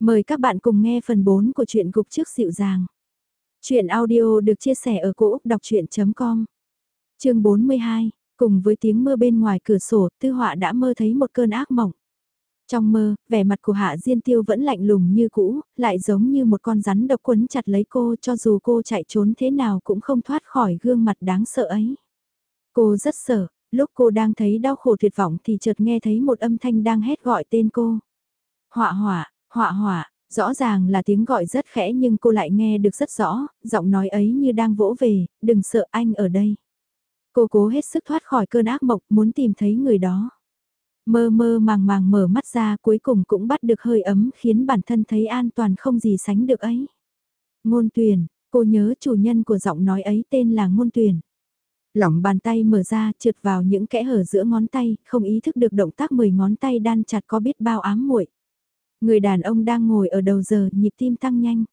Mời các bạn cùng nghe phần 4 của truyện Gục trước dịu dàng. Chuyện audio được chia sẻ ở cỗ đọc chuyện.com Trường 42, cùng với tiếng mưa bên ngoài cửa sổ, tư họa đã mơ thấy một cơn ác mộng. Trong mơ, vẻ mặt của Hạ Diên Tiêu vẫn lạnh lùng như cũ, lại giống như một con rắn độc quấn chặt lấy cô cho dù cô chạy trốn thế nào cũng không thoát khỏi gương mặt đáng sợ ấy. Cô rất sợ, lúc cô đang thấy đau khổ tuyệt vọng thì chợt nghe thấy một âm thanh đang hét gọi tên cô. Họa họa, họa họa, rõ ràng là tiếng gọi rất khẽ nhưng cô lại nghe được rất rõ, giọng nói ấy như đang vỗ về, đừng sợ anh ở đây. Cô cố hết sức thoát khỏi cơn ác mộng muốn tìm thấy người đó. Mơ mơ màng màng mở mắt ra cuối cùng cũng bắt được hơi ấm khiến bản thân thấy an toàn không gì sánh được ấy. Ngôn tuyển, cô nhớ chủ nhân của giọng nói ấy tên là ngôn tuyển. Lỏng bàn tay mở ra trượt vào những kẽ hở giữa ngón tay, không ý thức được động tác 10 ngón tay đan chặt có biết bao ám muội. Người đàn ông đang ngồi ở đầu giờ nhịp tim tăng nhanh.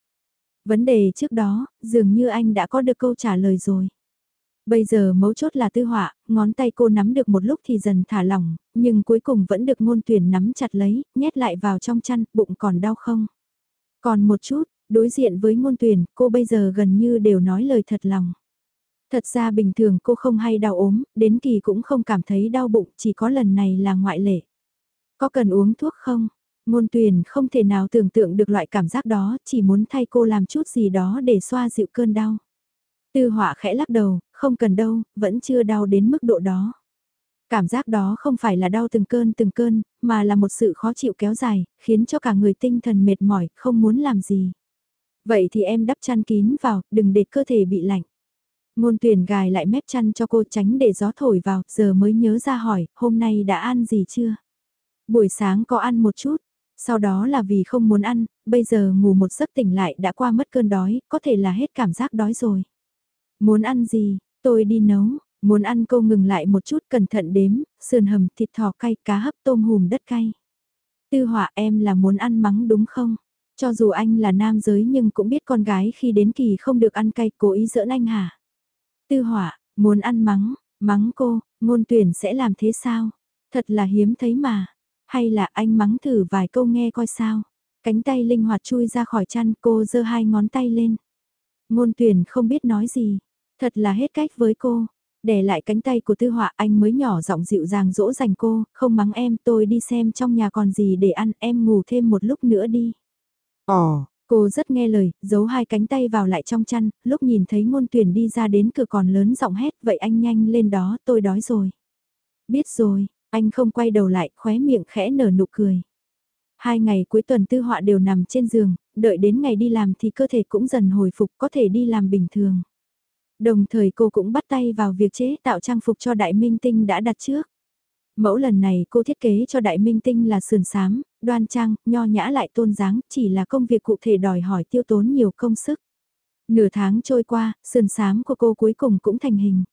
Vấn đề trước đó, dường như anh đã có được câu trả lời rồi. Bây giờ mấu chốt là tư họa, ngón tay cô nắm được một lúc thì dần thả lỏng, nhưng cuối cùng vẫn được ngôn tuyển nắm chặt lấy, nhét lại vào trong chăn, bụng còn đau không? Còn một chút, đối diện với ngôn tuyển, cô bây giờ gần như đều nói lời thật lòng. Thật ra bình thường cô không hay đau ốm, đến kỳ cũng không cảm thấy đau bụng, chỉ có lần này là ngoại lệ. Có cần uống thuốc không? Ngôn tuyền không thể nào tưởng tượng được loại cảm giác đó, chỉ muốn thay cô làm chút gì đó để xoa dịu cơn đau. Tư họa khẽ lắc đầu, không cần đâu, vẫn chưa đau đến mức độ đó. Cảm giác đó không phải là đau từng cơn từng cơn, mà là một sự khó chịu kéo dài, khiến cho cả người tinh thần mệt mỏi, không muốn làm gì. Vậy thì em đắp chăn kín vào, đừng để cơ thể bị lạnh. Ngôn tuyển gài lại mép chăn cho cô tránh để gió thổi vào, giờ mới nhớ ra hỏi, hôm nay đã ăn gì chưa? Buổi sáng có ăn một chút, sau đó là vì không muốn ăn, bây giờ ngủ một giấc tỉnh lại đã qua mất cơn đói, có thể là hết cảm giác đói rồi. Muốn ăn gì, tôi đi nấu, muốn ăn cô ngừng lại một chút cẩn thận đếm, sườn hầm, thịt thỏ cay, cá hấp tôm hùm đất cay. Tư họa em là muốn ăn mắng đúng không? Cho dù anh là nam giới nhưng cũng biết con gái khi đến kỳ không được ăn cay cố ý giỡn anh hả? Tư họa, muốn ăn mắng, mắng cô, ngôn tuyển sẽ làm thế sao? Thật là hiếm thấy mà. Hay là anh mắng thử vài câu nghe coi sao? Cánh tay linh hoạt chui ra khỏi chăn cô giơ hai ngón tay lên. Ngôn tuyển không biết nói gì. Thật là hết cách với cô. Để lại cánh tay của tư họa anh mới nhỏ giọng dịu dàng dỗ dành cô, không mắng em tôi đi xem trong nhà còn gì để ăn em ngủ thêm một lúc nữa đi. Ồ, Cô rất nghe lời, giấu hai cánh tay vào lại trong chăn, lúc nhìn thấy ngôn tuyển đi ra đến cửa còn lớn giọng hét vậy anh nhanh lên đó tôi đói rồi. Biết rồi, anh không quay đầu lại, khóe miệng khẽ nở nụ cười. Hai ngày cuối tuần tư họa đều nằm trên giường, đợi đến ngày đi làm thì cơ thể cũng dần hồi phục có thể đi làm bình thường. Đồng thời cô cũng bắt tay vào việc chế tạo trang phục cho đại minh tinh đã đặt trước. Mẫu lần này cô thiết kế cho đại minh tinh là sườn sám, đoan trang, nho nhã lại tôn dáng, chỉ là công việc cụ thể đòi hỏi tiêu tốn nhiều công sức. Nửa tháng trôi qua, sườn sám của cô cuối cùng cũng thành hình.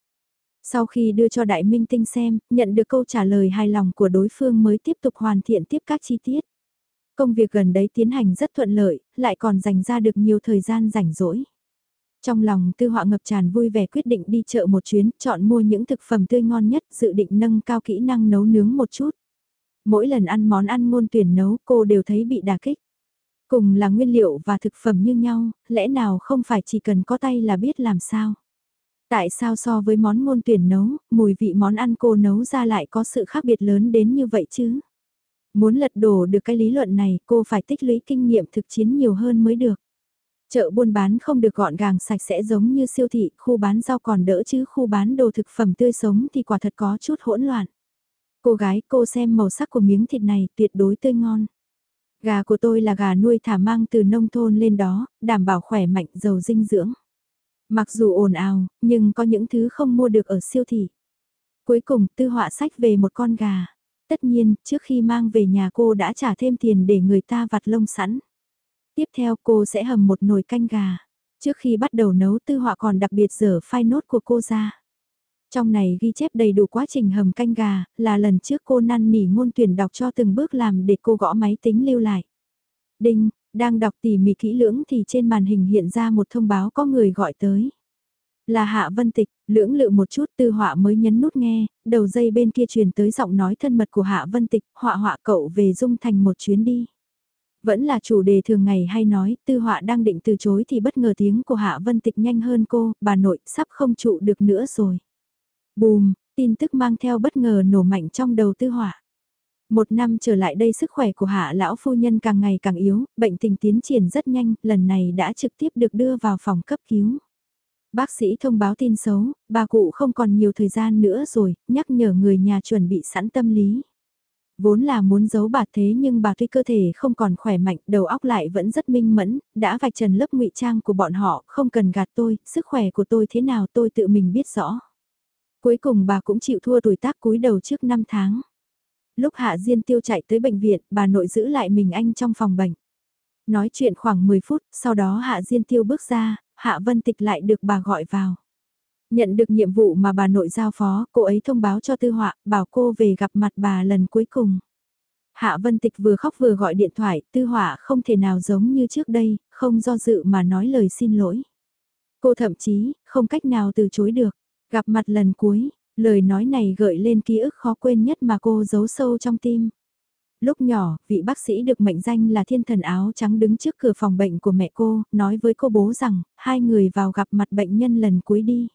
Sau khi đưa cho đại minh tinh xem, nhận được câu trả lời hài lòng của đối phương mới tiếp tục hoàn thiện tiếp các chi tiết. Công việc gần đấy tiến hành rất thuận lợi, lại còn dành ra được nhiều thời gian rảnh rỗi. Trong lòng tư họa ngập tràn vui vẻ quyết định đi chợ một chuyến, chọn mua những thực phẩm tươi ngon nhất, dự định nâng cao kỹ năng nấu nướng một chút. Mỗi lần ăn món ăn ngôn tuyển nấu cô đều thấy bị đả kích. Cùng là nguyên liệu và thực phẩm như nhau, lẽ nào không phải chỉ cần có tay là biết làm sao? Tại sao so với món ngôn tuyển nấu, mùi vị món ăn cô nấu ra lại có sự khác biệt lớn đến như vậy chứ? Muốn lật đổ được cái lý luận này cô phải tích lũy kinh nghiệm thực chiến nhiều hơn mới được. Chợ buôn bán không được gọn gàng sạch sẽ giống như siêu thị, khu bán rau còn đỡ chứ khu bán đồ thực phẩm tươi sống thì quả thật có chút hỗn loạn. Cô gái cô xem màu sắc của miếng thịt này tuyệt đối tươi ngon. Gà của tôi là gà nuôi thả mang từ nông thôn lên đó, đảm bảo khỏe mạnh giàu dinh dưỡng. Mặc dù ồn ào, nhưng có những thứ không mua được ở siêu thị. Cuối cùng tư họa sách về một con gà. Tất nhiên, trước khi mang về nhà cô đã trả thêm tiền để người ta vặt lông sẵn. Tiếp theo cô sẽ hầm một nồi canh gà. Trước khi bắt đầu nấu tư họa còn đặc biệt dở file nốt của cô ra. Trong này ghi chép đầy đủ quá trình hầm canh gà, là lần trước cô năn nỉ ngôn tuyển đọc cho từng bước làm để cô gõ máy tính lưu lại. Đinh, đang đọc tỉ mỉ kỹ lưỡng thì trên màn hình hiện ra một thông báo có người gọi tới. Là Hạ Vân Tịch, lưỡng lự một chút tư họa mới nhấn nút nghe, đầu dây bên kia truyền tới giọng nói thân mật của Hạ Vân Tịch, họa họa cậu về Dung Thành một chuyến đi. Vẫn là chủ đề thường ngày hay nói, tư họa đang định từ chối thì bất ngờ tiếng của Hạ Vân Tịch nhanh hơn cô, bà nội, sắp không trụ được nữa rồi. Bùm, tin tức mang theo bất ngờ nổ mạnh trong đầu tư họa. Một năm trở lại đây sức khỏe của hạ lão phu nhân càng ngày càng yếu, bệnh tình tiến triển rất nhanh, lần này đã trực tiếp được đưa vào phòng cấp cứu. Bác sĩ thông báo tin xấu, bà cụ không còn nhiều thời gian nữa rồi, nhắc nhở người nhà chuẩn bị sẵn tâm lý. Vốn là muốn giấu bà thế nhưng bà tuy cơ thể không còn khỏe mạnh, đầu óc lại vẫn rất minh mẫn, đã vạch trần lớp ngụy trang của bọn họ, không cần gạt tôi, sức khỏe của tôi thế nào tôi tự mình biết rõ. Cuối cùng bà cũng chịu thua tuổi tác cúi đầu trước 5 tháng. Lúc Hạ Diên Tiêu chạy tới bệnh viện, bà nội giữ lại mình anh trong phòng bệnh. Nói chuyện khoảng 10 phút, sau đó Hạ Diên Tiêu bước ra, Hạ Vân Tịch lại được bà gọi vào. Nhận được nhiệm vụ mà bà nội giao phó, cô ấy thông báo cho Tư Họa, bảo cô về gặp mặt bà lần cuối cùng. Hạ Vân Tịch vừa khóc vừa gọi điện thoại, Tư Họa không thể nào giống như trước đây, không do dự mà nói lời xin lỗi. Cô thậm chí, không cách nào từ chối được. Gặp mặt lần cuối, lời nói này gợi lên ký ức khó quên nhất mà cô giấu sâu trong tim. Lúc nhỏ, vị bác sĩ được mệnh danh là thiên thần áo trắng đứng trước cửa phòng bệnh của mẹ cô, nói với cô bố rằng, hai người vào gặp mặt bệnh nhân lần cuối đi.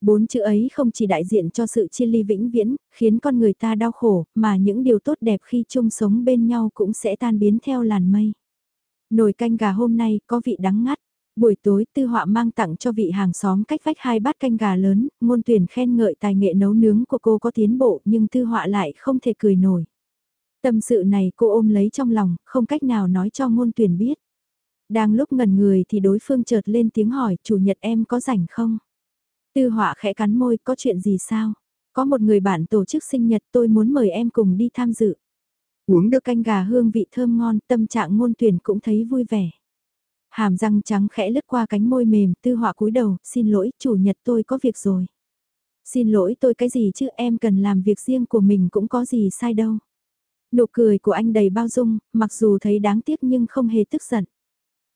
Bốn chữ ấy không chỉ đại diện cho sự chia ly vĩnh viễn, khiến con người ta đau khổ, mà những điều tốt đẹp khi chung sống bên nhau cũng sẽ tan biến theo làn mây. Nồi canh gà hôm nay có vị đắng ngắt. Buổi tối tư họa mang tặng cho vị hàng xóm cách vách hai bát canh gà lớn, ngôn tuyển khen ngợi tài nghệ nấu nướng của cô có tiến bộ nhưng tư họa lại không thể cười nổi. Tâm sự này cô ôm lấy trong lòng, không cách nào nói cho ngôn tuyển biết. Đang lúc ngần người thì đối phương chợt lên tiếng hỏi, chủ nhật em có rảnh không? Tư họa khẽ cắn môi, có chuyện gì sao? Có một người bạn tổ chức sinh nhật tôi muốn mời em cùng đi tham dự. Uống được canh gà hương vị thơm ngon, tâm trạng ngôn tuyển cũng thấy vui vẻ. Hàm răng trắng khẽ lướt qua cánh môi mềm, tư họa cúi đầu, xin lỗi, chủ nhật tôi có việc rồi. Xin lỗi tôi cái gì chứ em cần làm việc riêng của mình cũng có gì sai đâu. Nụ cười của anh đầy bao dung, mặc dù thấy đáng tiếc nhưng không hề tức giận.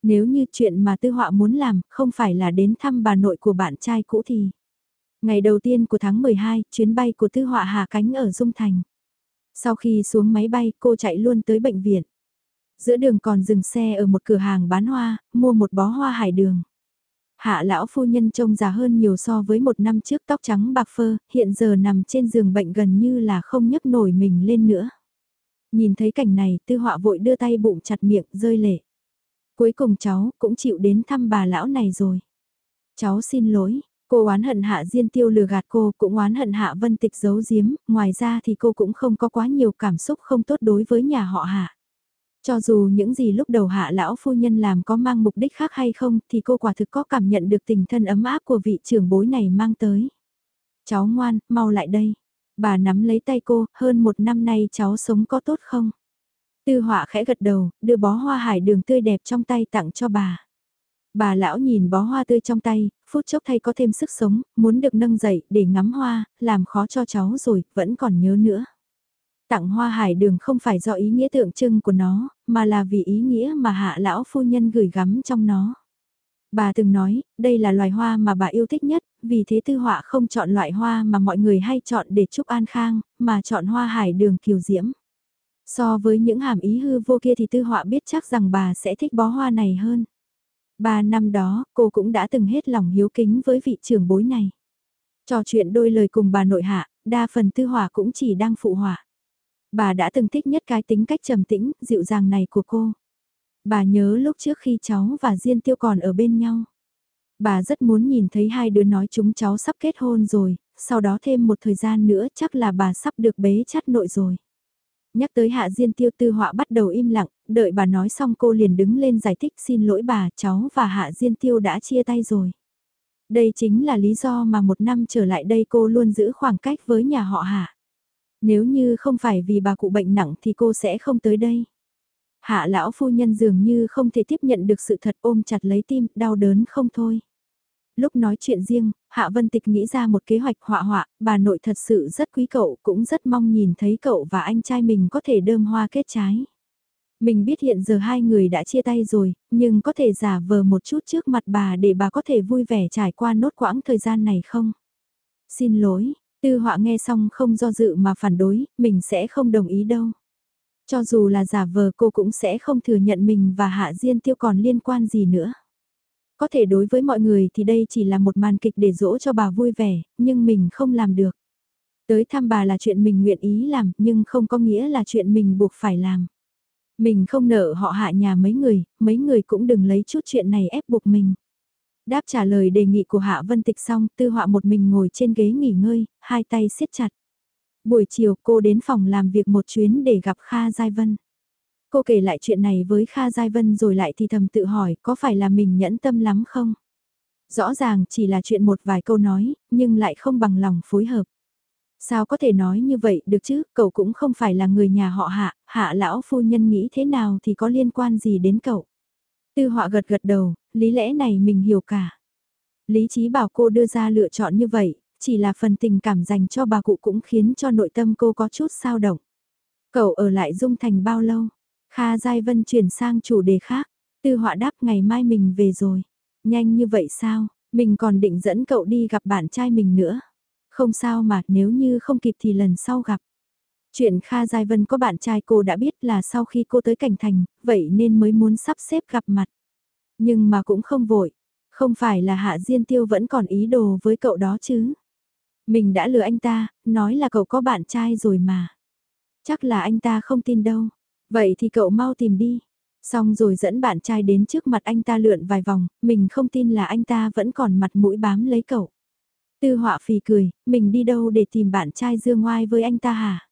Nếu như chuyện mà tư họa muốn làm không phải là đến thăm bà nội của bạn trai cũ thì... Ngày đầu tiên của tháng 12, chuyến bay của tư họa hạ cánh ở Dung Thành. Sau khi xuống máy bay, cô chạy luôn tới bệnh viện. Giữa đường còn dừng xe ở một cửa hàng bán hoa, mua một bó hoa hải đường. Hạ lão phu nhân trông già hơn nhiều so với một năm trước tóc trắng bạc phơ, hiện giờ nằm trên giường bệnh gần như là không nhấc nổi mình lên nữa. Nhìn thấy cảnh này, tư họa vội đưa tay bụng chặt miệng, rơi lệ. Cuối cùng cháu cũng chịu đến thăm bà lão này rồi. Cháu xin lỗi, cô oán hận hạ diên tiêu lừa gạt cô, cũng oán hận hạ vân tịch giấu giếm, ngoài ra thì cô cũng không có quá nhiều cảm xúc không tốt đối với nhà họ hạ. Cho dù những gì lúc đầu hạ lão phu nhân làm có mang mục đích khác hay không thì cô quả thực có cảm nhận được tình thân ấm áp của vị trưởng bối này mang tới. Cháu ngoan, mau lại đây. Bà nắm lấy tay cô, hơn một năm nay cháu sống có tốt không? Tư họa khẽ gật đầu, đưa bó hoa hải đường tươi đẹp trong tay tặng cho bà. Bà lão nhìn bó hoa tươi trong tay, phút chốc thay có thêm sức sống, muốn được nâng dậy để ngắm hoa, làm khó cho cháu rồi, vẫn còn nhớ nữa. Tặng hoa hải đường không phải do ý nghĩa tượng trưng của nó, mà là vì ý nghĩa mà hạ lão phu nhân gửi gắm trong nó. Bà từng nói, đây là loài hoa mà bà yêu thích nhất, vì thế tư họa không chọn loại hoa mà mọi người hay chọn để chúc an khang, mà chọn hoa hải đường kiều diễm. So với những hàm ý hư vô kia thì tư họa biết chắc rằng bà sẽ thích bó hoa này hơn. Ba năm đó, cô cũng đã từng hết lòng hiếu kính với vị trưởng bối này. Trò chuyện đôi lời cùng bà nội hạ, đa phần tư họa cũng chỉ đang phụ họa. Bà đã từng thích nhất cái tính cách trầm tĩnh, dịu dàng này của cô. Bà nhớ lúc trước khi cháu và Diên Tiêu còn ở bên nhau. Bà rất muốn nhìn thấy hai đứa nói chúng cháu sắp kết hôn rồi, sau đó thêm một thời gian nữa chắc là bà sắp được bế chắt nội rồi. Nhắc tới Hạ Diên Tiêu tư họa bắt đầu im lặng, đợi bà nói xong cô liền đứng lên giải thích xin lỗi bà, cháu và Hạ Diên Tiêu đã chia tay rồi. Đây chính là lý do mà một năm trở lại đây cô luôn giữ khoảng cách với nhà họ Hạ. Nếu như không phải vì bà cụ bệnh nặng thì cô sẽ không tới đây. Hạ lão phu nhân dường như không thể tiếp nhận được sự thật ôm chặt lấy tim, đau đớn không thôi. Lúc nói chuyện riêng, Hạ Vân Tịch nghĩ ra một kế hoạch họa họa, bà nội thật sự rất quý cậu, cũng rất mong nhìn thấy cậu và anh trai mình có thể đơm hoa kết trái. Mình biết hiện giờ hai người đã chia tay rồi, nhưng có thể giả vờ một chút trước mặt bà để bà có thể vui vẻ trải qua nốt quãng thời gian này không? Xin lỗi, tư họa nghe xong không do dự mà phản đối, mình sẽ không đồng ý đâu. Cho dù là giả vờ cô cũng sẽ không thừa nhận mình và Hạ Diên Tiêu còn liên quan gì nữa. Có thể đối với mọi người thì đây chỉ là một màn kịch để dỗ cho bà vui vẻ, nhưng mình không làm được. Tới thăm bà là chuyện mình nguyện ý làm, nhưng không có nghĩa là chuyện mình buộc phải làm. Mình không nợ họ hạ nhà mấy người, mấy người cũng đừng lấy chút chuyện này ép buộc mình. Đáp trả lời đề nghị của Hạ Vân Tịch xong, tư họa một mình ngồi trên ghế nghỉ ngơi, hai tay siết chặt. Buổi chiều cô đến phòng làm việc một chuyến để gặp Kha Giai Vân. Cô kể lại chuyện này với Kha Giai Vân rồi lại thì thầm tự hỏi có phải là mình nhẫn tâm lắm không? Rõ ràng chỉ là chuyện một vài câu nói, nhưng lại không bằng lòng phối hợp. Sao có thể nói như vậy được chứ, cậu cũng không phải là người nhà họ hạ, hạ lão phu nhân nghĩ thế nào thì có liên quan gì đến cậu. Tư họa gật gật đầu, lý lẽ này mình hiểu cả. Lý trí bảo cô đưa ra lựa chọn như vậy, chỉ là phần tình cảm dành cho bà cụ cũng khiến cho nội tâm cô có chút sao động. Cậu ở lại Dung Thành bao lâu? Kha Giai Vân chuyển sang chủ đề khác. Tư họa đáp ngày mai mình về rồi. Nhanh như vậy sao? Mình còn định dẫn cậu đi gặp bạn trai mình nữa. Không sao mà nếu như không kịp thì lần sau gặp. Chuyện Kha Giai Vân có bạn trai cô đã biết là sau khi cô tới Cảnh Thành, vậy nên mới muốn sắp xếp gặp mặt. Nhưng mà cũng không vội. Không phải là Hạ Diên Tiêu vẫn còn ý đồ với cậu đó chứ. Mình đã lừa anh ta, nói là cậu có bạn trai rồi mà. Chắc là anh ta không tin đâu. Vậy thì cậu mau tìm đi. Xong rồi dẫn bạn trai đến trước mặt anh ta lượn vài vòng, mình không tin là anh ta vẫn còn mặt mũi bám lấy cậu. Tư họa phì cười, mình đi đâu để tìm bạn trai dương ngoai với anh ta hả?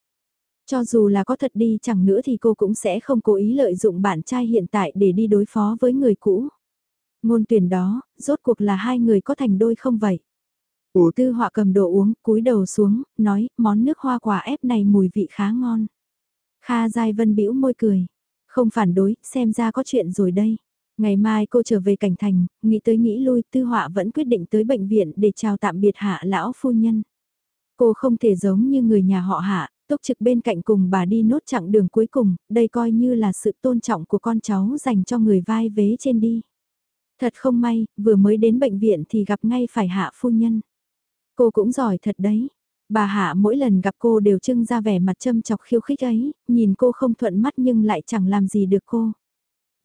Cho dù là có thật đi chẳng nữa thì cô cũng sẽ không cố ý lợi dụng bạn trai hiện tại để đi đối phó với người cũ. Ngôn tuyển đó, rốt cuộc là hai người có thành đôi không vậy? Ủ tư họa cầm đồ uống, cúi đầu xuống, nói, món nước hoa quả ép này mùi vị khá ngon. Kha Giai Vân bĩu môi cười. Không phản đối, xem ra có chuyện rồi đây. Ngày mai cô trở về cảnh thành, nghĩ tới nghĩ lui tư họa vẫn quyết định tới bệnh viện để chào tạm biệt hạ lão phu nhân. Cô không thể giống như người nhà họ hạ, túc trực bên cạnh cùng bà đi nốt chặng đường cuối cùng, đây coi như là sự tôn trọng của con cháu dành cho người vai vế trên đi. Thật không may, vừa mới đến bệnh viện thì gặp ngay phải hạ phu nhân. Cô cũng giỏi thật đấy. Bà Hạ mỗi lần gặp cô đều trưng ra vẻ mặt châm chọc khiêu khích ấy, nhìn cô không thuận mắt nhưng lại chẳng làm gì được cô.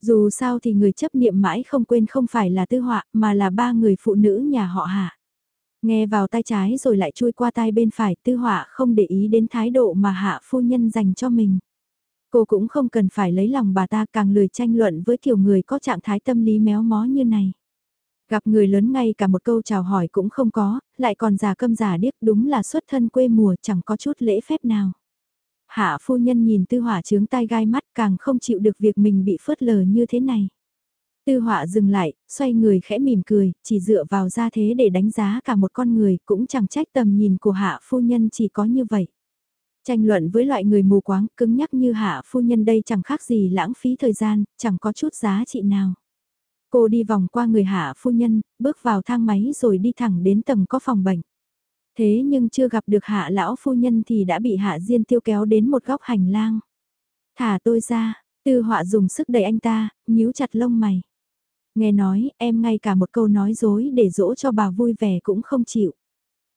Dù sao thì người chấp niệm mãi không quên không phải là tư họa mà là ba người phụ nữ nhà họ Hạ. Nghe vào tay trái rồi lại chui qua tay bên phải tư họa không để ý đến thái độ mà Hạ phu nhân dành cho mình. Cô cũng không cần phải lấy lòng bà ta càng lười tranh luận với kiểu người có trạng thái tâm lý méo mó như này. Gặp người lớn ngay cả một câu chào hỏi cũng không có, lại còn già câm già điếc đúng là xuất thân quê mùa chẳng có chút lễ phép nào. Hạ phu nhân nhìn tư hỏa trướng tai gai mắt càng không chịu được việc mình bị phớt lờ như thế này. Tư họa dừng lại, xoay người khẽ mỉm cười, chỉ dựa vào ra thế để đánh giá cả một con người cũng chẳng trách tầm nhìn của hạ phu nhân chỉ có như vậy. Tranh luận với loại người mù quáng cứng nhắc như hạ phu nhân đây chẳng khác gì lãng phí thời gian, chẳng có chút giá trị nào. Cô đi vòng qua người hạ phu nhân, bước vào thang máy rồi đi thẳng đến tầng có phòng bệnh. Thế nhưng chưa gặp được hạ lão phu nhân thì đã bị hạ diên tiêu kéo đến một góc hành lang. Thả tôi ra, tư họa dùng sức đẩy anh ta, nhíu chặt lông mày. Nghe nói, em ngay cả một câu nói dối để dỗ cho bà vui vẻ cũng không chịu.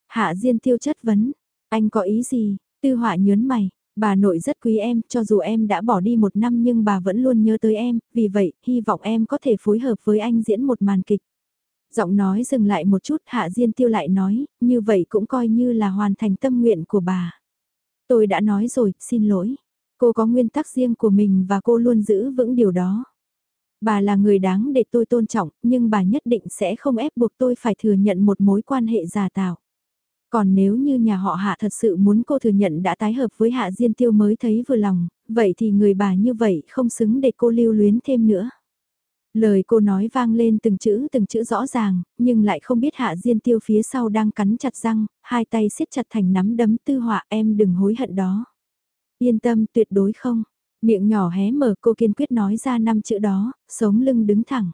Hạ diên tiêu chất vấn, anh có ý gì, tư họa nhớn mày, Bà nội rất quý em, cho dù em đã bỏ đi một năm nhưng bà vẫn luôn nhớ tới em, vì vậy, hy vọng em có thể phối hợp với anh diễn một màn kịch. Giọng nói dừng lại một chút, Hạ Diên Tiêu lại nói, như vậy cũng coi như là hoàn thành tâm nguyện của bà. Tôi đã nói rồi, xin lỗi. Cô có nguyên tắc riêng của mình và cô luôn giữ vững điều đó. Bà là người đáng để tôi tôn trọng, nhưng bà nhất định sẽ không ép buộc tôi phải thừa nhận một mối quan hệ giả tạo. Còn nếu như nhà họ hạ thật sự muốn cô thừa nhận đã tái hợp với hạ diên tiêu mới thấy vừa lòng, vậy thì người bà như vậy không xứng để cô lưu luyến thêm nữa. Lời cô nói vang lên từng chữ từng chữ rõ ràng, nhưng lại không biết hạ diên tiêu phía sau đang cắn chặt răng, hai tay siết chặt thành nắm đấm tư họa em đừng hối hận đó. Yên tâm tuyệt đối không. Miệng nhỏ hé mở cô kiên quyết nói ra năm chữ đó, sống lưng đứng thẳng.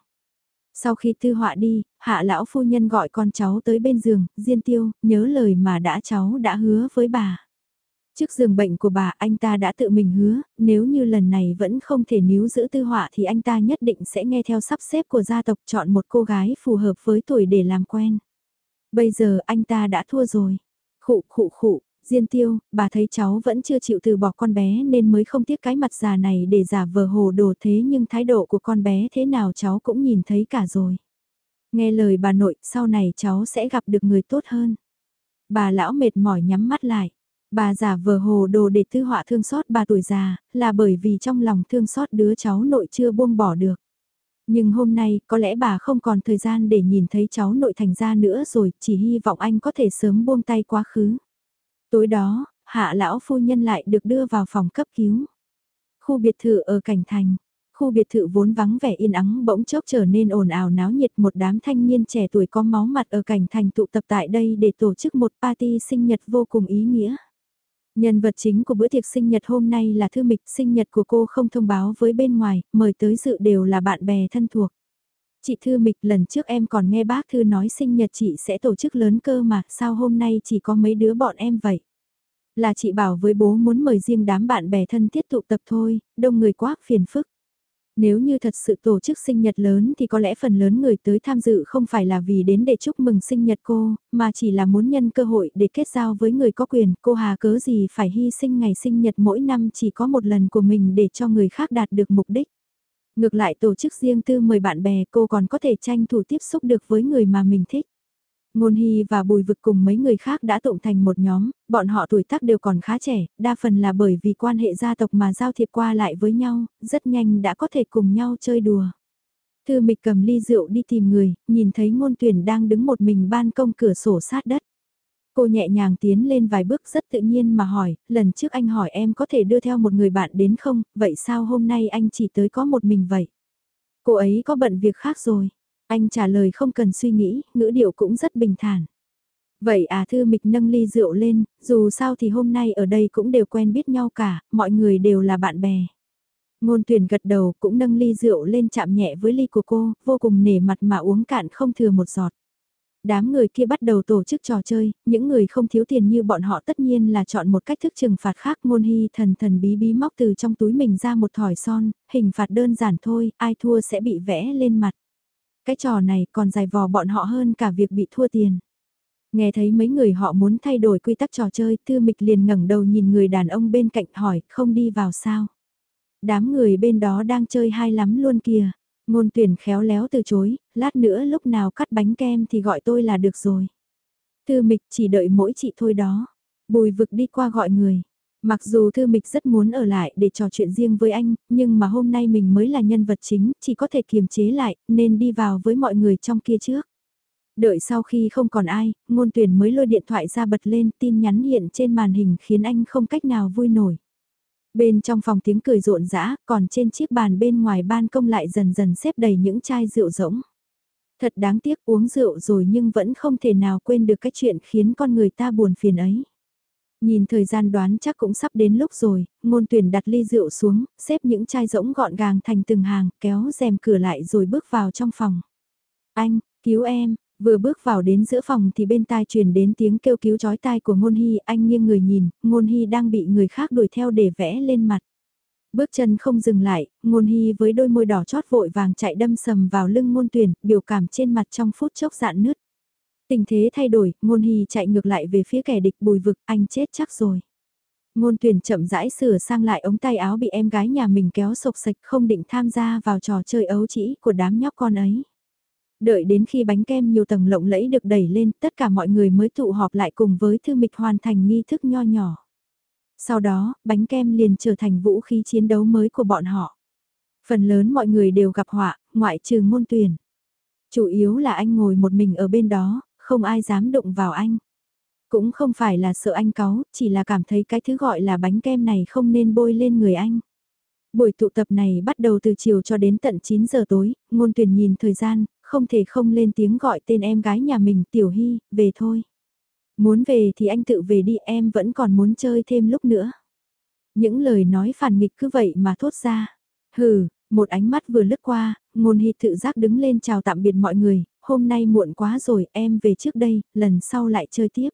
Sau khi tư họa đi, hạ lão phu nhân gọi con cháu tới bên giường, Diên Tiêu, nhớ lời mà đã cháu đã hứa với bà. Trước giường bệnh của bà anh ta đã tự mình hứa, nếu như lần này vẫn không thể níu giữ tư họa thì anh ta nhất định sẽ nghe theo sắp xếp của gia tộc chọn một cô gái phù hợp với tuổi để làm quen. Bây giờ anh ta đã thua rồi. Khụ khụ khụ, Diên tiêu, bà thấy cháu vẫn chưa chịu từ bỏ con bé nên mới không tiếc cái mặt già này để giả vờ hồ đồ thế nhưng thái độ của con bé thế nào cháu cũng nhìn thấy cả rồi. Nghe lời bà nội, sau này cháu sẽ gặp được người tốt hơn. Bà lão mệt mỏi nhắm mắt lại. Bà giả vờ hồ đồ để tư họa thương xót bà tuổi già, là bởi vì trong lòng thương xót đứa cháu nội chưa buông bỏ được. Nhưng hôm nay, có lẽ bà không còn thời gian để nhìn thấy cháu nội thành ra nữa rồi, chỉ hy vọng anh có thể sớm buông tay quá khứ. Tối đó, hạ lão phu nhân lại được đưa vào phòng cấp cứu. Khu biệt thự ở Cảnh Thành, khu biệt thự vốn vắng vẻ yên ắng bỗng chốc trở nên ồn ào náo nhiệt một đám thanh niên trẻ tuổi có máu mặt ở Cảnh Thành tụ tập tại đây để tổ chức một party sinh nhật vô cùng ý nghĩa. Nhân vật chính của bữa tiệc sinh nhật hôm nay là Thư Mịch, sinh nhật của cô không thông báo với bên ngoài, mời tới dự đều là bạn bè thân thuộc. Chị Thư Mịch lần trước em còn nghe bác Thư nói sinh nhật chị sẽ tổ chức lớn cơ mà, sao hôm nay chỉ có mấy đứa bọn em vậy? Là chị bảo với bố muốn mời riêng đám bạn bè thân thiết tụ tập thôi, đông người quá phiền phức. Nếu như thật sự tổ chức sinh nhật lớn thì có lẽ phần lớn người tới tham dự không phải là vì đến để chúc mừng sinh nhật cô, mà chỉ là muốn nhân cơ hội để kết giao với người có quyền. Cô hà cớ gì phải hy sinh ngày sinh nhật mỗi năm chỉ có một lần của mình để cho người khác đạt được mục đích. Ngược lại tổ chức riêng tư mời bạn bè cô còn có thể tranh thủ tiếp xúc được với người mà mình thích. Ngôn Hy và Bùi Vực cùng mấy người khác đã tụng thành một nhóm, bọn họ tuổi tác đều còn khá trẻ, đa phần là bởi vì quan hệ gia tộc mà giao thiệp qua lại với nhau, rất nhanh đã có thể cùng nhau chơi đùa. Thư Mịch cầm ly rượu đi tìm người, nhìn thấy ngôn tuyển đang đứng một mình ban công cửa sổ sát đất. Cô nhẹ nhàng tiến lên vài bước rất tự nhiên mà hỏi, lần trước anh hỏi em có thể đưa theo một người bạn đến không, vậy sao hôm nay anh chỉ tới có một mình vậy? Cô ấy có bận việc khác rồi. Anh trả lời không cần suy nghĩ, ngữ điệu cũng rất bình thản. Vậy à thư mịch nâng ly rượu lên, dù sao thì hôm nay ở đây cũng đều quen biết nhau cả, mọi người đều là bạn bè. Ngôn tuyển gật đầu cũng nâng ly rượu lên chạm nhẹ với ly của cô, vô cùng nể mặt mà uống cạn không thừa một giọt. Đám người kia bắt đầu tổ chức trò chơi, những người không thiếu tiền như bọn họ tất nhiên là chọn một cách thức trừng phạt khác ngôn hy thần thần bí bí móc từ trong túi mình ra một thỏi son, hình phạt đơn giản thôi, ai thua sẽ bị vẽ lên mặt. Cái trò này còn dài vò bọn họ hơn cả việc bị thua tiền. Nghe thấy mấy người họ muốn thay đổi quy tắc trò chơi, Tư Mịch liền ngẩng đầu nhìn người đàn ông bên cạnh hỏi, không đi vào sao? Đám người bên đó đang chơi hay lắm luôn kìa. Ngôn tuyển khéo léo từ chối, lát nữa lúc nào cắt bánh kem thì gọi tôi là được rồi. Tư Mịch chỉ đợi mỗi chị thôi đó. Bùi vực đi qua gọi người. Mặc dù Thư Mịch rất muốn ở lại để trò chuyện riêng với anh, nhưng mà hôm nay mình mới là nhân vật chính, chỉ có thể kiềm chế lại, nên đi vào với mọi người trong kia trước. Đợi sau khi không còn ai, ngôn tuyển mới lôi điện thoại ra bật lên tin nhắn hiện trên màn hình khiến anh không cách nào vui nổi. Bên trong phòng tiếng cười rộn rã, còn trên chiếc bàn bên ngoài ban công lại dần dần xếp đầy những chai rượu rỗng. Thật đáng tiếc uống rượu rồi nhưng vẫn không thể nào quên được cái chuyện khiến con người ta buồn phiền ấy. Nhìn thời gian đoán chắc cũng sắp đến lúc rồi, ngôn tuyển đặt ly rượu xuống, xếp những chai rỗng gọn gàng thành từng hàng, kéo rèm cửa lại rồi bước vào trong phòng. Anh, cứu em, vừa bước vào đến giữa phòng thì bên tai truyền đến tiếng kêu cứu chói tai của ngôn hy, anh nghiêng người nhìn, ngôn hy đang bị người khác đuổi theo để vẽ lên mặt. Bước chân không dừng lại, ngôn hy với đôi môi đỏ chót vội vàng chạy đâm sầm vào lưng ngôn tuyền biểu cảm trên mặt trong phút chốc dạn nứt. Tình thế thay đổi, ngôn hy chạy ngược lại về phía kẻ địch bùi vực, anh chết chắc rồi. Ngôn tuyền chậm rãi sửa sang lại ống tay áo bị em gái nhà mình kéo sộc sạch không định tham gia vào trò chơi ấu chỉ của đám nhóc con ấy. Đợi đến khi bánh kem nhiều tầng lộng lẫy được đẩy lên, tất cả mọi người mới tụ họp lại cùng với thư mịch hoàn thành nghi thức nho nhỏ. Sau đó, bánh kem liền trở thành vũ khí chiến đấu mới của bọn họ. Phần lớn mọi người đều gặp họa, ngoại trừ ngôn tuyển. Chủ yếu là anh ngồi một mình ở bên đó, không ai dám đụng vào anh. Cũng không phải là sợ anh cáu, chỉ là cảm thấy cái thứ gọi là bánh kem này không nên bôi lên người anh. Buổi tụ tập này bắt đầu từ chiều cho đến tận 9 giờ tối, ngôn tuyển nhìn thời gian, không thể không lên tiếng gọi tên em gái nhà mình Tiểu Hy, về thôi. Muốn về thì anh tự về đi em vẫn còn muốn chơi thêm lúc nữa. Những lời nói phản nghịch cứ vậy mà thốt ra. Hừ, một ánh mắt vừa lướt qua, ngôn hịt tự giác đứng lên chào tạm biệt mọi người, hôm nay muộn quá rồi em về trước đây, lần sau lại chơi tiếp.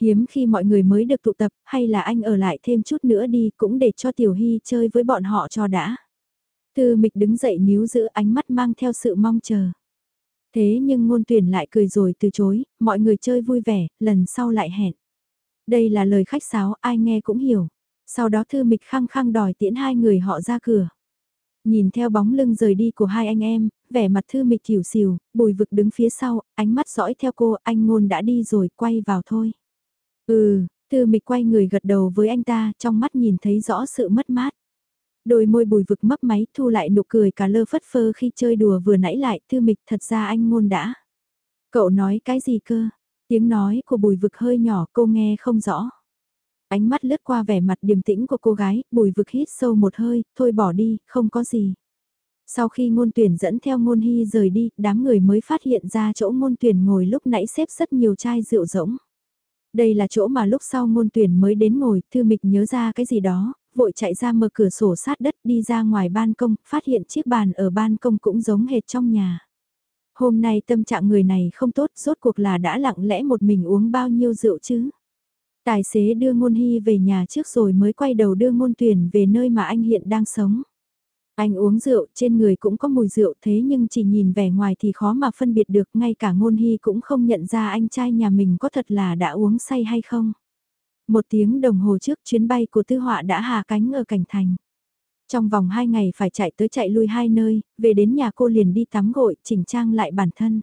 Hiếm khi mọi người mới được tụ tập, hay là anh ở lại thêm chút nữa đi cũng để cho Tiểu Hy chơi với bọn họ cho đã. Tư mịch đứng dậy níu giữ ánh mắt mang theo sự mong chờ. Thế nhưng ngôn tuyển lại cười rồi từ chối, mọi người chơi vui vẻ, lần sau lại hẹn. Đây là lời khách sáo, ai nghe cũng hiểu. Sau đó Thư Mịch khăng khăng đòi tiễn hai người họ ra cửa. Nhìn theo bóng lưng rời đi của hai anh em, vẻ mặt Thư Mịch thiểu xìu, bùi vực đứng phía sau, ánh mắt dõi theo cô, anh ngôn đã đi rồi, quay vào thôi. Ừ, Thư Mịch quay người gật đầu với anh ta, trong mắt nhìn thấy rõ sự mất mát. Đôi môi bùi vực mấp máy thu lại nụ cười cả lơ phất phơ khi chơi đùa vừa nãy lại Thư Mịch thật ra anh ngôn đã. Cậu nói cái gì cơ? Tiếng nói của bùi vực hơi nhỏ cô nghe không rõ. Ánh mắt lướt qua vẻ mặt điềm tĩnh của cô gái, bùi vực hít sâu một hơi, thôi bỏ đi, không có gì. Sau khi ngôn tuyển dẫn theo ngôn hy rời đi, đám người mới phát hiện ra chỗ ngôn tuyển ngồi lúc nãy xếp rất nhiều chai rượu rỗng. Đây là chỗ mà lúc sau ngôn tuyển mới đến ngồi, thư mịch nhớ ra cái gì đó, vội chạy ra mở cửa sổ sát đất đi ra ngoài ban công, phát hiện chiếc bàn ở ban công cũng giống hệt trong nhà. Hôm nay tâm trạng người này không tốt, rốt cuộc là đã lặng lẽ một mình uống bao nhiêu rượu chứ. Tài xế đưa Ngôn Hy về nhà trước rồi mới quay đầu đưa Ngôn Tuyển về nơi mà anh hiện đang sống. Anh uống rượu, trên người cũng có mùi rượu thế nhưng chỉ nhìn vẻ ngoài thì khó mà phân biệt được, ngay cả Ngôn Hy cũng không nhận ra anh trai nhà mình có thật là đã uống say hay không. Một tiếng đồng hồ trước chuyến bay của Tư Họa đã hạ cánh ở Cảnh Thành. Trong vòng 2 ngày phải chạy tới chạy lui hai nơi, về đến nhà cô liền đi tắm gội, chỉnh trang lại bản thân.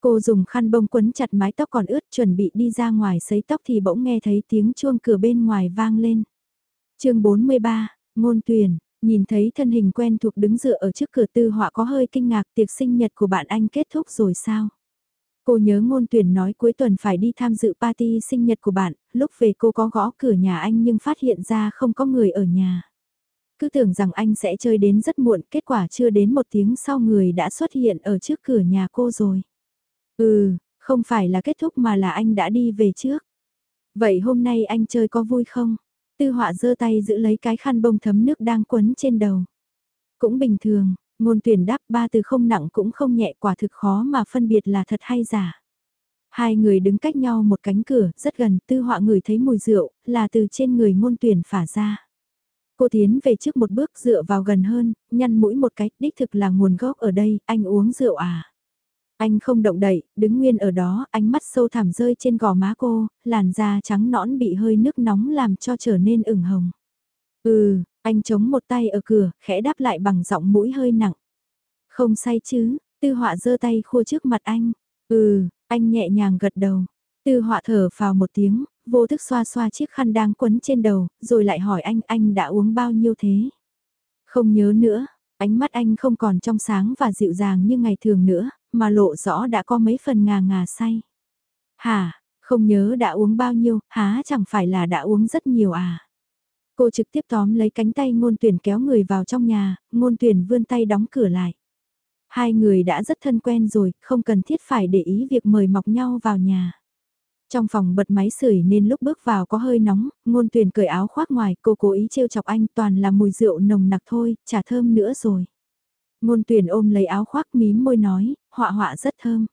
Cô dùng khăn bông quấn chặt mái tóc còn ướt chuẩn bị đi ra ngoài sấy tóc thì bỗng nghe thấy tiếng chuông cửa bên ngoài vang lên. chương 43, ngôn Tuyền nhìn thấy thân hình quen thuộc đứng dựa ở trước cửa tư họa có hơi kinh ngạc tiệc sinh nhật của bạn anh kết thúc rồi sao? Cô nhớ ngôn tuyển nói cuối tuần phải đi tham dự party sinh nhật của bạn, lúc về cô có gõ cửa nhà anh nhưng phát hiện ra không có người ở nhà. Cứ tưởng rằng anh sẽ chơi đến rất muộn, kết quả chưa đến một tiếng sau người đã xuất hiện ở trước cửa nhà cô rồi. Ừ, không phải là kết thúc mà là anh đã đi về trước. Vậy hôm nay anh chơi có vui không? Tư họa giơ tay giữ lấy cái khăn bông thấm nước đang quấn trên đầu. Cũng bình thường, ngôn tuyển đáp ba từ không nặng cũng không nhẹ quả thực khó mà phân biệt là thật hay giả. Hai người đứng cách nhau một cánh cửa, rất gần, tư họa người thấy mùi rượu, là từ trên người ngôn tuyển phả ra. Cô tiến về trước một bước dựa vào gần hơn, nhăn mũi một cái, đích thực là nguồn gốc ở đây, anh uống rượu à. Anh không động đậy, đứng nguyên ở đó, ánh mắt sâu thẳm rơi trên gò má cô, làn da trắng nõn bị hơi nước nóng làm cho trở nên ửng hồng. Ừ, anh chống một tay ở cửa, khẽ đáp lại bằng giọng mũi hơi nặng. Không say chứ, tư họa giơ tay khua trước mặt anh. Ừ, anh nhẹ nhàng gật đầu. Tư họa thở vào một tiếng, vô thức xoa xoa chiếc khăn đang quấn trên đầu, rồi lại hỏi anh anh đã uống bao nhiêu thế. Không nhớ nữa, ánh mắt anh không còn trong sáng và dịu dàng như ngày thường nữa, mà lộ rõ đã có mấy phần ngà ngà say. Hả, không nhớ đã uống bao nhiêu, há chẳng phải là đã uống rất nhiều à. Cô trực tiếp tóm lấy cánh tay ngôn tuyển kéo người vào trong nhà, ngôn tuyển vươn tay đóng cửa lại. Hai người đã rất thân quen rồi, không cần thiết phải để ý việc mời mọc nhau vào nhà. Trong phòng bật máy sưởi nên lúc bước vào có hơi nóng, ngôn tuyển cởi áo khoác ngoài, cô cố ý trêu chọc anh toàn là mùi rượu nồng nặc thôi, chả thơm nữa rồi. Ngôn tuyển ôm lấy áo khoác mím môi nói, họa họa rất thơm.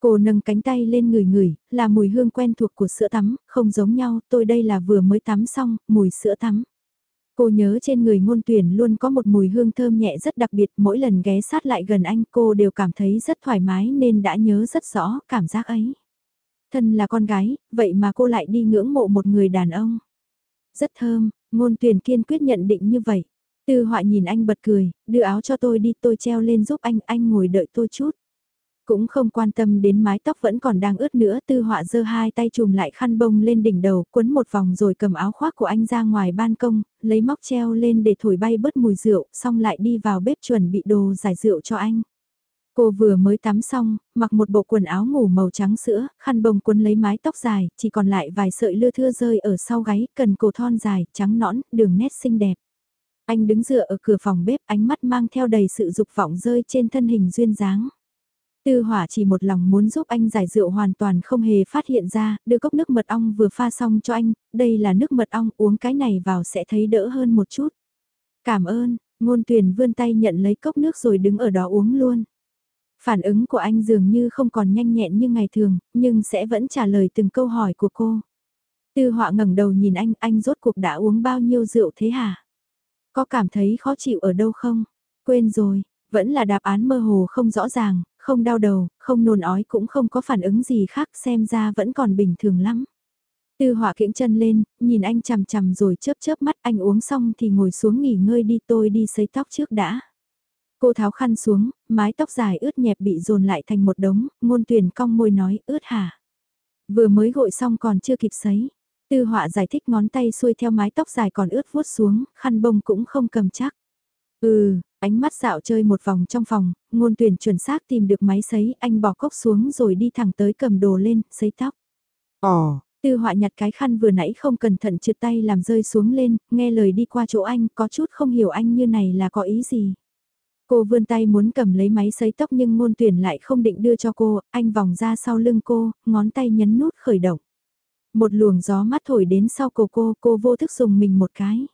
Cô nâng cánh tay lên người người, là mùi hương quen thuộc của sữa tắm, không giống nhau, tôi đây là vừa mới tắm xong, mùi sữa tắm. Cô nhớ trên người ngôn tuyển luôn có một mùi hương thơm nhẹ rất đặc biệt, mỗi lần ghé sát lại gần anh cô đều cảm thấy rất thoải mái nên đã nhớ rất rõ cảm giác ấy. Thân là con gái, vậy mà cô lại đi ngưỡng mộ một người đàn ông. Rất thơm, ngôn tuyển kiên quyết nhận định như vậy. Tư họa nhìn anh bật cười, đưa áo cho tôi đi tôi treo lên giúp anh, anh ngồi đợi tôi chút. Cũng không quan tâm đến mái tóc vẫn còn đang ướt nữa tư họa giơ hai tay chùm lại khăn bông lên đỉnh đầu quấn một vòng rồi cầm áo khoác của anh ra ngoài ban công, lấy móc treo lên để thổi bay bớt mùi rượu, xong lại đi vào bếp chuẩn bị đồ giải rượu cho anh. Cô vừa mới tắm xong, mặc một bộ quần áo ngủ màu trắng sữa, khăn bông cuốn lấy mái tóc dài, chỉ còn lại vài sợi lưa thưa rơi ở sau gáy, cần cổ thon dài, trắng nõn, đường nét xinh đẹp. Anh đứng dựa ở cửa phòng bếp, ánh mắt mang theo đầy sự dục vọng rơi trên thân hình duyên dáng. Tư hỏa chỉ một lòng muốn giúp anh giải rượu hoàn toàn không hề phát hiện ra, đưa cốc nước mật ong vừa pha xong cho anh, đây là nước mật ong uống cái này vào sẽ thấy đỡ hơn một chút. Cảm ơn, ngôn tuyển vươn tay nhận lấy cốc nước rồi đứng ở đó uống luôn. Phản ứng của anh dường như không còn nhanh nhẹn như ngày thường, nhưng sẽ vẫn trả lời từng câu hỏi của cô. Tư họa ngẩng đầu nhìn anh, anh rốt cuộc đã uống bao nhiêu rượu thế hả? Có cảm thấy khó chịu ở đâu không? Quên rồi, vẫn là đáp án mơ hồ không rõ ràng, không đau đầu, không nôn ói cũng không có phản ứng gì khác xem ra vẫn còn bình thường lắm. Tư họa kiễng chân lên, nhìn anh chằm chằm rồi chớp chớp mắt anh uống xong thì ngồi xuống nghỉ ngơi đi tôi đi sấy tóc trước đã. Cô tháo khăn xuống, mái tóc dài ướt nhẹp bị dồn lại thành một đống, ngôn tuyển cong môi nói ướt hả. Vừa mới gội xong còn chưa kịp sấy. Tư họa giải thích ngón tay xuôi theo mái tóc dài còn ướt vuốt xuống, khăn bông cũng không cầm chắc. Ừ, ánh mắt dạo chơi một vòng trong phòng, ngôn tuyển chuẩn xác tìm được máy sấy, anh bỏ cốc xuống rồi đi thẳng tới cầm đồ lên, sấy tóc. Ồ, tư họa nhặt cái khăn vừa nãy không cẩn thận trượt tay làm rơi xuống lên, nghe lời đi qua chỗ anh, có chút không hiểu anh như này là có ý gì. Cô vươn tay muốn cầm lấy máy sấy tóc nhưng ngôn tuyển lại không định đưa cho cô, anh vòng ra sau lưng cô, ngón tay nhấn nút khởi động. Một luồng gió mát thổi đến sau cổ cô, cô vô thức dùng mình một cái.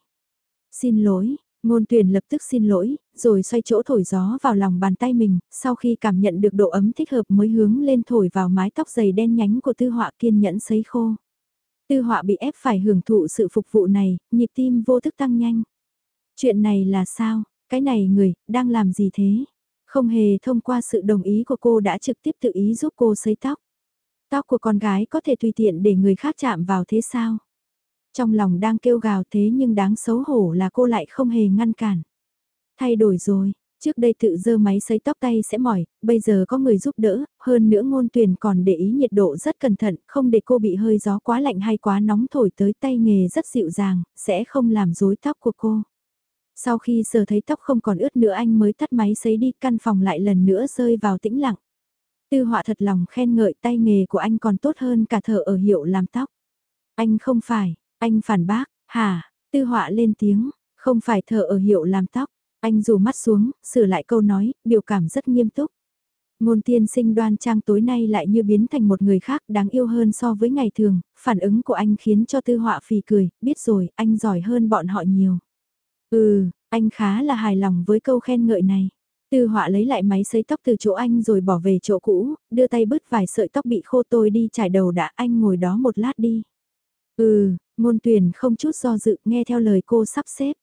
Xin lỗi, ngôn tuyển lập tức xin lỗi, rồi xoay chỗ thổi gió vào lòng bàn tay mình, sau khi cảm nhận được độ ấm thích hợp mới hướng lên thổi vào mái tóc dày đen nhánh của tư họa kiên nhẫn sấy khô. Tư họa bị ép phải hưởng thụ sự phục vụ này, nhịp tim vô thức tăng nhanh. Chuyện này là sao? Cái này người, đang làm gì thế? Không hề thông qua sự đồng ý của cô đã trực tiếp tự ý giúp cô sấy tóc. Tóc của con gái có thể tùy tiện để người khác chạm vào thế sao? Trong lòng đang kêu gào thế nhưng đáng xấu hổ là cô lại không hề ngăn cản. Thay đổi rồi, trước đây tự dơ máy sấy tóc tay sẽ mỏi, bây giờ có người giúp đỡ, hơn nữa ngôn tuyển còn để ý nhiệt độ rất cẩn thận, không để cô bị hơi gió quá lạnh hay quá nóng thổi tới tay nghề rất dịu dàng, sẽ không làm rối tóc của cô. Sau khi sờ thấy tóc không còn ướt nữa anh mới tắt máy sấy đi căn phòng lại lần nữa rơi vào tĩnh lặng. Tư họa thật lòng khen ngợi tay nghề của anh còn tốt hơn cả thợ ở hiệu làm tóc. Anh không phải, anh phản bác, hả, tư họa lên tiếng, không phải thợ ở hiệu làm tóc. Anh rủ mắt xuống, sửa lại câu nói, biểu cảm rất nghiêm túc. Ngôn tiên sinh đoan trang tối nay lại như biến thành một người khác đáng yêu hơn so với ngày thường, phản ứng của anh khiến cho tư họa phì cười, biết rồi, anh giỏi hơn bọn họ nhiều. Ừ, anh khá là hài lòng với câu khen ngợi này. Tư họa lấy lại máy sấy tóc từ chỗ anh rồi bỏ về chỗ cũ, đưa tay bứt vài sợi tóc bị khô tôi đi trải đầu đã anh ngồi đó một lát đi. Ừ, ngôn tuyển không chút do dự nghe theo lời cô sắp xếp.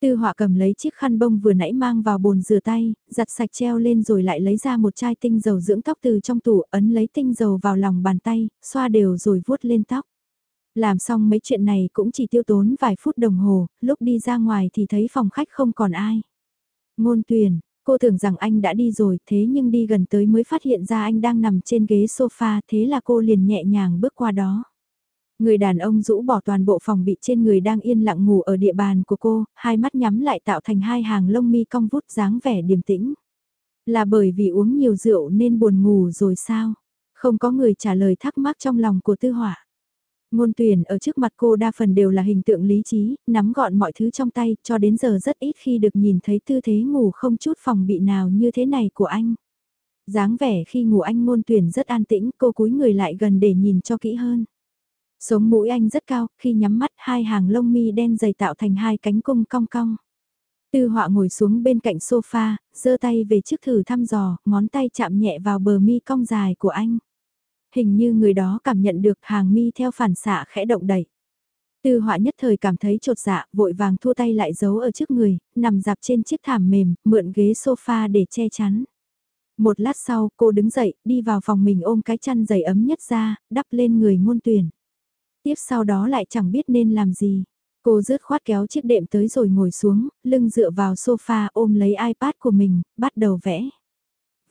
Tư họa cầm lấy chiếc khăn bông vừa nãy mang vào bồn rửa tay, giặt sạch treo lên rồi lại lấy ra một chai tinh dầu dưỡng tóc từ trong tủ ấn lấy tinh dầu vào lòng bàn tay, xoa đều rồi vuốt lên tóc. Làm xong mấy chuyện này cũng chỉ tiêu tốn vài phút đồng hồ, lúc đi ra ngoài thì thấy phòng khách không còn ai. Ngôn tuyển, cô tưởng rằng anh đã đi rồi thế nhưng đi gần tới mới phát hiện ra anh đang nằm trên ghế sofa thế là cô liền nhẹ nhàng bước qua đó. Người đàn ông rũ bỏ toàn bộ phòng bị trên người đang yên lặng ngủ ở địa bàn của cô, hai mắt nhắm lại tạo thành hai hàng lông mi cong vút dáng vẻ điềm tĩnh. Là bởi vì uống nhiều rượu nên buồn ngủ rồi sao? Không có người trả lời thắc mắc trong lòng của tư hỏa. Ngôn tuyển ở trước mặt cô đa phần đều là hình tượng lý trí, nắm gọn mọi thứ trong tay, cho đến giờ rất ít khi được nhìn thấy tư thế ngủ không chút phòng bị nào như thế này của anh. dáng vẻ khi ngủ anh ngôn tuyển rất an tĩnh, cô cúi người lại gần để nhìn cho kỹ hơn. Sống mũi anh rất cao, khi nhắm mắt hai hàng lông mi đen dày tạo thành hai cánh cung cong cong. Tư họa ngồi xuống bên cạnh sofa, giơ tay về trước thử thăm dò, ngón tay chạm nhẹ vào bờ mi cong dài của anh hình như người đó cảm nhận được hàng mi theo phản xạ khẽ động đẩy. Tư họa nhất thời cảm thấy trột dạ, vội vàng thua tay lại giấu ở trước người, nằm dạp trên chiếc thảm mềm, mượn ghế sofa để che chắn. Một lát sau, cô đứng dậy, đi vào phòng mình ôm cái chăn dày ấm nhất ra, đắp lên người ngôn tuyển. Tiếp sau đó lại chẳng biết nên làm gì. Cô rớt khoát kéo chiếc đệm tới rồi ngồi xuống, lưng dựa vào sofa ôm lấy iPad của mình, bắt đầu vẽ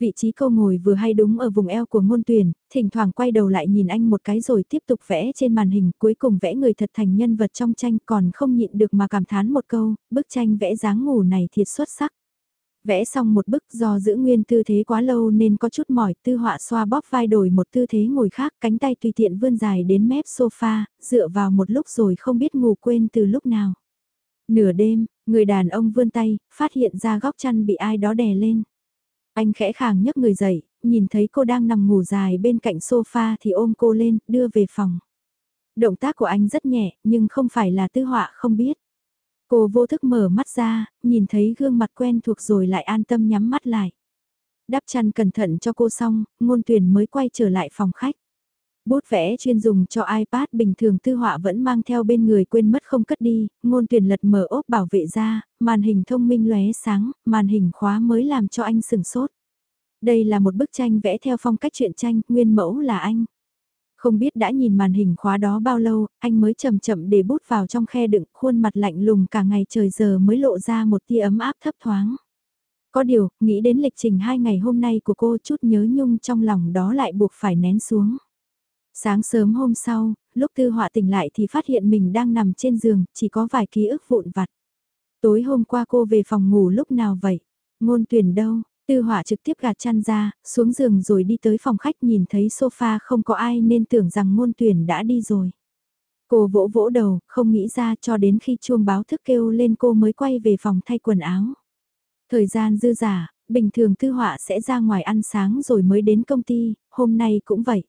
vị trí cô ngồi vừa hay đúng ở vùng eo của ngôn tuyển, thỉnh thoảng quay đầu lại nhìn anh một cái rồi tiếp tục vẽ trên màn hình, cuối cùng vẽ người thật thành nhân vật trong tranh còn không nhịn được mà cảm thán một câu, bức tranh vẽ dáng ngủ này thiệt xuất sắc. Vẽ xong một bức do giữ nguyên tư thế quá lâu nên có chút mỏi, tư họa xoa bóp vai đổi một tư thế ngồi khác, cánh tay tùy tiện vươn dài đến mép sofa, dựa vào một lúc rồi không biết ngủ quên từ lúc nào. Nửa đêm, người đàn ông vươn tay, phát hiện ra góc chăn bị ai đó đè lên. Anh khẽ khàng nhấc người dậy, nhìn thấy cô đang nằm ngủ dài bên cạnh sofa thì ôm cô lên, đưa về phòng. Động tác của anh rất nhẹ, nhưng không phải là tư họa không biết. Cô vô thức mở mắt ra, nhìn thấy gương mặt quen thuộc rồi lại an tâm nhắm mắt lại. Đắp chăn cẩn thận cho cô xong, ngôn tuyển mới quay trở lại phòng khách. Bút vẽ chuyên dùng cho iPad bình thường tư họa vẫn mang theo bên người quên mất không cất đi, ngôn tuyển lật mở ốp bảo vệ ra, màn hình thông minh lóe sáng, màn hình khóa mới làm cho anh sừng sốt. Đây là một bức tranh vẽ theo phong cách truyện tranh, nguyên mẫu là anh. Không biết đã nhìn màn hình khóa đó bao lâu, anh mới chậm chậm để bút vào trong khe đựng, khuôn mặt lạnh lùng cả ngày trời giờ mới lộ ra một tia ấm áp thấp thoáng. Có điều, nghĩ đến lịch trình hai ngày hôm nay của cô chút nhớ nhung trong lòng đó lại buộc phải nén xuống. Sáng sớm hôm sau, lúc tư họa tỉnh lại thì phát hiện mình đang nằm trên giường, chỉ có vài ký ức vụn vặt. Tối hôm qua cô về phòng ngủ lúc nào vậy? Ngôn tuyển đâu? Tư hỏa trực tiếp gạt chăn ra, xuống giường rồi đi tới phòng khách nhìn thấy sofa không có ai nên tưởng rằng ngôn tuyển đã đi rồi. Cô vỗ vỗ đầu, không nghĩ ra cho đến khi chuông báo thức kêu lên cô mới quay về phòng thay quần áo. Thời gian dư giả, bình thường tư họa sẽ ra ngoài ăn sáng rồi mới đến công ty, hôm nay cũng vậy.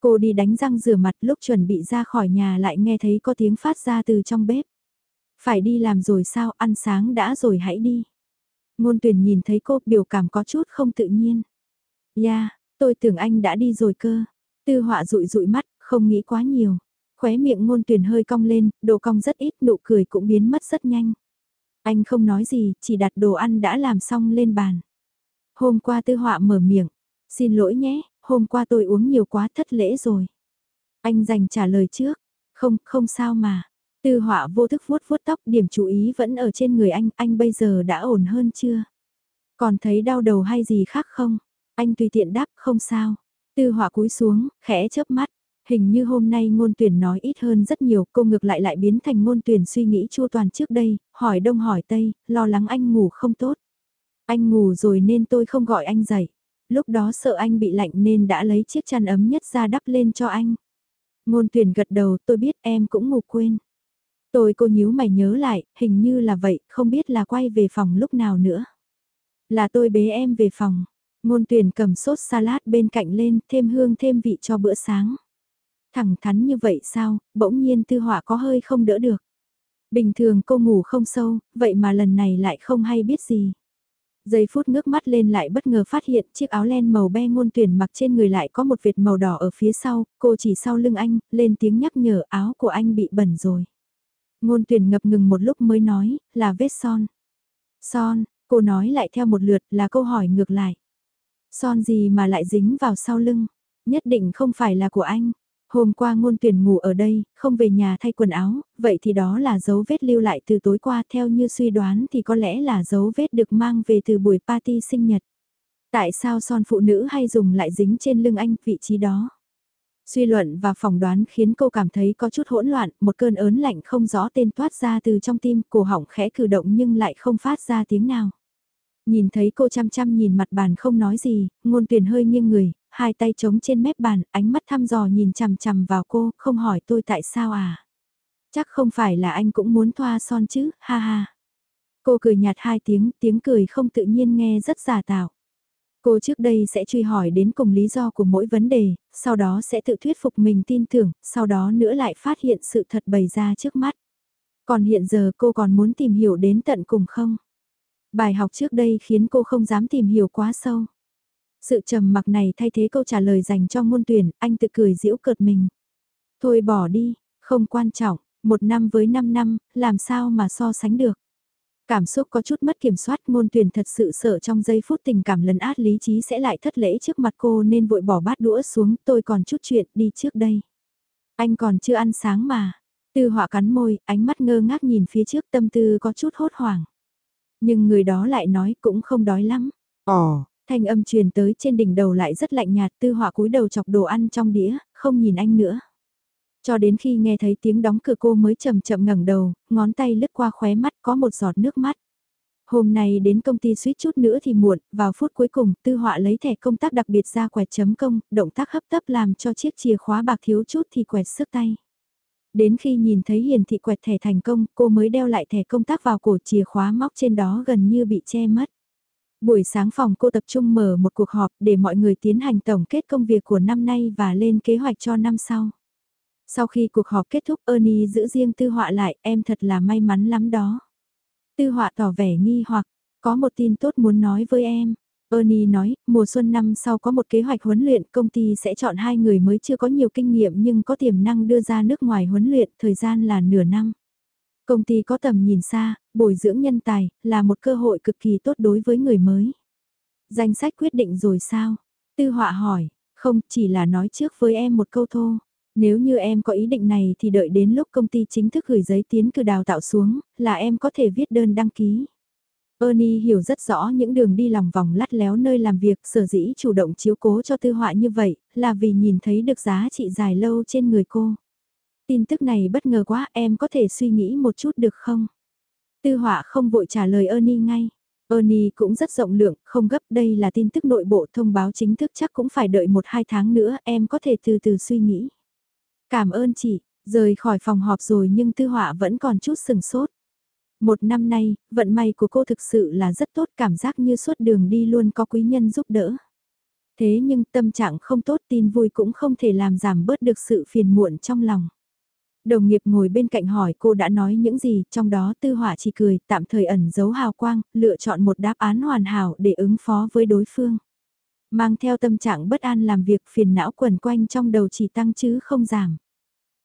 Cô đi đánh răng rửa mặt lúc chuẩn bị ra khỏi nhà lại nghe thấy có tiếng phát ra từ trong bếp. Phải đi làm rồi sao, ăn sáng đã rồi hãy đi. Ngôn tuyển nhìn thấy cô biểu cảm có chút không tự nhiên. Ya, yeah, tôi tưởng anh đã đi rồi cơ. Tư họa rụi rụi mắt, không nghĩ quá nhiều. Khóe miệng ngôn tuyển hơi cong lên, độ cong rất ít, nụ cười cũng biến mất rất nhanh. Anh không nói gì, chỉ đặt đồ ăn đã làm xong lên bàn. Hôm qua tư họa mở miệng. Xin lỗi nhé, hôm qua tôi uống nhiều quá thất lễ rồi. Anh dành trả lời trước. Không, không sao mà. Tư họa vô thức vuốt vuốt tóc điểm chú ý vẫn ở trên người anh, anh bây giờ đã ổn hơn chưa? Còn thấy đau đầu hay gì khác không? Anh tùy tiện đáp không sao. Tư họa cúi xuống, khẽ chớp mắt. Hình như hôm nay ngôn tuyển nói ít hơn rất nhiều, cô ngược lại lại biến thành ngôn tuyển suy nghĩ chu toàn trước đây, hỏi đông hỏi tây, lo lắng anh ngủ không tốt. Anh ngủ rồi nên tôi không gọi anh dậy. Lúc đó sợ anh bị lạnh nên đã lấy chiếc chăn ấm nhất ra đắp lên cho anh. Ngôn tuyển gật đầu tôi biết em cũng ngủ quên. Tôi cô nhíu mày nhớ lại, hình như là vậy, không biết là quay về phòng lúc nào nữa. Là tôi bế em về phòng. Ngôn tuyển cầm sốt salad bên cạnh lên, thêm hương thêm vị cho bữa sáng. Thẳng thắn như vậy sao, bỗng nhiên tư họa có hơi không đỡ được. Bình thường cô ngủ không sâu, vậy mà lần này lại không hay biết gì. Giây phút ngước mắt lên lại bất ngờ phát hiện chiếc áo len màu be ngôn tuyển mặc trên người lại có một vệt màu đỏ ở phía sau, cô chỉ sau lưng anh, lên tiếng nhắc nhở áo của anh bị bẩn rồi. Ngôn tuyển ngập ngừng một lúc mới nói, là vết son. Son, cô nói lại theo một lượt là câu hỏi ngược lại. Son gì mà lại dính vào sau lưng? Nhất định không phải là của anh. Hôm qua ngôn tuyển ngủ ở đây, không về nhà thay quần áo, vậy thì đó là dấu vết lưu lại từ tối qua theo như suy đoán thì có lẽ là dấu vết được mang về từ buổi party sinh nhật. Tại sao son phụ nữ hay dùng lại dính trên lưng anh vị trí đó? Suy luận và phỏng đoán khiến cô cảm thấy có chút hỗn loạn, một cơn ớn lạnh không rõ tên toát ra từ trong tim, cổ họng khẽ cử động nhưng lại không phát ra tiếng nào. Nhìn thấy cô chăm chăm nhìn mặt bàn không nói gì, ngôn tuyển hơi nghiêng người, hai tay trống trên mép bàn, ánh mắt thăm dò nhìn chằm chằm vào cô, không hỏi tôi tại sao à. Chắc không phải là anh cũng muốn thoa son chứ, ha ha. Cô cười nhạt hai tiếng, tiếng cười không tự nhiên nghe rất giả tạo. Cô trước đây sẽ truy hỏi đến cùng lý do của mỗi vấn đề, sau đó sẽ tự thuyết phục mình tin tưởng, sau đó nữa lại phát hiện sự thật bày ra trước mắt. Còn hiện giờ cô còn muốn tìm hiểu đến tận cùng không? Bài học trước đây khiến cô không dám tìm hiểu quá sâu. Sự trầm mặc này thay thế câu trả lời dành cho ngôn tuyển, anh tự cười giễu cợt mình. Thôi bỏ đi, không quan trọng, một năm với năm năm, làm sao mà so sánh được. Cảm xúc có chút mất kiểm soát ngôn tuyển thật sự sợ trong giây phút tình cảm lấn át lý trí sẽ lại thất lễ trước mặt cô nên vội bỏ bát đũa xuống tôi còn chút chuyện đi trước đây. Anh còn chưa ăn sáng mà. Tư họa cắn môi, ánh mắt ngơ ngác nhìn phía trước tâm tư có chút hốt hoảng. Nhưng người đó lại nói cũng không đói lắm. Ồ, thanh âm truyền tới trên đỉnh đầu lại rất lạnh nhạt tư họa cúi đầu chọc đồ ăn trong đĩa, không nhìn anh nữa. Cho đến khi nghe thấy tiếng đóng cửa cô mới chậm chậm ngẩng đầu, ngón tay lướt qua khóe mắt có một giọt nước mắt. Hôm nay đến công ty suýt chút nữa thì muộn, vào phút cuối cùng tư họa lấy thẻ công tác đặc biệt ra quẹt chấm công, động tác hấp tấp làm cho chiếc chìa khóa bạc thiếu chút thì quẹt sức tay. Đến khi nhìn thấy hiền thị quẹt thẻ thành công, cô mới đeo lại thẻ công tác vào cổ chìa khóa móc trên đó gần như bị che mất. Buổi sáng phòng cô tập trung mở một cuộc họp để mọi người tiến hành tổng kết công việc của năm nay và lên kế hoạch cho năm sau. Sau khi cuộc họp kết thúc Ernie giữ riêng tư họa lại, em thật là may mắn lắm đó. Tư họa tỏ vẻ nghi hoặc, có một tin tốt muốn nói với em. Ernie nói, mùa xuân năm sau có một kế hoạch huấn luyện, công ty sẽ chọn hai người mới chưa có nhiều kinh nghiệm nhưng có tiềm năng đưa ra nước ngoài huấn luyện, thời gian là nửa năm. Công ty có tầm nhìn xa, bồi dưỡng nhân tài, là một cơ hội cực kỳ tốt đối với người mới. Danh sách quyết định rồi sao? Tư họa hỏi, Không, chỉ là nói trước với em một câu thô. Nếu như em có ý định này thì đợi đến lúc công ty chính thức gửi giấy tiến cử đào tạo xuống, là em có thể viết đơn đăng ký. Ernie hiểu rất rõ những đường đi lòng vòng lắt léo nơi làm việc sở dĩ chủ động chiếu cố cho tư họa như vậy, là vì nhìn thấy được giá trị dài lâu trên người cô. Tin tức này bất ngờ quá em có thể suy nghĩ một chút được không? Tư họa không vội trả lời Ernie ngay. Ernie cũng rất rộng lượng, không gấp đây là tin tức nội bộ thông báo chính thức chắc cũng phải đợi một hai tháng nữa em có thể từ từ suy nghĩ. Cảm ơn chị, rời khỏi phòng họp rồi nhưng tư họa vẫn còn chút sừng sốt. Một năm nay, vận may của cô thực sự là rất tốt cảm giác như suốt đường đi luôn có quý nhân giúp đỡ. Thế nhưng tâm trạng không tốt tin vui cũng không thể làm giảm bớt được sự phiền muộn trong lòng. Đồng nghiệp ngồi bên cạnh hỏi cô đã nói những gì, trong đó tư hỏa chỉ cười, tạm thời ẩn giấu hào quang, lựa chọn một đáp án hoàn hảo để ứng phó với đối phương. Mang theo tâm trạng bất an làm việc phiền não quẩn quanh trong đầu chỉ tăng chứ không giảm.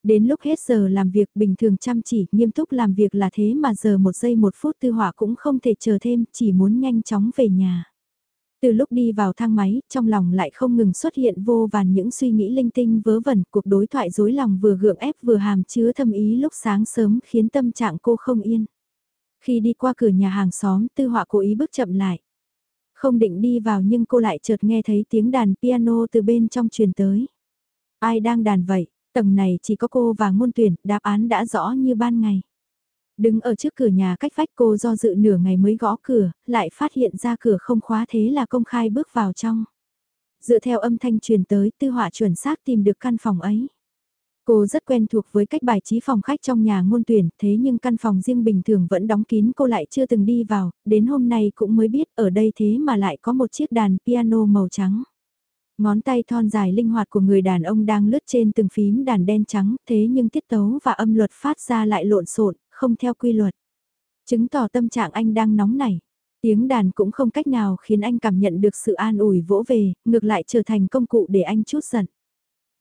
Đến lúc hết giờ làm việc bình thường chăm chỉ, nghiêm túc làm việc là thế mà giờ một giây một phút tư hỏa cũng không thể chờ thêm, chỉ muốn nhanh chóng về nhà. Từ lúc đi vào thang máy, trong lòng lại không ngừng xuất hiện vô vàn những suy nghĩ linh tinh vớ vẩn, cuộc đối thoại dối lòng vừa gượng ép vừa hàm chứa thâm ý lúc sáng sớm khiến tâm trạng cô không yên. Khi đi qua cửa nhà hàng xóm, tư họa cố ý bước chậm lại. Không định đi vào nhưng cô lại chợt nghe thấy tiếng đàn piano từ bên trong truyền tới. Ai đang đàn vậy? Tầng này chỉ có cô và ngôn tuyển, đáp án đã rõ như ban ngày. Đứng ở trước cửa nhà cách vách cô do dự nửa ngày mới gõ cửa, lại phát hiện ra cửa không khóa thế là công khai bước vào trong. Dựa theo âm thanh truyền tới, tư họa chuẩn xác tìm được căn phòng ấy. Cô rất quen thuộc với cách bài trí phòng khách trong nhà ngôn tuyển, thế nhưng căn phòng riêng bình thường vẫn đóng kín cô lại chưa từng đi vào, đến hôm nay cũng mới biết ở đây thế mà lại có một chiếc đàn piano màu trắng. Ngón tay thon dài linh hoạt của người đàn ông đang lướt trên từng phím đàn đen trắng, thế nhưng tiết tấu và âm luật phát ra lại lộn xộn, không theo quy luật. Chứng tỏ tâm trạng anh đang nóng nảy. Tiếng đàn cũng không cách nào khiến anh cảm nhận được sự an ủi vỗ về, ngược lại trở thành công cụ để anh chút giận.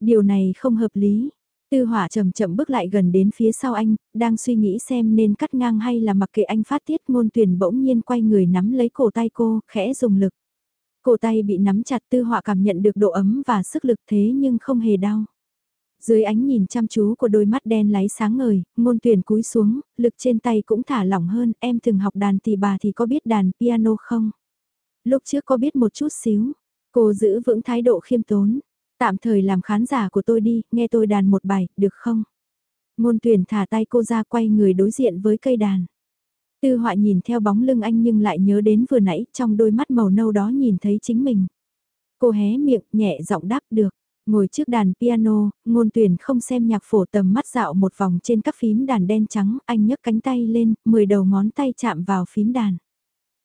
Điều này không hợp lý. Tư hỏa chậm chậm bước lại gần đến phía sau anh, đang suy nghĩ xem nên cắt ngang hay là mặc kệ anh phát tiết ngôn tuyển bỗng nhiên quay người nắm lấy cổ tay cô, khẽ dùng lực. Cổ tay bị nắm chặt tư họa cảm nhận được độ ấm và sức lực thế nhưng không hề đau. Dưới ánh nhìn chăm chú của đôi mắt đen láy sáng ngời, ngôn tuyển cúi xuống, lực trên tay cũng thả lỏng hơn, em từng học đàn thì bà thì có biết đàn piano không? Lúc trước có biết một chút xíu, cô giữ vững thái độ khiêm tốn, tạm thời làm khán giả của tôi đi, nghe tôi đàn một bài, được không? Ngôn tuyển thả tay cô ra quay người đối diện với cây đàn. Tư họa nhìn theo bóng lưng anh nhưng lại nhớ đến vừa nãy trong đôi mắt màu nâu đó nhìn thấy chính mình. Cô hé miệng nhẹ giọng đáp được. Ngồi trước đàn piano, ngôn tuyển không xem nhạc phổ tầm mắt dạo một vòng trên các phím đàn đen trắng, anh nhấc cánh tay lên, 10 đầu ngón tay chạm vào phím đàn.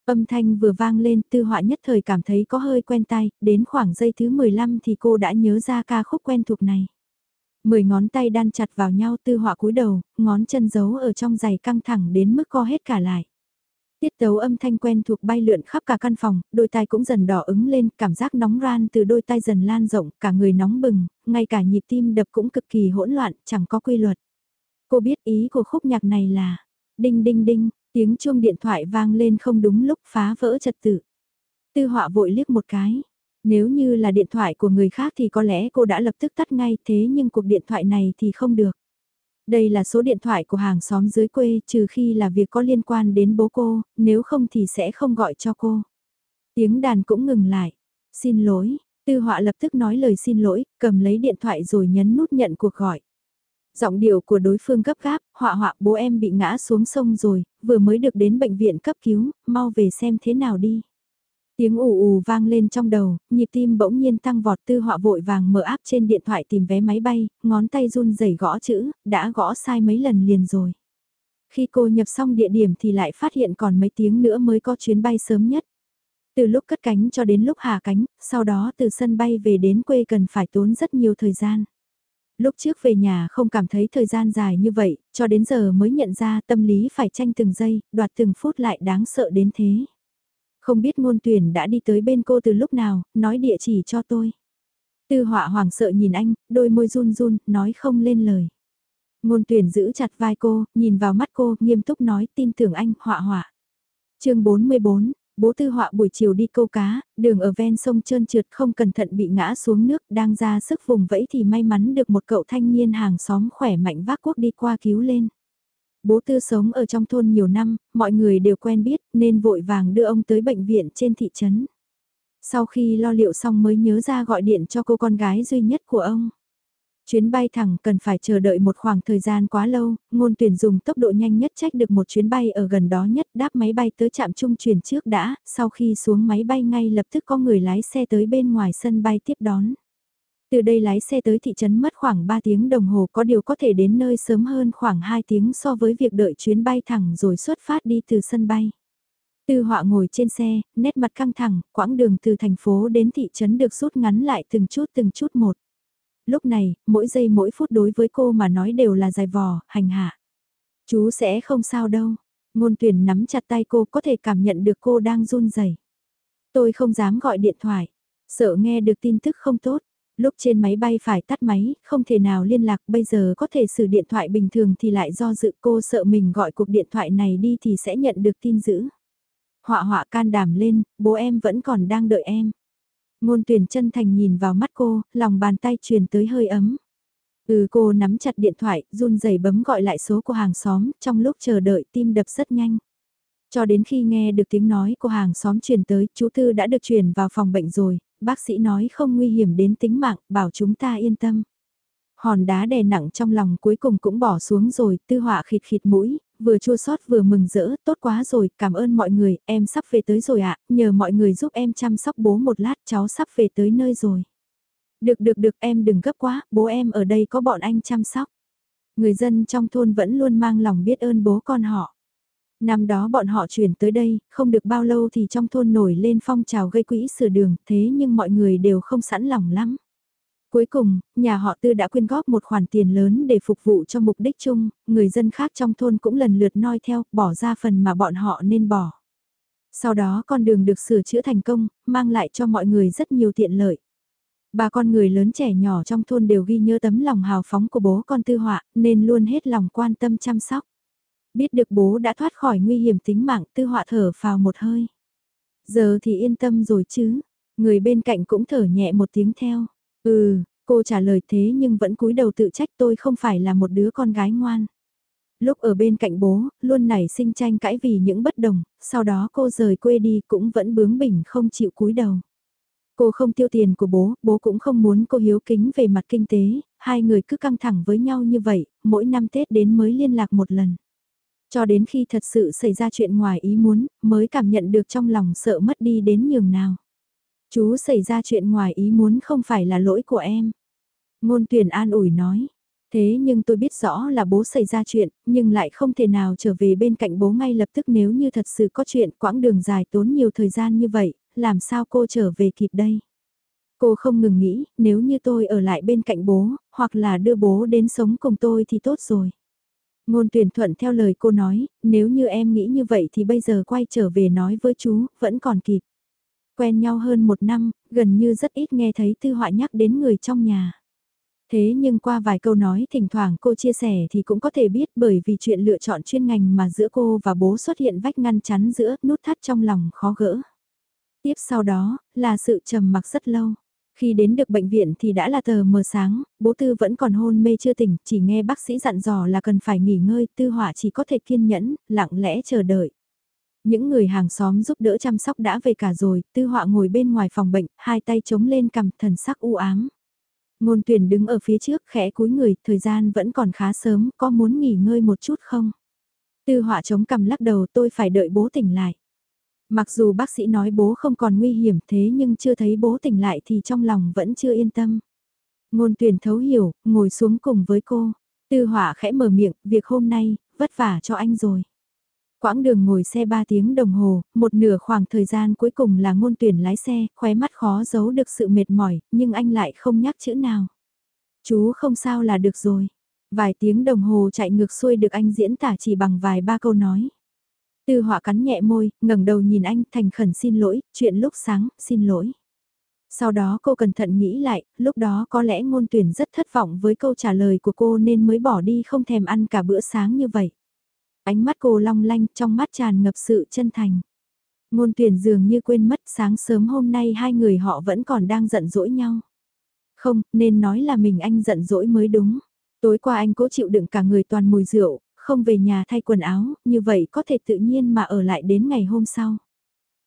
Âm thanh vừa vang lên, tư họa nhất thời cảm thấy có hơi quen tay, đến khoảng giây thứ 15 thì cô đã nhớ ra ca khúc quen thuộc này. Mười ngón tay đan chặt vào nhau tư họa cúi đầu, ngón chân giấu ở trong giày căng thẳng đến mức co hết cả lại. Tiết tấu âm thanh quen thuộc bay lượn khắp cả căn phòng, đôi tai cũng dần đỏ ứng lên, cảm giác nóng ran từ đôi tai dần lan rộng, cả người nóng bừng, ngay cả nhịp tim đập cũng cực kỳ hỗn loạn, chẳng có quy luật. Cô biết ý của khúc nhạc này là, đinh đinh đinh, tiếng chuông điện thoại vang lên không đúng lúc phá vỡ trật tự. Tư họa vội liếc một cái. Nếu như là điện thoại của người khác thì có lẽ cô đã lập tức tắt ngay thế nhưng cuộc điện thoại này thì không được. Đây là số điện thoại của hàng xóm dưới quê trừ khi là việc có liên quan đến bố cô, nếu không thì sẽ không gọi cho cô. Tiếng đàn cũng ngừng lại. Xin lỗi, tư họa lập tức nói lời xin lỗi, cầm lấy điện thoại rồi nhấn nút nhận cuộc gọi. Giọng điệu của đối phương gấp gáp, họa họa bố em bị ngã xuống sông rồi, vừa mới được đến bệnh viện cấp cứu, mau về xem thế nào đi. Tiếng ù ù vang lên trong đầu, nhịp tim bỗng nhiên tăng vọt tư họa vội vàng mở áp trên điện thoại tìm vé máy bay, ngón tay run rẩy gõ chữ, đã gõ sai mấy lần liền rồi. Khi cô nhập xong địa điểm thì lại phát hiện còn mấy tiếng nữa mới có chuyến bay sớm nhất. Từ lúc cất cánh cho đến lúc hạ cánh, sau đó từ sân bay về đến quê cần phải tốn rất nhiều thời gian. Lúc trước về nhà không cảm thấy thời gian dài như vậy, cho đến giờ mới nhận ra tâm lý phải tranh từng giây, đoạt từng phút lại đáng sợ đến thế. Không biết ngôn tuyển đã đi tới bên cô từ lúc nào, nói địa chỉ cho tôi. Tư họa hoàng sợ nhìn anh, đôi môi run run, nói không lên lời. Ngôn tuyển giữ chặt vai cô, nhìn vào mắt cô, nghiêm túc nói tin tưởng anh, họa họa. chương 44, Bố tư họa buổi chiều đi câu cá, đường ở ven sông trơn trượt không cẩn thận bị ngã xuống nước đang ra sức vùng vẫy thì may mắn được một cậu thanh niên hàng xóm khỏe mạnh vác quốc đi qua cứu lên. Bố tư sống ở trong thôn nhiều năm, mọi người đều quen biết nên vội vàng đưa ông tới bệnh viện trên thị trấn. Sau khi lo liệu xong mới nhớ ra gọi điện cho cô con gái duy nhất của ông. Chuyến bay thẳng cần phải chờ đợi một khoảng thời gian quá lâu, ngôn tuyển dùng tốc độ nhanh nhất trách được một chuyến bay ở gần đó nhất đáp máy bay tới trạm trung chuyển trước đã, sau khi xuống máy bay ngay lập tức có người lái xe tới bên ngoài sân bay tiếp đón. Từ đây lái xe tới thị trấn mất khoảng 3 tiếng đồng hồ có điều có thể đến nơi sớm hơn khoảng 2 tiếng so với việc đợi chuyến bay thẳng rồi xuất phát đi từ sân bay. Tư họa ngồi trên xe, nét mặt căng thẳng, quãng đường từ thành phố đến thị trấn được rút ngắn lại từng chút từng chút một. Lúc này, mỗi giây mỗi phút đối với cô mà nói đều là dài vò, hành hạ. Chú sẽ không sao đâu. Ngôn tuyển nắm chặt tay cô có thể cảm nhận được cô đang run rẩy. Tôi không dám gọi điện thoại, sợ nghe được tin tức không tốt. Lúc trên máy bay phải tắt máy, không thể nào liên lạc bây giờ có thể sử điện thoại bình thường thì lại do dự cô sợ mình gọi cuộc điện thoại này đi thì sẽ nhận được tin dữ. Họa họa can đảm lên, bố em vẫn còn đang đợi em. Ngôn tuyển chân thành nhìn vào mắt cô, lòng bàn tay truyền tới hơi ấm. Ừ cô nắm chặt điện thoại, run rẩy bấm gọi lại số của hàng xóm, trong lúc chờ đợi tim đập rất nhanh. Cho đến khi nghe được tiếng nói của hàng xóm truyền tới, chú Tư đã được chuyển vào phòng bệnh rồi, bác sĩ nói không nguy hiểm đến tính mạng, bảo chúng ta yên tâm. Hòn đá đè nặng trong lòng cuối cùng cũng bỏ xuống rồi, tư họa khịt khịt mũi, vừa chua xót vừa mừng rỡ, tốt quá rồi, cảm ơn mọi người, em sắp về tới rồi ạ, nhờ mọi người giúp em chăm sóc bố một lát, cháu sắp về tới nơi rồi. Được được được em đừng gấp quá, bố em ở đây có bọn anh chăm sóc. Người dân trong thôn vẫn luôn mang lòng biết ơn bố con họ. Năm đó bọn họ chuyển tới đây, không được bao lâu thì trong thôn nổi lên phong trào gây quỹ sửa đường, thế nhưng mọi người đều không sẵn lòng lắm. Cuối cùng, nhà họ tư đã quyên góp một khoản tiền lớn để phục vụ cho mục đích chung, người dân khác trong thôn cũng lần lượt noi theo, bỏ ra phần mà bọn họ nên bỏ. Sau đó con đường được sửa chữa thành công, mang lại cho mọi người rất nhiều tiện lợi. Bà con người lớn trẻ nhỏ trong thôn đều ghi nhớ tấm lòng hào phóng của bố con tư họa, nên luôn hết lòng quan tâm chăm sóc. Biết được bố đã thoát khỏi nguy hiểm tính mạng tư họa thở vào một hơi. Giờ thì yên tâm rồi chứ, người bên cạnh cũng thở nhẹ một tiếng theo. Ừ, cô trả lời thế nhưng vẫn cúi đầu tự trách tôi không phải là một đứa con gái ngoan. Lúc ở bên cạnh bố, luôn nảy sinh tranh cãi vì những bất đồng, sau đó cô rời quê đi cũng vẫn bướng bỉnh không chịu cúi đầu. Cô không tiêu tiền của bố, bố cũng không muốn cô hiếu kính về mặt kinh tế, hai người cứ căng thẳng với nhau như vậy, mỗi năm Tết đến mới liên lạc một lần. Cho đến khi thật sự xảy ra chuyện ngoài ý muốn, mới cảm nhận được trong lòng sợ mất đi đến nhường nào. Chú xảy ra chuyện ngoài ý muốn không phải là lỗi của em. Ngôn tuyển an ủi nói. Thế nhưng tôi biết rõ là bố xảy ra chuyện, nhưng lại không thể nào trở về bên cạnh bố ngay lập tức nếu như thật sự có chuyện quãng đường dài tốn nhiều thời gian như vậy, làm sao cô trở về kịp đây? Cô không ngừng nghĩ, nếu như tôi ở lại bên cạnh bố, hoặc là đưa bố đến sống cùng tôi thì tốt rồi. Ngôn tuyển thuận theo lời cô nói, nếu như em nghĩ như vậy thì bây giờ quay trở về nói với chú, vẫn còn kịp. Quen nhau hơn một năm, gần như rất ít nghe thấy tư họa nhắc đến người trong nhà. Thế nhưng qua vài câu nói thỉnh thoảng cô chia sẻ thì cũng có thể biết bởi vì chuyện lựa chọn chuyên ngành mà giữa cô và bố xuất hiện vách ngăn chắn giữa nút thắt trong lòng khó gỡ. Tiếp sau đó, là sự trầm mặc rất lâu. Khi đến được bệnh viện thì đã là tờ mờ sáng, bố tư vẫn còn hôn mê chưa tỉnh, chỉ nghe bác sĩ dặn dò là cần phải nghỉ ngơi, tư Hỏa chỉ có thể kiên nhẫn, lặng lẽ chờ đợi. Những người hàng xóm giúp đỡ chăm sóc đã về cả rồi, tư họa ngồi bên ngoài phòng bệnh, hai tay chống lên cầm thần sắc u ám. Ngôn tuyển đứng ở phía trước khẽ cúi người, thời gian vẫn còn khá sớm, có muốn nghỉ ngơi một chút không? Tư họa chống cầm lắc đầu tôi phải đợi bố tỉnh lại. Mặc dù bác sĩ nói bố không còn nguy hiểm thế nhưng chưa thấy bố tỉnh lại thì trong lòng vẫn chưa yên tâm. Ngôn tuyển thấu hiểu, ngồi xuống cùng với cô. Tư hỏa khẽ mở miệng, việc hôm nay, vất vả cho anh rồi. Quãng đường ngồi xe 3 tiếng đồng hồ, một nửa khoảng thời gian cuối cùng là ngôn tuyển lái xe, khóe mắt khó giấu được sự mệt mỏi, nhưng anh lại không nhắc chữ nào. Chú không sao là được rồi. Vài tiếng đồng hồ chạy ngược xuôi được anh diễn tả chỉ bằng vài ba câu nói. Tư họa cắn nhẹ môi, ngẩng đầu nhìn anh thành khẩn xin lỗi, chuyện lúc sáng, xin lỗi. Sau đó cô cẩn thận nghĩ lại, lúc đó có lẽ ngôn tuyển rất thất vọng với câu trả lời của cô nên mới bỏ đi không thèm ăn cả bữa sáng như vậy. Ánh mắt cô long lanh trong mắt tràn ngập sự chân thành. Ngôn tuyển dường như quên mất sáng sớm hôm nay hai người họ vẫn còn đang giận dỗi nhau. Không, nên nói là mình anh giận dỗi mới đúng. Tối qua anh cố chịu đựng cả người toàn mùi rượu, không về nhà thay quần áo, như vậy có thể tự nhiên mà ở lại đến ngày hôm sau.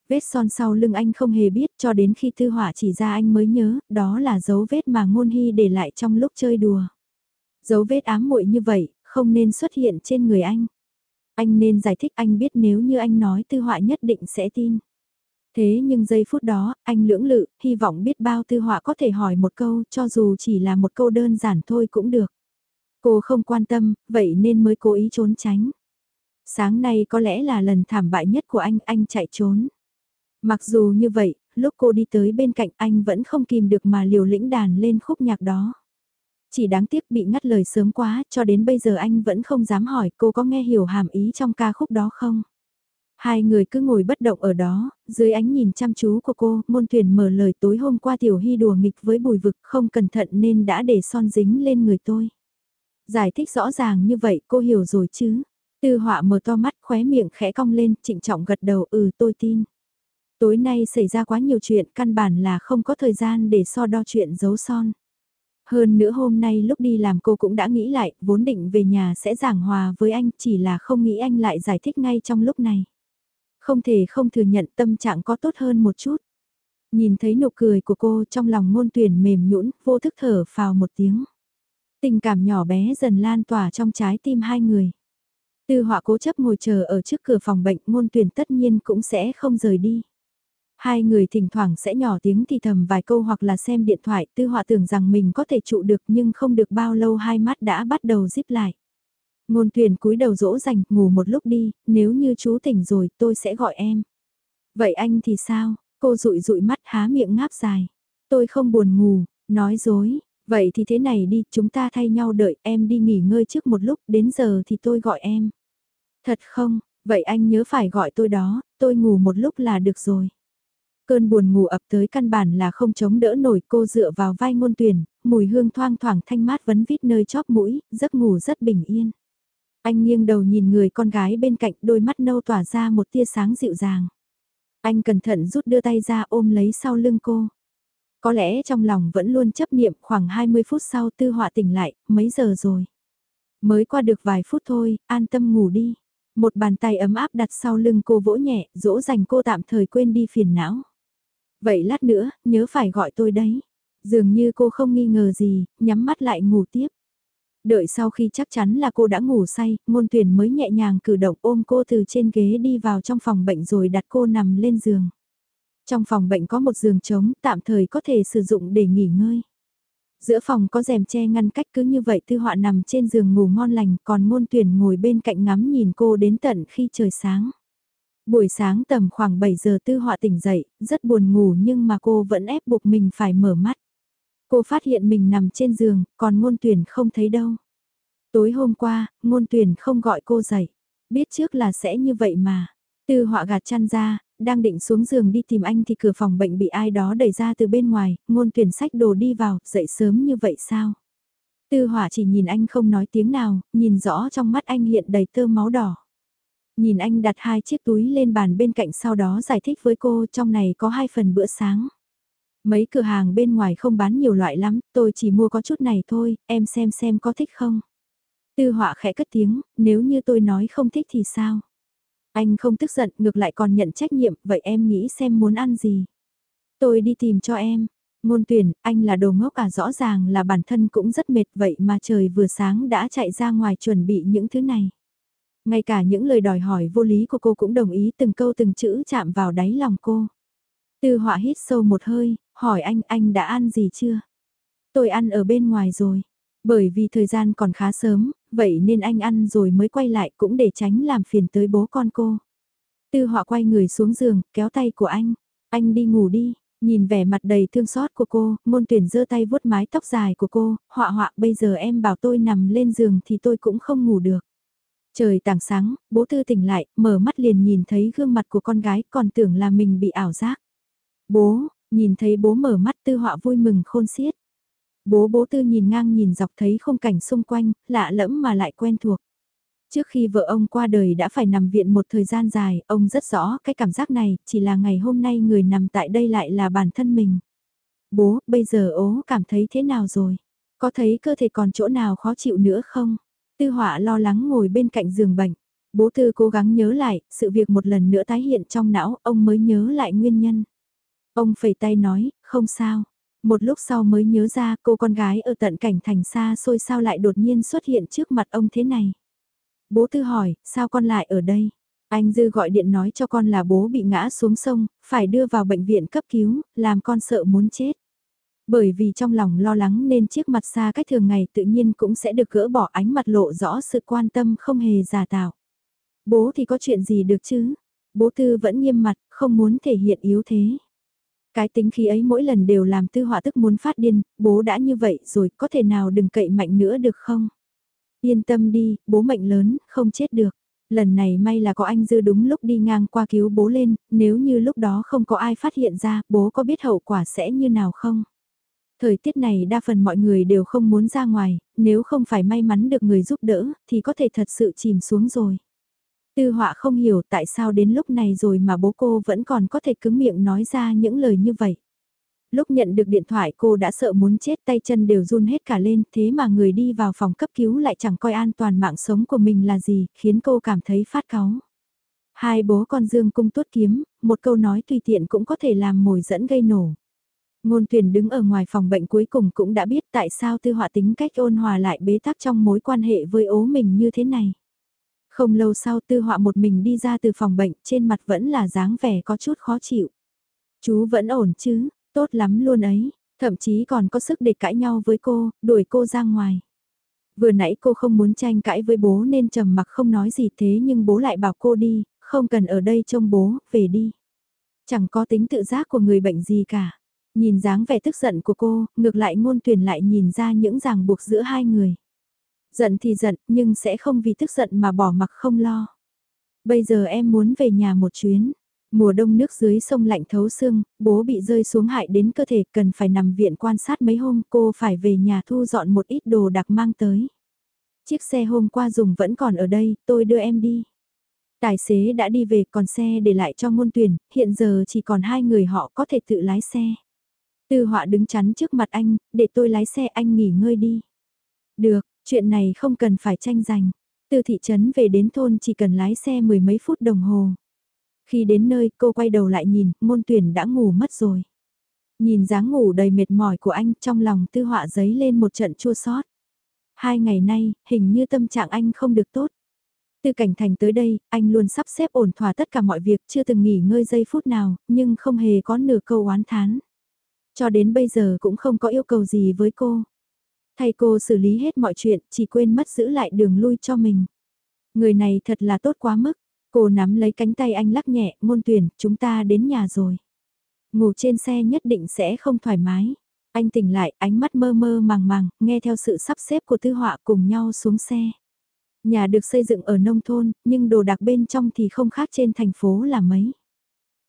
Vết son sau lưng anh không hề biết cho đến khi thư Hỏa chỉ ra anh mới nhớ, đó là dấu vết mà ngôn hy để lại trong lúc chơi đùa. Dấu vết ám muội như vậy, không nên xuất hiện trên người anh. Anh nên giải thích anh biết nếu như anh nói tư họa nhất định sẽ tin. Thế nhưng giây phút đó, anh lưỡng lự, hy vọng biết bao tư họa có thể hỏi một câu cho dù chỉ là một câu đơn giản thôi cũng được. Cô không quan tâm, vậy nên mới cố ý trốn tránh. Sáng nay có lẽ là lần thảm bại nhất của anh, anh chạy trốn. Mặc dù như vậy, lúc cô đi tới bên cạnh anh vẫn không kìm được mà liều lĩnh đàn lên khúc nhạc đó. Chỉ đáng tiếc bị ngắt lời sớm quá, cho đến bây giờ anh vẫn không dám hỏi cô có nghe hiểu hàm ý trong ca khúc đó không. Hai người cứ ngồi bất động ở đó, dưới ánh nhìn chăm chú của cô, môn thuyền mở lời tối hôm qua tiểu hy đùa nghịch với bùi vực không cẩn thận nên đã để son dính lên người tôi. Giải thích rõ ràng như vậy cô hiểu rồi chứ. Tư họa mở to mắt khóe miệng khẽ cong lên, trịnh trọng gật đầu ừ tôi tin. Tối nay xảy ra quá nhiều chuyện căn bản là không có thời gian để so đo chuyện giấu son. Hơn nữa hôm nay lúc đi làm cô cũng đã nghĩ lại, vốn định về nhà sẽ giảng hòa với anh, chỉ là không nghĩ anh lại giải thích ngay trong lúc này. Không thể không thừa nhận tâm trạng có tốt hơn một chút. Nhìn thấy nụ cười của cô trong lòng ngôn tuyển mềm nhũn vô thức thở phào một tiếng. Tình cảm nhỏ bé dần lan tỏa trong trái tim hai người. Tư họa cố chấp ngồi chờ ở trước cửa phòng bệnh ngôn tuyển tất nhiên cũng sẽ không rời đi. Hai người thỉnh thoảng sẽ nhỏ tiếng thì thầm vài câu hoặc là xem điện thoại tư họa tưởng rằng mình có thể trụ được nhưng không được bao lâu hai mắt đã bắt đầu díp lại. Ngôn tuyển cúi đầu dỗ dành, ngủ một lúc đi, nếu như chú tỉnh rồi tôi sẽ gọi em. Vậy anh thì sao? Cô rụi rụi mắt há miệng ngáp dài. Tôi không buồn ngủ, nói dối. Vậy thì thế này đi, chúng ta thay nhau đợi em đi nghỉ ngơi trước một lúc, đến giờ thì tôi gọi em. Thật không, vậy anh nhớ phải gọi tôi đó, tôi ngủ một lúc là được rồi. Cơn buồn ngủ ập tới căn bản là không chống đỡ nổi cô dựa vào vai ngôn tuyển, mùi hương thoang thoảng thanh mát vấn vít nơi chóp mũi, giấc ngủ rất bình yên. Anh nghiêng đầu nhìn người con gái bên cạnh đôi mắt nâu tỏa ra một tia sáng dịu dàng. Anh cẩn thận rút đưa tay ra ôm lấy sau lưng cô. Có lẽ trong lòng vẫn luôn chấp niệm khoảng 20 phút sau tư họa tỉnh lại, mấy giờ rồi. Mới qua được vài phút thôi, an tâm ngủ đi. Một bàn tay ấm áp đặt sau lưng cô vỗ nhẹ, dỗ dành cô tạm thời quên đi phiền não. Vậy lát nữa, nhớ phải gọi tôi đấy. Dường như cô không nghi ngờ gì, nhắm mắt lại ngủ tiếp. Đợi sau khi chắc chắn là cô đã ngủ say, ngôn tuyển mới nhẹ nhàng cử động ôm cô từ trên ghế đi vào trong phòng bệnh rồi đặt cô nằm lên giường. Trong phòng bệnh có một giường trống, tạm thời có thể sử dụng để nghỉ ngơi. Giữa phòng có rèm che ngăn cách cứ như vậy tư họa nằm trên giường ngủ ngon lành còn ngôn tuyển ngồi bên cạnh ngắm nhìn cô đến tận khi trời sáng. Buổi sáng tầm khoảng 7 giờ tư họa tỉnh dậy, rất buồn ngủ nhưng mà cô vẫn ép buộc mình phải mở mắt. Cô phát hiện mình nằm trên giường, còn ngôn tuyển không thấy đâu. Tối hôm qua, ngôn tuyển không gọi cô dậy. Biết trước là sẽ như vậy mà. Tư họa gạt chăn ra, đang định xuống giường đi tìm anh thì cửa phòng bệnh bị ai đó đẩy ra từ bên ngoài, ngôn tuyển sách đồ đi vào, dậy sớm như vậy sao? Tư họa chỉ nhìn anh không nói tiếng nào, nhìn rõ trong mắt anh hiện đầy tơ máu đỏ. Nhìn anh đặt hai chiếc túi lên bàn bên cạnh sau đó giải thích với cô trong này có hai phần bữa sáng. Mấy cửa hàng bên ngoài không bán nhiều loại lắm, tôi chỉ mua có chút này thôi, em xem xem có thích không. Tư họa khẽ cất tiếng, nếu như tôi nói không thích thì sao? Anh không tức giận, ngược lại còn nhận trách nhiệm, vậy em nghĩ xem muốn ăn gì? Tôi đi tìm cho em. Ngôn tuyển, anh là đồ ngốc à rõ ràng là bản thân cũng rất mệt vậy mà trời vừa sáng đã chạy ra ngoài chuẩn bị những thứ này. Ngay cả những lời đòi hỏi vô lý của cô cũng đồng ý từng câu từng chữ chạm vào đáy lòng cô. Tư họa hít sâu một hơi, hỏi anh anh đã ăn gì chưa? Tôi ăn ở bên ngoài rồi. Bởi vì thời gian còn khá sớm, vậy nên anh ăn rồi mới quay lại cũng để tránh làm phiền tới bố con cô. Tư họa quay người xuống giường, kéo tay của anh. Anh đi ngủ đi, nhìn vẻ mặt đầy thương xót của cô, môn tuyển giơ tay vuốt mái tóc dài của cô, họa họa bây giờ em bảo tôi nằm lên giường thì tôi cũng không ngủ được. Trời tảng sáng, bố tư tỉnh lại, mở mắt liền nhìn thấy gương mặt của con gái còn tưởng là mình bị ảo giác. Bố, nhìn thấy bố mở mắt tư họa vui mừng khôn xiết. Bố bố tư nhìn ngang nhìn dọc thấy khung cảnh xung quanh, lạ lẫm mà lại quen thuộc. Trước khi vợ ông qua đời đã phải nằm viện một thời gian dài, ông rất rõ cái cảm giác này, chỉ là ngày hôm nay người nằm tại đây lại là bản thân mình. Bố, bây giờ ố cảm thấy thế nào rồi? Có thấy cơ thể còn chỗ nào khó chịu nữa không? Tư họa lo lắng ngồi bên cạnh giường bệnh. Bố Tư cố gắng nhớ lại, sự việc một lần nữa tái hiện trong não, ông mới nhớ lại nguyên nhân. Ông phẩy tay nói, không sao. Một lúc sau mới nhớ ra cô con gái ở tận cảnh thành xa xôi sao lại đột nhiên xuất hiện trước mặt ông thế này. Bố Tư hỏi, sao con lại ở đây? Anh Dư gọi điện nói cho con là bố bị ngã xuống sông, phải đưa vào bệnh viện cấp cứu, làm con sợ muốn chết. Bởi vì trong lòng lo lắng nên chiếc mặt xa cách thường ngày tự nhiên cũng sẽ được gỡ bỏ ánh mặt lộ rõ sự quan tâm không hề giả tạo. Bố thì có chuyện gì được chứ? Bố Tư vẫn nghiêm mặt, không muốn thể hiện yếu thế. Cái tính khí ấy mỗi lần đều làm Tư họa tức muốn phát điên, bố đã như vậy rồi có thể nào đừng cậy mạnh nữa được không? Yên tâm đi, bố mệnh lớn, không chết được. Lần này may là có anh Dư đúng lúc đi ngang qua cứu bố lên, nếu như lúc đó không có ai phát hiện ra, bố có biết hậu quả sẽ như nào không? Thời tiết này đa phần mọi người đều không muốn ra ngoài, nếu không phải may mắn được người giúp đỡ, thì có thể thật sự chìm xuống rồi. Tư họa không hiểu tại sao đến lúc này rồi mà bố cô vẫn còn có thể cứng miệng nói ra những lời như vậy. Lúc nhận được điện thoại cô đã sợ muốn chết tay chân đều run hết cả lên thế mà người đi vào phòng cấp cứu lại chẳng coi an toàn mạng sống của mình là gì khiến cô cảm thấy phát cáu. Hai bố con dương cung tuốt kiếm, một câu nói tùy tiện cũng có thể làm mồi dẫn gây nổ. Ngôn tuyển đứng ở ngoài phòng bệnh cuối cùng cũng đã biết tại sao tư họa tính cách ôn hòa lại bế tắc trong mối quan hệ với ố mình như thế này. Không lâu sau tư họa một mình đi ra từ phòng bệnh trên mặt vẫn là dáng vẻ có chút khó chịu. Chú vẫn ổn chứ, tốt lắm luôn ấy, thậm chí còn có sức để cãi nhau với cô, đuổi cô ra ngoài. Vừa nãy cô không muốn tranh cãi với bố nên trầm mặc không nói gì thế nhưng bố lại bảo cô đi, không cần ở đây trông bố, về đi. Chẳng có tính tự giác của người bệnh gì cả. Nhìn dáng vẻ tức giận của cô, ngược lại ngôn tuyển lại nhìn ra những ràng buộc giữa hai người. Giận thì giận, nhưng sẽ không vì tức giận mà bỏ mặc không lo. Bây giờ em muốn về nhà một chuyến. Mùa đông nước dưới sông lạnh thấu xương, bố bị rơi xuống hại đến cơ thể cần phải nằm viện quan sát mấy hôm cô phải về nhà thu dọn một ít đồ đặc mang tới. Chiếc xe hôm qua dùng vẫn còn ở đây, tôi đưa em đi. Tài xế đã đi về còn xe để lại cho ngôn tuyển, hiện giờ chỉ còn hai người họ có thể tự lái xe. Tư họa đứng chắn trước mặt anh, để tôi lái xe anh nghỉ ngơi đi. Được, chuyện này không cần phải tranh giành. Từ thị trấn về đến thôn chỉ cần lái xe mười mấy phút đồng hồ. Khi đến nơi cô quay đầu lại nhìn, môn tuyển đã ngủ mất rồi. Nhìn dáng ngủ đầy mệt mỏi của anh trong lòng tư họa giấy lên một trận chua sót. Hai ngày nay, hình như tâm trạng anh không được tốt. Từ cảnh thành tới đây, anh luôn sắp xếp ổn thỏa tất cả mọi việc chưa từng nghỉ ngơi giây phút nào, nhưng không hề có nửa câu oán thán. Cho đến bây giờ cũng không có yêu cầu gì với cô. Thay cô xử lý hết mọi chuyện, chỉ quên mất giữ lại đường lui cho mình. Người này thật là tốt quá mức. Cô nắm lấy cánh tay anh lắc nhẹ, ngôn tuyển, chúng ta đến nhà rồi. Ngủ trên xe nhất định sẽ không thoải mái. Anh tỉnh lại, ánh mắt mơ mơ màng màng, nghe theo sự sắp xếp của tư họa cùng nhau xuống xe. Nhà được xây dựng ở nông thôn, nhưng đồ đạc bên trong thì không khác trên thành phố là mấy.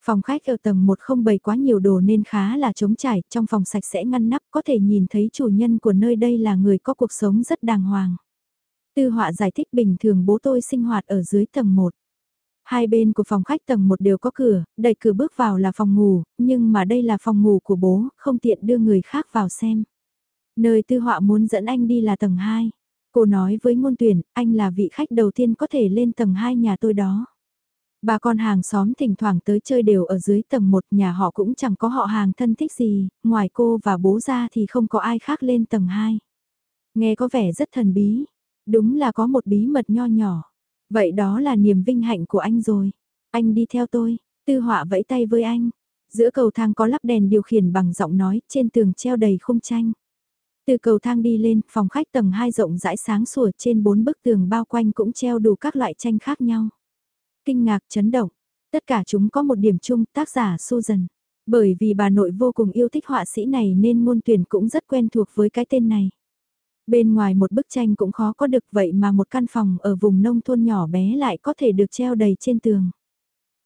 Phòng khách ở tầng 1 không bày quá nhiều đồ nên khá là trống trải, trong phòng sạch sẽ ngăn nắp có thể nhìn thấy chủ nhân của nơi đây là người có cuộc sống rất đàng hoàng. Tư họa giải thích bình thường bố tôi sinh hoạt ở dưới tầng 1. Hai bên của phòng khách tầng 1 đều có cửa, đẩy cửa bước vào là phòng ngủ, nhưng mà đây là phòng ngủ của bố, không tiện đưa người khác vào xem. Nơi tư họa muốn dẫn anh đi là tầng 2. Cô nói với ngôn tuyển, anh là vị khách đầu tiên có thể lên tầng 2 nhà tôi đó. Bà con hàng xóm thỉnh thoảng tới chơi đều ở dưới tầng 1 nhà họ cũng chẳng có họ hàng thân thích gì, ngoài cô và bố ra thì không có ai khác lên tầng 2. Nghe có vẻ rất thần bí, đúng là có một bí mật nho nhỏ. Vậy đó là niềm vinh hạnh của anh rồi. Anh đi theo tôi, tư họa vẫy tay với anh. Giữa cầu thang có lắp đèn điều khiển bằng giọng nói, trên tường treo đầy khung tranh. Từ cầu thang đi lên, phòng khách tầng 2 rộng rãi sáng sủa trên bốn bức tường bao quanh cũng treo đủ các loại tranh khác nhau kinh ngạc chấn động. Tất cả chúng có một điểm chung tác giả Susan. Bởi vì bà nội vô cùng yêu thích họa sĩ này nên ngôn tuyển cũng rất quen thuộc với cái tên này. Bên ngoài một bức tranh cũng khó có được vậy mà một căn phòng ở vùng nông thôn nhỏ bé lại có thể được treo đầy trên tường.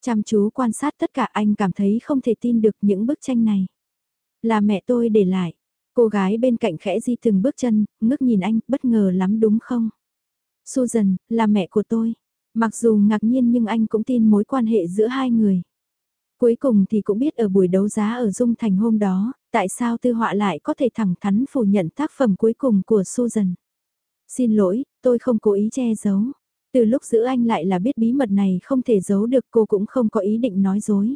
Chăm chú quan sát tất cả anh cảm thấy không thể tin được những bức tranh này. Là mẹ tôi để lại. Cô gái bên cạnh khẽ di từng bước chân, ngước nhìn anh, bất ngờ lắm đúng không? Susan, là mẹ của tôi. Mặc dù ngạc nhiên nhưng anh cũng tin mối quan hệ giữa hai người. Cuối cùng thì cũng biết ở buổi đấu giá ở Dung Thành hôm đó, tại sao tư họa lại có thể thẳng thắn phủ nhận tác phẩm cuối cùng của Susan. Xin lỗi, tôi không cố ý che giấu. Từ lúc giữ anh lại là biết bí mật này không thể giấu được cô cũng không có ý định nói dối.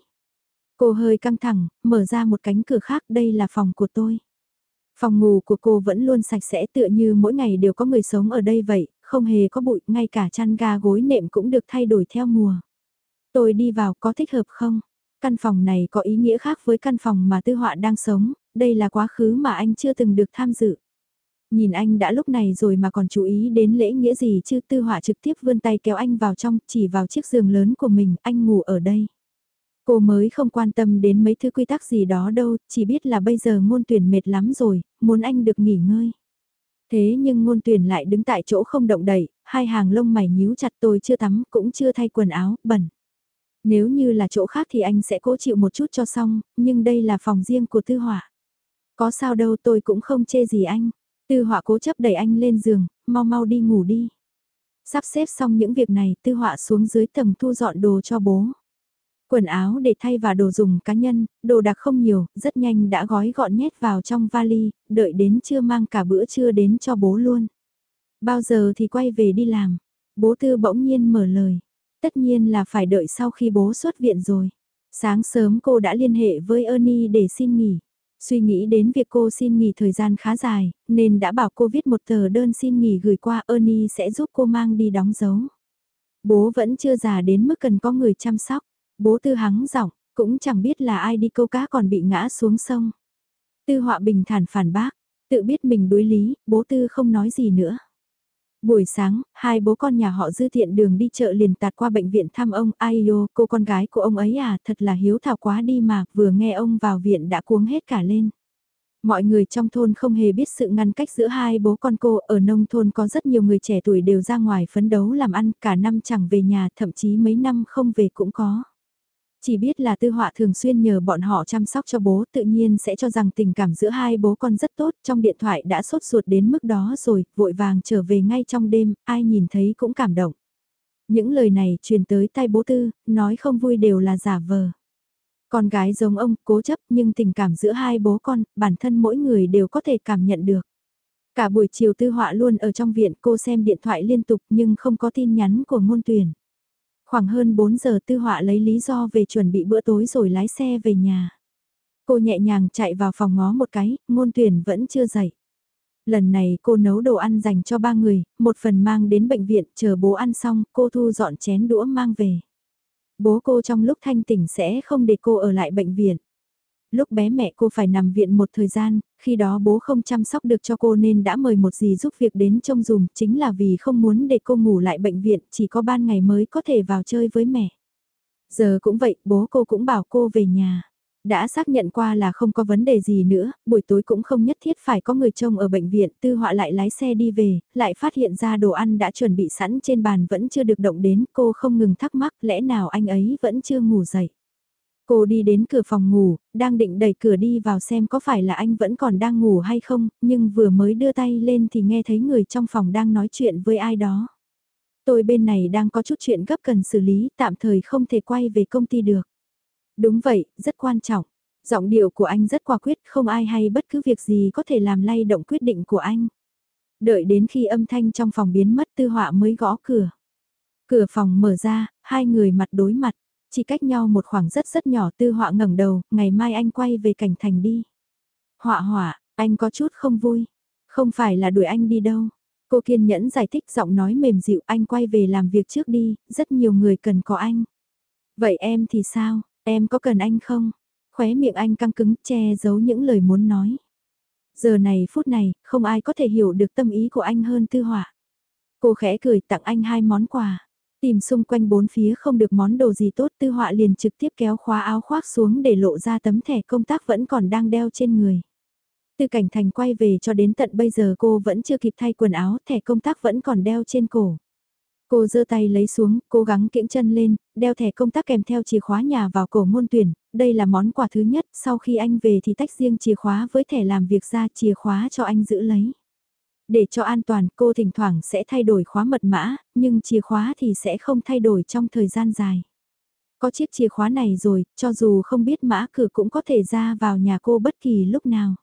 Cô hơi căng thẳng, mở ra một cánh cửa khác đây là phòng của tôi. Phòng ngủ của cô vẫn luôn sạch sẽ tựa như mỗi ngày đều có người sống ở đây vậy, không hề có bụi, ngay cả chăn ga gối nệm cũng được thay đổi theo mùa. Tôi đi vào có thích hợp không? Căn phòng này có ý nghĩa khác với căn phòng mà tư họa đang sống, đây là quá khứ mà anh chưa từng được tham dự. Nhìn anh đã lúc này rồi mà còn chú ý đến lễ nghĩa gì chứ tư họa trực tiếp vươn tay kéo anh vào trong, chỉ vào chiếc giường lớn của mình, anh ngủ ở đây. Cô mới không quan tâm đến mấy thứ quy tắc gì đó đâu, chỉ biết là bây giờ ngôn tuyển mệt lắm rồi, muốn anh được nghỉ ngơi. Thế nhưng ngôn tuyển lại đứng tại chỗ không động đậy, hai hàng lông mày nhíu chặt tôi chưa tắm cũng chưa thay quần áo, bẩn. Nếu như là chỗ khác thì anh sẽ cố chịu một chút cho xong, nhưng đây là phòng riêng của tư hỏa Có sao đâu tôi cũng không chê gì anh. Tư hỏa cố chấp đẩy anh lên giường, mau mau đi ngủ đi. Sắp xếp xong những việc này, tư họa xuống dưới tầng thu dọn đồ cho bố. Quần áo để thay và đồ dùng cá nhân, đồ đặc không nhiều, rất nhanh đã gói gọn nhét vào trong vali, đợi đến trưa mang cả bữa trưa đến cho bố luôn. Bao giờ thì quay về đi làm? Bố tư bỗng nhiên mở lời. Tất nhiên là phải đợi sau khi bố xuất viện rồi. Sáng sớm cô đã liên hệ với Ernie để xin nghỉ. Suy nghĩ đến việc cô xin nghỉ thời gian khá dài, nên đã bảo cô viết một tờ đơn xin nghỉ gửi qua Ernie sẽ giúp cô mang đi đóng dấu. Bố vẫn chưa già đến mức cần có người chăm sóc. Bố tư hắng giọng, cũng chẳng biết là ai đi câu cá còn bị ngã xuống sông. Tư họa bình thản phản bác, tự biết mình đối lý, bố tư không nói gì nữa. Buổi sáng, hai bố con nhà họ dư thiện đường đi chợ liền tạt qua bệnh viện thăm ông Ayo, cô con gái của ông ấy à, thật là hiếu thảo quá đi mà, vừa nghe ông vào viện đã cuống hết cả lên. Mọi người trong thôn không hề biết sự ngăn cách giữa hai bố con cô, ở nông thôn có rất nhiều người trẻ tuổi đều ra ngoài phấn đấu làm ăn, cả năm chẳng về nhà, thậm chí mấy năm không về cũng có. Chỉ biết là tư họa thường xuyên nhờ bọn họ chăm sóc cho bố tự nhiên sẽ cho rằng tình cảm giữa hai bố con rất tốt trong điện thoại đã sốt ruột đến mức đó rồi, vội vàng trở về ngay trong đêm, ai nhìn thấy cũng cảm động. Những lời này truyền tới tai bố tư, nói không vui đều là giả vờ. Con gái giống ông, cố chấp nhưng tình cảm giữa hai bố con, bản thân mỗi người đều có thể cảm nhận được. Cả buổi chiều tư họa luôn ở trong viện cô xem điện thoại liên tục nhưng không có tin nhắn của ngôn tuyển. Khoảng hơn 4 giờ tư họa lấy lý do về chuẩn bị bữa tối rồi lái xe về nhà. Cô nhẹ nhàng chạy vào phòng ngó một cái, ngôn tuyển vẫn chưa dậy. Lần này cô nấu đồ ăn dành cho ba người, một phần mang đến bệnh viện, chờ bố ăn xong, cô thu dọn chén đũa mang về. Bố cô trong lúc thanh tỉnh sẽ không để cô ở lại bệnh viện. Lúc bé mẹ cô phải nằm viện một thời gian, khi đó bố không chăm sóc được cho cô nên đã mời một dì giúp việc đến trông dùm, chính là vì không muốn để cô ngủ lại bệnh viện, chỉ có ban ngày mới có thể vào chơi với mẹ. Giờ cũng vậy, bố cô cũng bảo cô về nhà. Đã xác nhận qua là không có vấn đề gì nữa, buổi tối cũng không nhất thiết phải có người trông ở bệnh viện, tư họa lại lái xe đi về, lại phát hiện ra đồ ăn đã chuẩn bị sẵn trên bàn vẫn chưa được động đến, cô không ngừng thắc mắc lẽ nào anh ấy vẫn chưa ngủ dậy. Cô đi đến cửa phòng ngủ, đang định đẩy cửa đi vào xem có phải là anh vẫn còn đang ngủ hay không, nhưng vừa mới đưa tay lên thì nghe thấy người trong phòng đang nói chuyện với ai đó. Tôi bên này đang có chút chuyện gấp cần xử lý, tạm thời không thể quay về công ty được. Đúng vậy, rất quan trọng. Giọng điệu của anh rất quả quyết, không ai hay bất cứ việc gì có thể làm lay động quyết định của anh. Đợi đến khi âm thanh trong phòng biến mất tư họa mới gõ cửa. Cửa phòng mở ra, hai người mặt đối mặt. Chỉ cách nhau một khoảng rất rất nhỏ tư họa ngẩng đầu, ngày mai anh quay về cảnh thành đi. Họa họa, anh có chút không vui. Không phải là đuổi anh đi đâu. Cô kiên nhẫn giải thích giọng nói mềm dịu anh quay về làm việc trước đi, rất nhiều người cần có anh. Vậy em thì sao, em có cần anh không? Khóe miệng anh căng cứng che giấu những lời muốn nói. Giờ này phút này, không ai có thể hiểu được tâm ý của anh hơn tư họa. Cô khẽ cười tặng anh hai món quà. Tìm xung quanh bốn phía không được món đồ gì tốt tư họa liền trực tiếp kéo khóa áo khoác xuống để lộ ra tấm thẻ công tác vẫn còn đang đeo trên người. Từ cảnh thành quay về cho đến tận bây giờ cô vẫn chưa kịp thay quần áo, thẻ công tác vẫn còn đeo trên cổ. Cô giơ tay lấy xuống, cố gắng kiễng chân lên, đeo thẻ công tác kèm theo chìa khóa nhà vào cổ môn tuyển, đây là món quà thứ nhất, sau khi anh về thì tách riêng chìa khóa với thẻ làm việc ra chìa khóa cho anh giữ lấy. Để cho an toàn cô thỉnh thoảng sẽ thay đổi khóa mật mã, nhưng chìa khóa thì sẽ không thay đổi trong thời gian dài. Có chiếc chìa khóa này rồi, cho dù không biết mã cửa cũng có thể ra vào nhà cô bất kỳ lúc nào.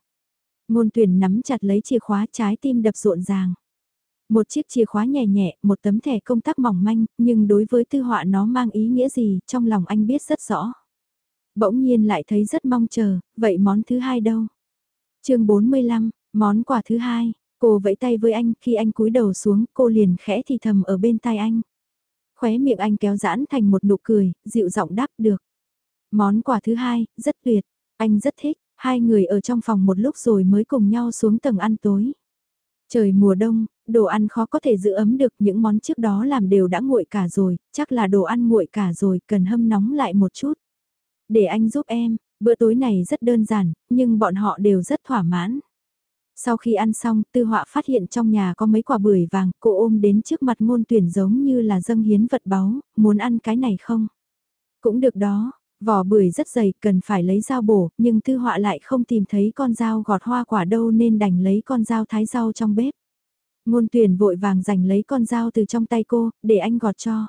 Ngôn tuyển nắm chặt lấy chìa khóa trái tim đập rộn ràng. Một chiếc chìa khóa nhẹ nhẹ, một tấm thẻ công tác mỏng manh, nhưng đối với tư họa nó mang ý nghĩa gì, trong lòng anh biết rất rõ. Bỗng nhiên lại thấy rất mong chờ, vậy món thứ hai đâu? chương 45, món quà thứ hai, cô vẫy tay với anh, khi anh cúi đầu xuống, cô liền khẽ thì thầm ở bên tai anh. Khóe miệng anh kéo giãn thành một nụ cười, dịu giọng đáp được. Món quà thứ hai, rất tuyệt, anh rất thích, hai người ở trong phòng một lúc rồi mới cùng nhau xuống tầng ăn tối. Trời mùa đông, đồ ăn khó có thể giữ ấm được những món trước đó làm đều đã nguội cả rồi, chắc là đồ ăn nguội cả rồi, cần hâm nóng lại một chút. Để anh giúp em, bữa tối này rất đơn giản, nhưng bọn họ đều rất thỏa mãn. Sau khi ăn xong, tư họa phát hiện trong nhà có mấy quả bưởi vàng, cô ôm đến trước mặt ngôn tuyển giống như là dâng hiến vật báu, muốn ăn cái này không? Cũng được đó, vỏ bưởi rất dày, cần phải lấy dao bổ, nhưng tư họa lại không tìm thấy con dao gọt hoa quả đâu nên đành lấy con dao thái rau trong bếp. Ngôn tuyển vội vàng giành lấy con dao từ trong tay cô, để anh gọt cho.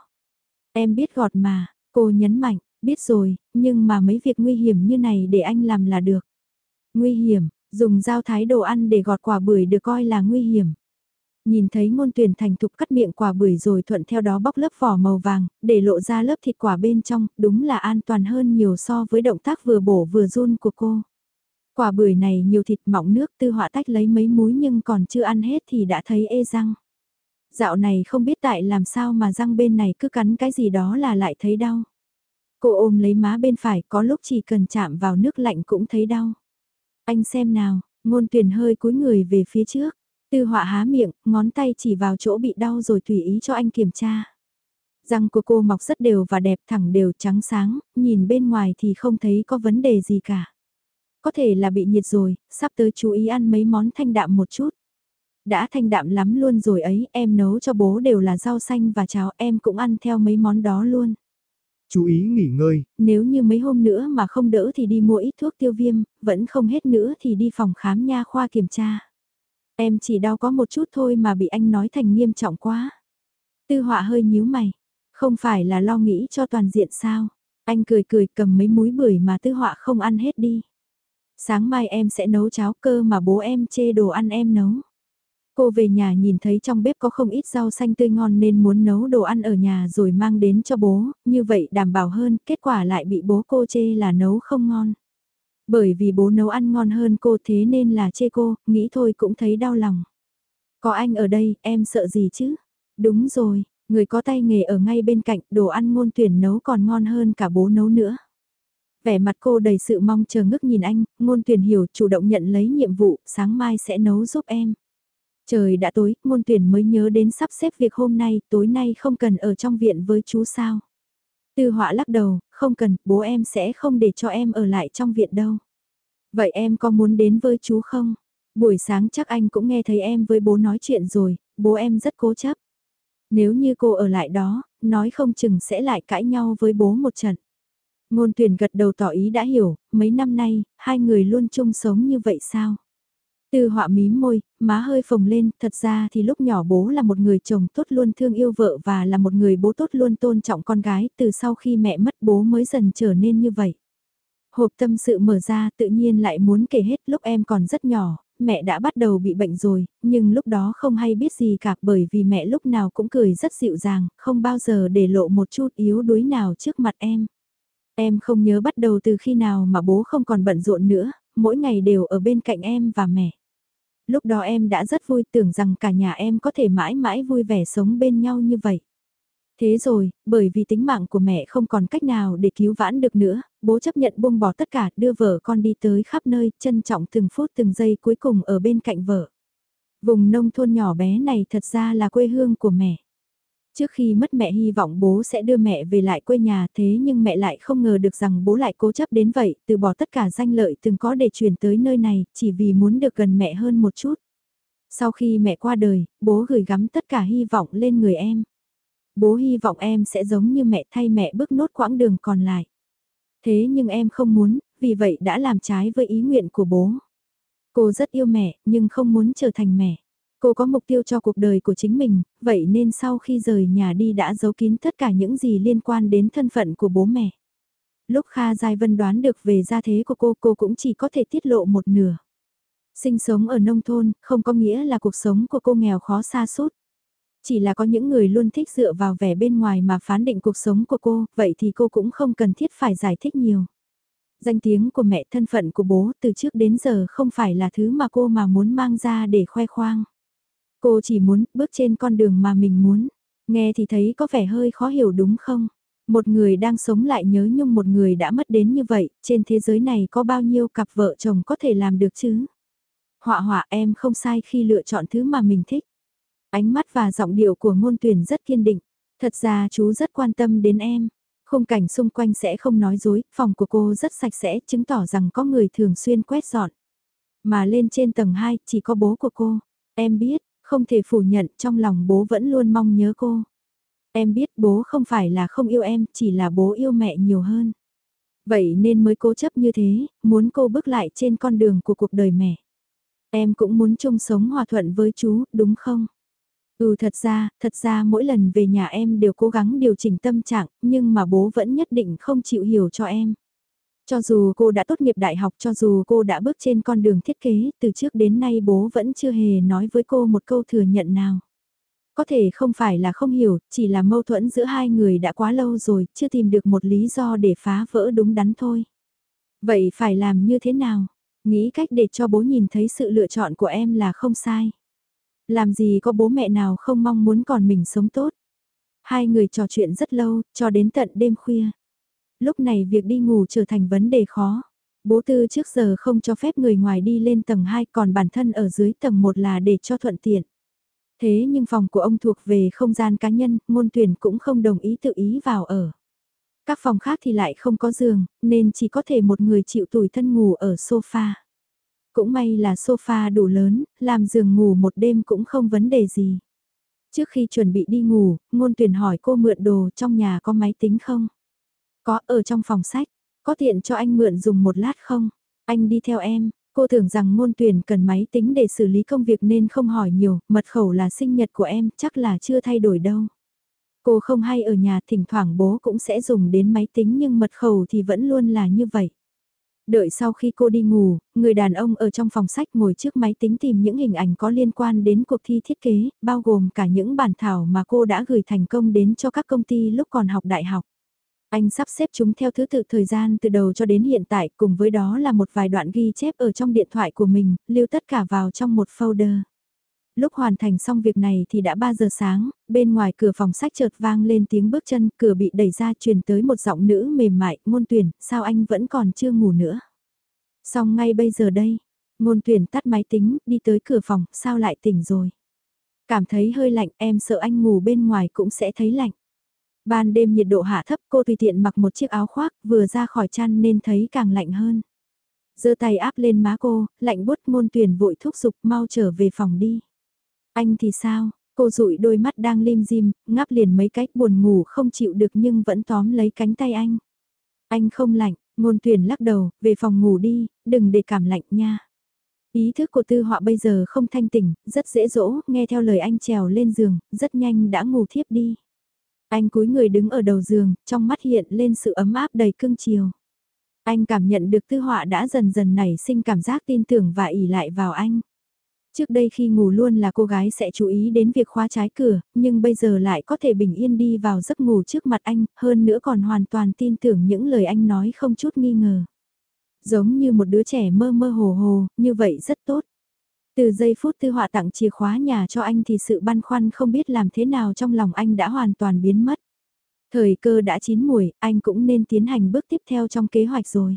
Em biết gọt mà, cô nhấn mạnh, biết rồi, nhưng mà mấy việc nguy hiểm như này để anh làm là được. Nguy hiểm, dùng dao thái đồ ăn để gọt quả bưởi được coi là nguy hiểm. Nhìn thấy ngôn tuyển thành thục cắt miệng quả bưởi rồi thuận theo đó bóc lớp vỏ màu vàng, để lộ ra lớp thịt quả bên trong, đúng là an toàn hơn nhiều so với động tác vừa bổ vừa run của cô. Quả bưởi này nhiều thịt mỏng nước tư họa tách lấy mấy múi nhưng còn chưa ăn hết thì đã thấy ê răng. Dạo này không biết tại làm sao mà răng bên này cứ cắn cái gì đó là lại thấy đau. Cô ôm lấy má bên phải có lúc chỉ cần chạm vào nước lạnh cũng thấy đau. Anh xem nào, ngôn tuyển hơi cúi người về phía trước. Tư họa há miệng, ngón tay chỉ vào chỗ bị đau rồi tùy ý cho anh kiểm tra. Răng của cô mọc rất đều và đẹp thẳng đều trắng sáng, nhìn bên ngoài thì không thấy có vấn đề gì cả. Có thể là bị nhiệt rồi, sắp tới chú ý ăn mấy món thanh đạm một chút. Đã thanh đạm lắm luôn rồi ấy, em nấu cho bố đều là rau xanh và cháo em cũng ăn theo mấy món đó luôn. Chú ý nghỉ ngơi. Nếu như mấy hôm nữa mà không đỡ thì đi mua ít thuốc tiêu viêm, vẫn không hết nữa thì đi phòng khám nha khoa kiểm tra. Em chỉ đau có một chút thôi mà bị anh nói thành nghiêm trọng quá. Tư họa hơi nhíu mày. Không phải là lo nghĩ cho toàn diện sao? Anh cười cười cầm mấy múi bưởi mà tư họa không ăn hết đi. Sáng mai em sẽ nấu cháo cơ mà bố em chê đồ ăn em nấu. Cô về nhà nhìn thấy trong bếp có không ít rau xanh tươi ngon nên muốn nấu đồ ăn ở nhà rồi mang đến cho bố, như vậy đảm bảo hơn, kết quả lại bị bố cô chê là nấu không ngon. Bởi vì bố nấu ăn ngon hơn cô thế nên là chê cô, nghĩ thôi cũng thấy đau lòng. Có anh ở đây, em sợ gì chứ? Đúng rồi, người có tay nghề ở ngay bên cạnh, đồ ăn ngôn tuyển nấu còn ngon hơn cả bố nấu nữa. Vẻ mặt cô đầy sự mong chờ ngước nhìn anh, ngôn tuyển hiểu chủ động nhận lấy nhiệm vụ, sáng mai sẽ nấu giúp em. Trời đã tối, ngôn tuyển mới nhớ đến sắp xếp việc hôm nay, tối nay không cần ở trong viện với chú sao. Tư họa lắc đầu, không cần, bố em sẽ không để cho em ở lại trong viện đâu. Vậy em có muốn đến với chú không? Buổi sáng chắc anh cũng nghe thấy em với bố nói chuyện rồi, bố em rất cố chấp. Nếu như cô ở lại đó, nói không chừng sẽ lại cãi nhau với bố một trận. Ngôn tuyển gật đầu tỏ ý đã hiểu, mấy năm nay, hai người luôn chung sống như vậy sao? Tư họa mím môi, má hơi phồng lên, thật ra thì lúc nhỏ bố là một người chồng tốt luôn thương yêu vợ và là một người bố tốt luôn tôn trọng con gái, từ sau khi mẹ mất bố mới dần trở nên như vậy. Hộp tâm sự mở ra tự nhiên lại muốn kể hết lúc em còn rất nhỏ, mẹ đã bắt đầu bị bệnh rồi, nhưng lúc đó không hay biết gì cả bởi vì mẹ lúc nào cũng cười rất dịu dàng, không bao giờ để lộ một chút yếu đuối nào trước mặt em. Em không nhớ bắt đầu từ khi nào mà bố không còn bận rộn nữa, mỗi ngày đều ở bên cạnh em và mẹ. Lúc đó em đã rất vui tưởng rằng cả nhà em có thể mãi mãi vui vẻ sống bên nhau như vậy. Thế rồi, bởi vì tính mạng của mẹ không còn cách nào để cứu vãn được nữa, bố chấp nhận buông bỏ tất cả, đưa vợ con đi tới khắp nơi, trân trọng từng phút từng giây cuối cùng ở bên cạnh vợ. Vùng nông thôn nhỏ bé này thật ra là quê hương của mẹ. Trước khi mất mẹ hy vọng bố sẽ đưa mẹ về lại quê nhà thế nhưng mẹ lại không ngờ được rằng bố lại cố chấp đến vậy, từ bỏ tất cả danh lợi từng có để chuyển tới nơi này, chỉ vì muốn được gần mẹ hơn một chút. Sau khi mẹ qua đời, bố gửi gắm tất cả hy vọng lên người em. Bố hy vọng em sẽ giống như mẹ thay mẹ bước nốt quãng đường còn lại. Thế nhưng em không muốn, vì vậy đã làm trái với ý nguyện của bố. Cô rất yêu mẹ, nhưng không muốn trở thành mẹ. Cô có mục tiêu cho cuộc đời của chính mình, vậy nên sau khi rời nhà đi đã giấu kín tất cả những gì liên quan đến thân phận của bố mẹ. Lúc Kha Giai Vân đoán được về gia thế của cô, cô cũng chỉ có thể tiết lộ một nửa. Sinh sống ở nông thôn, không có nghĩa là cuộc sống của cô nghèo khó xa suốt. Chỉ là có những người luôn thích dựa vào vẻ bên ngoài mà phán định cuộc sống của cô, vậy thì cô cũng không cần thiết phải giải thích nhiều. Danh tiếng của mẹ thân phận của bố từ trước đến giờ không phải là thứ mà cô mà muốn mang ra để khoe khoang. Cô chỉ muốn bước trên con đường mà mình muốn. Nghe thì thấy có vẻ hơi khó hiểu đúng không? Một người đang sống lại nhớ nhung một người đã mất đến như vậy, trên thế giới này có bao nhiêu cặp vợ chồng có thể làm được chứ? Họa họa em không sai khi lựa chọn thứ mà mình thích. Ánh mắt và giọng điệu của ngôn tuyển rất kiên định. Thật ra chú rất quan tâm đến em. Khung cảnh xung quanh sẽ không nói dối, phòng của cô rất sạch sẽ, chứng tỏ rằng có người thường xuyên quét dọn. Mà lên trên tầng 2 chỉ có bố của cô. Em biết, không thể phủ nhận trong lòng bố vẫn luôn mong nhớ cô. Em biết bố không phải là không yêu em, chỉ là bố yêu mẹ nhiều hơn. Vậy nên mới cố chấp như thế, muốn cô bước lại trên con đường của cuộc đời mẹ. Em cũng muốn chung sống hòa thuận với chú, đúng không? Ừ thật ra, thật ra mỗi lần về nhà em đều cố gắng điều chỉnh tâm trạng, nhưng mà bố vẫn nhất định không chịu hiểu cho em. Cho dù cô đã tốt nghiệp đại học, cho dù cô đã bước trên con đường thiết kế, từ trước đến nay bố vẫn chưa hề nói với cô một câu thừa nhận nào. Có thể không phải là không hiểu, chỉ là mâu thuẫn giữa hai người đã quá lâu rồi, chưa tìm được một lý do để phá vỡ đúng đắn thôi. Vậy phải làm như thế nào? Nghĩ cách để cho bố nhìn thấy sự lựa chọn của em là không sai. Làm gì có bố mẹ nào không mong muốn còn mình sống tốt. Hai người trò chuyện rất lâu, cho đến tận đêm khuya. Lúc này việc đi ngủ trở thành vấn đề khó. Bố tư trước giờ không cho phép người ngoài đi lên tầng 2 còn bản thân ở dưới tầng 1 là để cho thuận tiện. Thế nhưng phòng của ông thuộc về không gian cá nhân, môn tuyển cũng không đồng ý tự ý vào ở. Các phòng khác thì lại không có giường, nên chỉ có thể một người chịu tủi thân ngủ ở sofa. Cũng may là sofa đủ lớn, làm giường ngủ một đêm cũng không vấn đề gì. Trước khi chuẩn bị đi ngủ, ngôn tuyển hỏi cô mượn đồ trong nhà có máy tính không? Có ở trong phòng sách, có tiện cho anh mượn dùng một lát không? Anh đi theo em, cô tưởng rằng môn tuyển cần máy tính để xử lý công việc nên không hỏi nhiều, mật khẩu là sinh nhật của em, chắc là chưa thay đổi đâu. Cô không hay ở nhà, thỉnh thoảng bố cũng sẽ dùng đến máy tính nhưng mật khẩu thì vẫn luôn là như vậy. Đợi sau khi cô đi ngủ, người đàn ông ở trong phòng sách ngồi trước máy tính tìm những hình ảnh có liên quan đến cuộc thi thiết kế, bao gồm cả những bản thảo mà cô đã gửi thành công đến cho các công ty lúc còn học đại học. Anh sắp xếp chúng theo thứ tự thời gian từ đầu cho đến hiện tại, cùng với đó là một vài đoạn ghi chép ở trong điện thoại của mình, lưu tất cả vào trong một folder. Lúc hoàn thành xong việc này thì đã 3 giờ sáng, bên ngoài cửa phòng sách chợt vang lên tiếng bước chân, cửa bị đẩy ra truyền tới một giọng nữ mềm mại, ngôn tuyển, sao anh vẫn còn chưa ngủ nữa. Xong ngay bây giờ đây, ngôn tuyển tắt máy tính, đi tới cửa phòng, sao lại tỉnh rồi. Cảm thấy hơi lạnh, em sợ anh ngủ bên ngoài cũng sẽ thấy lạnh. Ban đêm nhiệt độ hạ thấp cô tùy tiện mặc một chiếc áo khoác vừa ra khỏi chăn nên thấy càng lạnh hơn. giơ tay áp lên má cô, lạnh bút ngôn tuyển vội thúc giục mau trở về phòng đi. Anh thì sao? Cô rụi đôi mắt đang lim dim, ngáp liền mấy cách buồn ngủ không chịu được nhưng vẫn tóm lấy cánh tay anh. Anh không lạnh, ngôn tuyển lắc đầu, về phòng ngủ đi, đừng để cảm lạnh nha. Ý thức của tư họa bây giờ không thanh tỉnh, rất dễ dỗ, nghe theo lời anh trèo lên giường, rất nhanh đã ngủ thiếp đi. Anh cúi người đứng ở đầu giường, trong mắt hiện lên sự ấm áp đầy cưng chiều. Anh cảm nhận được tư họa đã dần dần nảy sinh cảm giác tin tưởng và ỉ lại vào anh. Trước đây khi ngủ luôn là cô gái sẽ chú ý đến việc khóa trái cửa, nhưng bây giờ lại có thể bình yên đi vào giấc ngủ trước mặt anh, hơn nữa còn hoàn toàn tin tưởng những lời anh nói không chút nghi ngờ. Giống như một đứa trẻ mơ mơ hồ hồ, như vậy rất tốt. Từ giây phút tư họa tặng chìa khóa nhà cho anh thì sự băn khoăn không biết làm thế nào trong lòng anh đã hoàn toàn biến mất. Thời cơ đã chín mùi, anh cũng nên tiến hành bước tiếp theo trong kế hoạch rồi.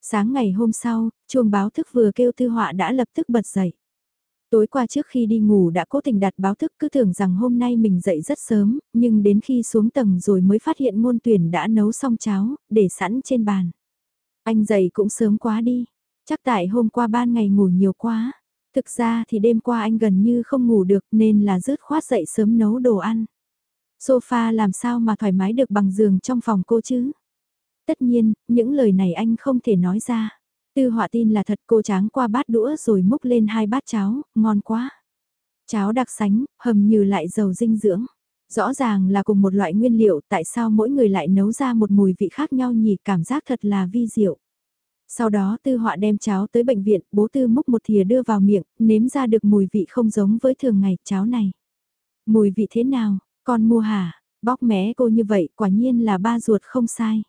Sáng ngày hôm sau, chuông báo thức vừa kêu tư họa đã lập tức bật dậy. Tối qua trước khi đi ngủ đã cố tình đặt báo thức cứ tưởng rằng hôm nay mình dậy rất sớm, nhưng đến khi xuống tầng rồi mới phát hiện môn tuyển đã nấu xong cháo, để sẵn trên bàn. Anh dậy cũng sớm quá đi, chắc tại hôm qua ban ngày ngủ nhiều quá. Thực ra thì đêm qua anh gần như không ngủ được nên là rớt khoát dậy sớm nấu đồ ăn. Sofa làm sao mà thoải mái được bằng giường trong phòng cô chứ? Tất nhiên, những lời này anh không thể nói ra. Tư họa tin là thật cô tráng qua bát đũa rồi múc lên hai bát cháo, ngon quá. Cháo đặc sánh, hầm như lại giàu dinh dưỡng. Rõ ràng là cùng một loại nguyên liệu tại sao mỗi người lại nấu ra một mùi vị khác nhau nhỉ cảm giác thật là vi diệu. Sau đó tư họa đem cháo tới bệnh viện, bố tư múc một thìa đưa vào miệng, nếm ra được mùi vị không giống với thường ngày cháo này. Mùi vị thế nào, con mua hả, bóc mé cô như vậy quả nhiên là ba ruột không sai.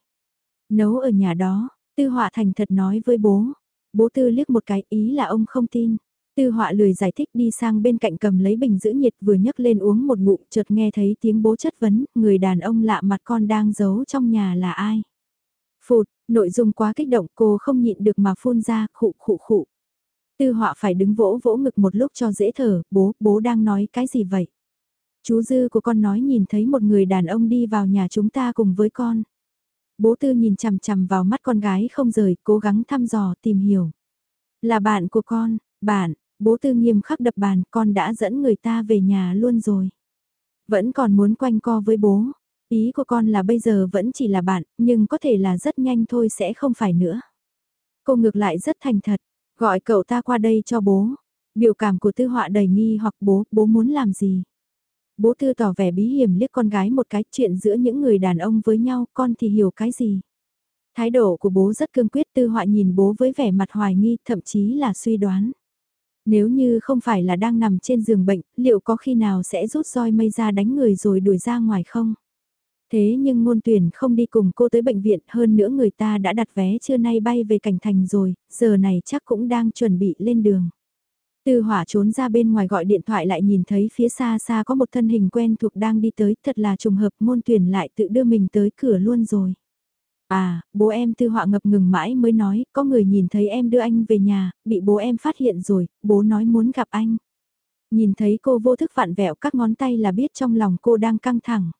Nấu ở nhà đó, tư họa thành thật nói với bố. Bố tư liếc một cái ý là ông không tin. Tư họa lười giải thích đi sang bên cạnh cầm lấy bình giữ nhiệt vừa nhấc lên uống một ngụm chợt nghe thấy tiếng bố chất vấn, người đàn ông lạ mặt con đang giấu trong nhà là ai. Phụt, nội dung quá kích động cô không nhịn được mà phun ra, khụ khụ khụ. Tư họa phải đứng vỗ vỗ ngực một lúc cho dễ thở, bố, bố đang nói cái gì vậy? Chú dư của con nói nhìn thấy một người đàn ông đi vào nhà chúng ta cùng với con. Bố tư nhìn chằm chằm vào mắt con gái không rời, cố gắng thăm dò, tìm hiểu. Là bạn của con, bạn, bố tư nghiêm khắc đập bàn, con đã dẫn người ta về nhà luôn rồi. Vẫn còn muốn quanh co với bố. Ý của con là bây giờ vẫn chỉ là bạn, nhưng có thể là rất nhanh thôi sẽ không phải nữa. Cô ngược lại rất thành thật, gọi cậu ta qua đây cho bố. Biểu cảm của tư họa đầy nghi hoặc bố, bố muốn làm gì? Bố tư tỏ vẻ bí hiểm liếc con gái một cái chuyện giữa những người đàn ông với nhau, con thì hiểu cái gì? Thái độ của bố rất cương quyết tư họa nhìn bố với vẻ mặt hoài nghi, thậm chí là suy đoán. Nếu như không phải là đang nằm trên giường bệnh, liệu có khi nào sẽ rút roi mây ra đánh người rồi đuổi ra ngoài không? Thế nhưng ngôn tuyển không đi cùng cô tới bệnh viện hơn nữa người ta đã đặt vé trưa nay bay về cảnh thành rồi, giờ này chắc cũng đang chuẩn bị lên đường. Tư hỏa trốn ra bên ngoài gọi điện thoại lại nhìn thấy phía xa xa có một thân hình quen thuộc đang đi tới, thật là trùng hợp ngôn tuyển lại tự đưa mình tới cửa luôn rồi. À, bố em tư họa ngập ngừng mãi mới nói, có người nhìn thấy em đưa anh về nhà, bị bố em phát hiện rồi, bố nói muốn gặp anh. Nhìn thấy cô vô thức vặn vẹo các ngón tay là biết trong lòng cô đang căng thẳng.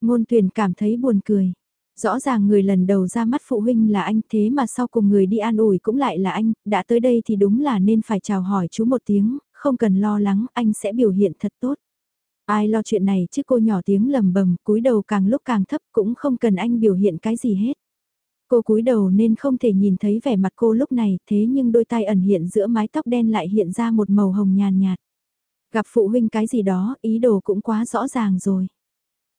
Ngôn tuyển cảm thấy buồn cười. Rõ ràng người lần đầu ra mắt phụ huynh là anh thế mà sau cùng người đi an ủi cũng lại là anh, đã tới đây thì đúng là nên phải chào hỏi chú một tiếng, không cần lo lắng, anh sẽ biểu hiện thật tốt. Ai lo chuyện này chứ cô nhỏ tiếng lầm bầm, cúi đầu càng lúc càng thấp cũng không cần anh biểu hiện cái gì hết. Cô cúi đầu nên không thể nhìn thấy vẻ mặt cô lúc này, thế nhưng đôi tay ẩn hiện giữa mái tóc đen lại hiện ra một màu hồng nhàn nhạt. Gặp phụ huynh cái gì đó, ý đồ cũng quá rõ ràng rồi.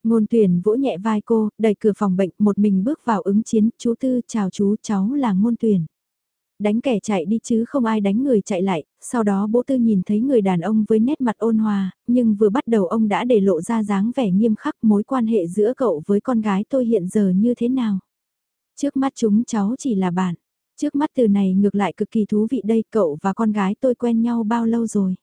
Ngôn tuyển vỗ nhẹ vai cô, đẩy cửa phòng bệnh, một mình bước vào ứng chiến, chú Tư chào chú, cháu là ngôn tuyển. Đánh kẻ chạy đi chứ không ai đánh người chạy lại, sau đó bố tư nhìn thấy người đàn ông với nét mặt ôn hòa, nhưng vừa bắt đầu ông đã để lộ ra dáng vẻ nghiêm khắc mối quan hệ giữa cậu với con gái tôi hiện giờ như thế nào. Trước mắt chúng cháu chỉ là bạn, trước mắt từ này ngược lại cực kỳ thú vị đây cậu và con gái tôi quen nhau bao lâu rồi.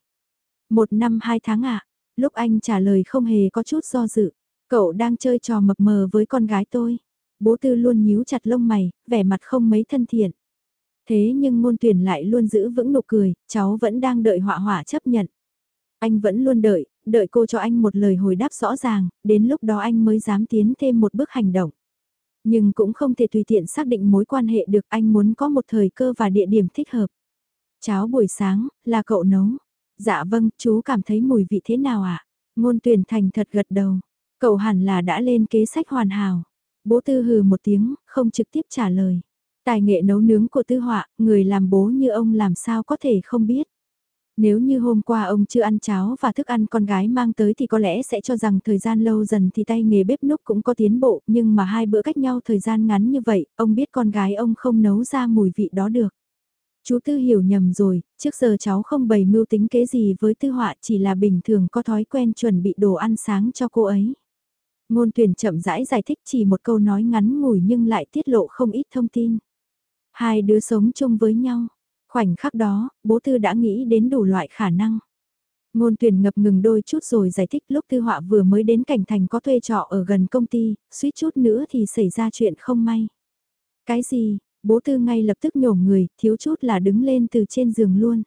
Một năm hai tháng ạ, à? lúc anh trả lời không hề có chút do dự. Cậu đang chơi trò mập mờ với con gái tôi. Bố tư luôn nhíu chặt lông mày, vẻ mặt không mấy thân thiện. Thế nhưng ngôn tuyển lại luôn giữ vững nụ cười, cháu vẫn đang đợi họa họa chấp nhận. Anh vẫn luôn đợi, đợi cô cho anh một lời hồi đáp rõ ràng, đến lúc đó anh mới dám tiến thêm một bước hành động. Nhưng cũng không thể tùy tiện xác định mối quan hệ được anh muốn có một thời cơ và địa điểm thích hợp. Cháo buổi sáng, là cậu nấu. Dạ vâng, chú cảm thấy mùi vị thế nào ạ? À? Ngôn tuyển thành thật gật đầu. Cậu hẳn là đã lên kế sách hoàn hảo. Bố tư hừ một tiếng, không trực tiếp trả lời. Tài nghệ nấu nướng của tư họa, người làm bố như ông làm sao có thể không biết. Nếu như hôm qua ông chưa ăn cháo và thức ăn con gái mang tới thì có lẽ sẽ cho rằng thời gian lâu dần thì tay nghề bếp núc cũng có tiến bộ, nhưng mà hai bữa cách nhau thời gian ngắn như vậy, ông biết con gái ông không nấu ra mùi vị đó được. Chú Tư hiểu nhầm rồi, trước giờ cháu không bày mưu tính kế gì với Tư Họa chỉ là bình thường có thói quen chuẩn bị đồ ăn sáng cho cô ấy. Ngôn tuyển chậm rãi giải thích chỉ một câu nói ngắn ngủi nhưng lại tiết lộ không ít thông tin. Hai đứa sống chung với nhau. Khoảnh khắc đó, bố tư đã nghĩ đến đủ loại khả năng. Ngôn tuyển ngập ngừng đôi chút rồi giải thích lúc tư họa vừa mới đến cảnh thành có thuê trọ ở gần công ty, suýt chút nữa thì xảy ra chuyện không may. Cái gì, bố tư ngay lập tức nhổm người, thiếu chút là đứng lên từ trên giường luôn.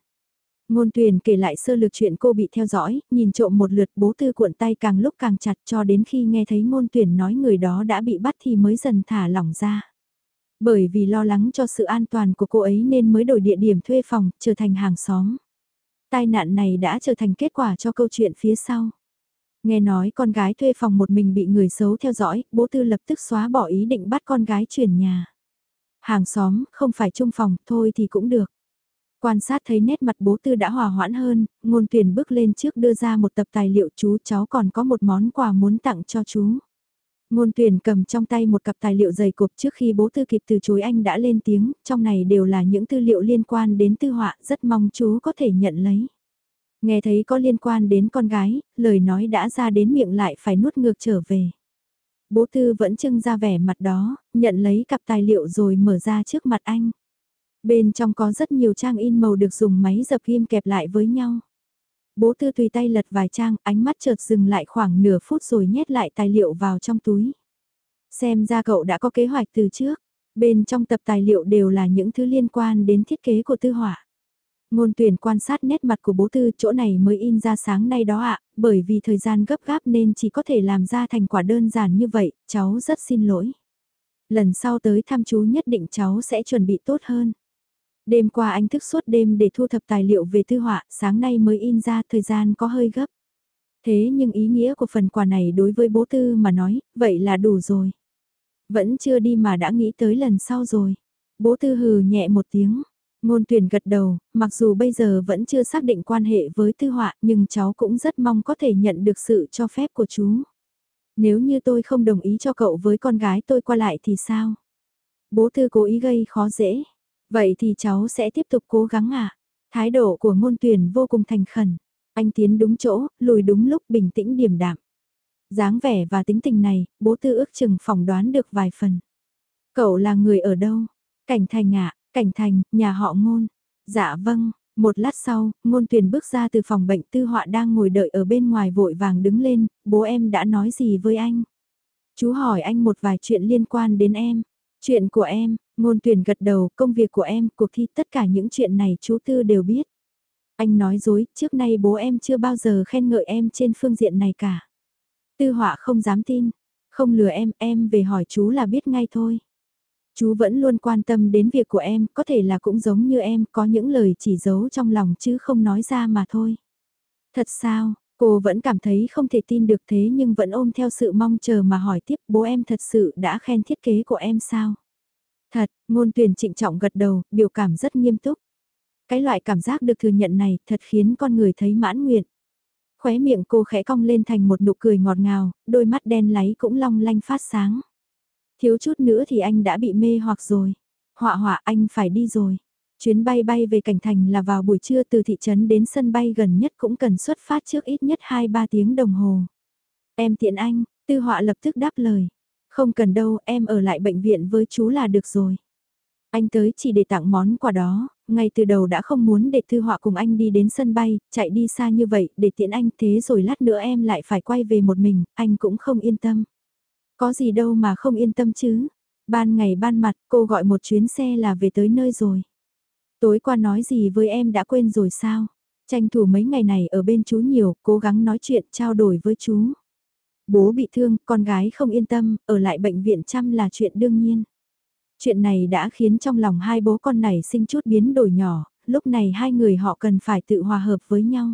Ngôn tuyển kể lại sơ lược chuyện cô bị theo dõi, nhìn trộm một lượt bố tư cuộn tay càng lúc càng chặt cho đến khi nghe thấy ngôn tuyển nói người đó đã bị bắt thì mới dần thả lỏng ra. Bởi vì lo lắng cho sự an toàn của cô ấy nên mới đổi địa điểm thuê phòng, trở thành hàng xóm. Tai nạn này đã trở thành kết quả cho câu chuyện phía sau. Nghe nói con gái thuê phòng một mình bị người xấu theo dõi, bố tư lập tức xóa bỏ ý định bắt con gái chuyển nhà. Hàng xóm, không phải chung phòng, thôi thì cũng được. Quan sát thấy nét mặt bố tư đã hòa hoãn hơn, ngôn tuyển bước lên trước đưa ra một tập tài liệu chú cháu còn có một món quà muốn tặng cho chú. Ngôn tuyển cầm trong tay một cặp tài liệu dày cộp trước khi bố tư kịp từ chối anh đã lên tiếng, trong này đều là những tư liệu liên quan đến tư họa, rất mong chú có thể nhận lấy. Nghe thấy có liên quan đến con gái, lời nói đã ra đến miệng lại phải nuốt ngược trở về. Bố tư vẫn trưng ra vẻ mặt đó, nhận lấy cặp tài liệu rồi mở ra trước mặt anh. Bên trong có rất nhiều trang in màu được dùng máy dập ghim kẹp lại với nhau. Bố tư tùy tay lật vài trang, ánh mắt chợt dừng lại khoảng nửa phút rồi nhét lại tài liệu vào trong túi. Xem ra cậu đã có kế hoạch từ trước. Bên trong tập tài liệu đều là những thứ liên quan đến thiết kế của tư họa. Ngôn tuyển quan sát nét mặt của bố tư chỗ này mới in ra sáng nay đó ạ, bởi vì thời gian gấp gáp nên chỉ có thể làm ra thành quả đơn giản như vậy, cháu rất xin lỗi. Lần sau tới thăm chú nhất định cháu sẽ chuẩn bị tốt hơn. Đêm qua anh thức suốt đêm để thu thập tài liệu về thư họa, sáng nay mới in ra thời gian có hơi gấp. Thế nhưng ý nghĩa của phần quà này đối với bố tư mà nói, vậy là đủ rồi. Vẫn chưa đi mà đã nghĩ tới lần sau rồi. Bố tư hừ nhẹ một tiếng, ngôn tuyển gật đầu, mặc dù bây giờ vẫn chưa xác định quan hệ với tư họa nhưng cháu cũng rất mong có thể nhận được sự cho phép của chú. Nếu như tôi không đồng ý cho cậu với con gái tôi qua lại thì sao? Bố tư cố ý gây khó dễ. Vậy thì cháu sẽ tiếp tục cố gắng à? Thái độ của ngôn tuyển vô cùng thành khẩn. Anh tiến đúng chỗ, lùi đúng lúc bình tĩnh điềm đạm. dáng vẻ và tính tình này, bố tư ước chừng phỏng đoán được vài phần. Cậu là người ở đâu? Cảnh thành ạ, cảnh thành, nhà họ ngôn. Dạ vâng, một lát sau, ngôn tuyển bước ra từ phòng bệnh tư họa đang ngồi đợi ở bên ngoài vội vàng đứng lên, bố em đã nói gì với anh? Chú hỏi anh một vài chuyện liên quan đến em. Chuyện của em, ngôn tuyển gật đầu, công việc của em, cuộc thi tất cả những chuyện này chú Tư đều biết. Anh nói dối, trước nay bố em chưa bao giờ khen ngợi em trên phương diện này cả. Tư họa không dám tin, không lừa em, em về hỏi chú là biết ngay thôi. Chú vẫn luôn quan tâm đến việc của em, có thể là cũng giống như em, có những lời chỉ giấu trong lòng chứ không nói ra mà thôi. Thật sao, cô vẫn cảm thấy không thể tin được thế nhưng vẫn ôm theo sự mong chờ mà hỏi tiếp bố em thật sự đã khen thiết kế của em sao? Thật, ngôn tuyển trịnh trọng gật đầu, biểu cảm rất nghiêm túc. Cái loại cảm giác được thừa nhận này thật khiến con người thấy mãn nguyện. Khóe miệng cô khẽ cong lên thành một nụ cười ngọt ngào, đôi mắt đen láy cũng long lanh phát sáng. Thiếu chút nữa thì anh đã bị mê hoặc rồi. Họa họa anh phải đi rồi. Chuyến bay bay về Cảnh Thành là vào buổi trưa từ thị trấn đến sân bay gần nhất cũng cần xuất phát trước ít nhất 2-3 tiếng đồng hồ. Em tiện anh, tư họa lập tức đáp lời. Không cần đâu, em ở lại bệnh viện với chú là được rồi. Anh tới chỉ để tặng món quà đó, ngay từ đầu đã không muốn để Thư Họa cùng anh đi đến sân bay, chạy đi xa như vậy, để tiện anh thế rồi lát nữa em lại phải quay về một mình, anh cũng không yên tâm. Có gì đâu mà không yên tâm chứ. Ban ngày ban mặt, cô gọi một chuyến xe là về tới nơi rồi. Tối qua nói gì với em đã quên rồi sao? Tranh thủ mấy ngày này ở bên chú nhiều, cố gắng nói chuyện, trao đổi với chú. Bố bị thương, con gái không yên tâm, ở lại bệnh viện chăm là chuyện đương nhiên. Chuyện này đã khiến trong lòng hai bố con này sinh chút biến đổi nhỏ, lúc này hai người họ cần phải tự hòa hợp với nhau.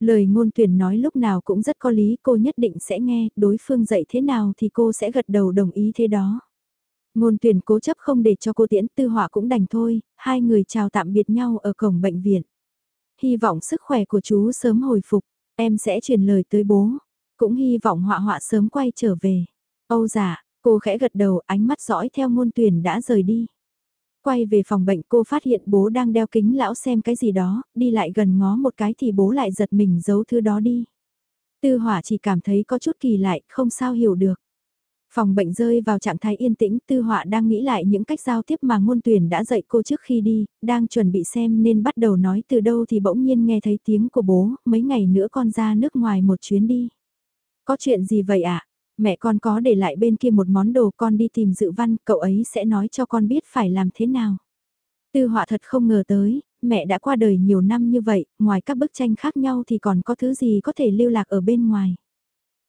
Lời ngôn tuyển nói lúc nào cũng rất có lý, cô nhất định sẽ nghe, đối phương dạy thế nào thì cô sẽ gật đầu đồng ý thế đó. Ngôn tuyển cố chấp không để cho cô tiễn tư họa cũng đành thôi, hai người chào tạm biệt nhau ở cổng bệnh viện. Hy vọng sức khỏe của chú sớm hồi phục, em sẽ truyền lời tới bố, cũng hy vọng họa họa sớm quay trở về. Âu giả, cô khẽ gật đầu ánh mắt dõi theo ngôn tuyển đã rời đi. Quay về phòng bệnh cô phát hiện bố đang đeo kính lão xem cái gì đó, đi lại gần ngó một cái thì bố lại giật mình giấu thứ đó đi. Tư hỏa chỉ cảm thấy có chút kỳ lại, không sao hiểu được. Phòng bệnh rơi vào trạng thái yên tĩnh, tư họa đang nghĩ lại những cách giao tiếp mà ngôn tuyển đã dạy cô trước khi đi, đang chuẩn bị xem nên bắt đầu nói từ đâu thì bỗng nhiên nghe thấy tiếng của bố, mấy ngày nữa con ra nước ngoài một chuyến đi. Có chuyện gì vậy ạ? À? Mẹ con có để lại bên kia một món đồ con đi tìm dự văn, cậu ấy sẽ nói cho con biết phải làm thế nào. Tư họa thật không ngờ tới, mẹ đã qua đời nhiều năm như vậy, ngoài các bức tranh khác nhau thì còn có thứ gì có thể lưu lạc ở bên ngoài.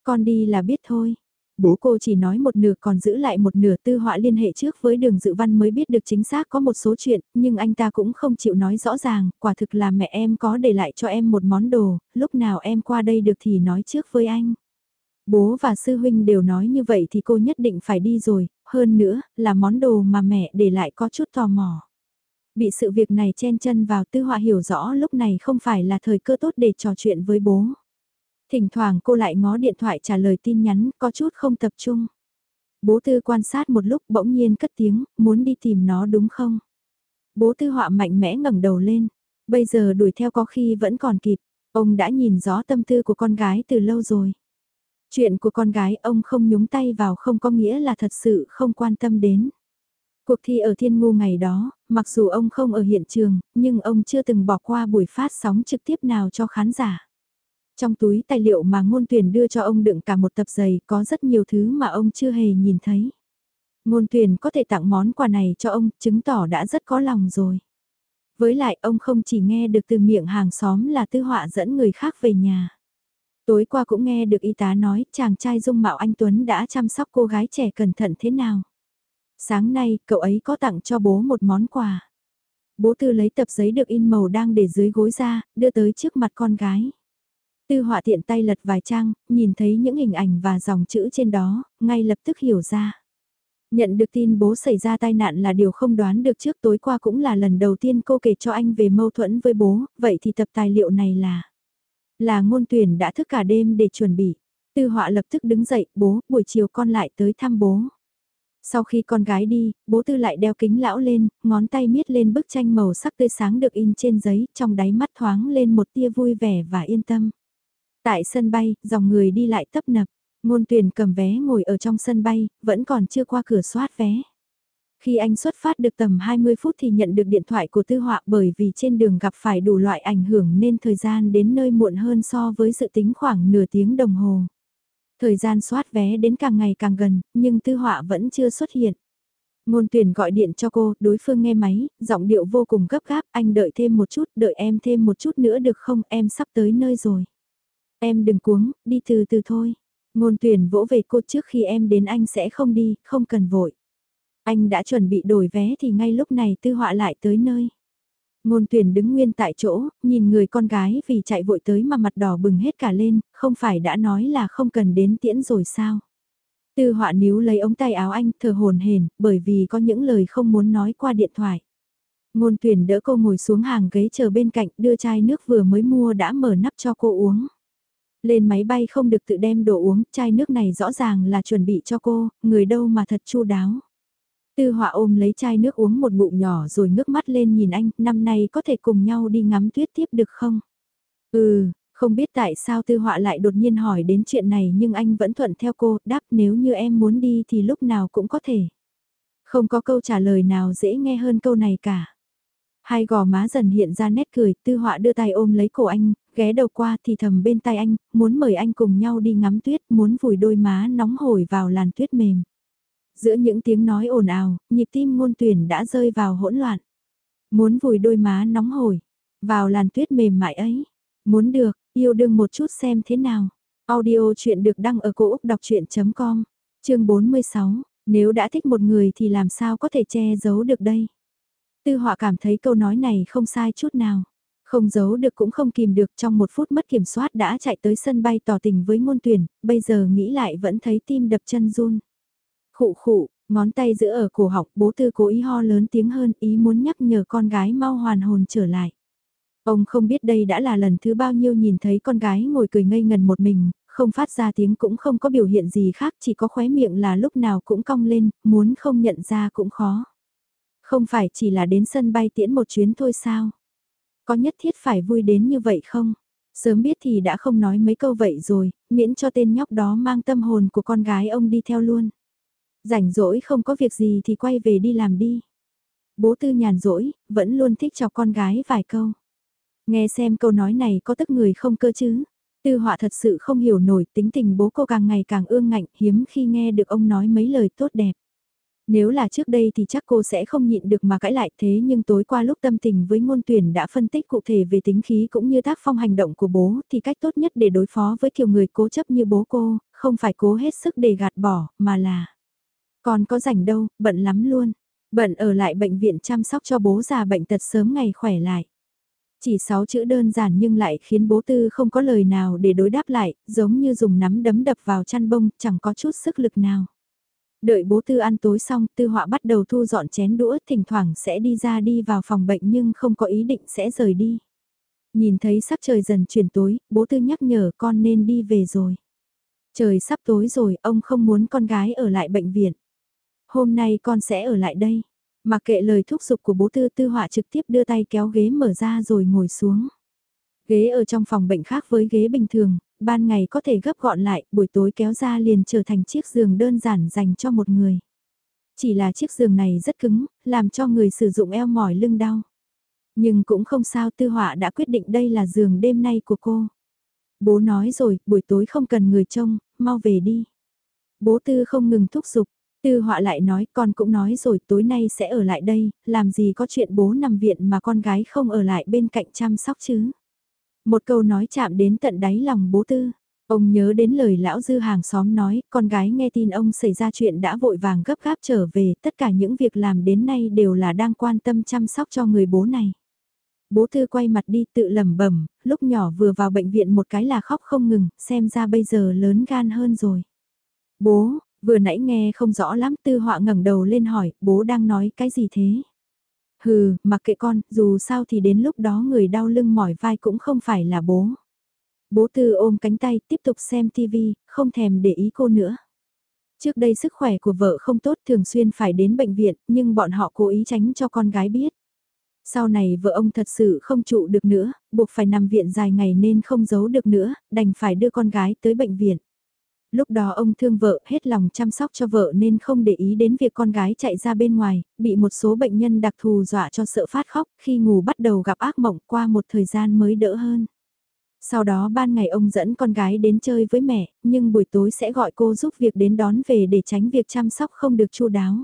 Con đi là biết thôi. Bố cô chỉ nói một nửa còn giữ lại một nửa tư họa liên hệ trước với đường dự văn mới biết được chính xác có một số chuyện, nhưng anh ta cũng không chịu nói rõ ràng, quả thực là mẹ em có để lại cho em một món đồ, lúc nào em qua đây được thì nói trước với anh. Bố và sư huynh đều nói như vậy thì cô nhất định phải đi rồi, hơn nữa, là món đồ mà mẹ để lại có chút tò mò. Bị sự việc này chen chân vào tư họa hiểu rõ lúc này không phải là thời cơ tốt để trò chuyện với bố. Thỉnh thoảng cô lại ngó điện thoại trả lời tin nhắn, có chút không tập trung. Bố tư quan sát một lúc bỗng nhiên cất tiếng, muốn đi tìm nó đúng không? Bố tư họa mạnh mẽ ngẩng đầu lên, bây giờ đuổi theo có khi vẫn còn kịp, ông đã nhìn rõ tâm tư của con gái từ lâu rồi. Chuyện của con gái ông không nhúng tay vào không có nghĩa là thật sự không quan tâm đến. Cuộc thi ở Thiên Ngu ngày đó, mặc dù ông không ở hiện trường, nhưng ông chưa từng bỏ qua buổi phát sóng trực tiếp nào cho khán giả. Trong túi tài liệu mà ngôn tuyển đưa cho ông đựng cả một tập giày có rất nhiều thứ mà ông chưa hề nhìn thấy. Ngôn tuyển có thể tặng món quà này cho ông, chứng tỏ đã rất có lòng rồi. Với lại ông không chỉ nghe được từ miệng hàng xóm là tư họa dẫn người khác về nhà. Tối qua cũng nghe được y tá nói chàng trai dung mạo anh Tuấn đã chăm sóc cô gái trẻ cẩn thận thế nào. Sáng nay cậu ấy có tặng cho bố một món quà. Bố tư lấy tập giấy được in màu đang để dưới gối ra, đưa tới trước mặt con gái. Tư họa tiện tay lật vài trang, nhìn thấy những hình ảnh và dòng chữ trên đó, ngay lập tức hiểu ra. Nhận được tin bố xảy ra tai nạn là điều không đoán được trước tối qua cũng là lần đầu tiên cô kể cho anh về mâu thuẫn với bố, vậy thì tập tài liệu này là... Là ngôn tuyển đã thức cả đêm để chuẩn bị. Tư họa lập tức đứng dậy, bố, buổi chiều con lại tới thăm bố. Sau khi con gái đi, bố tư lại đeo kính lão lên, ngón tay miết lên bức tranh màu sắc tươi sáng được in trên giấy, trong đáy mắt thoáng lên một tia vui vẻ và yên tâm. Tại sân bay, dòng người đi lại tấp nập, ngôn tuyển cầm vé ngồi ở trong sân bay, vẫn còn chưa qua cửa soát vé. Khi anh xuất phát được tầm 20 phút thì nhận được điện thoại của tư họa bởi vì trên đường gặp phải đủ loại ảnh hưởng nên thời gian đến nơi muộn hơn so với dự tính khoảng nửa tiếng đồng hồ. Thời gian soát vé đến càng ngày càng gần, nhưng tư họa vẫn chưa xuất hiện. Ngôn tuyển gọi điện cho cô, đối phương nghe máy, giọng điệu vô cùng gấp gáp, anh đợi thêm một chút, đợi em thêm một chút nữa được không, em sắp tới nơi rồi. Em đừng cuống, đi từ từ thôi. Ngôn tuyển vỗ về cô trước khi em đến anh sẽ không đi, không cần vội. Anh đã chuẩn bị đổi vé thì ngay lúc này tư họa lại tới nơi. Ngôn tuyển đứng nguyên tại chỗ, nhìn người con gái vì chạy vội tới mà mặt đỏ bừng hết cả lên, không phải đã nói là không cần đến tiễn rồi sao? Tư họa níu lấy ống tay áo anh thờ hồn hển bởi vì có những lời không muốn nói qua điện thoại. Ngôn tuyển đỡ cô ngồi xuống hàng ghế chờ bên cạnh đưa chai nước vừa mới mua đã mở nắp cho cô uống. Lên máy bay không được tự đem đồ uống, chai nước này rõ ràng là chuẩn bị cho cô, người đâu mà thật chu đáo. Tư họa ôm lấy chai nước uống một ngụm nhỏ rồi ngước mắt lên nhìn anh, năm nay có thể cùng nhau đi ngắm tuyết tiếp được không? Ừ, không biết tại sao tư họa lại đột nhiên hỏi đến chuyện này nhưng anh vẫn thuận theo cô, đáp nếu như em muốn đi thì lúc nào cũng có thể. Không có câu trả lời nào dễ nghe hơn câu này cả. Hai gò má dần hiện ra nét cười, tư họa đưa tay ôm lấy cổ anh, ghé đầu qua thì thầm bên tay anh, muốn mời anh cùng nhau đi ngắm tuyết, muốn vùi đôi má nóng hổi vào làn tuyết mềm. Giữa những tiếng nói ồn ào, nhịp tim ngôn tuyển đã rơi vào hỗn loạn. Muốn vùi đôi má nóng hổi, vào làn tuyết mềm mại ấy. Muốn được, yêu đương một chút xem thế nào. Audio chuyện được đăng ở cổ Úc đọc chuyện.com, chương 46, nếu đã thích một người thì làm sao có thể che giấu được đây. Tư họa cảm thấy câu nói này không sai chút nào. Không giấu được cũng không kìm được trong một phút mất kiểm soát đã chạy tới sân bay tỏ tình với ngôn tuyển, bây giờ nghĩ lại vẫn thấy tim đập chân run. Khụ khụ, ngón tay giữ ở cổ họng, bố tư cố ý ho lớn tiếng hơn, ý muốn nhắc nhở con gái mau hoàn hồn trở lại. Ông không biết đây đã là lần thứ bao nhiêu nhìn thấy con gái ngồi cười ngây ngần một mình, không phát ra tiếng cũng không có biểu hiện gì khác, chỉ có khóe miệng là lúc nào cũng cong lên, muốn không nhận ra cũng khó. Không phải chỉ là đến sân bay tiễn một chuyến thôi sao? Có nhất thiết phải vui đến như vậy không? Sớm biết thì đã không nói mấy câu vậy rồi, miễn cho tên nhóc đó mang tâm hồn của con gái ông đi theo luôn. Rảnh rỗi không có việc gì thì quay về đi làm đi. Bố tư nhàn rỗi, vẫn luôn thích cho con gái vài câu. Nghe xem câu nói này có tức người không cơ chứ. Tư họa thật sự không hiểu nổi tính tình bố cô càng ngày càng ương ngạnh hiếm khi nghe được ông nói mấy lời tốt đẹp. Nếu là trước đây thì chắc cô sẽ không nhịn được mà cãi lại thế nhưng tối qua lúc tâm tình với ngôn tuyển đã phân tích cụ thể về tính khí cũng như tác phong hành động của bố thì cách tốt nhất để đối phó với kiểu người cố chấp như bố cô, không phải cố hết sức để gạt bỏ, mà là còn có rảnh đâu, bận lắm luôn. Bận ở lại bệnh viện chăm sóc cho bố già bệnh tật sớm ngày khỏe lại. Chỉ sáu chữ đơn giản nhưng lại khiến bố tư không có lời nào để đối đáp lại, giống như dùng nắm đấm đập vào chăn bông, chẳng có chút sức lực nào. Đợi bố tư ăn tối xong, tư họa bắt đầu thu dọn chén đũa, thỉnh thoảng sẽ đi ra đi vào phòng bệnh nhưng không có ý định sẽ rời đi. Nhìn thấy sắc trời dần chuyển tối, bố tư nhắc nhở con nên đi về rồi. Trời sắp tối rồi, ông không muốn con gái ở lại bệnh viện. Hôm nay con sẽ ở lại đây. Mặc kệ lời thúc giục của bố tư tư họa trực tiếp đưa tay kéo ghế mở ra rồi ngồi xuống. Ghế ở trong phòng bệnh khác với ghế bình thường, ban ngày có thể gấp gọn lại, buổi tối kéo ra liền trở thành chiếc giường đơn giản dành cho một người. Chỉ là chiếc giường này rất cứng, làm cho người sử dụng eo mỏi lưng đau. Nhưng cũng không sao tư họa đã quyết định đây là giường đêm nay của cô. Bố nói rồi, buổi tối không cần người trông, mau về đi. Bố tư không ngừng thúc giục, tư họa lại nói con cũng nói rồi tối nay sẽ ở lại đây, làm gì có chuyện bố nằm viện mà con gái không ở lại bên cạnh chăm sóc chứ. Một câu nói chạm đến tận đáy lòng bố tư. Ông nhớ đến lời lão dư hàng xóm nói, con gái nghe tin ông xảy ra chuyện đã vội vàng gấp gáp trở về, tất cả những việc làm đến nay đều là đang quan tâm chăm sóc cho người bố này. Bố tư quay mặt đi tự lẩm bẩm, lúc nhỏ vừa vào bệnh viện một cái là khóc không ngừng, xem ra bây giờ lớn gan hơn rồi. Bố, vừa nãy nghe không rõ lắm tư họa ngẩng đầu lên hỏi, bố đang nói cái gì thế? Hừ, mặc kệ con, dù sao thì đến lúc đó người đau lưng mỏi vai cũng không phải là bố. Bố tư ôm cánh tay tiếp tục xem tivi, không thèm để ý cô nữa. Trước đây sức khỏe của vợ không tốt thường xuyên phải đến bệnh viện, nhưng bọn họ cố ý tránh cho con gái biết. Sau này vợ ông thật sự không trụ được nữa, buộc phải nằm viện dài ngày nên không giấu được nữa, đành phải đưa con gái tới bệnh viện lúc đó ông thương vợ hết lòng chăm sóc cho vợ nên không để ý đến việc con gái chạy ra bên ngoài, bị một số bệnh nhân đặc thù dọa cho sợ phát khóc, khi ngủ bắt đầu gặp ác mộng qua một thời gian mới đỡ hơn. Sau đó ban ngày ông dẫn con gái đến chơi với mẹ, nhưng buổi tối sẽ gọi cô giúp việc đến đón về để tránh việc chăm sóc không được chu đáo.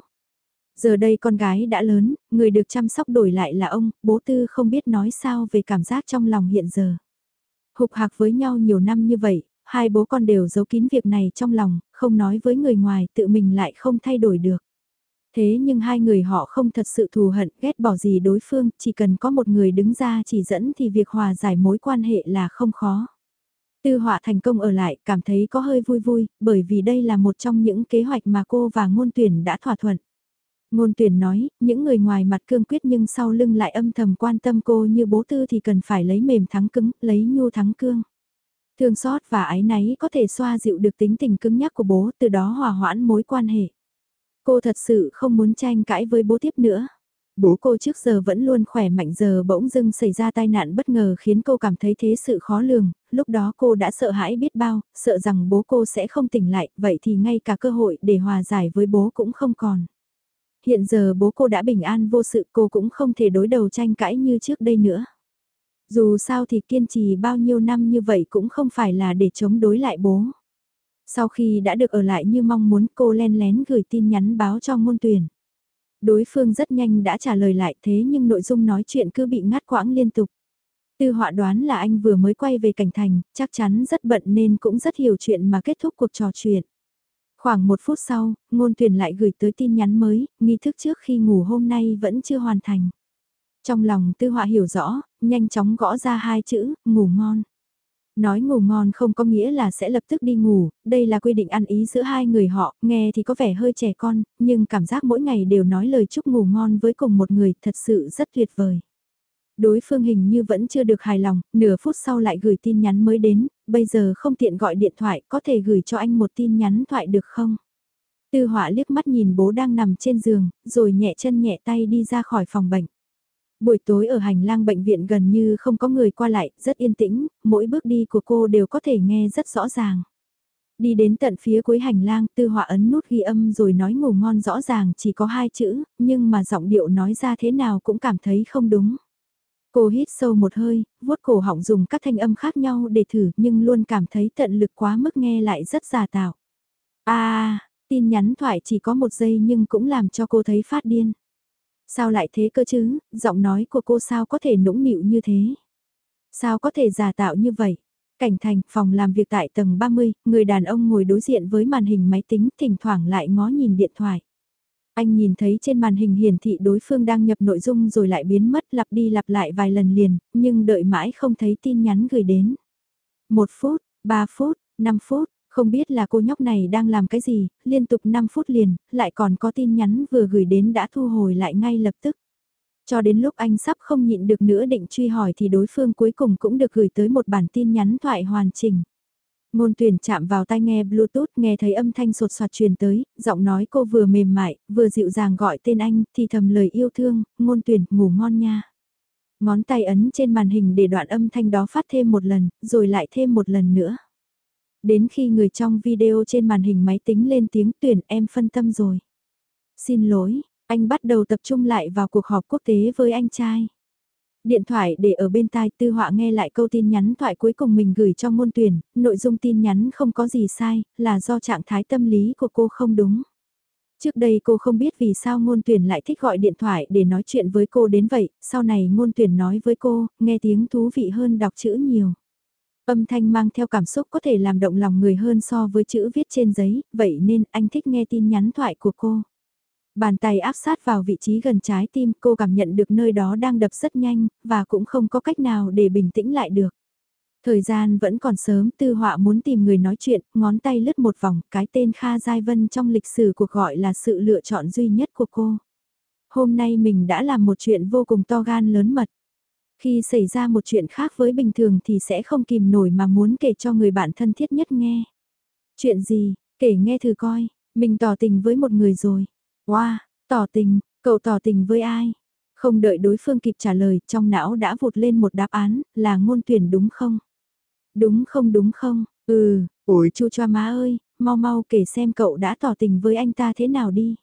Giờ đây con gái đã lớn, người được chăm sóc đổi lại là ông, bố tư không biết nói sao về cảm giác trong lòng hiện giờ. Hục hạc với nhau nhiều năm như vậy, hai bố con đều giấu kín việc này trong lòng, không nói với người ngoài tự mình lại không thay đổi được. Thế nhưng hai người họ không thật sự thù hận, ghét bỏ gì đối phương, chỉ cần có một người đứng ra chỉ dẫn thì việc hòa giải mối quan hệ là không khó. Tư họa thành công ở lại, cảm thấy có hơi vui vui, bởi vì đây là một trong những kế hoạch mà cô và ngôn tuyển đã thỏa thuận. Ngôn tuyển nói, những người ngoài mặt cương quyết nhưng sau lưng lại âm thầm quan tâm cô như bố tư thì cần phải lấy mềm thắng cứng, lấy nhu thắng cương. Thương xót và ái náy có thể xoa dịu được tính tình cứng nhắc của bố, từ đó hòa hoãn mối quan hệ. Cô thật sự không muốn tranh cãi với bố tiếp nữa. Bố cô trước giờ vẫn luôn khỏe mạnh giờ bỗng dưng xảy ra tai nạn bất ngờ khiến cô cảm thấy thế sự khó lường, lúc đó cô đã sợ hãi biết bao, sợ rằng bố cô sẽ không tỉnh lại, vậy thì ngay cả cơ hội để hòa giải với bố cũng không còn. Hiện giờ bố cô đã bình an vô sự cô cũng không thể đối đầu tranh cãi như trước đây nữa. Dù sao thì kiên trì bao nhiêu năm như vậy cũng không phải là để chống đối lại bố. Sau khi đã được ở lại như mong muốn cô len lén gửi tin nhắn báo cho ngôn tuyển. Đối phương rất nhanh đã trả lời lại thế nhưng nội dung nói chuyện cứ bị ngắt quãng liên tục. Tư họa đoán là anh vừa mới quay về cảnh thành, chắc chắn rất bận nên cũng rất hiểu chuyện mà kết thúc cuộc trò chuyện. Khoảng một phút sau, ngôn tuyển lại gửi tới tin nhắn mới, nghi thức trước khi ngủ hôm nay vẫn chưa hoàn thành. Trong lòng tư họa hiểu rõ, nhanh chóng gõ ra hai chữ, ngủ ngon. Nói ngủ ngon không có nghĩa là sẽ lập tức đi ngủ, đây là quy định ăn ý giữa hai người họ, nghe thì có vẻ hơi trẻ con, nhưng cảm giác mỗi ngày đều nói lời chúc ngủ ngon với cùng một người thật sự rất tuyệt vời. Đối phương hình như vẫn chưa được hài lòng, nửa phút sau lại gửi tin nhắn mới đến, bây giờ không tiện gọi điện thoại, có thể gửi cho anh một tin nhắn thoại được không? Tư họa liếc mắt nhìn bố đang nằm trên giường, rồi nhẹ chân nhẹ tay đi ra khỏi phòng bệnh. Buổi tối ở hành lang bệnh viện gần như không có người qua lại, rất yên tĩnh, mỗi bước đi của cô đều có thể nghe rất rõ ràng. Đi đến tận phía cuối hành lang, tư họa ấn nút ghi âm rồi nói ngủ ngon rõ ràng chỉ có hai chữ, nhưng mà giọng điệu nói ra thế nào cũng cảm thấy không đúng. Cô hít sâu một hơi, vuốt cổ họng dùng các thanh âm khác nhau để thử nhưng luôn cảm thấy tận lực quá mức nghe lại rất giả tạo. À, tin nhắn thoại chỉ có một giây nhưng cũng làm cho cô thấy phát điên. Sao lại thế cơ chứ, giọng nói của cô sao có thể nũng nịu như thế? Sao có thể giả tạo như vậy? Cảnh thành, phòng làm việc tại tầng 30, người đàn ông ngồi đối diện với màn hình máy tính, thỉnh thoảng lại ngó nhìn điện thoại. Anh nhìn thấy trên màn hình hiển thị đối phương đang nhập nội dung rồi lại biến mất lặp đi lặp lại vài lần liền, nhưng đợi mãi không thấy tin nhắn gửi đến. Một phút, ba phút, năm phút, không biết là cô nhóc này đang làm cái gì, liên tục 5 phút liền, lại còn có tin nhắn vừa gửi đến đã thu hồi lại ngay lập tức. Cho đến lúc anh sắp không nhịn được nữa định truy hỏi thì đối phương cuối cùng cũng được gửi tới một bản tin nhắn thoại hoàn chỉnh. Ngôn tuyển chạm vào tai nghe Bluetooth nghe thấy âm thanh sột soạt truyền tới, giọng nói cô vừa mềm mại, vừa dịu dàng gọi tên anh, thì thầm lời yêu thương, ngôn tuyển, ngủ ngon nha. Ngón tay ấn trên màn hình để đoạn âm thanh đó phát thêm một lần, rồi lại thêm một lần nữa. Đến khi người trong video trên màn hình máy tính lên tiếng tuyển em phân tâm rồi. Xin lỗi, anh bắt đầu tập trung lại vào cuộc họp quốc tế với anh trai. Điện thoại để ở bên tai tư họa nghe lại câu tin nhắn thoại cuối cùng mình gửi cho môn tuyển, nội dung tin nhắn không có gì sai, là do trạng thái tâm lý của cô không đúng. Trước đây cô không biết vì sao ngôn tuyển lại thích gọi điện thoại để nói chuyện với cô đến vậy, sau này ngôn tuyển nói với cô, nghe tiếng thú vị hơn đọc chữ nhiều. Âm thanh mang theo cảm xúc có thể làm động lòng người hơn so với chữ viết trên giấy, vậy nên anh thích nghe tin nhắn thoại của cô. Bàn tay áp sát vào vị trí gần trái tim cô cảm nhận được nơi đó đang đập rất nhanh, và cũng không có cách nào để bình tĩnh lại được. Thời gian vẫn còn sớm, tư họa muốn tìm người nói chuyện, ngón tay lướt một vòng, cái tên Kha Giai Vân trong lịch sử cuộc gọi là sự lựa chọn duy nhất của cô. Hôm nay mình đã làm một chuyện vô cùng to gan lớn mật. Khi xảy ra một chuyện khác với bình thường thì sẽ không kìm nổi mà muốn kể cho người bạn thân thiết nhất nghe. Chuyện gì, kể nghe thử coi, mình tỏ tình với một người rồi. Wow, tỏ tình, cậu tỏ tình với ai? Không đợi đối phương kịp trả lời, trong não đã vụt lên một đáp án, là ngôn tuyển đúng không? Đúng không đúng không? Ừ, ủi chu cho má ơi, mau mau kể xem cậu đã tỏ tình với anh ta thế nào đi.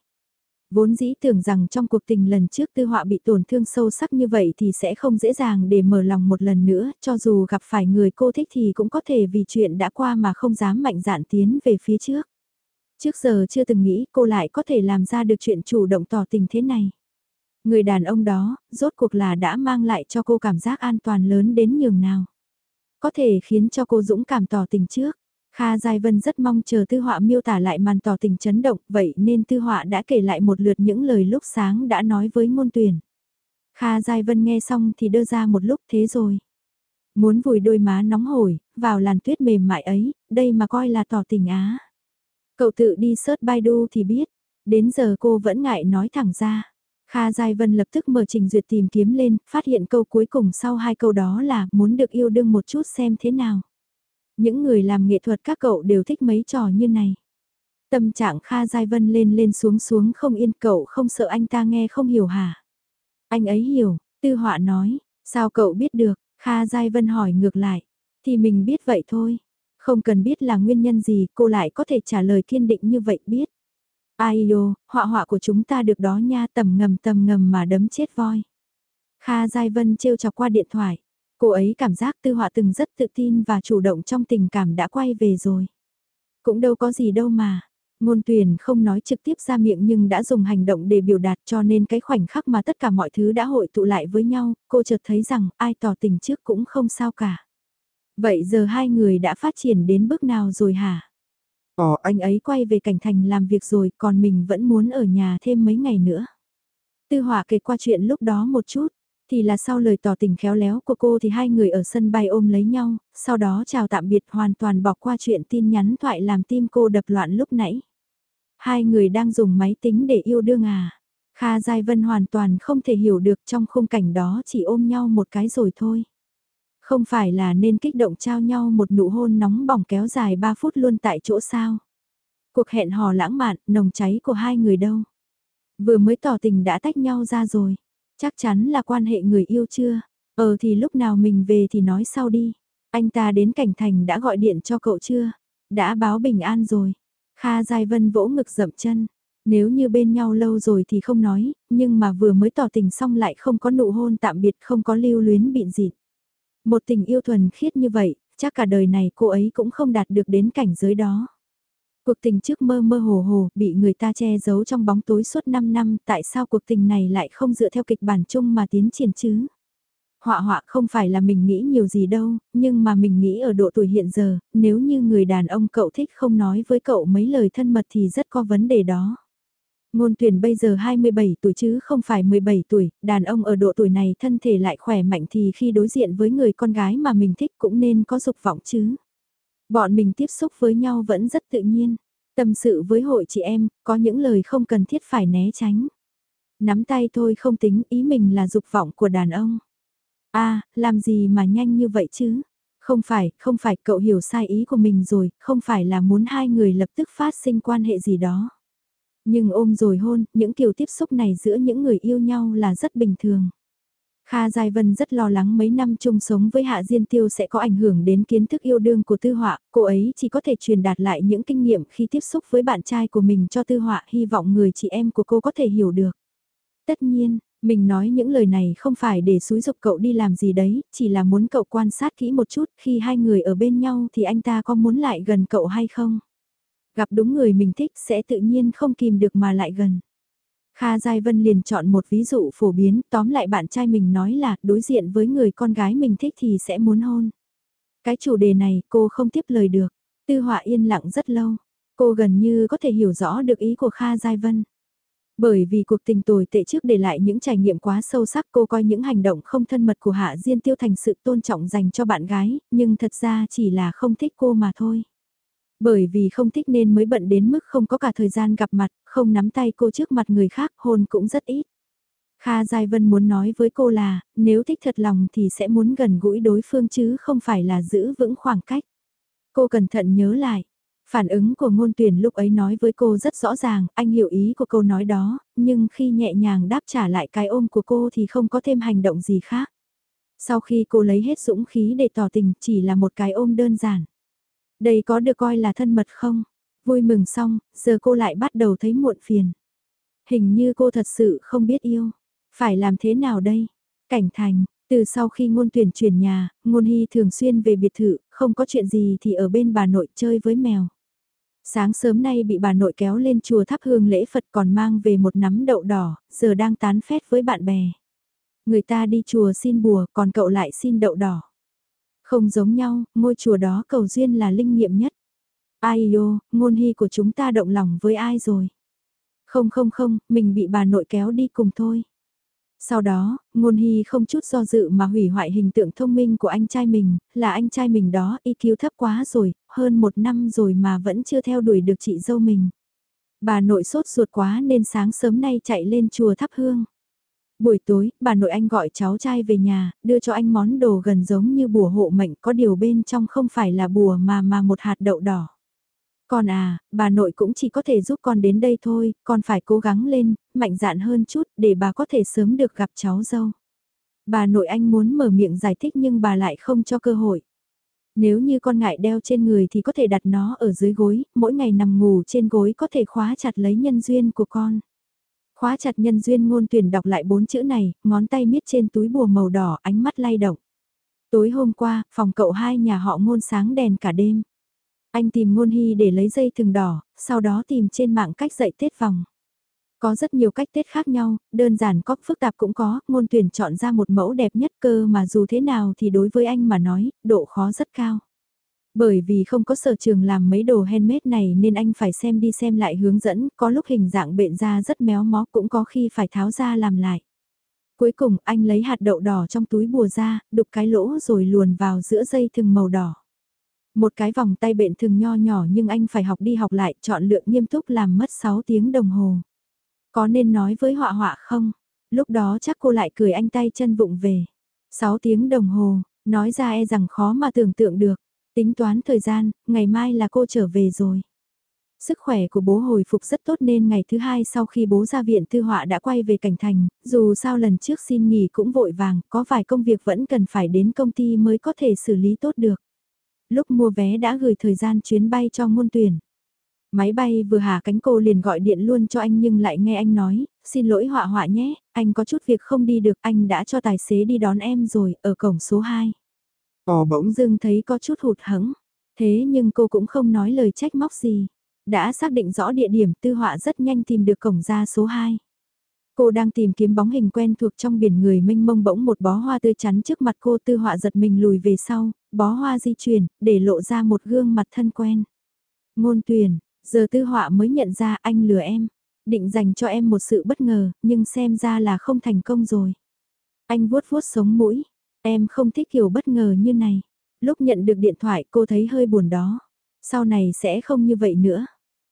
Vốn dĩ tưởng rằng trong cuộc tình lần trước tư họa bị tổn thương sâu sắc như vậy thì sẽ không dễ dàng để mở lòng một lần nữa, cho dù gặp phải người cô thích thì cũng có thể vì chuyện đã qua mà không dám mạnh dạn tiến về phía trước. Trước giờ chưa từng nghĩ cô lại có thể làm ra được chuyện chủ động tỏ tình thế này. Người đàn ông đó, rốt cuộc là đã mang lại cho cô cảm giác an toàn lớn đến nhường nào. Có thể khiến cho cô dũng cảm tỏ tình trước. Kha Giai Vân rất mong chờ Tư Họa miêu tả lại màn tỏ tình chấn động, vậy nên Tư Họa đã kể lại một lượt những lời lúc sáng đã nói với ngôn tuyển. Kha Giai Vân nghe xong thì đưa ra một lúc thế rồi. Muốn vùi đôi má nóng hổi, vào làn tuyết mềm mại ấy, đây mà coi là tỏ tình á. Cậu tự đi search Baidu thì biết, đến giờ cô vẫn ngại nói thẳng ra. Kha Giai Vân lập tức mở trình duyệt tìm kiếm lên, phát hiện câu cuối cùng sau hai câu đó là muốn được yêu đương một chút xem thế nào. Những người làm nghệ thuật các cậu đều thích mấy trò như này. Tâm trạng Kha Giai Vân lên lên xuống xuống không yên cậu không sợ anh ta nghe không hiểu hả? Anh ấy hiểu, tư họa nói, sao cậu biết được, Kha Giai Vân hỏi ngược lại, thì mình biết vậy thôi. Không cần biết là nguyên nhân gì cô lại có thể trả lời kiên định như vậy biết. Ai yô, họa họa của chúng ta được đó nha tầm ngầm tầm ngầm mà đấm chết voi. Kha Giai Vân trêu chọc qua điện thoại. Cô ấy cảm giác tư họa từng rất tự tin và chủ động trong tình cảm đã quay về rồi. Cũng đâu có gì đâu mà. Ngôn tuyển không nói trực tiếp ra miệng nhưng đã dùng hành động để biểu đạt cho nên cái khoảnh khắc mà tất cả mọi thứ đã hội tụ lại với nhau, cô chợt thấy rằng ai tỏ tình trước cũng không sao cả. Vậy giờ hai người đã phát triển đến bước nào rồi hả? Ồ, anh ấy quay về cảnh thành làm việc rồi, còn mình vẫn muốn ở nhà thêm mấy ngày nữa. Tư hỏa kể qua chuyện lúc đó một chút, thì là sau lời tỏ tình khéo léo của cô thì hai người ở sân bay ôm lấy nhau, sau đó chào tạm biệt hoàn toàn bỏ qua chuyện tin nhắn thoại làm tim cô đập loạn lúc nãy. Hai người đang dùng máy tính để yêu đương à. Kha Giai Vân hoàn toàn không thể hiểu được trong khung cảnh đó chỉ ôm nhau một cái rồi thôi. Không phải là nên kích động trao nhau một nụ hôn nóng bỏng kéo dài 3 phút luôn tại chỗ sao. Cuộc hẹn hò lãng mạn, nồng cháy của hai người đâu. Vừa mới tỏ tình đã tách nhau ra rồi. Chắc chắn là quan hệ người yêu chưa? Ờ thì lúc nào mình về thì nói sau đi. Anh ta đến cảnh thành đã gọi điện cho cậu chưa? Đã báo bình an rồi. Kha Giai Vân vỗ ngực dậm chân. Nếu như bên nhau lâu rồi thì không nói, nhưng mà vừa mới tỏ tình xong lại không có nụ hôn tạm biệt không có lưu luyến bịn dịt. Một tình yêu thuần khiết như vậy, chắc cả đời này cô ấy cũng không đạt được đến cảnh giới đó. Cuộc tình trước mơ mơ hồ hồ, bị người ta che giấu trong bóng tối suốt 5 năm, tại sao cuộc tình này lại không dựa theo kịch bản chung mà tiến triển chứ? Họa họa không phải là mình nghĩ nhiều gì đâu, nhưng mà mình nghĩ ở độ tuổi hiện giờ, nếu như người đàn ông cậu thích không nói với cậu mấy lời thân mật thì rất có vấn đề đó. Ngôn tuyển bây giờ 27 tuổi chứ không phải 17 tuổi, đàn ông ở độ tuổi này thân thể lại khỏe mạnh thì khi đối diện với người con gái mà mình thích cũng nên có dục vọng chứ. Bọn mình tiếp xúc với nhau vẫn rất tự nhiên. Tâm sự với hội chị em, có những lời không cần thiết phải né tránh. Nắm tay thôi không tính ý mình là dục vọng của đàn ông. a làm gì mà nhanh như vậy chứ? Không phải, không phải, cậu hiểu sai ý của mình rồi, không phải là muốn hai người lập tức phát sinh quan hệ gì đó. Nhưng ôm rồi hôn, những kiểu tiếp xúc này giữa những người yêu nhau là rất bình thường. Kha Giai Vân rất lo lắng mấy năm chung sống với Hạ Diên Tiêu sẽ có ảnh hưởng đến kiến thức yêu đương của Tư Họa, cô ấy chỉ có thể truyền đạt lại những kinh nghiệm khi tiếp xúc với bạn trai của mình cho Tư Họa, hy vọng người chị em của cô có thể hiểu được. Tất nhiên, mình nói những lời này không phải để xúi dục cậu đi làm gì đấy, chỉ là muốn cậu quan sát kỹ một chút khi hai người ở bên nhau thì anh ta có muốn lại gần cậu hay không. Gặp đúng người mình thích sẽ tự nhiên không kìm được mà lại gần. Kha Giai Vân liền chọn một ví dụ phổ biến, tóm lại bạn trai mình nói là đối diện với người con gái mình thích thì sẽ muốn hôn. Cái chủ đề này cô không tiếp lời được, tư họa yên lặng rất lâu, cô gần như có thể hiểu rõ được ý của Kha Giai Vân. Bởi vì cuộc tình tồi tệ trước để lại những trải nghiệm quá sâu sắc cô coi những hành động không thân mật của Hạ Diên Tiêu thành sự tôn trọng dành cho bạn gái, nhưng thật ra chỉ là không thích cô mà thôi. Bởi vì không thích nên mới bận đến mức không có cả thời gian gặp mặt, không nắm tay cô trước mặt người khác hôn cũng rất ít. Kha Giai Vân muốn nói với cô là, nếu thích thật lòng thì sẽ muốn gần gũi đối phương chứ không phải là giữ vững khoảng cách. Cô cẩn thận nhớ lại, phản ứng của ngôn tuyển lúc ấy nói với cô rất rõ ràng, anh hiểu ý của câu nói đó, nhưng khi nhẹ nhàng đáp trả lại cái ôm của cô thì không có thêm hành động gì khác. Sau khi cô lấy hết dũng khí để tỏ tình chỉ là một cái ôm đơn giản. Đây có được coi là thân mật không? Vui mừng xong, giờ cô lại bắt đầu thấy muộn phiền. Hình như cô thật sự không biết yêu. Phải làm thế nào đây? Cảnh thành, từ sau khi ngôn tuyển chuyển nhà, ngôn hy thường xuyên về biệt thự, không có chuyện gì thì ở bên bà nội chơi với mèo. Sáng sớm nay bị bà nội kéo lên chùa thắp hương lễ Phật còn mang về một nắm đậu đỏ, giờ đang tán phét với bạn bè. Người ta đi chùa xin bùa, còn cậu lại xin đậu đỏ. Không giống nhau, ngôi chùa đó cầu duyên là linh nghiệm nhất. Ai yô, ngôn hy của chúng ta động lòng với ai rồi? Không không không, mình bị bà nội kéo đi cùng thôi. Sau đó, ngôn hy không chút do dự mà hủy hoại hình tượng thông minh của anh trai mình, là anh trai mình đó IQ thấp quá rồi, hơn một năm rồi mà vẫn chưa theo đuổi được chị dâu mình. Bà nội sốt ruột quá nên sáng sớm nay chạy lên chùa thắp hương. Buổi tối, bà nội anh gọi cháu trai về nhà, đưa cho anh món đồ gần giống như bùa hộ mệnh có điều bên trong không phải là bùa mà mà một hạt đậu đỏ. Con à, bà nội cũng chỉ có thể giúp con đến đây thôi, con phải cố gắng lên, mạnh dạn hơn chút để bà có thể sớm được gặp cháu dâu. Bà nội anh muốn mở miệng giải thích nhưng bà lại không cho cơ hội. Nếu như con ngại đeo trên người thì có thể đặt nó ở dưới gối, mỗi ngày nằm ngủ trên gối có thể khóa chặt lấy nhân duyên của con. Khóa chặt nhân duyên ngôn tuyển đọc lại bốn chữ này, ngón tay miết trên túi bùa màu đỏ ánh mắt lay động. Tối hôm qua, phòng cậu hai nhà họ ngôn sáng đèn cả đêm. Anh tìm ngôn hy để lấy dây thừng đỏ, sau đó tìm trên mạng cách dạy tết vòng. Có rất nhiều cách tết khác nhau, đơn giản có, phức tạp cũng có, ngôn tuyển chọn ra một mẫu đẹp nhất cơ mà dù thế nào thì đối với anh mà nói, độ khó rất cao. Bởi vì không có sở trường làm mấy đồ handmade này nên anh phải xem đi xem lại hướng dẫn, có lúc hình dạng bệnh ra rất méo mó cũng có khi phải tháo ra làm lại. Cuối cùng anh lấy hạt đậu đỏ trong túi bùa ra, đục cái lỗ rồi luồn vào giữa dây thừng màu đỏ. Một cái vòng tay bệnh thường nho nhỏ nhưng anh phải học đi học lại chọn lượng nghiêm túc làm mất 6 tiếng đồng hồ. Có nên nói với họa họa không? Lúc đó chắc cô lại cười anh tay chân vụng về. 6 tiếng đồng hồ, nói ra e rằng khó mà tưởng tượng được. Tính toán thời gian, ngày mai là cô trở về rồi. Sức khỏe của bố hồi phục rất tốt nên ngày thứ hai sau khi bố ra viện tư họa đã quay về cảnh thành, dù sao lần trước xin nghỉ cũng vội vàng, có vài công việc vẫn cần phải đến công ty mới có thể xử lý tốt được. Lúc mua vé đã gửi thời gian chuyến bay cho ngôn tuyển. Máy bay vừa hạ cánh cô liền gọi điện luôn cho anh nhưng lại nghe anh nói, xin lỗi họa họa nhé, anh có chút việc không đi được, anh đã cho tài xế đi đón em rồi, ở cổng số 2. Ồ bỗng dưng thấy có chút hụt hẫng thế nhưng cô cũng không nói lời trách móc gì. Đã xác định rõ địa điểm tư họa rất nhanh tìm được cổng ra số 2. Cô đang tìm kiếm bóng hình quen thuộc trong biển người mênh mông bỗng một bó hoa tươi chắn trước mặt cô tư họa giật mình lùi về sau, bó hoa di chuyển, để lộ ra một gương mặt thân quen. Ngôn tuyển, giờ tư họa mới nhận ra anh lừa em, định dành cho em một sự bất ngờ, nhưng xem ra là không thành công rồi. Anh vuốt vuốt sống mũi, em không thích kiểu bất ngờ như này. Lúc nhận được điện thoại cô thấy hơi buồn đó. Sau này sẽ không như vậy nữa.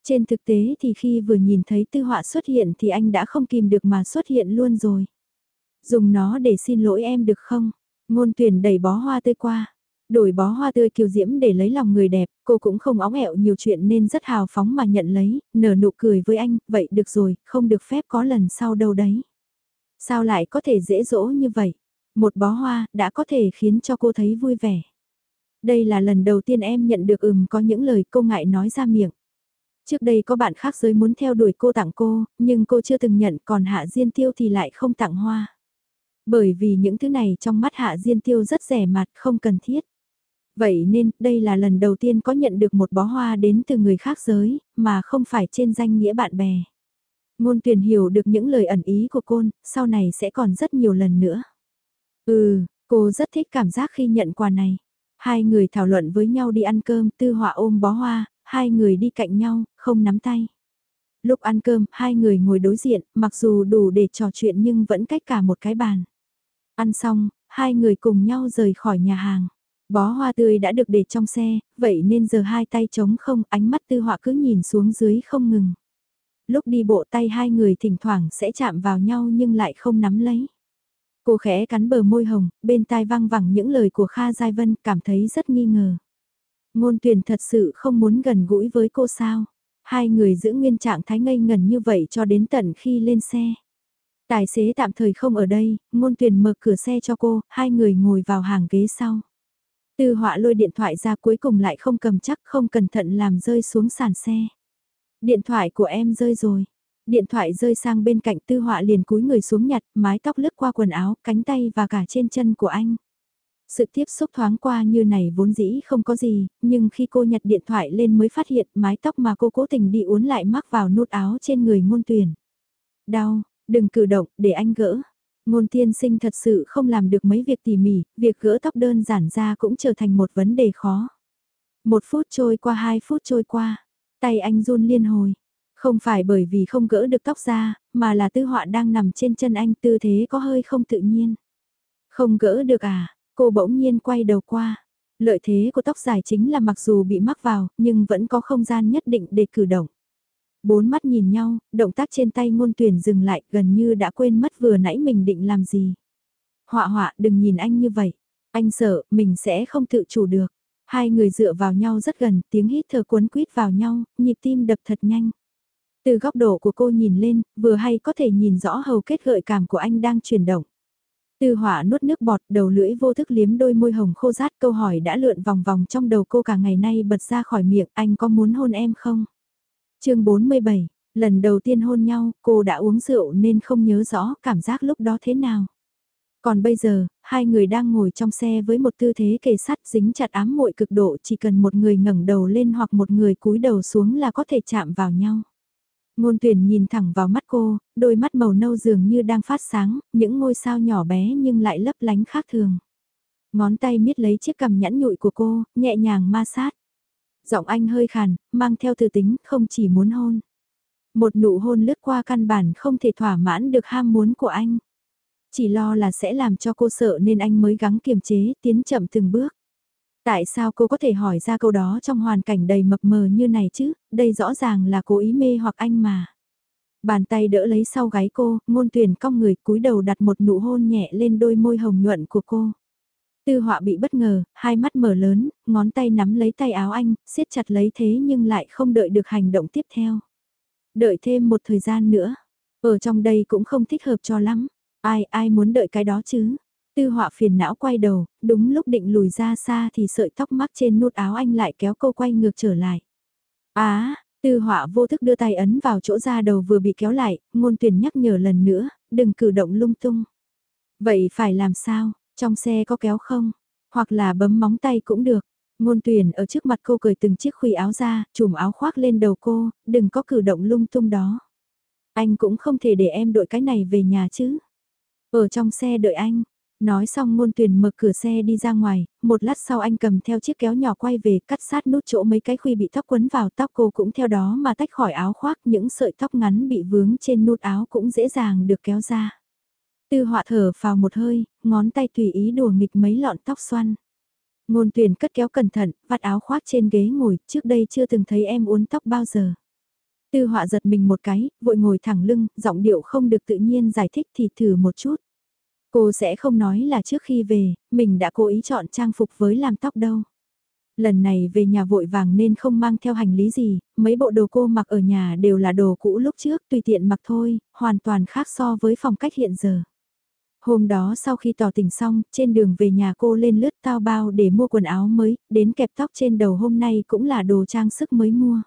Trên thực tế thì khi vừa nhìn thấy tư họa xuất hiện thì anh đã không kìm được mà xuất hiện luôn rồi. Dùng nó để xin lỗi em được không? Ngôn tuyển đẩy bó hoa tươi qua. Đổi bó hoa tươi kiều diễm để lấy lòng người đẹp, cô cũng không óng ẹo nhiều chuyện nên rất hào phóng mà nhận lấy, nở nụ cười với anh, vậy được rồi, không được phép có lần sau đâu đấy. Sao lại có thể dễ dỗ như vậy? Một bó hoa đã có thể khiến cho cô thấy vui vẻ. Đây là lần đầu tiên em nhận được ừm có những lời cô ngại nói ra miệng. Trước đây có bạn khác giới muốn theo đuổi cô tặng cô, nhưng cô chưa từng nhận còn Hạ Diên Tiêu thì lại không tặng hoa. Bởi vì những thứ này trong mắt Hạ Diên Tiêu rất rẻ mạt không cần thiết. Vậy nên, đây là lần đầu tiên có nhận được một bó hoa đến từ người khác giới, mà không phải trên danh nghĩa bạn bè. Ngôn tuyển hiểu được những lời ẩn ý của côn sau này sẽ còn rất nhiều lần nữa. Ừ, cô rất thích cảm giác khi nhận quà này. Hai người thảo luận với nhau đi ăn cơm, tư họa ôm bó hoa, hai người đi cạnh nhau, không nắm tay. Lúc ăn cơm, hai người ngồi đối diện, mặc dù đủ để trò chuyện nhưng vẫn cách cả một cái bàn. Ăn xong, hai người cùng nhau rời khỏi nhà hàng. Bó hoa tươi đã được để trong xe, vậy nên giờ hai tay trống không, ánh mắt tư họa cứ nhìn xuống dưới không ngừng. Lúc đi bộ tay hai người thỉnh thoảng sẽ chạm vào nhau nhưng lại không nắm lấy. Cô khẽ cắn bờ môi hồng, bên tai vang vẳng những lời của Kha Giai Vân, cảm thấy rất nghi ngờ. Ngôn tuyển thật sự không muốn gần gũi với cô sao. Hai người giữ nguyên trạng thái ngây ngần như vậy cho đến tận khi lên xe. Tài xế tạm thời không ở đây, ngôn tuyển mở cửa xe cho cô, hai người ngồi vào hàng ghế sau. Tư họa lôi điện thoại ra cuối cùng lại không cầm chắc không cẩn thận làm rơi xuống sàn xe. Điện thoại của em rơi rồi. Điện thoại rơi sang bên cạnh tư họa liền cúi người xuống nhặt, mái tóc lướt qua quần áo, cánh tay và cả trên chân của anh. Sự tiếp xúc thoáng qua như này vốn dĩ không có gì, nhưng khi cô nhặt điện thoại lên mới phát hiện mái tóc mà cô cố tình đi uốn lại mắc vào nút áo trên người ngôn tuyển. Đau, đừng cử động, để anh gỡ. Ngôn tiên sinh thật sự không làm được mấy việc tỉ mỉ, việc gỡ tóc đơn giản ra cũng trở thành một vấn đề khó. Một phút trôi qua hai phút trôi qua, tay anh run liên hồi. Không phải bởi vì không gỡ được tóc ra, mà là tư họa đang nằm trên chân anh tư thế có hơi không tự nhiên. Không gỡ được à, cô bỗng nhiên quay đầu qua. Lợi thế của tóc dài chính là mặc dù bị mắc vào, nhưng vẫn có không gian nhất định để cử động. Bốn mắt nhìn nhau, động tác trên tay ngôn tuyển dừng lại gần như đã quên mất vừa nãy mình định làm gì. Họa họa đừng nhìn anh như vậy. Anh sợ mình sẽ không tự chủ được. Hai người dựa vào nhau rất gần, tiếng hít thở cuốn quýt vào nhau, nhịp tim đập thật nhanh. Từ góc độ của cô nhìn lên, vừa hay có thể nhìn rõ hầu kết gợi cảm của anh đang chuyển động. Tư hỏa nuốt nước bọt, đầu lưỡi vô thức liếm đôi môi hồng khô rát câu hỏi đã lượn vòng vòng trong đầu cô cả ngày nay bật ra khỏi miệng, anh có muốn hôn em không? chương 47, lần đầu tiên hôn nhau, cô đã uống rượu nên không nhớ rõ cảm giác lúc đó thế nào. Còn bây giờ, hai người đang ngồi trong xe với một tư thế kề sắt dính chặt ám muội cực độ chỉ cần một người ngẩng đầu lên hoặc một người cúi đầu xuống là có thể chạm vào nhau. Ngôn tuyển nhìn thẳng vào mắt cô, đôi mắt màu nâu dường như đang phát sáng, những ngôi sao nhỏ bé nhưng lại lấp lánh khác thường. Ngón tay miết lấy chiếc cằm nhẵn nhụi của cô, nhẹ nhàng ma sát. Giọng anh hơi khàn, mang theo từ tính, không chỉ muốn hôn. Một nụ hôn lướt qua căn bản không thể thỏa mãn được ham muốn của anh. Chỉ lo là sẽ làm cho cô sợ nên anh mới gắng kiềm chế, tiến chậm từng bước. Tại sao cô có thể hỏi ra câu đó trong hoàn cảnh đầy mập mờ như này chứ, đây rõ ràng là cố ý mê hoặc anh mà. Bàn tay đỡ lấy sau gáy cô, ngôn tuyển cong người cúi đầu đặt một nụ hôn nhẹ lên đôi môi hồng nhuận của cô. Tư họa bị bất ngờ, hai mắt mở lớn, ngón tay nắm lấy tay áo anh, siết chặt lấy thế nhưng lại không đợi được hành động tiếp theo. Đợi thêm một thời gian nữa, ở trong đây cũng không thích hợp cho lắm, ai ai muốn đợi cái đó chứ. Tư họa phiền não quay đầu, đúng lúc định lùi ra xa thì sợi tóc mắc trên nút áo anh lại kéo cô quay ngược trở lại. Á, tư họa vô thức đưa tay ấn vào chỗ da đầu vừa bị kéo lại, ngôn tuyển nhắc nhở lần nữa, đừng cử động lung tung. Vậy phải làm sao, trong xe có kéo không? Hoặc là bấm móng tay cũng được. Ngôn tuyển ở trước mặt cô cười từng chiếc khuy áo ra, chùm áo khoác lên đầu cô, đừng có cử động lung tung đó. Anh cũng không thể để em đội cái này về nhà chứ. Ở trong xe đợi anh, Nói xong ngôn tuyển mở cửa xe đi ra ngoài, một lát sau anh cầm theo chiếc kéo nhỏ quay về cắt sát nút chỗ mấy cái khuy bị tóc quấn vào tóc cô cũng theo đó mà tách khỏi áo khoác những sợi tóc ngắn bị vướng trên nút áo cũng dễ dàng được kéo ra. Tư họa thở vào một hơi, ngón tay tùy ý đùa nghịch mấy lọn tóc xoăn. Ngôn tuyển cất kéo cẩn thận, vắt áo khoác trên ghế ngồi, trước đây chưa từng thấy em uốn tóc bao giờ. Tư họa giật mình một cái, vội ngồi thẳng lưng, giọng điệu không được tự nhiên giải thích thì thử một chút. Cô sẽ không nói là trước khi về, mình đã cố ý chọn trang phục với làm tóc đâu. Lần này về nhà vội vàng nên không mang theo hành lý gì, mấy bộ đồ cô mặc ở nhà đều là đồ cũ lúc trước tùy tiện mặc thôi, hoàn toàn khác so với phong cách hiện giờ. Hôm đó sau khi tỏ tình xong, trên đường về nhà cô lên lướt tao bao để mua quần áo mới, đến kẹp tóc trên đầu hôm nay cũng là đồ trang sức mới mua.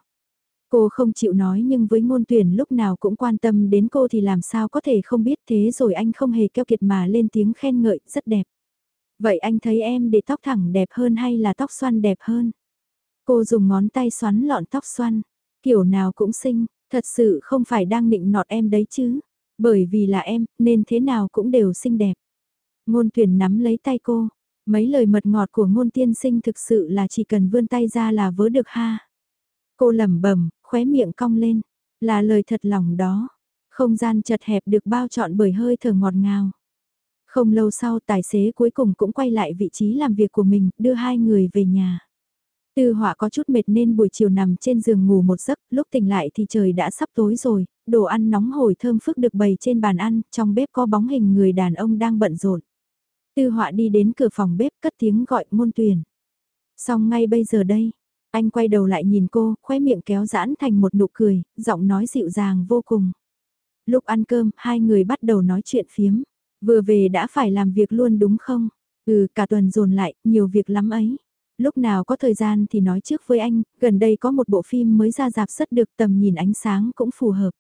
Cô không chịu nói nhưng với ngôn tuyển lúc nào cũng quan tâm đến cô thì làm sao có thể không biết thế rồi anh không hề keo kiệt mà lên tiếng khen ngợi, rất đẹp. Vậy anh thấy em để tóc thẳng đẹp hơn hay là tóc xoăn đẹp hơn? Cô dùng ngón tay xoắn lọn tóc xoăn, kiểu nào cũng xinh, thật sự không phải đang nịnh nọt em đấy chứ. Bởi vì là em, nên thế nào cũng đều xinh đẹp. Ngôn tuyển nắm lấy tay cô, mấy lời mật ngọt của ngôn tiên sinh thực sự là chỉ cần vươn tay ra là vớ được ha. Cô lẩm bẩm, khóe miệng cong lên, là lời thật lòng đó. Không gian chật hẹp được bao trọn bởi hơi thở ngọt ngào. Không lâu sau tài xế cuối cùng cũng quay lại vị trí làm việc của mình, đưa hai người về nhà. Tư họa có chút mệt nên buổi chiều nằm trên giường ngủ một giấc, lúc tỉnh lại thì trời đã sắp tối rồi, đồ ăn nóng hổi thơm phức được bày trên bàn ăn, trong bếp có bóng hình người đàn ông đang bận rộn. Tư họa đi đến cửa phòng bếp cất tiếng gọi môn tuyển. Xong ngay bây giờ đây, anh quay đầu lại nhìn cô, khóe miệng kéo giãn thành một nụ cười, giọng nói dịu dàng vô cùng. Lúc ăn cơm, hai người bắt đầu nói chuyện phiếm. Vừa về đã phải làm việc luôn đúng không? Ừ, cả tuần dồn lại, nhiều việc lắm ấy. Lúc nào có thời gian thì nói trước với anh, gần đây có một bộ phim mới ra dạp rất được tầm nhìn ánh sáng cũng phù hợp.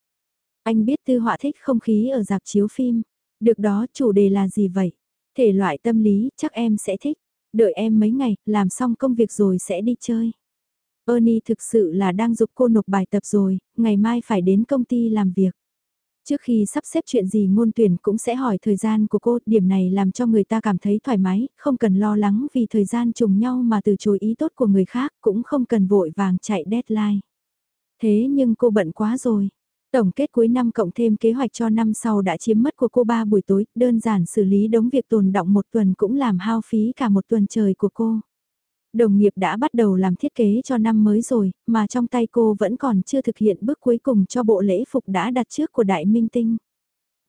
Anh biết tư họa thích không khí ở dạp chiếu phim. Được đó, chủ đề là gì vậy? Thể loại tâm lý, chắc em sẽ thích. Đợi em mấy ngày, làm xong công việc rồi sẽ đi chơi. Ernie thực sự là đang giúp cô nộp bài tập rồi, ngày mai phải đến công ty làm việc. Trước khi sắp xếp chuyện gì ngôn tuyển cũng sẽ hỏi thời gian của cô, điểm này làm cho người ta cảm thấy thoải mái, không cần lo lắng vì thời gian trùng nhau mà từ chối ý tốt của người khác, cũng không cần vội vàng chạy deadline. Thế nhưng cô bận quá rồi. Tổng kết cuối năm cộng thêm kế hoạch cho năm sau đã chiếm mất của cô ba buổi tối, đơn giản xử lý đống việc tồn động một tuần cũng làm hao phí cả một tuần trời của cô. Đồng nghiệp đã bắt đầu làm thiết kế cho năm mới rồi, mà trong tay cô vẫn còn chưa thực hiện bước cuối cùng cho bộ lễ phục đã đặt trước của Đại Minh Tinh.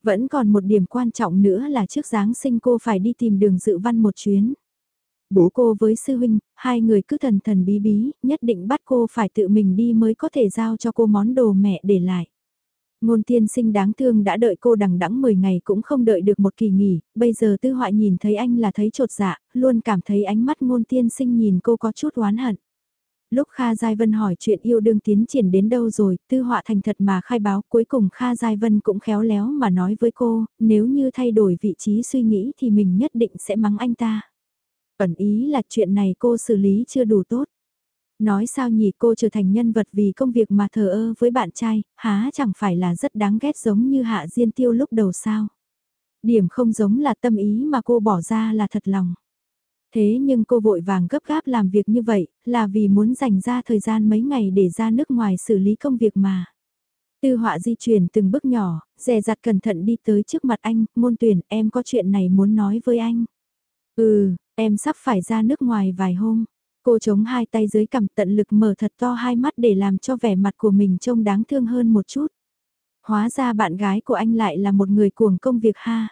Vẫn còn một điểm quan trọng nữa là trước Giáng sinh cô phải đi tìm đường dự văn một chuyến. Bố cô với sư huynh, hai người cứ thần thần bí bí, nhất định bắt cô phải tự mình đi mới có thể giao cho cô món đồ mẹ để lại. Ngôn tiên sinh đáng thương đã đợi cô đằng đẵng 10 ngày cũng không đợi được một kỳ nghỉ, bây giờ tư họa nhìn thấy anh là thấy trột dạ, luôn cảm thấy ánh mắt ngôn tiên sinh nhìn cô có chút oán hận. Lúc Kha Giai Vân hỏi chuyện yêu đương tiến triển đến đâu rồi, tư họa thành thật mà khai báo cuối cùng Kha Giai Vân cũng khéo léo mà nói với cô, nếu như thay đổi vị trí suy nghĩ thì mình nhất định sẽ mắng anh ta. Ẩn ý là chuyện này cô xử lý chưa đủ tốt. Nói sao nhỉ cô trở thành nhân vật vì công việc mà thờ ơ với bạn trai, há chẳng phải là rất đáng ghét giống như Hạ Diên Tiêu lúc đầu sao. Điểm không giống là tâm ý mà cô bỏ ra là thật lòng. Thế nhưng cô vội vàng gấp gáp làm việc như vậy, là vì muốn dành ra thời gian mấy ngày để ra nước ngoài xử lý công việc mà. Tư họa di chuyển từng bước nhỏ, dè dặt cẩn thận đi tới trước mặt anh, môn tuyển em có chuyện này muốn nói với anh. Ừ, em sắp phải ra nước ngoài vài hôm. Cô chống hai tay dưới cằm tận lực mở thật to hai mắt để làm cho vẻ mặt của mình trông đáng thương hơn một chút. Hóa ra bạn gái của anh lại là một người cuồng công việc ha.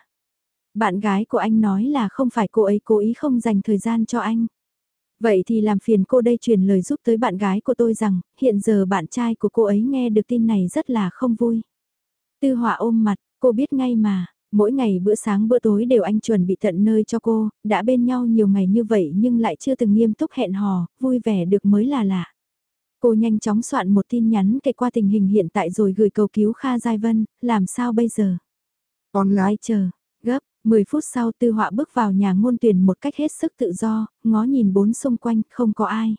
Bạn gái của anh nói là không phải cô ấy cố ý không dành thời gian cho anh. Vậy thì làm phiền cô đây truyền lời giúp tới bạn gái của tôi rằng, hiện giờ bạn trai của cô ấy nghe được tin này rất là không vui. Tư họa ôm mặt, cô biết ngay mà, mỗi ngày bữa sáng bữa tối đều anh chuẩn bị tận nơi cho cô, đã bên nhau nhiều ngày như vậy nhưng lại chưa từng nghiêm túc hẹn hò, vui vẻ được mới là lạ. Cô nhanh chóng soạn một tin nhắn kể qua tình hình hiện tại rồi gửi cầu cứu Kha Giai Vân, làm sao bây giờ? Online chờ, gấp, 10 phút sau tư họa bước vào nhà ngôn tuyển một cách hết sức tự do, ngó nhìn bốn xung quanh, không có ai.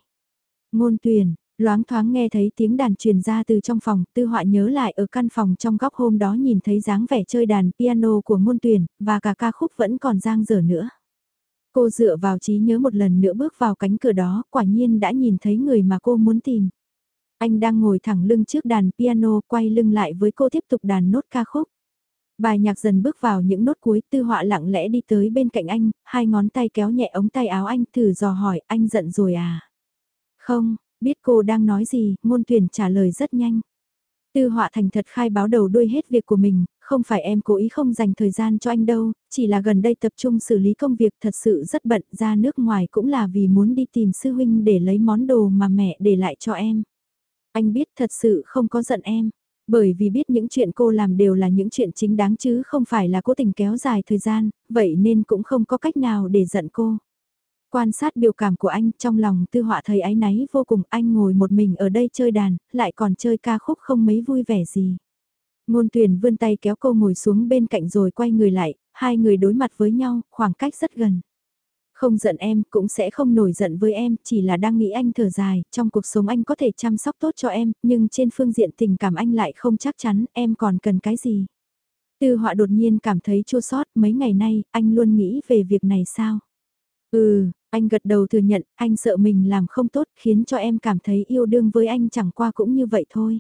Ngôn tuyển, Loáng thoáng nghe thấy tiếng đàn truyền ra từ trong phòng, tư họa nhớ lại ở căn phòng trong góc hôm đó nhìn thấy dáng vẻ chơi đàn piano của ngôn tuyển, và cả ca khúc vẫn còn giang dở nữa. Cô dựa vào trí nhớ một lần nữa bước vào cánh cửa đó, quả nhiên đã nhìn thấy người mà cô muốn tìm. Anh đang ngồi thẳng lưng trước đàn piano, quay lưng lại với cô tiếp tục đàn nốt ca khúc. Bài nhạc dần bước vào những nốt cuối tư họa lặng lẽ đi tới bên cạnh anh, hai ngón tay kéo nhẹ ống tay áo anh thử dò hỏi anh giận rồi à? Không, biết cô đang nói gì, ngôn tuyển trả lời rất nhanh. Tư họa thành thật khai báo đầu đuôi hết việc của mình, không phải em cố ý không dành thời gian cho anh đâu, chỉ là gần đây tập trung xử lý công việc thật sự rất bận ra nước ngoài cũng là vì muốn đi tìm sư huynh để lấy món đồ mà mẹ để lại cho em. Anh biết thật sự không có giận em, bởi vì biết những chuyện cô làm đều là những chuyện chính đáng chứ không phải là cố tình kéo dài thời gian, vậy nên cũng không có cách nào để giận cô. Quan sát biểu cảm của anh trong lòng tư họa thấy ái náy vô cùng anh ngồi một mình ở đây chơi đàn, lại còn chơi ca khúc không mấy vui vẻ gì. Ngôn tuyển vươn tay kéo cô ngồi xuống bên cạnh rồi quay người lại, hai người đối mặt với nhau, khoảng cách rất gần. Không giận em, cũng sẽ không nổi giận với em, chỉ là đang nghĩ anh thở dài, trong cuộc sống anh có thể chăm sóc tốt cho em, nhưng trên phương diện tình cảm anh lại không chắc chắn, em còn cần cái gì. Tư họa đột nhiên cảm thấy chua sót, mấy ngày nay, anh luôn nghĩ về việc này sao? Ừ, anh gật đầu thừa nhận, anh sợ mình làm không tốt, khiến cho em cảm thấy yêu đương với anh chẳng qua cũng như vậy thôi.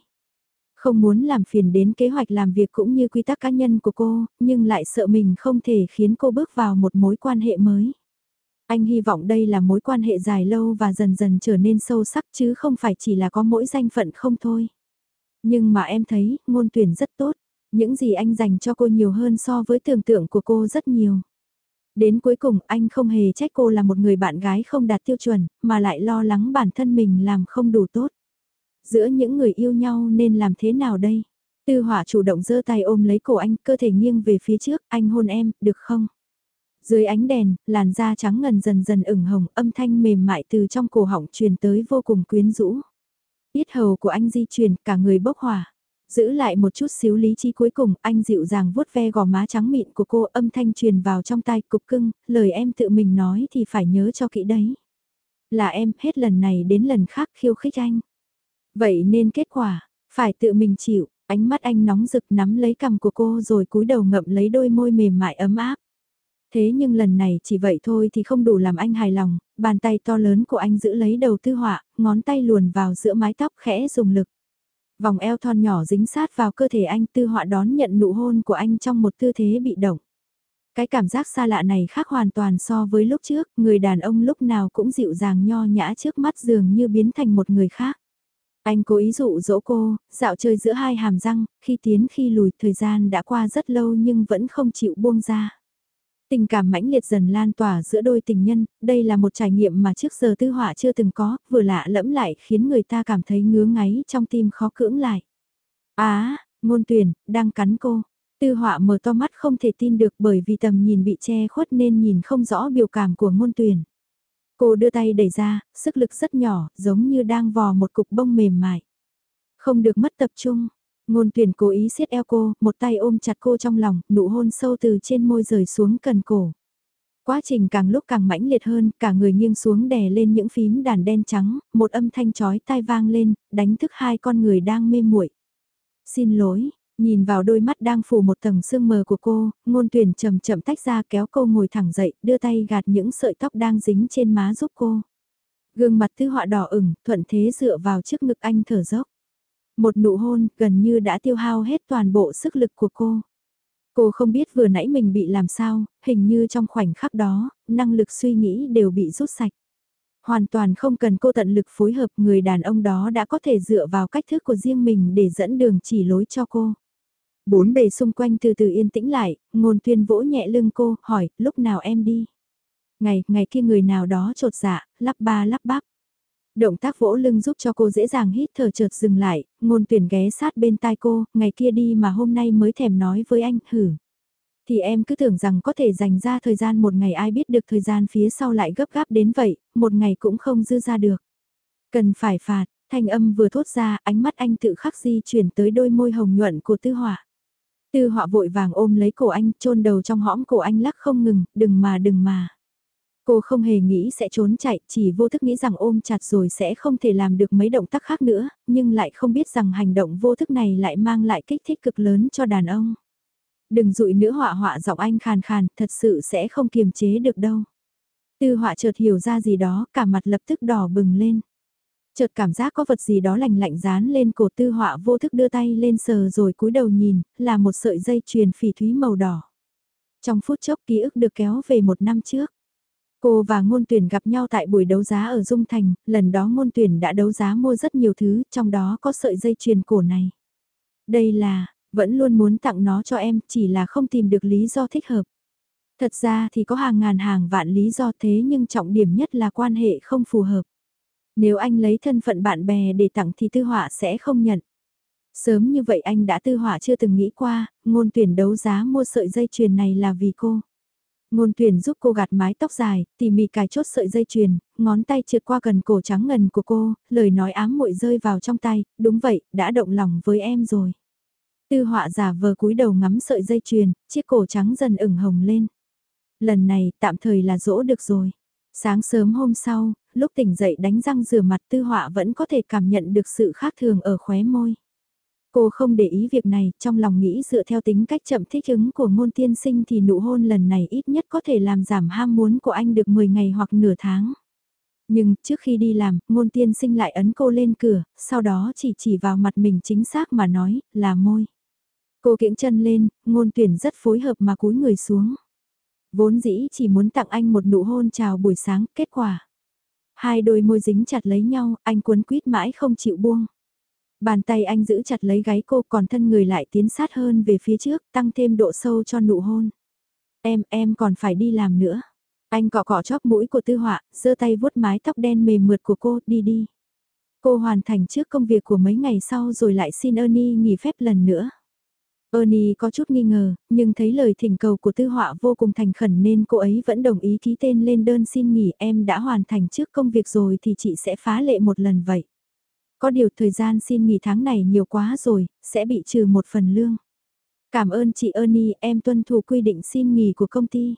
Không muốn làm phiền đến kế hoạch làm việc cũng như quy tắc cá nhân của cô, nhưng lại sợ mình không thể khiến cô bước vào một mối quan hệ mới. Anh hy vọng đây là mối quan hệ dài lâu và dần dần trở nên sâu sắc chứ không phải chỉ là có mỗi danh phận không thôi. Nhưng mà em thấy, ngôn tuyển rất tốt. Những gì anh dành cho cô nhiều hơn so với tưởng tượng của cô rất nhiều. Đến cuối cùng anh không hề trách cô là một người bạn gái không đạt tiêu chuẩn, mà lại lo lắng bản thân mình làm không đủ tốt. Giữa những người yêu nhau nên làm thế nào đây? Tư hỏa chủ động giơ tay ôm lấy cổ anh, cơ thể nghiêng về phía trước, anh hôn em, được không? Dưới ánh đèn, làn da trắng ngần dần dần ửng hồng, âm thanh mềm mại từ trong cổ họng truyền tới vô cùng quyến rũ. Yết hầu của anh di chuyển, cả người bốc hỏa. Giữ lại một chút xíu lý trí cuối cùng, anh dịu dàng vuốt ve gò má trắng mịn của cô, âm thanh truyền vào trong tai cục cưng, lời em tự mình nói thì phải nhớ cho kỹ đấy. Là em, hết lần này đến lần khác khiêu khích anh. Vậy nên kết quả, phải tự mình chịu, ánh mắt anh nóng rực nắm lấy cằm của cô rồi cúi đầu ngậm lấy đôi môi mềm mại ấm áp. Thế nhưng lần này chỉ vậy thôi thì không đủ làm anh hài lòng, bàn tay to lớn của anh giữ lấy đầu tư họa, ngón tay luồn vào giữa mái tóc khẽ dùng lực. Vòng eo thon nhỏ dính sát vào cơ thể anh tư họa đón nhận nụ hôn của anh trong một tư thế bị động. Cái cảm giác xa lạ này khác hoàn toàn so với lúc trước, người đàn ông lúc nào cũng dịu dàng nho nhã trước mắt dường như biến thành một người khác. Anh cố ý dụ dỗ cô, dạo chơi giữa hai hàm răng, khi tiến khi lùi thời gian đã qua rất lâu nhưng vẫn không chịu buông ra. Tình cảm mãnh liệt dần lan tỏa giữa đôi tình nhân, đây là một trải nghiệm mà trước giờ tư họa chưa từng có, vừa lạ lẫm lại khiến người ta cảm thấy ngứa ngáy trong tim khó cưỡng lại. Á, ngôn tuyển, đang cắn cô. Tư họa mở to mắt không thể tin được bởi vì tầm nhìn bị che khuất nên nhìn không rõ biểu cảm của ngôn tuyển. Cô đưa tay đẩy ra, sức lực rất nhỏ, giống như đang vò một cục bông mềm mại. Không được mất tập trung, Ngôn tuyển cố ý siết eo cô, một tay ôm chặt cô trong lòng, nụ hôn sâu từ trên môi rời xuống cần cổ. Quá trình càng lúc càng mãnh liệt hơn, cả người nghiêng xuống đè lên những phím đàn đen trắng, một âm thanh chói tai vang lên, đánh thức hai con người đang mê muội. Xin lỗi, nhìn vào đôi mắt đang phủ một tầng sương mờ của cô, ngôn tuyển chậm chậm tách ra kéo cô ngồi thẳng dậy, đưa tay gạt những sợi tóc đang dính trên má giúp cô. Gương mặt tư họa đỏ ửng, thuận thế dựa vào trước ngực anh thở dốc. Một nụ hôn gần như đã tiêu hao hết toàn bộ sức lực của cô. Cô không biết vừa nãy mình bị làm sao, hình như trong khoảnh khắc đó, năng lực suy nghĩ đều bị rút sạch. Hoàn toàn không cần cô tận lực phối hợp người đàn ông đó đã có thể dựa vào cách thức của riêng mình để dẫn đường chỉ lối cho cô. Bốn bề xung quanh từ từ yên tĩnh lại, ngôn tuyên vỗ nhẹ lưng cô, hỏi, lúc nào em đi? Ngày, ngày kia người nào đó trột dạ, lắp ba lắp bắp. Động tác vỗ lưng giúp cho cô dễ dàng hít thở chợt dừng lại, ngôn tuyển ghé sát bên tai cô, ngày kia đi mà hôm nay mới thèm nói với anh, hử. Thì em cứ tưởng rằng có thể dành ra thời gian một ngày ai biết được thời gian phía sau lại gấp gáp đến vậy, một ngày cũng không dư ra được. Cần phải phạt, thanh âm vừa thốt ra, ánh mắt anh tự khắc di chuyển tới đôi môi hồng nhuận của tư họa. Tư họa vội vàng ôm lấy cổ anh, chôn đầu trong hõm cổ anh lắc không ngừng, đừng mà đừng mà. Cô không hề nghĩ sẽ trốn chạy, chỉ vô thức nghĩ rằng ôm chặt rồi sẽ không thể làm được mấy động tác khác nữa, nhưng lại không biết rằng hành động vô thức này lại mang lại kích thích cực lớn cho đàn ông. Đừng dụi nữa họa họa giọng anh khàn khàn, thật sự sẽ không kiềm chế được đâu. Tư họa chợt hiểu ra gì đó, cả mặt lập tức đỏ bừng lên. Chợt cảm giác có vật gì đó lạnh lạnh dán lên cổ tư họa vô thức đưa tay lên sờ rồi cúi đầu nhìn, là một sợi dây chuyền phỉ thúy màu đỏ. Trong phút chốc ký ức được kéo về một năm trước. Cô và ngôn tuyển gặp nhau tại buổi đấu giá ở Dung Thành, lần đó ngôn tuyển đã đấu giá mua rất nhiều thứ, trong đó có sợi dây chuyền cổ này. Đây là, vẫn luôn muốn tặng nó cho em, chỉ là không tìm được lý do thích hợp. Thật ra thì có hàng ngàn hàng vạn lý do thế nhưng trọng điểm nhất là quan hệ không phù hợp. Nếu anh lấy thân phận bạn bè để tặng thì tư họa sẽ không nhận. Sớm như vậy anh đã tư họa chưa từng nghĩ qua, ngôn tuyển đấu giá mua sợi dây chuyền này là vì cô. Ngôn tuyển giúp cô gạt mái tóc dài, tỉ mỉ cài chốt sợi dây chuyền, ngón tay trượt qua gần cổ trắng ngần của cô, lời nói ám muội rơi vào trong tay, đúng vậy, đã động lòng với em rồi. Tư họa giả vờ cúi đầu ngắm sợi dây chuyền, chiếc cổ trắng dần ửng hồng lên. Lần này tạm thời là dỗ được rồi. Sáng sớm hôm sau, lúc tỉnh dậy đánh răng rửa mặt tư họa vẫn có thể cảm nhận được sự khác thường ở khóe môi. Cô không để ý việc này, trong lòng nghĩ dựa theo tính cách chậm thích ứng của ngôn tiên sinh thì nụ hôn lần này ít nhất có thể làm giảm ham muốn của anh được 10 ngày hoặc nửa tháng. Nhưng trước khi đi làm, ngôn tiên sinh lại ấn cô lên cửa, sau đó chỉ chỉ vào mặt mình chính xác mà nói, là môi. Cô kiễng chân lên, ngôn tuyển rất phối hợp mà cúi người xuống. Vốn dĩ chỉ muốn tặng anh một nụ hôn chào buổi sáng, kết quả. Hai đôi môi dính chặt lấy nhau, anh cuốn quýt mãi không chịu buông. Bàn tay anh giữ chặt lấy gáy cô còn thân người lại tiến sát hơn về phía trước, tăng thêm độ sâu cho nụ hôn. Em, em còn phải đi làm nữa. Anh cọ cọ chóp mũi của tư họa, giơ tay vuốt mái tóc đen mềm mượt của cô, đi đi. Cô hoàn thành trước công việc của mấy ngày sau rồi lại xin Ernie nghỉ phép lần nữa. Ernie có chút nghi ngờ, nhưng thấy lời thỉnh cầu của tư họa vô cùng thành khẩn nên cô ấy vẫn đồng ý ký tên lên đơn xin nghỉ em đã hoàn thành trước công việc rồi thì chị sẽ phá lệ một lần vậy. Có điều thời gian xin nghỉ tháng này nhiều quá rồi, sẽ bị trừ một phần lương. Cảm ơn chị Ernie, em tuân thủ quy định xin nghỉ của công ty.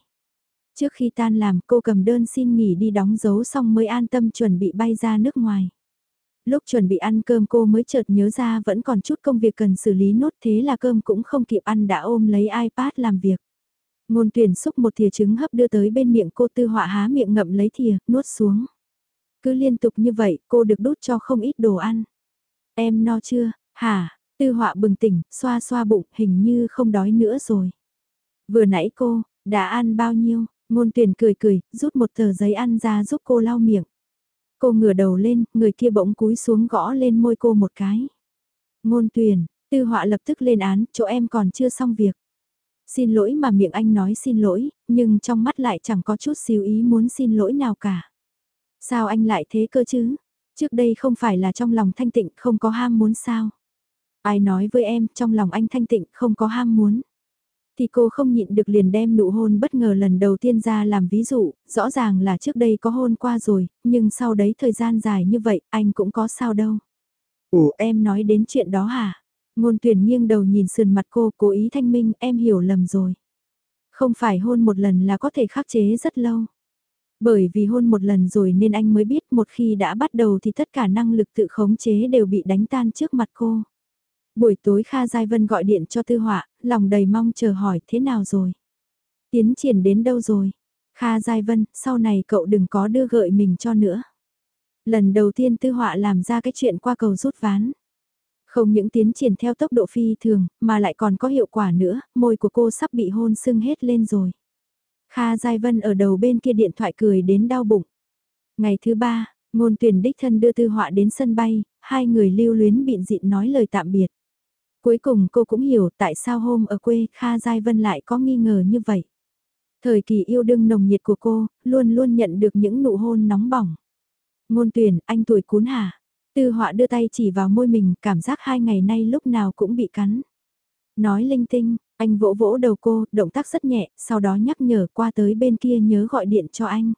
Trước khi tan làm cô cầm đơn xin nghỉ đi đóng dấu xong mới an tâm chuẩn bị bay ra nước ngoài. Lúc chuẩn bị ăn cơm cô mới chợt nhớ ra vẫn còn chút công việc cần xử lý nốt thế là cơm cũng không kịp ăn đã ôm lấy iPad làm việc. Ngôn tuyển xúc một thìa trứng hấp đưa tới bên miệng cô tư họa há miệng ngậm lấy thìa, nuốt xuống. Cứ liên tục như vậy, cô được đút cho không ít đồ ăn. Em no chưa, hả? Tư họa bừng tỉnh, xoa xoa bụng, hình như không đói nữa rồi. Vừa nãy cô, đã ăn bao nhiêu? Ngôn tuyển cười cười, rút một tờ giấy ăn ra giúp cô lau miệng. Cô ngửa đầu lên, người kia bỗng cúi xuống gõ lên môi cô một cái. Ngôn tuyển, tư họa lập tức lên án, chỗ em còn chưa xong việc. Xin lỗi mà miệng anh nói xin lỗi, nhưng trong mắt lại chẳng có chút xíu ý muốn xin lỗi nào cả. Sao anh lại thế cơ chứ? Trước đây không phải là trong lòng thanh tịnh không có ham muốn sao? Ai nói với em trong lòng anh thanh tịnh không có ham muốn? Thì cô không nhịn được liền đem nụ hôn bất ngờ lần đầu tiên ra làm ví dụ, rõ ràng là trước đây có hôn qua rồi, nhưng sau đấy thời gian dài như vậy, anh cũng có sao đâu. Ủa em nói đến chuyện đó hả? Ngôn tuyển nghiêng đầu nhìn sườn mặt cô cố ý thanh minh em hiểu lầm rồi. Không phải hôn một lần là có thể khắc chế rất lâu. Bởi vì hôn một lần rồi nên anh mới biết một khi đã bắt đầu thì tất cả năng lực tự khống chế đều bị đánh tan trước mặt cô. Buổi tối Kha Giai Vân gọi điện cho Tư Họa, lòng đầy mong chờ hỏi thế nào rồi. Tiến triển đến đâu rồi? Kha Giai Vân, sau này cậu đừng có đưa gợi mình cho nữa. Lần đầu tiên Tư Họa làm ra cái chuyện qua cầu rút ván. Không những tiến triển theo tốc độ phi thường, mà lại còn có hiệu quả nữa, môi của cô sắp bị hôn sưng hết lên rồi. Kha Giai Vân ở đầu bên kia điện thoại cười đến đau bụng. Ngày thứ ba, ngôn tuyển đích thân đưa tư họa đến sân bay, hai người lưu luyến bịn dịn nói lời tạm biệt. Cuối cùng cô cũng hiểu tại sao hôm ở quê Kha Giai Vân lại có nghi ngờ như vậy. Thời kỳ yêu đương nồng nhiệt của cô, luôn luôn nhận được những nụ hôn nóng bỏng. Ngôn tuyển, anh tuổi cún hả? Tư họa đưa tay chỉ vào môi mình, cảm giác hai ngày nay lúc nào cũng bị cắn. Nói linh tinh, anh vỗ vỗ đầu cô, động tác rất nhẹ, sau đó nhắc nhở qua tới bên kia nhớ gọi điện cho anh.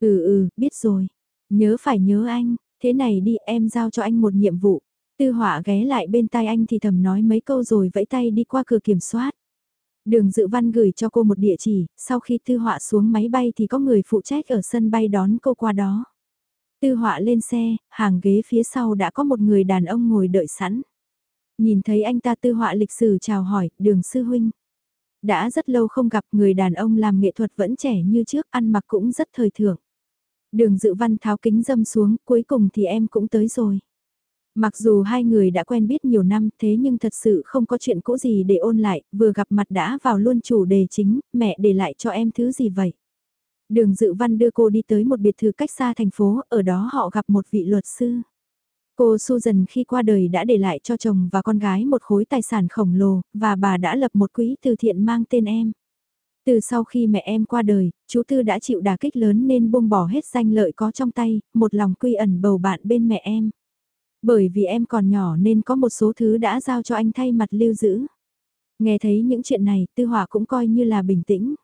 Ừ ừ, biết rồi. Nhớ phải nhớ anh, thế này đi em giao cho anh một nhiệm vụ. Tư họa ghé lại bên tai anh thì thầm nói mấy câu rồi vẫy tay đi qua cửa kiểm soát. Đường dự văn gửi cho cô một địa chỉ, sau khi tư họa xuống máy bay thì có người phụ trách ở sân bay đón cô qua đó. Tư họa lên xe, hàng ghế phía sau đã có một người đàn ông ngồi đợi sẵn. Nhìn thấy anh ta tư họa lịch sử chào hỏi, đường sư huynh. Đã rất lâu không gặp người đàn ông làm nghệ thuật vẫn trẻ như trước, ăn mặc cũng rất thời thượng. Đường dự văn tháo kính dâm xuống, cuối cùng thì em cũng tới rồi. Mặc dù hai người đã quen biết nhiều năm thế nhưng thật sự không có chuyện cũ gì để ôn lại, vừa gặp mặt đã vào luôn chủ đề chính, mẹ để lại cho em thứ gì vậy? Đường Dự Văn đưa cô đi tới một biệt thự cách xa thành phố, ở đó họ gặp một vị luật sư. Cô Susan khi qua đời đã để lại cho chồng và con gái một khối tài sản khổng lồ, và bà đã lập một quỹ từ thiện mang tên em. Từ sau khi mẹ em qua đời, chú Tư đã chịu đả kích lớn nên buông bỏ hết danh lợi có trong tay, một lòng quy ẩn bầu bạn bên mẹ em. Bởi vì em còn nhỏ nên có một số thứ đã giao cho anh thay mặt lưu giữ. Nghe thấy những chuyện này, Tư Hỏa cũng coi như là bình tĩnh.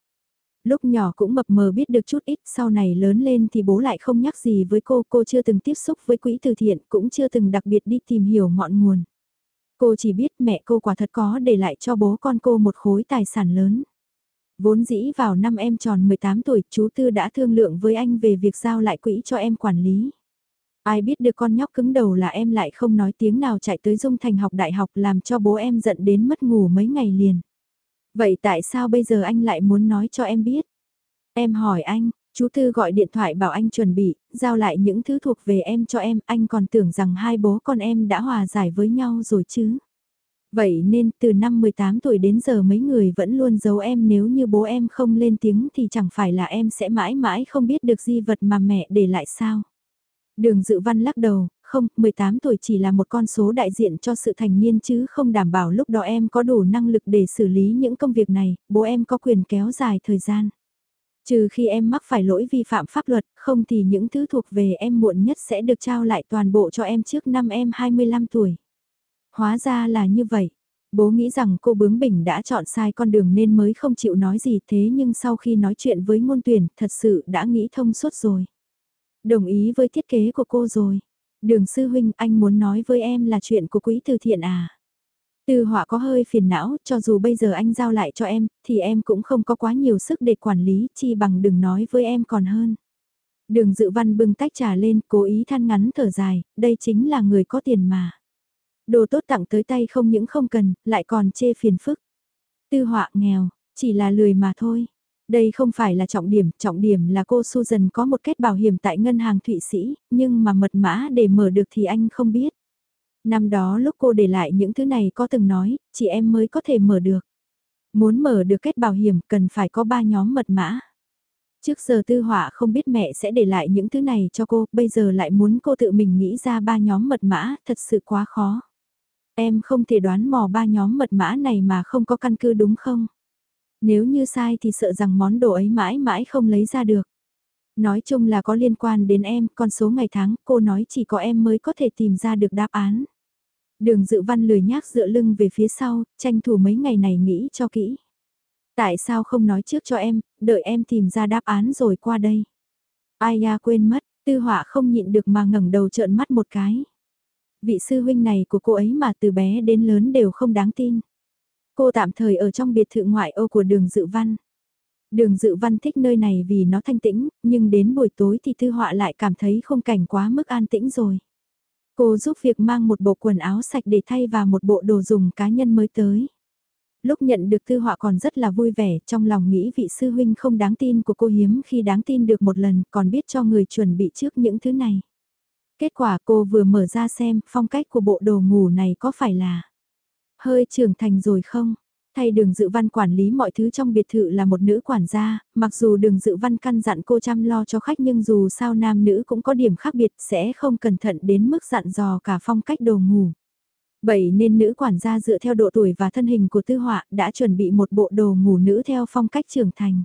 Lúc nhỏ cũng mập mờ biết được chút ít, sau này lớn lên thì bố lại không nhắc gì với cô, cô chưa từng tiếp xúc với quỹ từ thiện, cũng chưa từng đặc biệt đi tìm hiểu ngọn nguồn. Cô chỉ biết mẹ cô quả thật có để lại cho bố con cô một khối tài sản lớn. Vốn dĩ vào năm em tròn 18 tuổi, chú Tư đã thương lượng với anh về việc giao lại quỹ cho em quản lý. Ai biết được con nhóc cứng đầu là em lại không nói tiếng nào chạy tới Dung Thành học đại học làm cho bố em giận đến mất ngủ mấy ngày liền. Vậy tại sao bây giờ anh lại muốn nói cho em biết? Em hỏi anh, chú Tư gọi điện thoại bảo anh chuẩn bị, giao lại những thứ thuộc về em cho em, anh còn tưởng rằng hai bố con em đã hòa giải với nhau rồi chứ. Vậy nên từ năm 18 tuổi đến giờ mấy người vẫn luôn giấu em nếu như bố em không lên tiếng thì chẳng phải là em sẽ mãi mãi không biết được di vật mà mẹ để lại sao. Đường dự văn lắc đầu, không, 18 tuổi chỉ là một con số đại diện cho sự thành niên chứ không đảm bảo lúc đó em có đủ năng lực để xử lý những công việc này, bố em có quyền kéo dài thời gian. Trừ khi em mắc phải lỗi vi phạm pháp luật, không thì những thứ thuộc về em muộn nhất sẽ được trao lại toàn bộ cho em trước năm em 25 tuổi. Hóa ra là như vậy. Bố nghĩ rằng cô bướng bỉnh đã chọn sai con đường nên mới không chịu nói gì thế nhưng sau khi nói chuyện với ngôn tuyển thật sự đã nghĩ thông suốt rồi. Đồng ý với thiết kế của cô rồi. Đường sư huynh anh muốn nói với em là chuyện của quỹ từ thiện à. Tư họa có hơi phiền não, cho dù bây giờ anh giao lại cho em, thì em cũng không có quá nhiều sức để quản lý, chi bằng đừng nói với em còn hơn. Đường dự văn bưng tách trà lên, cố ý than ngắn thở dài, đây chính là người có tiền mà. Đồ tốt tặng tới tay không những không cần, lại còn chê phiền phức. Tư họa nghèo, chỉ là lười mà thôi. Đây không phải là trọng điểm, trọng điểm là cô Susan có một kết bảo hiểm tại ngân hàng Thụy Sĩ, nhưng mà mật mã để mở được thì anh không biết. Năm đó lúc cô để lại những thứ này có từng nói, chị em mới có thể mở được. Muốn mở được kết bảo hiểm cần phải có ba nhóm mật mã. Trước giờ tư họa không biết mẹ sẽ để lại những thứ này cho cô, bây giờ lại muốn cô tự mình nghĩ ra ba nhóm mật mã, thật sự quá khó. Em không thể đoán mò ba nhóm mật mã này mà không có căn cứ đúng không? Nếu như sai thì sợ rằng món đồ ấy mãi mãi không lấy ra được. Nói chung là có liên quan đến em, con số ngày tháng, cô nói chỉ có em mới có thể tìm ra được đáp án. Đường dự văn lười nhác dựa lưng về phía sau, tranh thủ mấy ngày này nghĩ cho kỹ. Tại sao không nói trước cho em, đợi em tìm ra đáp án rồi qua đây. Ai ya quên mất, tư họa không nhịn được mà ngẩng đầu trợn mắt một cái. Vị sư huynh này của cô ấy mà từ bé đến lớn đều không đáng tin. Cô tạm thời ở trong biệt thự ngoại ô của đường dự văn. Đường dự văn thích nơi này vì nó thanh tĩnh, nhưng đến buổi tối thì thư họa lại cảm thấy không cảnh quá mức an tĩnh rồi. Cô giúp việc mang một bộ quần áo sạch để thay và một bộ đồ dùng cá nhân mới tới. Lúc nhận được thư họa còn rất là vui vẻ, trong lòng nghĩ vị sư huynh không đáng tin của cô hiếm khi đáng tin được một lần còn biết cho người chuẩn bị trước những thứ này. Kết quả cô vừa mở ra xem phong cách của bộ đồ ngủ này có phải là hơi trưởng thành rồi không? Thay đường dự văn quản lý mọi thứ trong biệt thự là một nữ quản gia, mặc dù đường dự văn căn dặn cô chăm lo cho khách nhưng dù sao nam nữ cũng có điểm khác biệt sẽ không cẩn thận đến mức dặn dò cả phong cách đồ ngủ. Vậy nên nữ quản gia dựa theo độ tuổi và thân hình của tư họa đã chuẩn bị một bộ đồ ngủ nữ theo phong cách trưởng thành.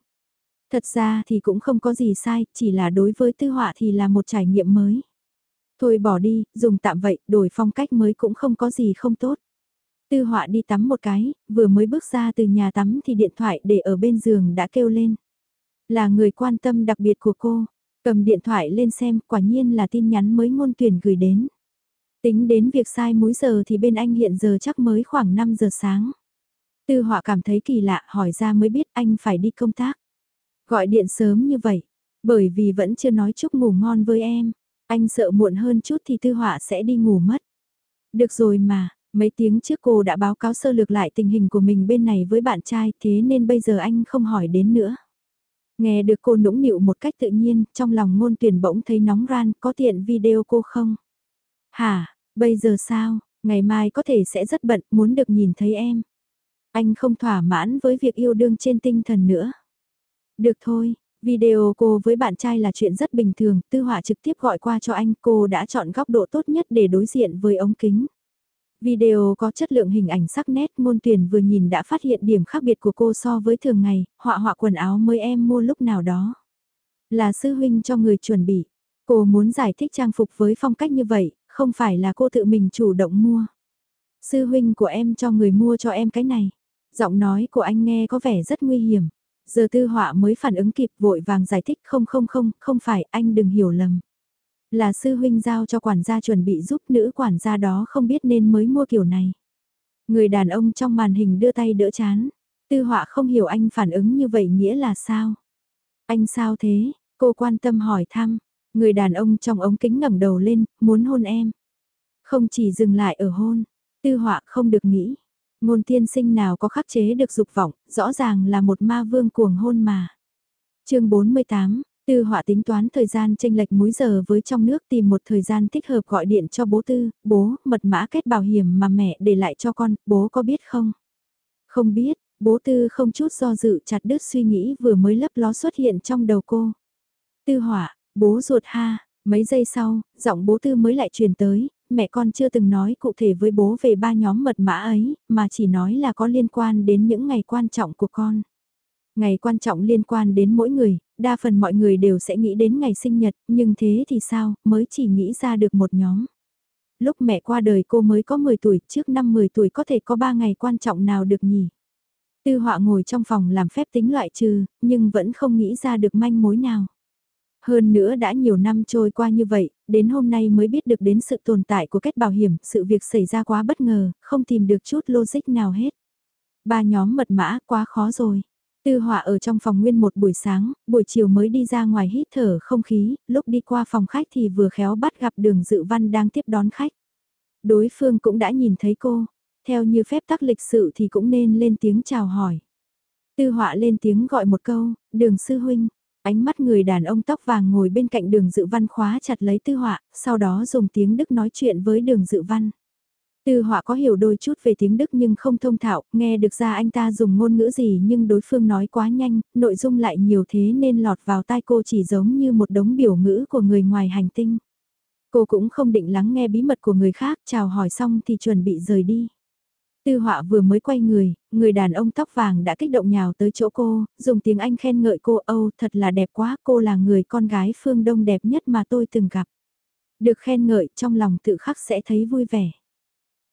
Thật ra thì cũng không có gì sai, chỉ là đối với tư họa thì là một trải nghiệm mới. Thôi bỏ đi, dùng tạm vậy, đổi phong cách mới cũng không có gì không tốt. Tư họa đi tắm một cái, vừa mới bước ra từ nhà tắm thì điện thoại để ở bên giường đã kêu lên. Là người quan tâm đặc biệt của cô, cầm điện thoại lên xem quả nhiên là tin nhắn mới ngôn tuyển gửi đến. Tính đến việc sai múi giờ thì bên anh hiện giờ chắc mới khoảng 5 giờ sáng. Tư họa cảm thấy kỳ lạ hỏi ra mới biết anh phải đi công tác. Gọi điện sớm như vậy, bởi vì vẫn chưa nói chúc ngủ ngon với em. Anh sợ muộn hơn chút thì tư họa sẽ đi ngủ mất. Được rồi mà, mấy tiếng trước cô đã báo cáo sơ lược lại tình hình của mình bên này với bạn trai thế nên bây giờ anh không hỏi đến nữa. Nghe được cô nũng nịu một cách tự nhiên, trong lòng ngôn tuyển bỗng thấy nóng ran, có tiện video cô không? Hả, bây giờ sao, ngày mai có thể sẽ rất bận, muốn được nhìn thấy em. Anh không thỏa mãn với việc yêu đương trên tinh thần nữa. Được thôi, video cô với bạn trai là chuyện rất bình thường, tư họa trực tiếp gọi qua cho anh, cô đã chọn góc độ tốt nhất để đối diện với ống kính. Video có chất lượng hình ảnh sắc nét, môn tuyển vừa nhìn đã phát hiện điểm khác biệt của cô so với thường ngày, họa họa quần áo mới em mua lúc nào đó. Là sư huynh cho người chuẩn bị. Cô muốn giải thích trang phục với phong cách như vậy, không phải là cô tự mình chủ động mua. Sư huynh của em cho người mua cho em cái này. Giọng nói của anh nghe có vẻ rất nguy hiểm. Giờ tư họa mới phản ứng kịp vội vàng giải thích không không không, không phải anh đừng hiểu lầm. Là sư huynh giao cho quản gia chuẩn bị giúp nữ quản gia đó không biết nên mới mua kiểu này. Người đàn ông trong màn hình đưa tay đỡ chán. Tư họa không hiểu anh phản ứng như vậy nghĩa là sao? Anh sao thế? Cô quan tâm hỏi thăm. Người đàn ông trong ống kính ngẩng đầu lên, muốn hôn em. Không chỉ dừng lại ở hôn, tư họa không được nghĩ. Ngôn tiên sinh nào có khắc chế được dục vọng, rõ ràng là một ma vương cuồng hôn mà. chương 48, Tư họa tính toán thời gian tranh lệch múi giờ với trong nước tìm một thời gian thích hợp gọi điện cho bố tư, bố, mật mã kết bảo hiểm mà mẹ để lại cho con, bố có biết không? Không biết, bố tư không chút do dự chặt đứt suy nghĩ vừa mới lấp ló xuất hiện trong đầu cô. Tư họa, bố ruột ha, mấy giây sau, giọng bố tư mới lại truyền tới, mẹ con chưa từng nói cụ thể với bố về ba nhóm mật mã ấy, mà chỉ nói là có liên quan đến những ngày quan trọng của con. Ngày quan trọng liên quan đến mỗi người, đa phần mọi người đều sẽ nghĩ đến ngày sinh nhật, nhưng thế thì sao, mới chỉ nghĩ ra được một nhóm. Lúc mẹ qua đời cô mới có 10 tuổi, trước năm 10 tuổi có thể có 3 ngày quan trọng nào được nhỉ? Tư họa ngồi trong phòng làm phép tính loại trừ, nhưng vẫn không nghĩ ra được manh mối nào. Hơn nữa đã nhiều năm trôi qua như vậy, đến hôm nay mới biết được đến sự tồn tại của kết bảo hiểm, sự việc xảy ra quá bất ngờ, không tìm được chút logic nào hết. Ba nhóm mật mã quá khó rồi. Tư họa ở trong phòng nguyên một buổi sáng, buổi chiều mới đi ra ngoài hít thở không khí, lúc đi qua phòng khách thì vừa khéo bắt gặp đường dự văn đang tiếp đón khách. Đối phương cũng đã nhìn thấy cô, theo như phép tắc lịch sự thì cũng nên lên tiếng chào hỏi. Tư họa lên tiếng gọi một câu, đường sư huynh, ánh mắt người đàn ông tóc vàng ngồi bên cạnh đường dự văn khóa chặt lấy tư họa, sau đó dùng tiếng Đức nói chuyện với đường dự văn. Tư họa có hiểu đôi chút về tiếng Đức nhưng không thông thạo, nghe được ra anh ta dùng ngôn ngữ gì nhưng đối phương nói quá nhanh, nội dung lại nhiều thế nên lọt vào tai cô chỉ giống như một đống biểu ngữ của người ngoài hành tinh. Cô cũng không định lắng nghe bí mật của người khác, chào hỏi xong thì chuẩn bị rời đi. Tư họa vừa mới quay người, người đàn ông tóc vàng đã kích động nhào tới chỗ cô, dùng tiếng Anh khen ngợi cô Âu thật là đẹp quá, cô là người con gái phương Đông đẹp nhất mà tôi từng gặp. Được khen ngợi trong lòng tự khắc sẽ thấy vui vẻ.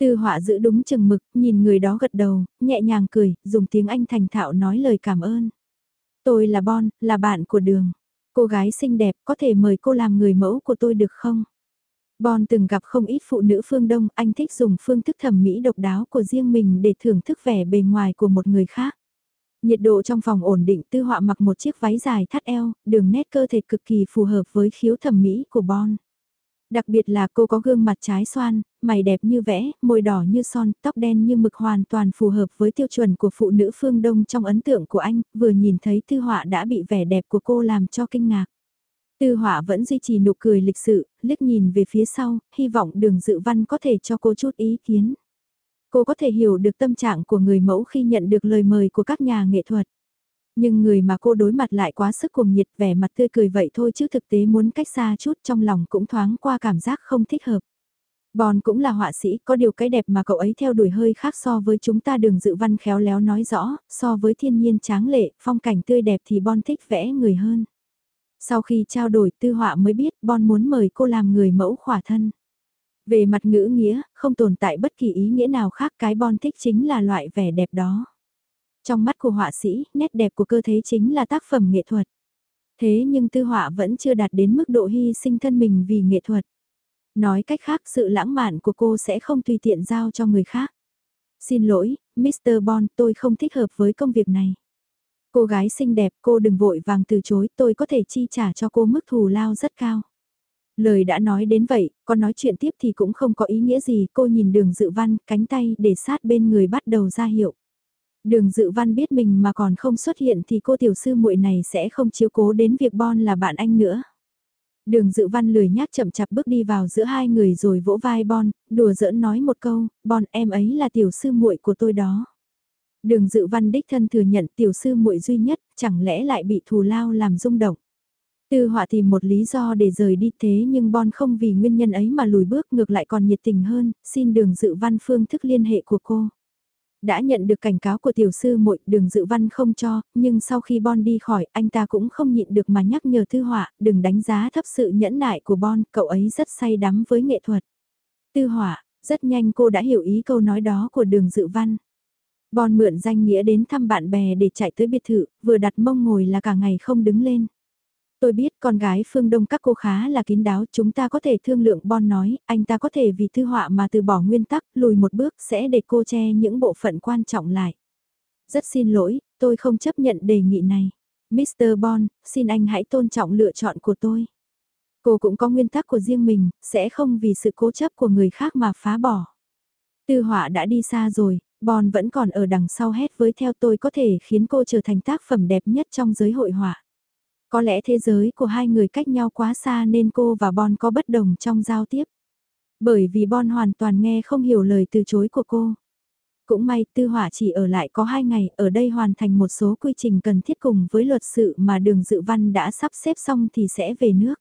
Tư họa giữ đúng chừng mực, nhìn người đó gật đầu, nhẹ nhàng cười, dùng tiếng Anh thành thạo nói lời cảm ơn. Tôi là Bon, là bạn của đường. Cô gái xinh đẹp, có thể mời cô làm người mẫu của tôi được không? Bon từng gặp không ít phụ nữ phương Đông, anh thích dùng phương thức thẩm mỹ độc đáo của riêng mình để thưởng thức vẻ bề ngoài của một người khác. Nhiệt độ trong phòng ổn định tư họa mặc một chiếc váy dài thắt eo, đường nét cơ thể cực kỳ phù hợp với khiếu thẩm mỹ của Bon. Đặc biệt là cô có gương mặt trái xoan, mày đẹp như vẽ, môi đỏ như son, tóc đen như mực hoàn toàn phù hợp với tiêu chuẩn của phụ nữ phương Đông trong ấn tượng của anh, vừa nhìn thấy tư họa đã bị vẻ đẹp của cô làm cho kinh ngạc. Tư họa vẫn duy trì nụ cười lịch sự, liếc nhìn về phía sau, hy vọng đường dự văn có thể cho cô chút ý kiến. Cô có thể hiểu được tâm trạng của người mẫu khi nhận được lời mời của các nhà nghệ thuật. Nhưng người mà cô đối mặt lại quá sức cuồng nhiệt vẻ mặt tươi cười vậy thôi chứ thực tế muốn cách xa chút trong lòng cũng thoáng qua cảm giác không thích hợp. Bon cũng là họa sĩ, có điều cái đẹp mà cậu ấy theo đuổi hơi khác so với chúng ta đường dự văn khéo léo nói rõ, so với thiên nhiên tráng lệ, phong cảnh tươi đẹp thì Bon thích vẽ người hơn. Sau khi trao đổi tư họa mới biết Bon muốn mời cô làm người mẫu khỏa thân. Về mặt ngữ nghĩa, không tồn tại bất kỳ ý nghĩa nào khác cái Bon thích chính là loại vẻ đẹp đó. Trong mắt của họa sĩ, nét đẹp của cơ thể chính là tác phẩm nghệ thuật. Thế nhưng tư họa vẫn chưa đạt đến mức độ hy sinh thân mình vì nghệ thuật. Nói cách khác sự lãng mạn của cô sẽ không tùy tiện giao cho người khác. Xin lỗi, Mr. Bond, tôi không thích hợp với công việc này. Cô gái xinh đẹp, cô đừng vội vàng từ chối, tôi có thể chi trả cho cô mức thù lao rất cao. Lời đã nói đến vậy, còn nói chuyện tiếp thì cũng không có ý nghĩa gì, cô nhìn đường dự văn, cánh tay để sát bên người bắt đầu ra hiệu. Đường dự văn biết mình mà còn không xuất hiện thì cô tiểu sư muội này sẽ không chiếu cố đến việc Bon là bạn anh nữa. Đường dự văn lười nhác chậm chạp bước đi vào giữa hai người rồi vỗ vai Bon, đùa giỡn nói một câu, Bon em ấy là tiểu sư muội của tôi đó. Đường dự văn đích thân thừa nhận tiểu sư muội duy nhất, chẳng lẽ lại bị thù lao làm rung động. Tư họa tìm một lý do để rời đi thế nhưng Bon không vì nguyên nhân ấy mà lùi bước ngược lại còn nhiệt tình hơn, xin đường dự văn phương thức liên hệ của cô. Đã nhận được cảnh cáo của tiểu sư muội đường dự văn không cho, nhưng sau khi Bon đi khỏi anh ta cũng không nhịn được mà nhắc nhở Tư họa, đừng đánh giá thấp sự nhẫn nại của Bon, cậu ấy rất say đắm với nghệ thuật. Tư họa, rất nhanh cô đã hiểu ý câu nói đó của đường dự văn. Bon mượn danh nghĩa đến thăm bạn bè để chạy tới biệt thự, vừa đặt mông ngồi là cả ngày không đứng lên. Tôi biết con gái phương Đông các cô khá là kín đáo, chúng ta có thể thương lượng Bon nói, anh ta có thể vì thư họa mà từ bỏ nguyên tắc, lùi một bước sẽ để cô che những bộ phận quan trọng lại. Rất xin lỗi, tôi không chấp nhận đề nghị này. Mr. Bon, xin anh hãy tôn trọng lựa chọn của tôi. Cô cũng có nguyên tắc của riêng mình, sẽ không vì sự cố chấp của người khác mà phá bỏ. Tư họa đã đi xa rồi, Bon vẫn còn ở đằng sau hét với theo tôi có thể khiến cô trở thành tác phẩm đẹp nhất trong giới hội họa. Có lẽ thế giới của hai người cách nhau quá xa nên cô và Bon có bất đồng trong giao tiếp. Bởi vì Bon hoàn toàn nghe không hiểu lời từ chối của cô. Cũng may tư hỏa chỉ ở lại có hai ngày, ở đây hoàn thành một số quy trình cần thiết cùng với luật sự mà đường dự văn đã sắp xếp xong thì sẽ về nước.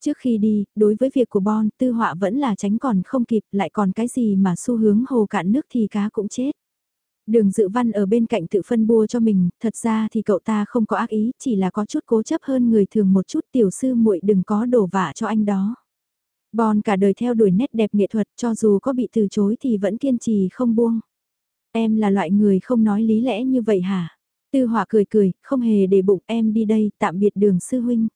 Trước khi đi, đối với việc của Bon, tư họa vẫn là tránh còn không kịp, lại còn cái gì mà xu hướng hồ cạn nước thì cá cũng chết. Đường dự văn ở bên cạnh tự phân bua cho mình, thật ra thì cậu ta không có ác ý, chỉ là có chút cố chấp hơn người thường một chút tiểu sư muội đừng có đổ vả cho anh đó. Bon cả đời theo đuổi nét đẹp nghệ thuật cho dù có bị từ chối thì vẫn kiên trì không buông. Em là loại người không nói lý lẽ như vậy hả? Tư họa cười cười, không hề để bụng em đi đây, tạm biệt đường sư huynh.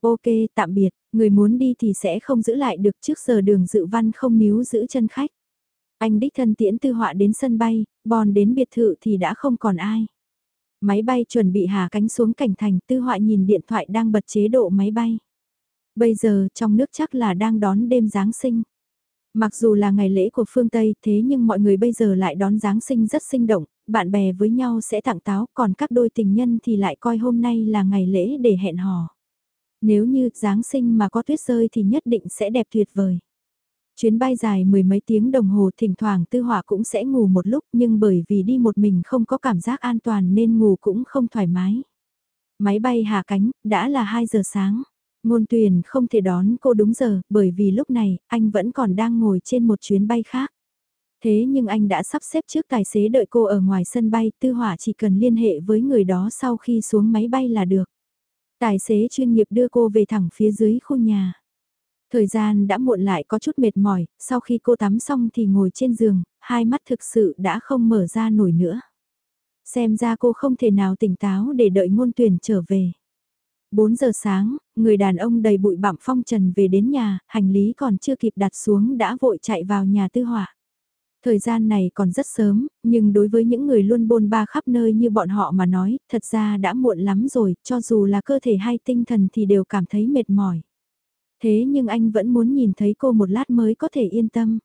Ok, tạm biệt, người muốn đi thì sẽ không giữ lại được trước giờ đường dự văn không níu giữ chân khách. Anh đích thân tiễn tư họa đến sân bay, bòn đến biệt thự thì đã không còn ai. Máy bay chuẩn bị hạ cánh xuống cảnh thành tư họa nhìn điện thoại đang bật chế độ máy bay. Bây giờ trong nước chắc là đang đón đêm Giáng sinh. Mặc dù là ngày lễ của phương Tây thế nhưng mọi người bây giờ lại đón Giáng sinh rất sinh động, bạn bè với nhau sẽ tặng táo còn các đôi tình nhân thì lại coi hôm nay là ngày lễ để hẹn hò. Nếu như Giáng sinh mà có tuyết rơi thì nhất định sẽ đẹp tuyệt vời. Chuyến bay dài mười mấy tiếng đồng hồ thỉnh thoảng tư họa cũng sẽ ngủ một lúc nhưng bởi vì đi một mình không có cảm giác an toàn nên ngủ cũng không thoải mái. Máy bay hạ cánh, đã là 2 giờ sáng. Ngôn tuyền không thể đón cô đúng giờ bởi vì lúc này anh vẫn còn đang ngồi trên một chuyến bay khác. Thế nhưng anh đã sắp xếp trước tài xế đợi cô ở ngoài sân bay, tư hỏa chỉ cần liên hệ với người đó sau khi xuống máy bay là được. Tài xế chuyên nghiệp đưa cô về thẳng phía dưới khu nhà. Thời gian đã muộn lại có chút mệt mỏi, sau khi cô tắm xong thì ngồi trên giường, hai mắt thực sự đã không mở ra nổi nữa. Xem ra cô không thể nào tỉnh táo để đợi ngôn tuyển trở về. 4 giờ sáng, người đàn ông đầy bụi bặm phong trần về đến nhà, hành lý còn chưa kịp đặt xuống đã vội chạy vào nhà tư hỏa. Thời gian này còn rất sớm, nhưng đối với những người luôn bôn ba khắp nơi như bọn họ mà nói, thật ra đã muộn lắm rồi, cho dù là cơ thể hay tinh thần thì đều cảm thấy mệt mỏi. Thế nhưng anh vẫn muốn nhìn thấy cô một lát mới có thể yên tâm.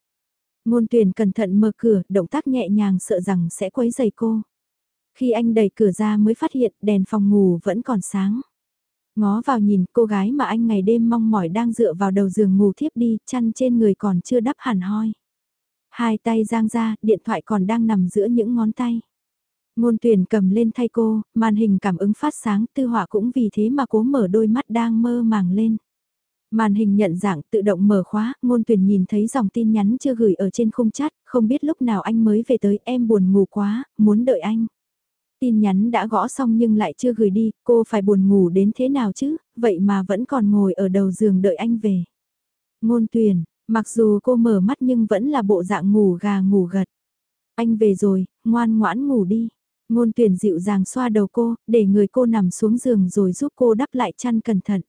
Ngôn tuyển cẩn thận mở cửa, động tác nhẹ nhàng sợ rằng sẽ quấy giày cô. Khi anh đẩy cửa ra mới phát hiện đèn phòng ngủ vẫn còn sáng. Ngó vào nhìn cô gái mà anh ngày đêm mong mỏi đang dựa vào đầu giường ngủ thiếp đi, chăn trên người còn chưa đắp hẳn hoi. Hai tay giang ra, điện thoại còn đang nằm giữa những ngón tay. Ngôn tuyển cầm lên thay cô, màn hình cảm ứng phát sáng, tư họa cũng vì thế mà cố mở đôi mắt đang mơ màng lên. Màn hình nhận dạng tự động mở khóa, ngôn tuyển nhìn thấy dòng tin nhắn chưa gửi ở trên khung chat, không biết lúc nào anh mới về tới em buồn ngủ quá, muốn đợi anh. Tin nhắn đã gõ xong nhưng lại chưa gửi đi, cô phải buồn ngủ đến thế nào chứ, vậy mà vẫn còn ngồi ở đầu giường đợi anh về. Ngôn tuyển, mặc dù cô mở mắt nhưng vẫn là bộ dạng ngủ gà ngủ gật. Anh về rồi, ngoan ngoãn ngủ đi. Ngôn tuyển dịu dàng xoa đầu cô, để người cô nằm xuống giường rồi giúp cô đắp lại chăn cẩn thận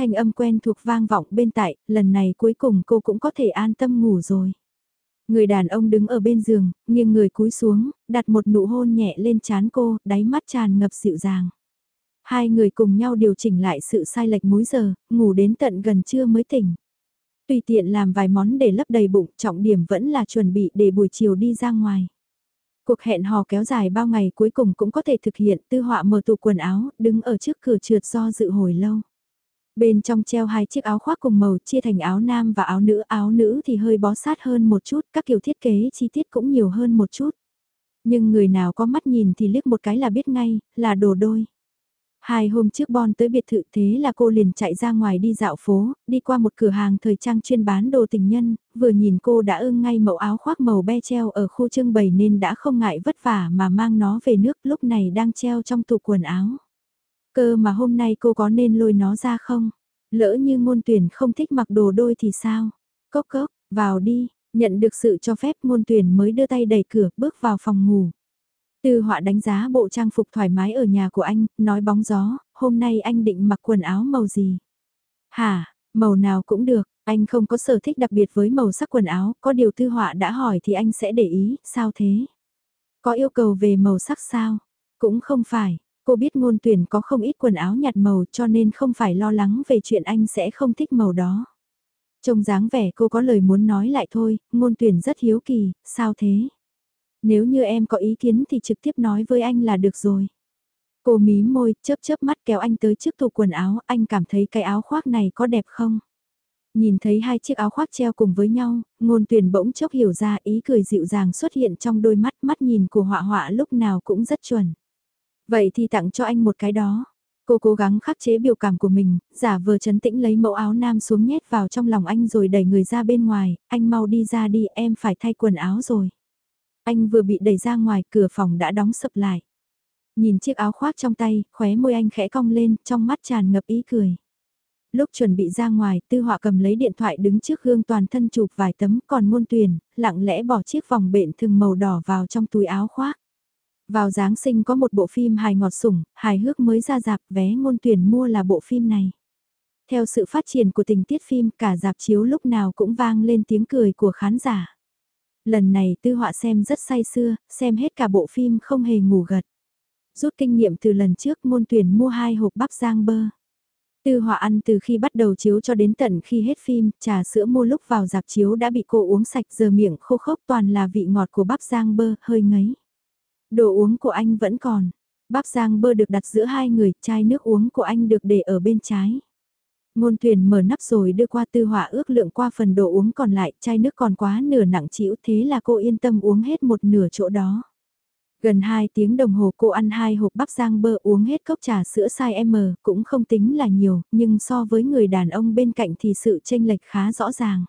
thanh âm quen thuộc vang vọng bên tại, lần này cuối cùng cô cũng có thể an tâm ngủ rồi. Người đàn ông đứng ở bên giường, nghiêng người cúi xuống, đặt một nụ hôn nhẹ lên trán cô, đáy mắt tràn ngập dịu dàng. Hai người cùng nhau điều chỉnh lại sự sai lệch múi giờ, ngủ đến tận gần trưa mới tỉnh. Tùy tiện làm vài món để lấp đầy bụng, trọng điểm vẫn là chuẩn bị để buổi chiều đi ra ngoài. Cuộc hẹn hò kéo dài bao ngày cuối cùng cũng có thể thực hiện tư họa mở tủ quần áo, đứng ở trước cửa trượt do dự hồi lâu. Bên trong treo hai chiếc áo khoác cùng màu chia thành áo nam và áo nữ, áo nữ thì hơi bó sát hơn một chút, các kiểu thiết kế chi tiết cũng nhiều hơn một chút. Nhưng người nào có mắt nhìn thì liếc một cái là biết ngay, là đồ đôi. Hai hôm trước Bon tới biệt thự thế là cô liền chạy ra ngoài đi dạo phố, đi qua một cửa hàng thời trang chuyên bán đồ tình nhân, vừa nhìn cô đã ưng ngay mẫu áo khoác màu be treo ở khu trưng bày nên đã không ngại vất vả mà mang nó về nước lúc này đang treo trong tủ quần áo. Cơ mà hôm nay cô có nên lôi nó ra không? Lỡ như ngôn tuyển không thích mặc đồ đôi thì sao? Cốc cốc, vào đi, nhận được sự cho phép ngôn tuyển mới đưa tay đẩy cửa bước vào phòng ngủ. Tư họa đánh giá bộ trang phục thoải mái ở nhà của anh, nói bóng gió, hôm nay anh định mặc quần áo màu gì? Hả, màu nào cũng được, anh không có sở thích đặc biệt với màu sắc quần áo, có điều tư họa đã hỏi thì anh sẽ để ý, sao thế? Có yêu cầu về màu sắc sao? Cũng không phải, cô biết ngôn tuyển có không ít quần áo nhạt màu cho nên không phải lo lắng về chuyện anh sẽ không thích màu đó. Trông dáng vẻ cô có lời muốn nói lại thôi, ngôn tuyển rất hiếu kỳ, sao thế? Nếu như em có ý kiến thì trực tiếp nói với anh là được rồi. Cô mí môi, chớp chớp mắt kéo anh tới trước tủ quần áo, anh cảm thấy cái áo khoác này có đẹp không? Nhìn thấy hai chiếc áo khoác treo cùng với nhau, ngôn tuyển bỗng chốc hiểu ra ý cười dịu dàng xuất hiện trong đôi mắt, mắt nhìn của họa họa lúc nào cũng rất chuẩn. Vậy thì tặng cho anh một cái đó. Cô cố gắng khắc chế biểu cảm của mình, giả vờ chấn tĩnh lấy mẫu áo nam xuống nhét vào trong lòng anh rồi đẩy người ra bên ngoài, anh mau đi ra đi em phải thay quần áo rồi. Anh vừa bị đẩy ra ngoài cửa phòng đã đóng sập lại. Nhìn chiếc áo khoác trong tay, khóe môi anh khẽ cong lên, trong mắt tràn ngập ý cười. Lúc chuẩn bị ra ngoài, tư họa cầm lấy điện thoại đứng trước gương toàn thân chụp vài tấm còn ngôn tuyển, lặng lẽ bỏ chiếc vòng bện thường màu đỏ vào trong túi áo khoác. Vào Giáng sinh có một bộ phim hài ngọt sủng, hài hước mới ra dạp vé ngôn tuyển mua là bộ phim này. Theo sự phát triển của tình tiết phim cả dạp chiếu lúc nào cũng vang lên tiếng cười của khán giả. Lần này tư họa xem rất say xưa, xem hết cả bộ phim không hề ngủ gật. Rút kinh nghiệm từ lần trước ngôn tuyển mua hai hộp bắp giang bơ. Tư họa ăn từ khi bắt đầu chiếu cho đến tận khi hết phim, trà sữa mua lúc vào dạp chiếu đã bị cô uống sạch giờ miệng khô khốc toàn là vị ngọt của bắp giang bơ, hơi ngấy. Đồ uống của anh vẫn còn. Bắp giang bơ được đặt giữa hai người, chai nước uống của anh được để ở bên trái. Ngôn thuyền mở nắp rồi đưa qua tư họa ước lượng qua phần đồ uống còn lại, chai nước còn quá nửa nặng chịu thế là cô yên tâm uống hết một nửa chỗ đó. Gần 2 tiếng đồng hồ cô ăn hai hộp bắp giang bơ uống hết cốc trà sữa size M cũng không tính là nhiều, nhưng so với người đàn ông bên cạnh thì sự chênh lệch khá rõ ràng.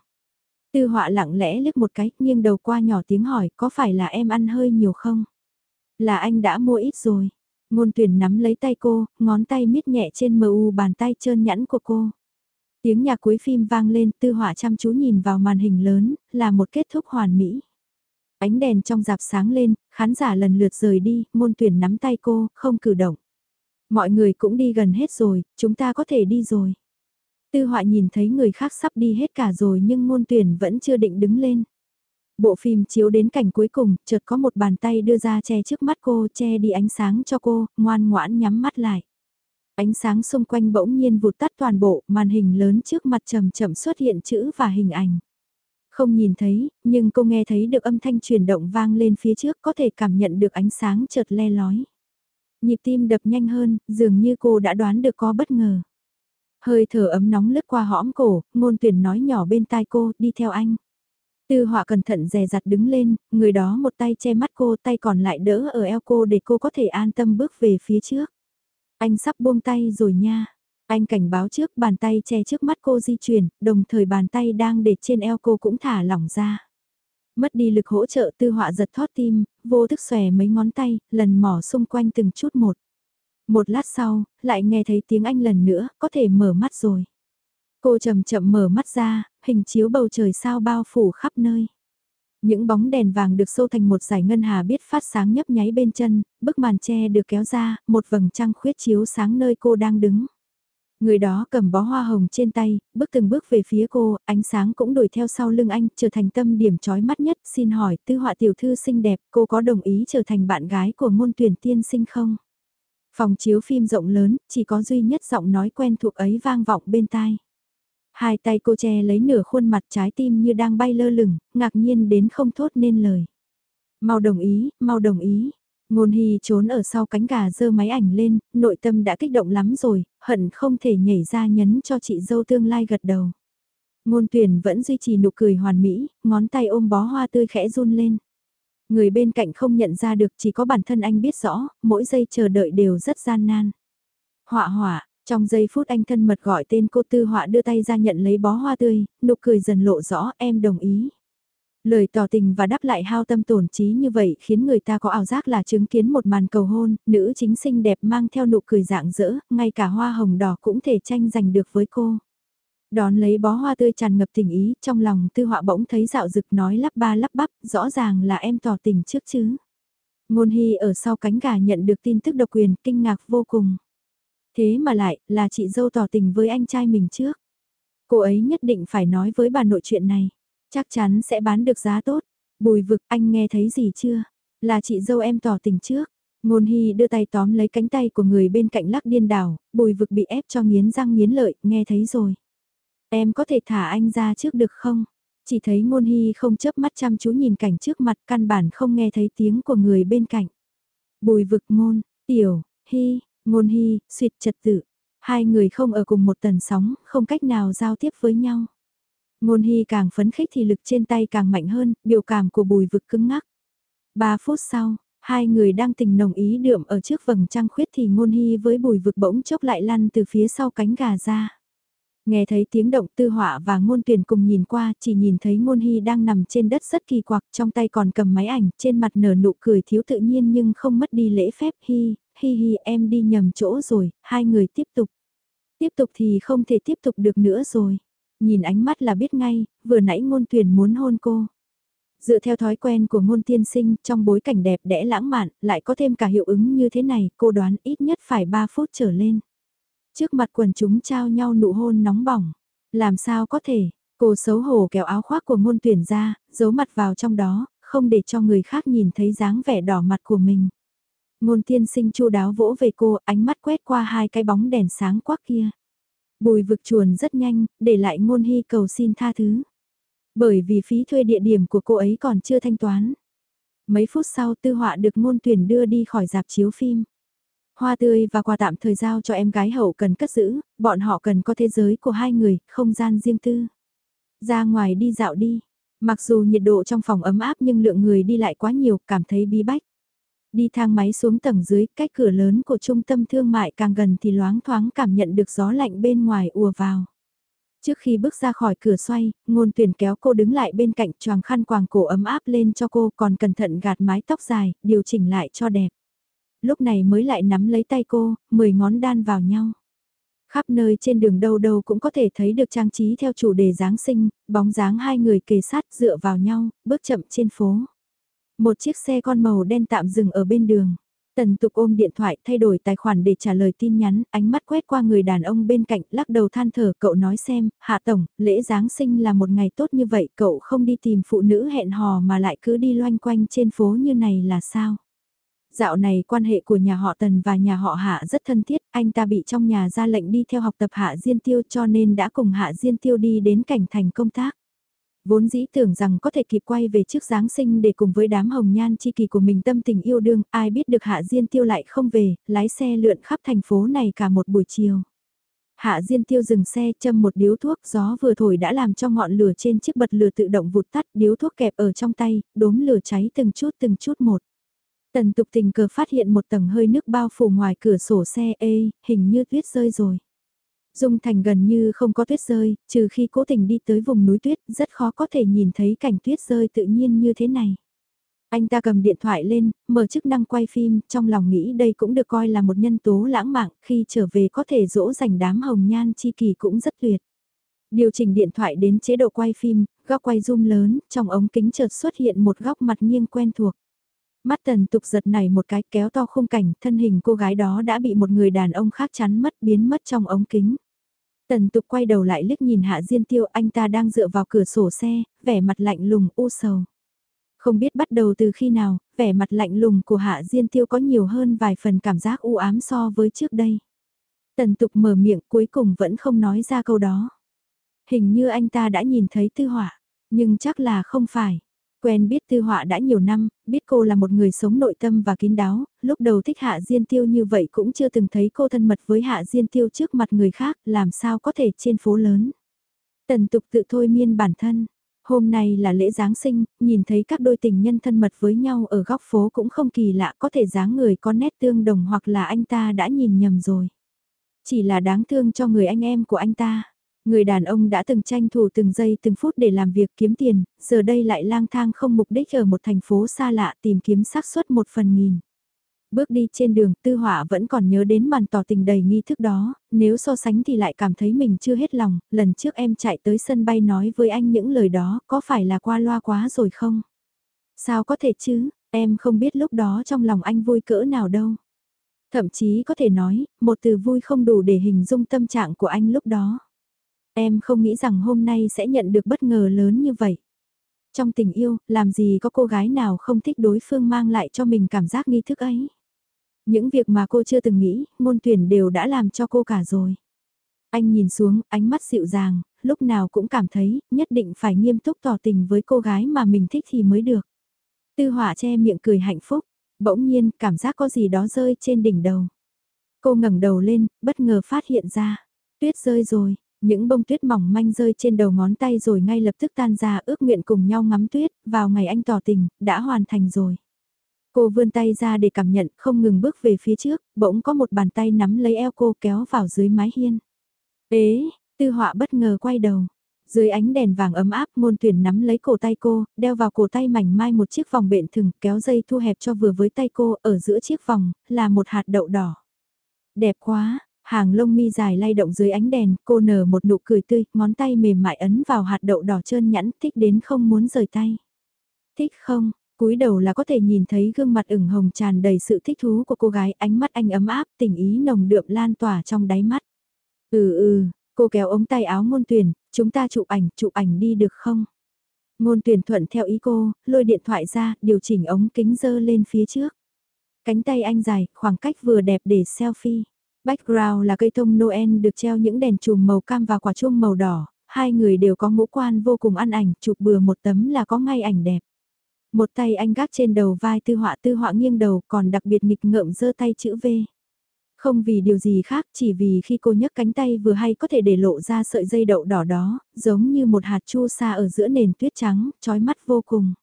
Tư họa lặng lẽ lướt một cái, nghiêng đầu qua nhỏ tiếng hỏi có phải là em ăn hơi nhiều không? Là anh đã mua ít rồi. Ngôn tuyển nắm lấy tay cô, ngón tay miết nhẹ trên mờ u bàn tay trơn nhẵn của cô. Tiếng nhạc cuối phim vang lên tư hỏa chăm chú nhìn vào màn hình lớn, là một kết thúc hoàn mỹ. Ánh đèn trong dạp sáng lên, khán giả lần lượt rời đi, Ngôn tuyển nắm tay cô, không cử động. Mọi người cũng đi gần hết rồi, chúng ta có thể đi rồi. Tư họa nhìn thấy người khác sắp đi hết cả rồi nhưng Ngôn tuyển vẫn chưa định đứng lên. Bộ phim chiếu đến cảnh cuối cùng, chợt có một bàn tay đưa ra che trước mắt cô, che đi ánh sáng cho cô, ngoan ngoãn nhắm mắt lại. Ánh sáng xung quanh bỗng nhiên vụt tắt toàn bộ, màn hình lớn trước mặt chậm chậm xuất hiện chữ và hình ảnh. Không nhìn thấy, nhưng cô nghe thấy được âm thanh chuyển động vang lên phía trước có thể cảm nhận được ánh sáng chợt le lói. Nhịp tim đập nhanh hơn, dường như cô đã đoán được có bất ngờ. Hơi thở ấm nóng lướt qua hõm cổ, ngôn tuyển nói nhỏ bên tai cô, đi theo anh. Tư họa cẩn thận dè dặt đứng lên, người đó một tay che mắt cô, tay còn lại đỡ ở eo cô để cô có thể an tâm bước về phía trước. Anh sắp buông tay rồi nha. Anh cảnh báo trước bàn tay che trước mắt cô di chuyển, đồng thời bàn tay đang để trên eo cô cũng thả lỏng ra. Mất đi lực hỗ trợ tư họa giật thót tim, vô thức xòe mấy ngón tay, lần mỏ xung quanh từng chút một. Một lát sau, lại nghe thấy tiếng anh lần nữa, có thể mở mắt rồi. Cô chậm chậm mở mắt ra, hình chiếu bầu trời sao bao phủ khắp nơi. Những bóng đèn vàng được xô thành một dải ngân hà biết phát sáng nhấp nháy bên chân, bức màn tre được kéo ra, một vầng trăng khuyết chiếu sáng nơi cô đang đứng. Người đó cầm bó hoa hồng trên tay, bước từng bước về phía cô, ánh sáng cũng đuổi theo sau lưng anh, trở thành tâm điểm chói mắt nhất. Xin hỏi, tư họa tiểu thư xinh đẹp, cô có đồng ý trở thành bạn gái của môn tuyển tiên sinh không? Phòng chiếu phim rộng lớn, chỉ có duy nhất giọng nói quen thuộc ấy vang vọng bên tai. Hai tay cô che lấy nửa khuôn mặt trái tim như đang bay lơ lửng, ngạc nhiên đến không thốt nên lời. Mau đồng ý, mau đồng ý. Ngôn Hy trốn ở sau cánh gà dơ máy ảnh lên, nội tâm đã kích động lắm rồi, hận không thể nhảy ra nhấn cho chị dâu tương lai gật đầu. Ngôn tuyển vẫn duy trì nụ cười hoàn mỹ, ngón tay ôm bó hoa tươi khẽ run lên. Người bên cạnh không nhận ra được chỉ có bản thân anh biết rõ, mỗi giây chờ đợi đều rất gian nan. Họa họa, trong giây phút anh thân mật gọi tên cô tư họa đưa tay ra nhận lấy bó hoa tươi, nụ cười dần lộ rõ em đồng ý. Lời tỏ tình và đáp lại hao tâm tổn trí như vậy khiến người ta có ảo giác là chứng kiến một màn cầu hôn, nữ chính xinh đẹp mang theo nụ cười dạng dỡ, ngay cả hoa hồng đỏ cũng thể tranh giành được với cô. Đón lấy bó hoa tươi tràn ngập tình ý, trong lòng tư họa bỗng thấy dạo dực nói lắp ba lắp bắp, rõ ràng là em tỏ tình trước chứ. Ngôn hy ở sau cánh gà nhận được tin tức độc quyền, kinh ngạc vô cùng. Thế mà lại, là chị dâu tỏ tình với anh trai mình trước. Cô ấy nhất định phải nói với bà nội chuyện này. Chắc chắn sẽ bán được giá tốt. Bùi vực anh nghe thấy gì chưa? Là chị dâu em tỏ tình trước. Ngôn Hy đưa tay tóm lấy cánh tay của người bên cạnh lắc điên đảo, bùi vực bị ép cho nghiến răng nghiến lợi, nghe thấy rồi. Em có thể thả anh ra trước được không? Chỉ thấy Ngôn Hy không chớp mắt chăm chú nhìn cảnh trước mặt căn bản không nghe thấy tiếng của người bên cạnh. Bùi vực ngôn, tiểu, Hy, ngôn Hy, suyệt trật tự. Hai người không ở cùng một tần sóng, không cách nào giao tiếp với nhau. Ngôn Hy càng phấn khích thì lực trên tay càng mạnh hơn, biểu cảm của bùi vực cứng ngắc. Ba phút sau, hai người đang tình nồng ý đượm ở trước vầng trăng khuyết thì Ngôn Hy với bùi vực bỗng chốc lại lăn từ phía sau cánh gà ra. Nghe thấy tiếng động tư họa và ngôn tuyển cùng nhìn qua, chỉ nhìn thấy ngôn hy đang nằm trên đất rất kỳ quặc, trong tay còn cầm máy ảnh, trên mặt nở nụ cười thiếu tự nhiên nhưng không mất đi lễ phép hi, hi hi em đi nhầm chỗ rồi, hai người tiếp tục. Tiếp tục thì không thể tiếp tục được nữa rồi. Nhìn ánh mắt là biết ngay, vừa nãy ngôn tuyển muốn hôn cô. Dựa theo thói quen của ngôn tiên sinh, trong bối cảnh đẹp đẽ lãng mạn, lại có thêm cả hiệu ứng như thế này, cô đoán ít nhất phải 3 phút trở lên. Trước mặt quần chúng trao nhau nụ hôn nóng bỏng. Làm sao có thể, cô xấu hổ kéo áo khoác của ngôn tuyển ra, giấu mặt vào trong đó, không để cho người khác nhìn thấy dáng vẻ đỏ mặt của mình. Ngôn tiên sinh chu đáo vỗ về cô, ánh mắt quét qua hai cái bóng đèn sáng quắc kia. Bùi vực chuồn rất nhanh, để lại ngôn hy cầu xin tha thứ. Bởi vì phí thuê địa điểm của cô ấy còn chưa thanh toán. Mấy phút sau tư họa được ngôn tuyển đưa đi khỏi dạp chiếu phim. Hoa tươi và quà tạm thời giao cho em gái hậu cần cất giữ, bọn họ cần có thế giới của hai người, không gian riêng tư. Ra ngoài đi dạo đi. Mặc dù nhiệt độ trong phòng ấm áp nhưng lượng người đi lại quá nhiều, cảm thấy bí bách. Đi thang máy xuống tầng dưới, cách cửa lớn của trung tâm thương mại càng gần thì loáng thoáng cảm nhận được gió lạnh bên ngoài ùa vào. Trước khi bước ra khỏi cửa xoay, ngôn tuyển kéo cô đứng lại bên cạnh choàng khăn quàng cổ ấm áp lên cho cô còn cẩn thận gạt mái tóc dài, điều chỉnh lại cho đẹp lúc này mới lại nắm lấy tay cô, mười ngón đan vào nhau. Khắp nơi trên đường đâu đâu cũng có thể thấy được trang trí theo chủ đề Giáng sinh, bóng dáng hai người kề sát dựa vào nhau, bước chậm trên phố. Một chiếc xe con màu đen tạm dừng ở bên đường. Tần tục ôm điện thoại thay đổi tài khoản để trả lời tin nhắn, ánh mắt quét qua người đàn ông bên cạnh, lắc đầu than thở cậu nói xem, Hạ Tổng, lễ Giáng sinh là một ngày tốt như vậy, cậu không đi tìm phụ nữ hẹn hò mà lại cứ đi loanh quanh trên phố như này là sao? Dạo này quan hệ của nhà họ Tần và nhà họ Hạ rất thân thiết, anh ta bị trong nhà ra lệnh đi theo học tập Hạ Diên Tiêu cho nên đã cùng Hạ Diên Tiêu đi đến cảnh thành công tác. Vốn dĩ tưởng rằng có thể kịp quay về trước Giáng sinh để cùng với đám hồng nhan chi kỳ của mình tâm tình yêu đương, ai biết được Hạ Diên Tiêu lại không về, lái xe lượn khắp thành phố này cả một buổi chiều. Hạ Diên Tiêu dừng xe châm một điếu thuốc gió vừa thổi đã làm cho ngọn lửa trên chiếc bật lửa tự động vụt tắt điếu thuốc kẹp ở trong tay, đốm lửa cháy từng chút từng chút một. Tần tục tình cờ phát hiện một tầng hơi nước bao phủ ngoài cửa sổ xe ê, hình như tuyết rơi rồi. Dung Thành gần như không có tuyết rơi, trừ khi cố tình đi tới vùng núi tuyết, rất khó có thể nhìn thấy cảnh tuyết rơi tự nhiên như thế này. Anh ta cầm điện thoại lên, mở chức năng quay phim, trong lòng nghĩ đây cũng được coi là một nhân tố lãng mạn, khi trở về có thể dỗ dành đám hồng nhan chi kỳ cũng rất tuyệt. Điều chỉnh điện thoại đến chế độ quay phim, góc quay zoom lớn, trong ống kính chợt xuất hiện một góc mặt nghiêng quen thuộc. Mắt tần tục giật này một cái kéo to khung cảnh, thân hình cô gái đó đã bị một người đàn ông khác chắn mất biến mất trong ống kính. Tần tục quay đầu lại liếc nhìn Hạ Diên Tiêu anh ta đang dựa vào cửa sổ xe, vẻ mặt lạnh lùng u sầu. Không biết bắt đầu từ khi nào, vẻ mặt lạnh lùng của Hạ Diên Tiêu có nhiều hơn vài phần cảm giác u ám so với trước đây. Tần tục mở miệng cuối cùng vẫn không nói ra câu đó. Hình như anh ta đã nhìn thấy tư họa, nhưng chắc là không phải. Quen biết tư họa đã nhiều năm, biết cô là một người sống nội tâm và kín đáo, lúc đầu thích hạ diên tiêu như vậy cũng chưa từng thấy cô thân mật với hạ diên tiêu trước mặt người khác, làm sao có thể trên phố lớn. Tần tục tự thôi miên bản thân. Hôm nay là lễ Giáng sinh, nhìn thấy các đôi tình nhân thân mật với nhau ở góc phố cũng không kỳ lạ có thể dáng người có nét tương đồng hoặc là anh ta đã nhìn nhầm rồi. Chỉ là đáng thương cho người anh em của anh ta. Người đàn ông đã từng tranh thủ từng giây từng phút để làm việc kiếm tiền, giờ đây lại lang thang không mục đích ở một thành phố xa lạ tìm kiếm xác suất một phần nghìn. Bước đi trên đường, tư Hỏa vẫn còn nhớ đến màn tỏ tình đầy nghi thức đó, nếu so sánh thì lại cảm thấy mình chưa hết lòng, lần trước em chạy tới sân bay nói với anh những lời đó, có phải là qua loa quá rồi không? Sao có thể chứ, em không biết lúc đó trong lòng anh vui cỡ nào đâu. Thậm chí có thể nói, một từ vui không đủ để hình dung tâm trạng của anh lúc đó. Em không nghĩ rằng hôm nay sẽ nhận được bất ngờ lớn như vậy. Trong tình yêu, làm gì có cô gái nào không thích đối phương mang lại cho mình cảm giác nghi thức ấy. Những việc mà cô chưa từng nghĩ, môn tuyển đều đã làm cho cô cả rồi. Anh nhìn xuống, ánh mắt dịu dàng, lúc nào cũng cảm thấy, nhất định phải nghiêm túc tỏ tình với cô gái mà mình thích thì mới được. Tư hỏa che miệng cười hạnh phúc, bỗng nhiên cảm giác có gì đó rơi trên đỉnh đầu. Cô ngẩng đầu lên, bất ngờ phát hiện ra, tuyết rơi rồi, những bông tuyết mỏng manh rơi trên đầu ngón tay rồi ngay lập tức tan ra ước nguyện cùng nhau ngắm tuyết, vào ngày anh tỏ tình, đã hoàn thành rồi. Cô vươn tay ra để cảm nhận, không ngừng bước về phía trước, bỗng có một bàn tay nắm lấy eo cô kéo vào dưới mái hiên. Ế, tư họa bất ngờ quay đầu. Dưới ánh đèn vàng ấm áp môn tuyển nắm lấy cổ tay cô, đeo vào cổ tay mảnh mai một chiếc vòng bện thừng kéo dây thu hẹp cho vừa với tay cô, ở giữa chiếc vòng, là một hạt đậu đỏ. Đẹp quá, hàng lông mi dài lay động dưới ánh đèn, cô nở một nụ cười tươi, ngón tay mềm mại ấn vào hạt đậu đỏ trơn nhẵn, thích đến không muốn rời tay. Thích không, cúi đầu là có thể nhìn thấy gương mặt ửng hồng tràn đầy sự thích thú của cô gái, ánh mắt anh ấm áp, tình ý nồng đượm lan tỏa trong đáy mắt. Ừ ừ, cô kéo ống tay áo ngôn tuyển, chúng ta chụp ảnh, chụp ảnh đi được không? Ngôn tuyển thuận theo ý cô, lôi điện thoại ra, điều chỉnh ống kính dơ lên phía trước. Cánh tay anh dài, khoảng cách vừa đẹp để selfie. Background là cây thông Noel được treo những đèn chùm màu cam và quả chuông màu đỏ, hai người đều có ngũ quan vô cùng ăn ảnh, chụp bừa một tấm là có ngay ảnh đẹp. Một tay anh gác trên đầu vai tư họa tư họa nghiêng đầu còn đặc biệt nghịch ngợm giơ tay chữ V. Không vì điều gì khác, chỉ vì khi cô nhấc cánh tay vừa hay có thể để lộ ra sợi dây đậu đỏ đó, giống như một hạt chu sa ở giữa nền tuyết trắng, trói mắt vô cùng.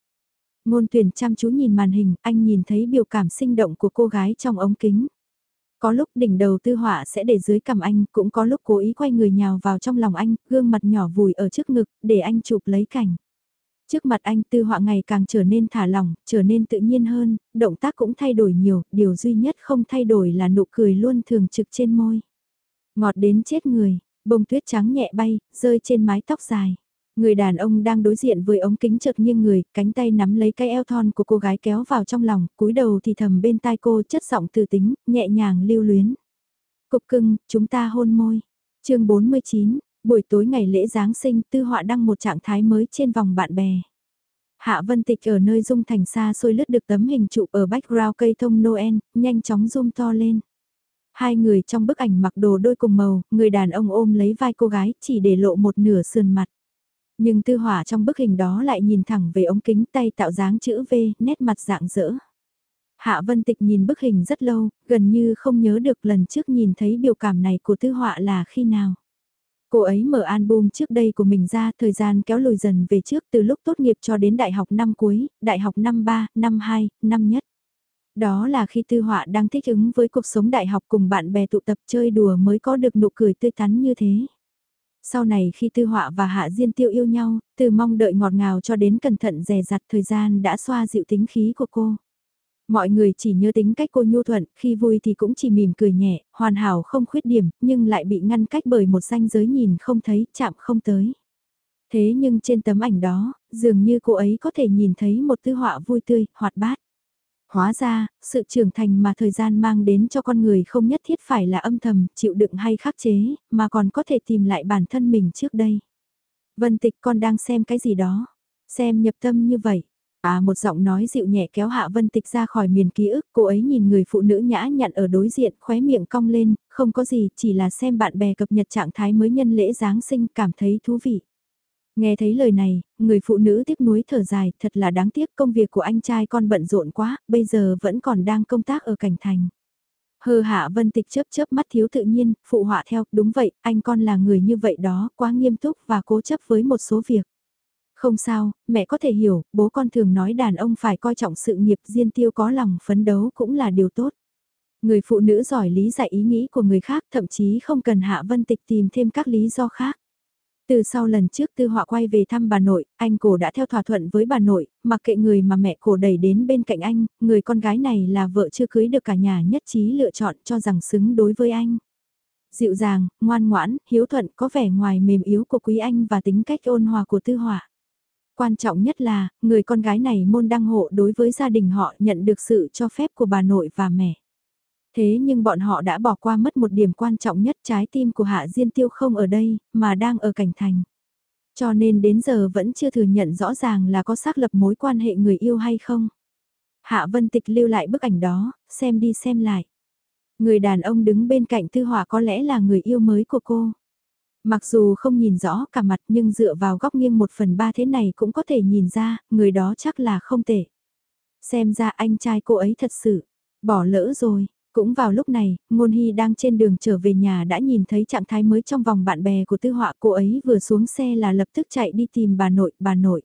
Ngôn tuyển chăm chú nhìn màn hình, anh nhìn thấy biểu cảm sinh động của cô gái trong ống kính. Có lúc đỉnh đầu tư họa sẽ để dưới cằm anh, cũng có lúc cố ý quay người nhào vào trong lòng anh, gương mặt nhỏ vùi ở trước ngực, để anh chụp lấy cảnh. Trước mặt anh tư họa ngày càng trở nên thả lỏng, trở nên tự nhiên hơn, động tác cũng thay đổi nhiều, điều duy nhất không thay đổi là nụ cười luôn thường trực trên môi. Ngọt đến chết người, bông tuyết trắng nhẹ bay, rơi trên mái tóc dài. Người đàn ông đang đối diện với ống kính chợt nghiêng người, cánh tay nắm lấy cái eo thon của cô gái kéo vào trong lòng, cúi đầu thì thầm bên tai cô chất giọng từ tính, nhẹ nhàng lưu luyến. Cục cưng, chúng ta hôn môi. chương 49, buổi tối ngày lễ Giáng sinh tư họa đăng một trạng thái mới trên vòng bạn bè. Hạ Vân Tịch ở nơi dung thành xa xôi lướt được tấm hình chụp ở background cây thông Noel, nhanh chóng zoom to lên. Hai người trong bức ảnh mặc đồ đôi cùng màu, người đàn ông ôm lấy vai cô gái chỉ để lộ một nửa sườn mặt. Nhưng tư hỏa trong bức hình đó lại nhìn thẳng về ống kính tay tạo dáng chữ V, nét mặt dạng dỡ. Hạ Vân Tịch nhìn bức hình rất lâu, gần như không nhớ được lần trước nhìn thấy biểu cảm này của tư họa là khi nào. Cô ấy mở album trước đây của mình ra, thời gian kéo lùi dần về trước từ lúc tốt nghiệp cho đến đại học năm cuối, đại học năm 3, năm 2, năm nhất. Đó là khi tư họa đang thích ứng với cuộc sống đại học cùng bạn bè tụ tập chơi đùa mới có được nụ cười tươi tắn như thế. Sau này khi tư họa và hạ diên tiêu yêu nhau, từ mong đợi ngọt ngào cho đến cẩn thận dè dặt thời gian đã xoa dịu tính khí của cô. Mọi người chỉ nhớ tính cách cô nhu thuận, khi vui thì cũng chỉ mỉm cười nhẹ, hoàn hảo không khuyết điểm, nhưng lại bị ngăn cách bởi một ranh giới nhìn không thấy, chạm không tới. Thế nhưng trên tấm ảnh đó, dường như cô ấy có thể nhìn thấy một tư họa vui tươi, hoạt bát. Hóa ra, sự trưởng thành mà thời gian mang đến cho con người không nhất thiết phải là âm thầm, chịu đựng hay khắc chế, mà còn có thể tìm lại bản thân mình trước đây. Vân tịch con đang xem cái gì đó. Xem nhập tâm như vậy. À một giọng nói dịu nhẹ kéo Hạ Vân Tịch ra khỏi miền ký ức, cô ấy nhìn người phụ nữ nhã nhặn ở đối diện, khóe miệng cong lên, không có gì, chỉ là xem bạn bè cập nhật trạng thái mới nhân lễ Giáng sinh cảm thấy thú vị. Nghe thấy lời này, người phụ nữ tiếc nuối thở dài, thật là đáng tiếc công việc của anh trai con bận rộn quá, bây giờ vẫn còn đang công tác ở cảnh thành. Hơ hạ vân tịch chớp chớp mắt thiếu tự nhiên, phụ họa theo, đúng vậy, anh con là người như vậy đó, quá nghiêm túc và cố chấp với một số việc. Không sao, mẹ có thể hiểu, bố con thường nói đàn ông phải coi trọng sự nghiệp riêng tiêu có lòng phấn đấu cũng là điều tốt. Người phụ nữ giỏi lý giải ý nghĩ của người khác thậm chí không cần Hạ Vân Tịch tìm thêm các lý do khác. Từ sau lần trước tư họa quay về thăm bà nội, anh cổ đã theo thỏa thuận với bà nội, mặc kệ người mà mẹ cổ đẩy đến bên cạnh anh, người con gái này là vợ chưa cưới được cả nhà nhất trí lựa chọn cho rằng xứng đối với anh. Dịu dàng, ngoan ngoãn, hiếu thuận có vẻ ngoài mềm yếu của quý anh và tính cách ôn hòa của tư họa. Quan trọng nhất là, người con gái này môn đăng hộ đối với gia đình họ nhận được sự cho phép của bà nội và mẹ. Thế nhưng bọn họ đã bỏ qua mất một điểm quan trọng nhất trái tim của Hạ Diên Tiêu không ở đây, mà đang ở cảnh thành. Cho nên đến giờ vẫn chưa thừa nhận rõ ràng là có xác lập mối quan hệ người yêu hay không. Hạ Vân Tịch lưu lại bức ảnh đó, xem đi xem lại. Người đàn ông đứng bên cạnh Tư Hòa có lẽ là người yêu mới của cô. Mặc dù không nhìn rõ cả mặt nhưng dựa vào góc nghiêng một phần ba thế này cũng có thể nhìn ra, người đó chắc là không tệ. Xem ra anh trai cô ấy thật sự, bỏ lỡ rồi, cũng vào lúc này, Ngôn Hy đang trên đường trở về nhà đã nhìn thấy trạng thái mới trong vòng bạn bè của tư họa cô ấy vừa xuống xe là lập tức chạy đi tìm bà nội, bà nội.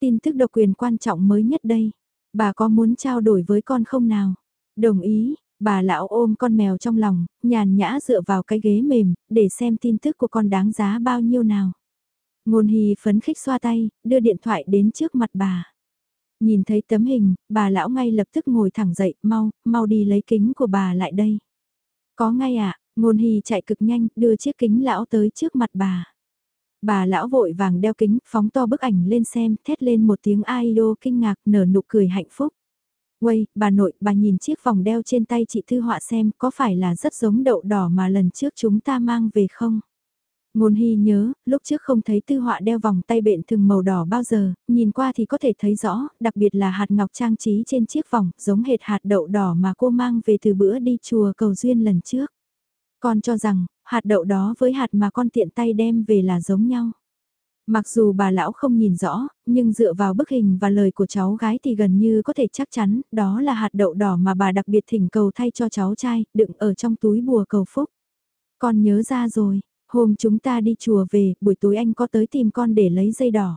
Tin tức độc quyền quan trọng mới nhất đây. Bà có muốn trao đổi với con không nào? Đồng ý, bà lão ôm con mèo trong lòng, nhàn nhã dựa vào cái ghế mềm, để xem tin tức của con đáng giá bao nhiêu nào. Ngôn Hy phấn khích xoa tay, đưa điện thoại đến trước mặt bà. Nhìn thấy tấm hình, bà lão ngay lập tức ngồi thẳng dậy, mau, mau đi lấy kính của bà lại đây. Có ngay ạ, à, ngôn hy chạy cực nhanh, đưa chiếc kính lão tới trước mặt bà. Bà lão vội vàng đeo kính, phóng to bức ảnh lên xem, thét lên một tiếng ai đô kinh ngạc, nở nụ cười hạnh phúc. Quay, bà nội, bà nhìn chiếc vòng đeo trên tay chị Thư Họa xem có phải là rất giống đậu đỏ mà lần trước chúng ta mang về không? Ngôn Hy nhớ, lúc trước không thấy tư họa đeo vòng tay bện thường màu đỏ bao giờ, nhìn qua thì có thể thấy rõ, đặc biệt là hạt ngọc trang trí trên chiếc vòng, giống hệt hạt đậu đỏ mà cô mang về từ bữa đi chùa cầu duyên lần trước. Con cho rằng, hạt đậu đó với hạt mà con tiện tay đem về là giống nhau. Mặc dù bà lão không nhìn rõ, nhưng dựa vào bức hình và lời của cháu gái thì gần như có thể chắc chắn, đó là hạt đậu đỏ mà bà đặc biệt thỉnh cầu thay cho cháu trai, đựng ở trong túi bùa cầu phúc. Con nhớ ra rồi, Hôm chúng ta đi chùa về, buổi tối anh có tới tìm con để lấy dây đỏ.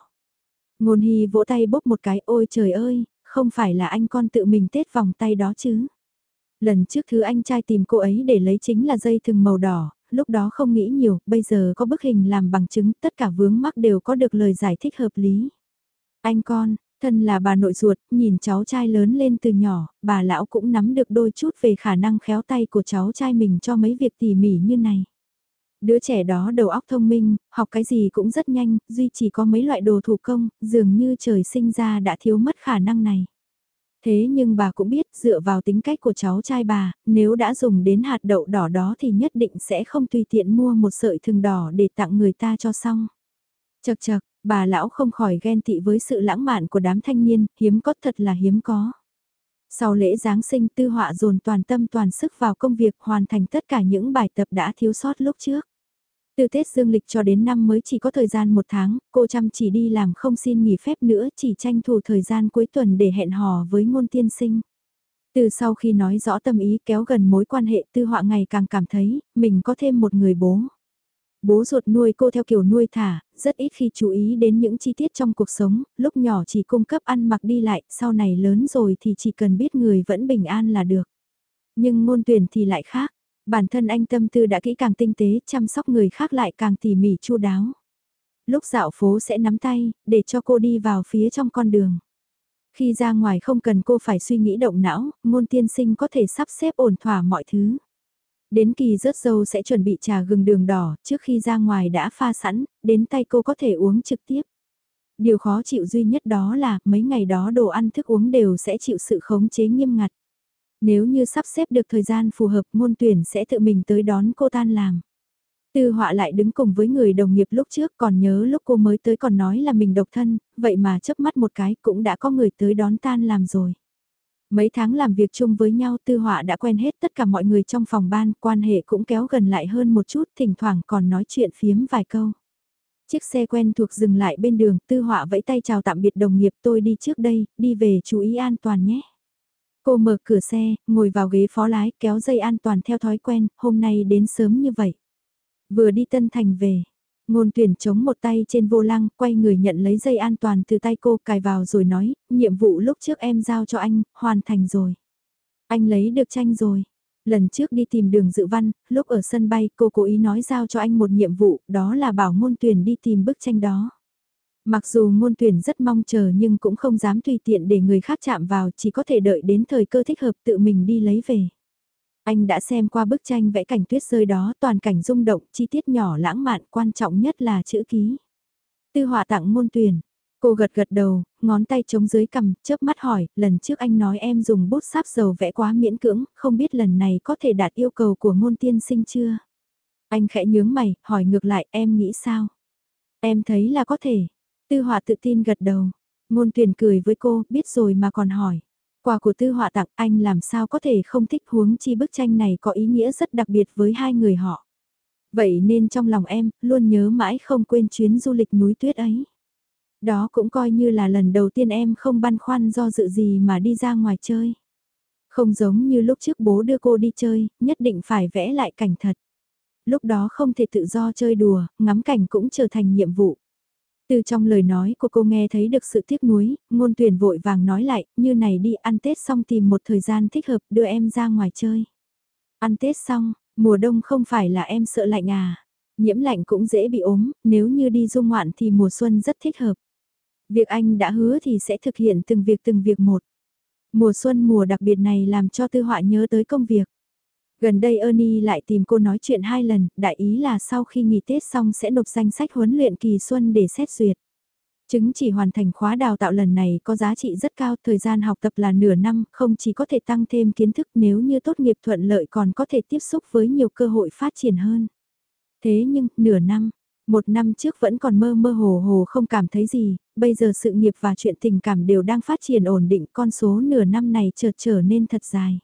Ngôn Hy vỗ tay bốc một cái, ôi trời ơi, không phải là anh con tự mình tết vòng tay đó chứ. Lần trước thứ anh trai tìm cô ấy để lấy chính là dây thừng màu đỏ, lúc đó không nghĩ nhiều, bây giờ có bức hình làm bằng chứng, tất cả vướng mắc đều có được lời giải thích hợp lý. Anh con, thân là bà nội ruột, nhìn cháu trai lớn lên từ nhỏ, bà lão cũng nắm được đôi chút về khả năng khéo tay của cháu trai mình cho mấy việc tỉ mỉ như này. Đứa trẻ đó đầu óc thông minh, học cái gì cũng rất nhanh, duy chỉ có mấy loại đồ thủ công, dường như trời sinh ra đã thiếu mất khả năng này. Thế nhưng bà cũng biết dựa vào tính cách của cháu trai bà, nếu đã dùng đến hạt đậu đỏ đó thì nhất định sẽ không tùy tiện mua một sợi thừng đỏ để tặng người ta cho xong. Chật chật, bà lão không khỏi ghen tị với sự lãng mạn của đám thanh niên, hiếm có thật là hiếm có. Sau lễ Giáng sinh tư họa dồn toàn tâm toàn sức vào công việc hoàn thành tất cả những bài tập đã thiếu sót lúc trước. Từ Tết Dương lịch cho đến năm mới chỉ có thời gian một tháng, cô chăm chỉ đi làm không xin nghỉ phép nữa chỉ tranh thủ thời gian cuối tuần để hẹn hò với ngôn tiên sinh. Từ sau khi nói rõ tâm ý kéo gần mối quan hệ tư họa ngày càng cảm thấy, mình có thêm một người bố. Bố ruột nuôi cô theo kiểu nuôi thả, rất ít khi chú ý đến những chi tiết trong cuộc sống, lúc nhỏ chỉ cung cấp ăn mặc đi lại, sau này lớn rồi thì chỉ cần biết người vẫn bình an là được. Nhưng ngôn tuyển thì lại khác, Bản thân anh tâm tư đã kỹ càng tinh tế, chăm sóc người khác lại càng tỉ mỉ chu đáo. Lúc dạo phố sẽ nắm tay, để cho cô đi vào phía trong con đường. Khi ra ngoài không cần cô phải suy nghĩ động não, ngôn tiên sinh có thể sắp xếp ổn thỏa mọi thứ. Đến kỳ rớt dâu sẽ chuẩn bị trà gừng đường đỏ, trước khi ra ngoài đã pha sẵn, đến tay cô có thể uống trực tiếp. Điều khó chịu duy nhất đó là, mấy ngày đó đồ ăn thức uống đều sẽ chịu sự khống chế nghiêm ngặt. Nếu như sắp xếp được thời gian phù hợp môn tuyển sẽ tự mình tới đón cô tan làm. Tư họa lại đứng cùng với người đồng nghiệp lúc trước còn nhớ lúc cô mới tới còn nói là mình độc thân, vậy mà chớp mắt một cái cũng đã có người tới đón tan làm rồi. Mấy tháng làm việc chung với nhau tư họa đã quen hết tất cả mọi người trong phòng ban, quan hệ cũng kéo gần lại hơn một chút, thỉnh thoảng còn nói chuyện phiếm vài câu. Chiếc xe quen thuộc dừng lại bên đường, tư họa vẫy tay chào tạm biệt đồng nghiệp tôi đi trước đây, đi về chú ý an toàn nhé. Cô mở cửa xe, ngồi vào ghế phó lái, kéo dây an toàn theo thói quen, hôm nay đến sớm như vậy. Vừa đi Tân Thành về, ngôn tuyển chống một tay trên vô lăng, quay người nhận lấy dây an toàn từ tay cô, cài vào rồi nói, nhiệm vụ lúc trước em giao cho anh, hoàn thành rồi. Anh lấy được tranh rồi. Lần trước đi tìm đường dự văn, lúc ở sân bay cô cố ý nói giao cho anh một nhiệm vụ, đó là bảo ngôn tuyển đi tìm bức tranh đó. Mặc dù ngôn tuyển rất mong chờ nhưng cũng không dám tùy tiện để người khác chạm vào, chỉ có thể đợi đến thời cơ thích hợp tự mình đi lấy về. Anh đã xem qua bức tranh vẽ cảnh tuyết rơi đó, toàn cảnh rung động, chi tiết nhỏ lãng mạn, quan trọng nhất là chữ ký. Tư họa tặng ngôn tuyển. Cô gật gật đầu, ngón tay chống dưới cằm, chớp mắt hỏi, lần trước anh nói em dùng bút sáp dầu vẽ quá miễn cưỡng, không biết lần này có thể đạt yêu cầu của ngôn tiên sinh chưa? Anh khẽ nhướng mày, hỏi ngược lại, em nghĩ sao? Em thấy là có thể. Tư họa tự tin gật đầu. Ngôn tuyển cười với cô, biết rồi mà còn hỏi. Quà của tư họa tặng anh làm sao có thể không thích huống chi bức tranh này có ý nghĩa rất đặc biệt với hai người họ. Vậy nên trong lòng em, luôn nhớ mãi không quên chuyến du lịch núi tuyết ấy. Đó cũng coi như là lần đầu tiên em không băn khoăn do dự gì mà đi ra ngoài chơi. Không giống như lúc trước bố đưa cô đi chơi, nhất định phải vẽ lại cảnh thật. Lúc đó không thể tự do chơi đùa, ngắm cảnh cũng trở thành nhiệm vụ. Từ trong lời nói của cô nghe thấy được sự tiếc nuối, ngôn tuyển vội vàng nói lại, như này đi ăn Tết xong tìm một thời gian thích hợp đưa em ra ngoài chơi. Ăn Tết xong, mùa đông không phải là em sợ lạnh à. Nhiễm lạnh cũng dễ bị ốm, nếu như đi du ngoạn thì mùa xuân rất thích hợp. Việc anh đã hứa thì sẽ thực hiện từng việc từng việc một. Mùa xuân mùa đặc biệt này làm cho tư họa nhớ tới công việc. Gần đây Ernie lại tìm cô nói chuyện hai lần, đại ý là sau khi nghỉ Tết xong sẽ nộp danh sách huấn luyện kỳ xuân để xét duyệt. Chứng chỉ hoàn thành khóa đào tạo lần này có giá trị rất cao, thời gian học tập là nửa năm, không chỉ có thể tăng thêm kiến thức nếu như tốt nghiệp thuận lợi còn có thể tiếp xúc với nhiều cơ hội phát triển hơn. Thế nhưng, nửa năm, một năm trước vẫn còn mơ mơ hồ hồ không cảm thấy gì, bây giờ sự nghiệp và chuyện tình cảm đều đang phát triển ổn định con số nửa năm này chợt trở nên thật dài.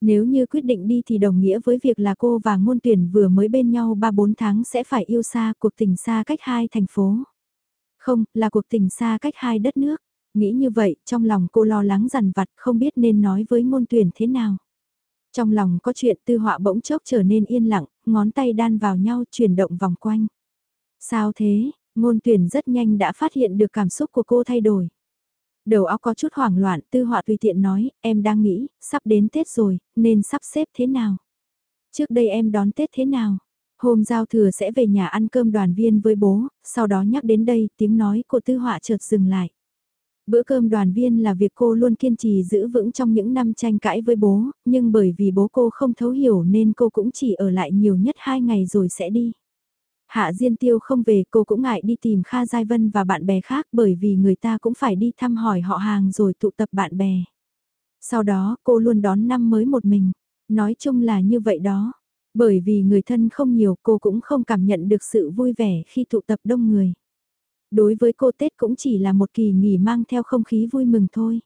Nếu như quyết định đi thì đồng nghĩa với việc là cô và ngôn tuyển vừa mới bên nhau 3-4 tháng sẽ phải yêu xa cuộc tình xa cách hai thành phố. Không, là cuộc tình xa cách hai đất nước. Nghĩ như vậy, trong lòng cô lo lắng dằn vặt không biết nên nói với ngôn tuyển thế nào. Trong lòng có chuyện tư họa bỗng chốc trở nên yên lặng, ngón tay đan vào nhau chuyển động vòng quanh. Sao thế, ngôn tuyển rất nhanh đã phát hiện được cảm xúc của cô thay đổi. Đầu óc có chút hoảng loạn, tư họa tùy tiện nói, em đang nghĩ, sắp đến Tết rồi, nên sắp xếp thế nào? Trước đây em đón Tết thế nào? Hôm giao thừa sẽ về nhà ăn cơm đoàn viên với bố, sau đó nhắc đến đây, tiếng nói của tư họa chợt dừng lại. Bữa cơm đoàn viên là việc cô luôn kiên trì giữ vững trong những năm tranh cãi với bố, nhưng bởi vì bố cô không thấu hiểu nên cô cũng chỉ ở lại nhiều nhất hai ngày rồi sẽ đi. Hạ Diên Tiêu không về, cô cũng ngại đi tìm Kha Giai Vân và bạn bè khác bởi vì người ta cũng phải đi thăm hỏi họ hàng rồi tụ tập bạn bè. Sau đó, cô luôn đón năm mới một mình. Nói chung là như vậy đó. Bởi vì người thân không nhiều, cô cũng không cảm nhận được sự vui vẻ khi tụ tập đông người. Đối với cô Tết cũng chỉ là một kỳ nghỉ mang theo không khí vui mừng thôi.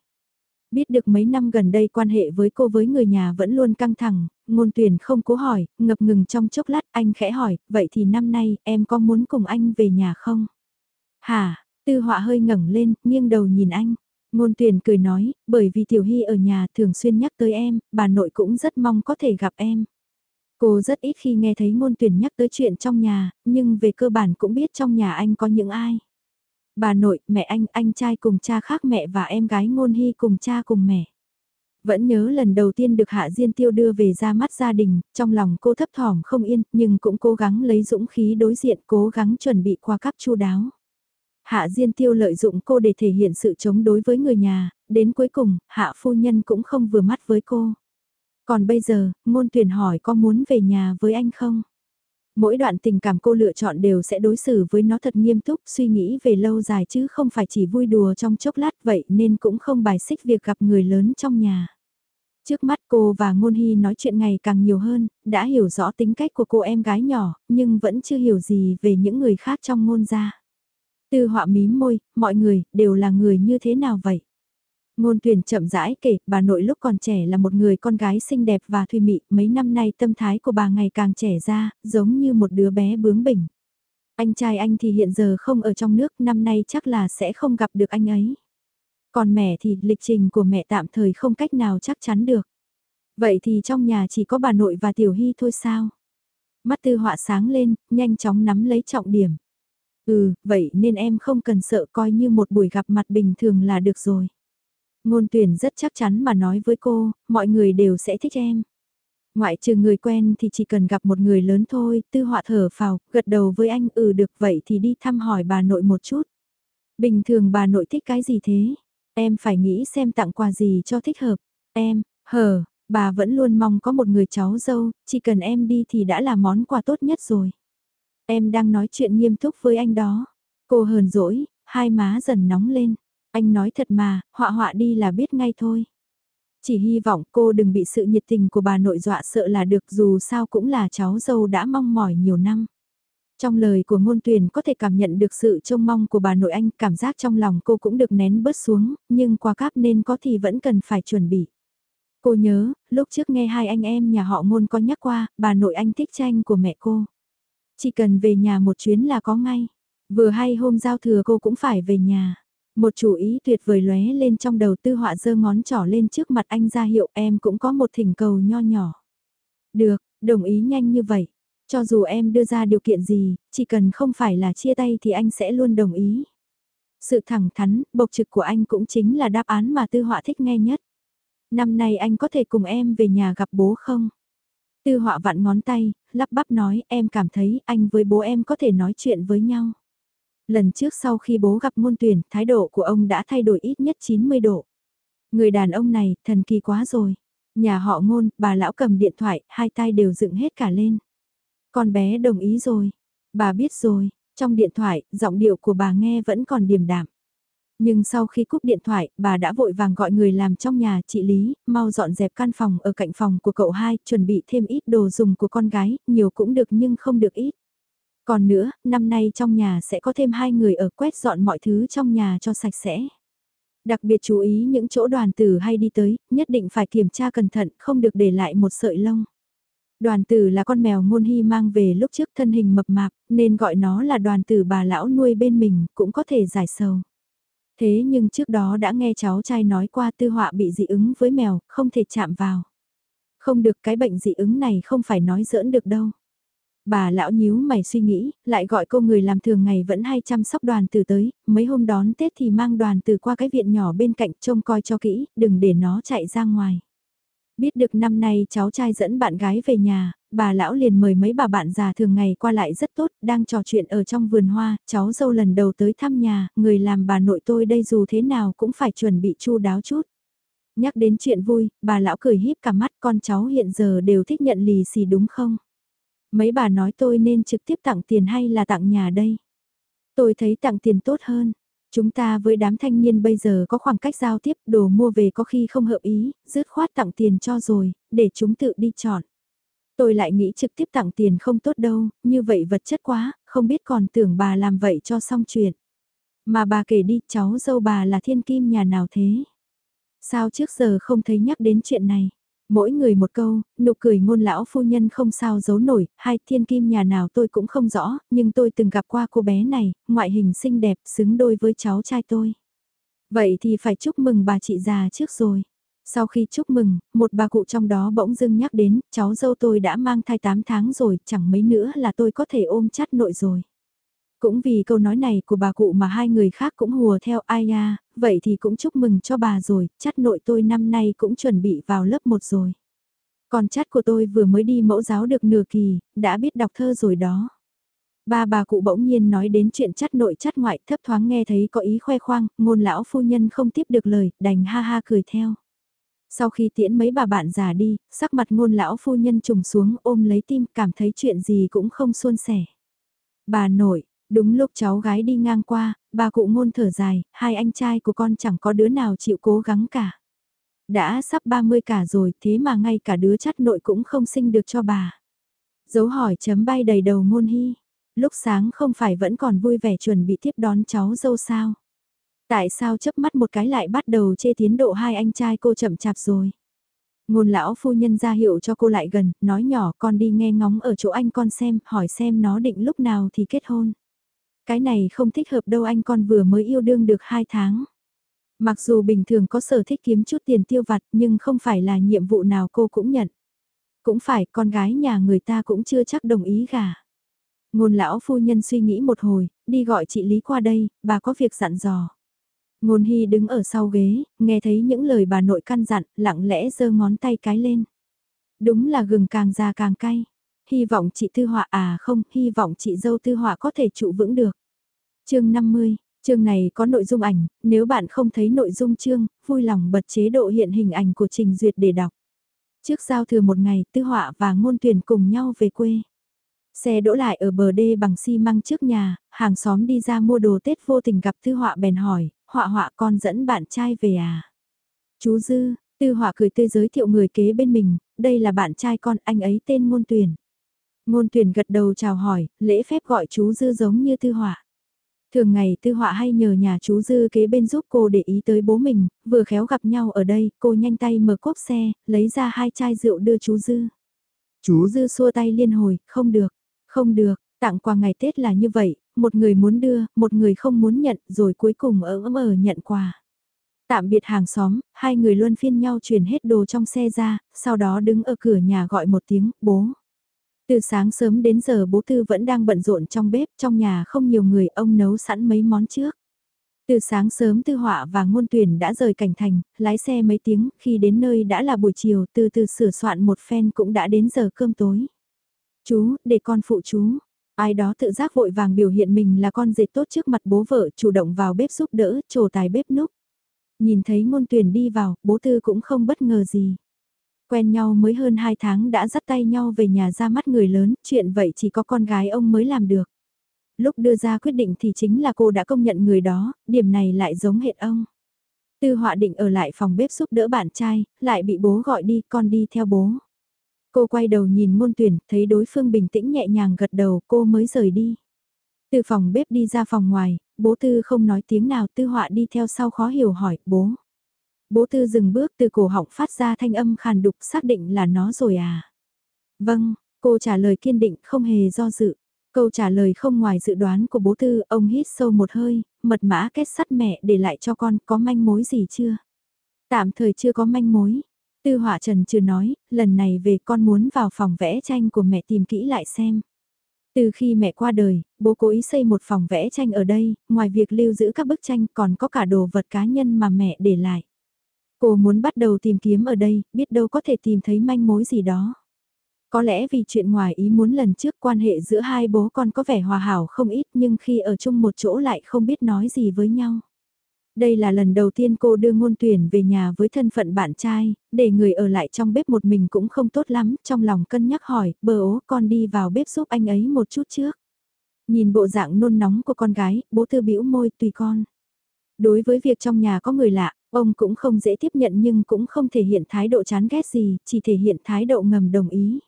Biết được mấy năm gần đây quan hệ với cô với người nhà vẫn luôn căng thẳng, ngôn tuyển không cố hỏi, ngập ngừng trong chốc lát anh khẽ hỏi, vậy thì năm nay em có muốn cùng anh về nhà không? Hả, tư họa hơi ngẩng lên, nghiêng đầu nhìn anh. Ngôn tuyển cười nói, bởi vì Tiểu Hy ở nhà thường xuyên nhắc tới em, bà nội cũng rất mong có thể gặp em. Cô rất ít khi nghe thấy ngôn tuyển nhắc tới chuyện trong nhà, nhưng về cơ bản cũng biết trong nhà anh có những ai. Bà nội, mẹ anh, anh trai cùng cha khác mẹ và em gái ngôn hy cùng cha cùng mẹ. Vẫn nhớ lần đầu tiên được Hạ Diên Tiêu đưa về ra mắt gia đình, trong lòng cô thấp thỏm không yên, nhưng cũng cố gắng lấy dũng khí đối diện, cố gắng chuẩn bị qua cấp chu đáo. Hạ Diên Tiêu lợi dụng cô để thể hiện sự chống đối với người nhà, đến cuối cùng, Hạ Phu Nhân cũng không vừa mắt với cô. Còn bây giờ, ngôn tuyển hỏi có muốn về nhà với anh không? Mỗi đoạn tình cảm cô lựa chọn đều sẽ đối xử với nó thật nghiêm túc, suy nghĩ về lâu dài chứ không phải chỉ vui đùa trong chốc lát vậy nên cũng không bài xích việc gặp người lớn trong nhà. Trước mắt cô và Ngôn Hy nói chuyện ngày càng nhiều hơn, đã hiểu rõ tính cách của cô em gái nhỏ, nhưng vẫn chưa hiểu gì về những người khác trong ngôn gia. Tư họa mím môi, mọi người, đều là người như thế nào vậy? Ngôn tuyển chậm rãi kể, bà nội lúc còn trẻ là một người con gái xinh đẹp và thùy mị, mấy năm nay tâm thái của bà ngày càng trẻ ra, giống như một đứa bé bướng bỉnh. Anh trai anh thì hiện giờ không ở trong nước, năm nay chắc là sẽ không gặp được anh ấy. Còn mẹ thì lịch trình của mẹ tạm thời không cách nào chắc chắn được. Vậy thì trong nhà chỉ có bà nội và Tiểu Hy thôi sao? Mắt tư họa sáng lên, nhanh chóng nắm lấy trọng điểm. Ừ, vậy nên em không cần sợ coi như một buổi gặp mặt bình thường là được rồi. Ngôn tuyển rất chắc chắn mà nói với cô, mọi người đều sẽ thích em. Ngoại trừ người quen thì chỉ cần gặp một người lớn thôi, tư họa thở phào, gật đầu với anh ừ được vậy thì đi thăm hỏi bà nội một chút. Bình thường bà nội thích cái gì thế? Em phải nghĩ xem tặng quà gì cho thích hợp. Em, hờ, bà vẫn luôn mong có một người cháu dâu, chỉ cần em đi thì đã là món quà tốt nhất rồi. Em đang nói chuyện nghiêm túc với anh đó. Cô hờn dỗi, hai má dần nóng lên. Anh nói thật mà, họa họa đi là biết ngay thôi. Chỉ hy vọng cô đừng bị sự nhiệt tình của bà nội dọa sợ là được dù sao cũng là cháu dâu đã mong mỏi nhiều năm. Trong lời của ngôn tuyển có thể cảm nhận được sự trông mong của bà nội anh, cảm giác trong lòng cô cũng được nén bớt xuống, nhưng qua cáp nên có thì vẫn cần phải chuẩn bị. Cô nhớ, lúc trước nghe hai anh em nhà họ ngôn có nhắc qua, bà nội anh thích tranh của mẹ cô. Chỉ cần về nhà một chuyến là có ngay. Vừa hay hôm giao thừa cô cũng phải về nhà. Một chủ ý tuyệt vời lóe lên trong đầu tư họa giơ ngón trỏ lên trước mặt anh ra hiệu em cũng có một thỉnh cầu nho nhỏ. Được, đồng ý nhanh như vậy. Cho dù em đưa ra điều kiện gì, chỉ cần không phải là chia tay thì anh sẽ luôn đồng ý. Sự thẳng thắn, bộc trực của anh cũng chính là đáp án mà tư họa thích nghe nhất. Năm nay anh có thể cùng em về nhà gặp bố không? Tư họa vặn ngón tay, lắp bắp nói em cảm thấy anh với bố em có thể nói chuyện với nhau. Lần trước sau khi bố gặp môn tuyển, thái độ của ông đã thay đổi ít nhất 90 độ. Người đàn ông này, thần kỳ quá rồi. Nhà họ ngôn, bà lão cầm điện thoại, hai tay đều dựng hết cả lên. Con bé đồng ý rồi. Bà biết rồi, trong điện thoại, giọng điệu của bà nghe vẫn còn điềm đạm. Nhưng sau khi cúp điện thoại, bà đã vội vàng gọi người làm trong nhà chị Lý, mau dọn dẹp căn phòng ở cạnh phòng của cậu hai, chuẩn bị thêm ít đồ dùng của con gái, nhiều cũng được nhưng không được ít. Còn nữa, năm nay trong nhà sẽ có thêm hai người ở quét dọn mọi thứ trong nhà cho sạch sẽ. Đặc biệt chú ý những chỗ đoàn tử hay đi tới, nhất định phải kiểm tra cẩn thận, không được để lại một sợi lông. Đoàn tử là con mèo ngôn hy mang về lúc trước thân hình mập mạp, nên gọi nó là đoàn tử bà lão nuôi bên mình, cũng có thể giải sầu. Thế nhưng trước đó đã nghe cháu trai nói qua tư họa bị dị ứng với mèo, không thể chạm vào. Không được cái bệnh dị ứng này không phải nói giỡn được đâu. Bà lão nhíu mày suy nghĩ, lại gọi cô người làm thường ngày vẫn hay chăm sóc đoàn từ tới, mấy hôm đón Tết thì mang đoàn từ qua cái viện nhỏ bên cạnh trông coi cho kỹ, đừng để nó chạy ra ngoài. Biết được năm nay cháu trai dẫn bạn gái về nhà, bà lão liền mời mấy bà bạn già thường ngày qua lại rất tốt, đang trò chuyện ở trong vườn hoa, cháu dâu lần đầu tới thăm nhà, người làm bà nội tôi đây dù thế nào cũng phải chuẩn bị chu đáo chút. Nhắc đến chuyện vui, bà lão cười híp cả mắt con cháu hiện giờ đều thích nhận lì xì đúng không? Mấy bà nói tôi nên trực tiếp tặng tiền hay là tặng nhà đây? Tôi thấy tặng tiền tốt hơn. Chúng ta với đám thanh niên bây giờ có khoảng cách giao tiếp, đồ mua về có khi không hợp ý, dứt khoát tặng tiền cho rồi, để chúng tự đi chọn. Tôi lại nghĩ trực tiếp tặng tiền không tốt đâu, như vậy vật chất quá, không biết còn tưởng bà làm vậy cho xong chuyện. Mà bà kể đi, cháu dâu bà là thiên kim nhà nào thế? Sao trước giờ không thấy nhắc đến chuyện này? Mỗi người một câu, nụ cười ngôn lão phu nhân không sao giấu nổi, hai thiên kim nhà nào tôi cũng không rõ, nhưng tôi từng gặp qua cô bé này, ngoại hình xinh đẹp, xứng đôi với cháu trai tôi. Vậy thì phải chúc mừng bà chị già trước rồi. Sau khi chúc mừng, một bà cụ trong đó bỗng dưng nhắc đến, cháu dâu tôi đã mang thai 8 tháng rồi, chẳng mấy nữa là tôi có thể ôm chắt nội rồi. Cũng vì câu nói này của bà cụ mà hai người khác cũng hùa theo ai à, vậy thì cũng chúc mừng cho bà rồi, chắt nội tôi năm nay cũng chuẩn bị vào lớp 1 rồi. Còn chắt của tôi vừa mới đi mẫu giáo được nửa kỳ, đã biết đọc thơ rồi đó. Ba bà cụ bỗng nhiên nói đến chuyện chắt nội chắt ngoại thấp thoáng nghe thấy có ý khoe khoang, ngôn lão phu nhân không tiếp được lời, đành ha ha cười theo. Sau khi tiễn mấy bà bạn già đi, sắc mặt ngôn lão phu nhân trùng xuống ôm lấy tim cảm thấy chuyện gì cũng không suôn sẻ. Bà nội, Đúng lúc cháu gái đi ngang qua, bà cụ ngôn thở dài, hai anh trai của con chẳng có đứa nào chịu cố gắng cả. Đã sắp 30 cả rồi, thế mà ngay cả đứa chắt nội cũng không sinh được cho bà. Dấu hỏi chấm bay đầy đầu ngôn hy. Lúc sáng không phải vẫn còn vui vẻ chuẩn bị tiếp đón cháu dâu sao? Tại sao chớp mắt một cái lại bắt đầu chê tiến độ hai anh trai cô chậm chạp rồi? Ngôn lão phu nhân ra hiệu cho cô lại gần, nói nhỏ con đi nghe ngóng ở chỗ anh con xem, hỏi xem nó định lúc nào thì kết hôn. Cái này không thích hợp đâu anh con vừa mới yêu đương được 2 tháng. Mặc dù bình thường có sở thích kiếm chút tiền tiêu vặt nhưng không phải là nhiệm vụ nào cô cũng nhận. Cũng phải con gái nhà người ta cũng chưa chắc đồng ý gả. Ngôn lão phu nhân suy nghĩ một hồi, đi gọi chị Lý qua đây, bà có việc dặn dò. Ngôn Hy đứng ở sau ghế, nghe thấy những lời bà nội căn dặn, lặng lẽ giơ ngón tay cái lên. Đúng là gừng càng già càng cay. Hy vọng chị Tư Họa à không, hy vọng chị dâu Tư Họa có thể trụ vững được. chương 50, chương này có nội dung ảnh, nếu bạn không thấy nội dung chương, vui lòng bật chế độ hiện hình ảnh của trình duyệt để đọc. Trước giao thừa một ngày, Tư Họa và Ngôn Tuyển cùng nhau về quê. Xe đỗ lại ở bờ đê bằng xi măng trước nhà, hàng xóm đi ra mua đồ Tết vô tình gặp Tư Họa bèn hỏi, họa họa con dẫn bạn trai về à? Chú Dư, Tư Họa cười tươi giới thiệu người kế bên mình, đây là bạn trai con, anh ấy tên Ngôn Tuyển. Ngôn Tuyển gật đầu chào hỏi, lễ phép gọi chú Dư giống như Tư Họa. Thường ngày Tư Họa hay nhờ nhà chú Dư kế bên giúp cô để ý tới bố mình, vừa khéo gặp nhau ở đây, cô nhanh tay mở cốp xe, lấy ra hai chai rượu đưa chú Dư. Chú Dư xua tay liên hồi, không được, không được, tặng quà ngày Tết là như vậy, một người muốn đưa, một người không muốn nhận, rồi cuối cùng ở ấm ở nhận quà. Tạm biệt hàng xóm, hai người luôn phiên nhau chuyển hết đồ trong xe ra, sau đó đứng ở cửa nhà gọi một tiếng, bố. Từ sáng sớm đến giờ bố Tư vẫn đang bận rộn trong bếp, trong nhà không nhiều người, ông nấu sẵn mấy món trước. Từ sáng sớm Tư Họa và Ngôn Tuyển đã rời cảnh thành, lái xe mấy tiếng, khi đến nơi đã là buổi chiều, từ từ sửa soạn một phen cũng đã đến giờ cơm tối. Chú, để con phụ chú. Ai đó tự giác vội vàng biểu hiện mình là con dệt tốt trước mặt bố vợ, chủ động vào bếp giúp đỡ, trổ tài bếp núc. Nhìn thấy Ngôn Tuyển đi vào, bố Tư cũng không bất ngờ gì. Quen nhau mới hơn 2 tháng đã dắt tay nhau về nhà ra mắt người lớn, chuyện vậy chỉ có con gái ông mới làm được. Lúc đưa ra quyết định thì chính là cô đã công nhận người đó, điểm này lại giống hệt ông. Tư họa định ở lại phòng bếp giúp đỡ bạn trai, lại bị bố gọi đi, con đi theo bố. Cô quay đầu nhìn môn tuyển, thấy đối phương bình tĩnh nhẹ nhàng gật đầu, cô mới rời đi. Từ phòng bếp đi ra phòng ngoài, bố tư không nói tiếng nào, tư họa đi theo sau khó hiểu hỏi, bố. Bố tư dừng bước từ cổ họng phát ra thanh âm khàn đục xác định là nó rồi à. Vâng, cô trả lời kiên định không hề do dự. Câu trả lời không ngoài dự đoán của bố tư, ông hít sâu một hơi, mật mã kết sắt mẹ để lại cho con, có manh mối gì chưa? Tạm thời chưa có manh mối. Tư họa trần chưa nói, lần này về con muốn vào phòng vẽ tranh của mẹ tìm kỹ lại xem. Từ khi mẹ qua đời, bố cố ý xây một phòng vẽ tranh ở đây, ngoài việc lưu giữ các bức tranh còn có cả đồ vật cá nhân mà mẹ để lại. Cô muốn bắt đầu tìm kiếm ở đây, biết đâu có thể tìm thấy manh mối gì đó. Có lẽ vì chuyện ngoài ý muốn lần trước quan hệ giữa hai bố con có vẻ hòa hảo không ít nhưng khi ở chung một chỗ lại không biết nói gì với nhau. Đây là lần đầu tiên cô đưa ngôn tuyển về nhà với thân phận bạn trai, để người ở lại trong bếp một mình cũng không tốt lắm, trong lòng cân nhắc hỏi, bờ ố con đi vào bếp giúp anh ấy một chút trước. Nhìn bộ dạng nôn nóng của con gái, bố thư bĩu môi tùy con. Đối với việc trong nhà có người lạ, ông cũng không dễ tiếp nhận nhưng cũng không thể hiện thái độ chán ghét gì, chỉ thể hiện thái độ ngầm đồng ý.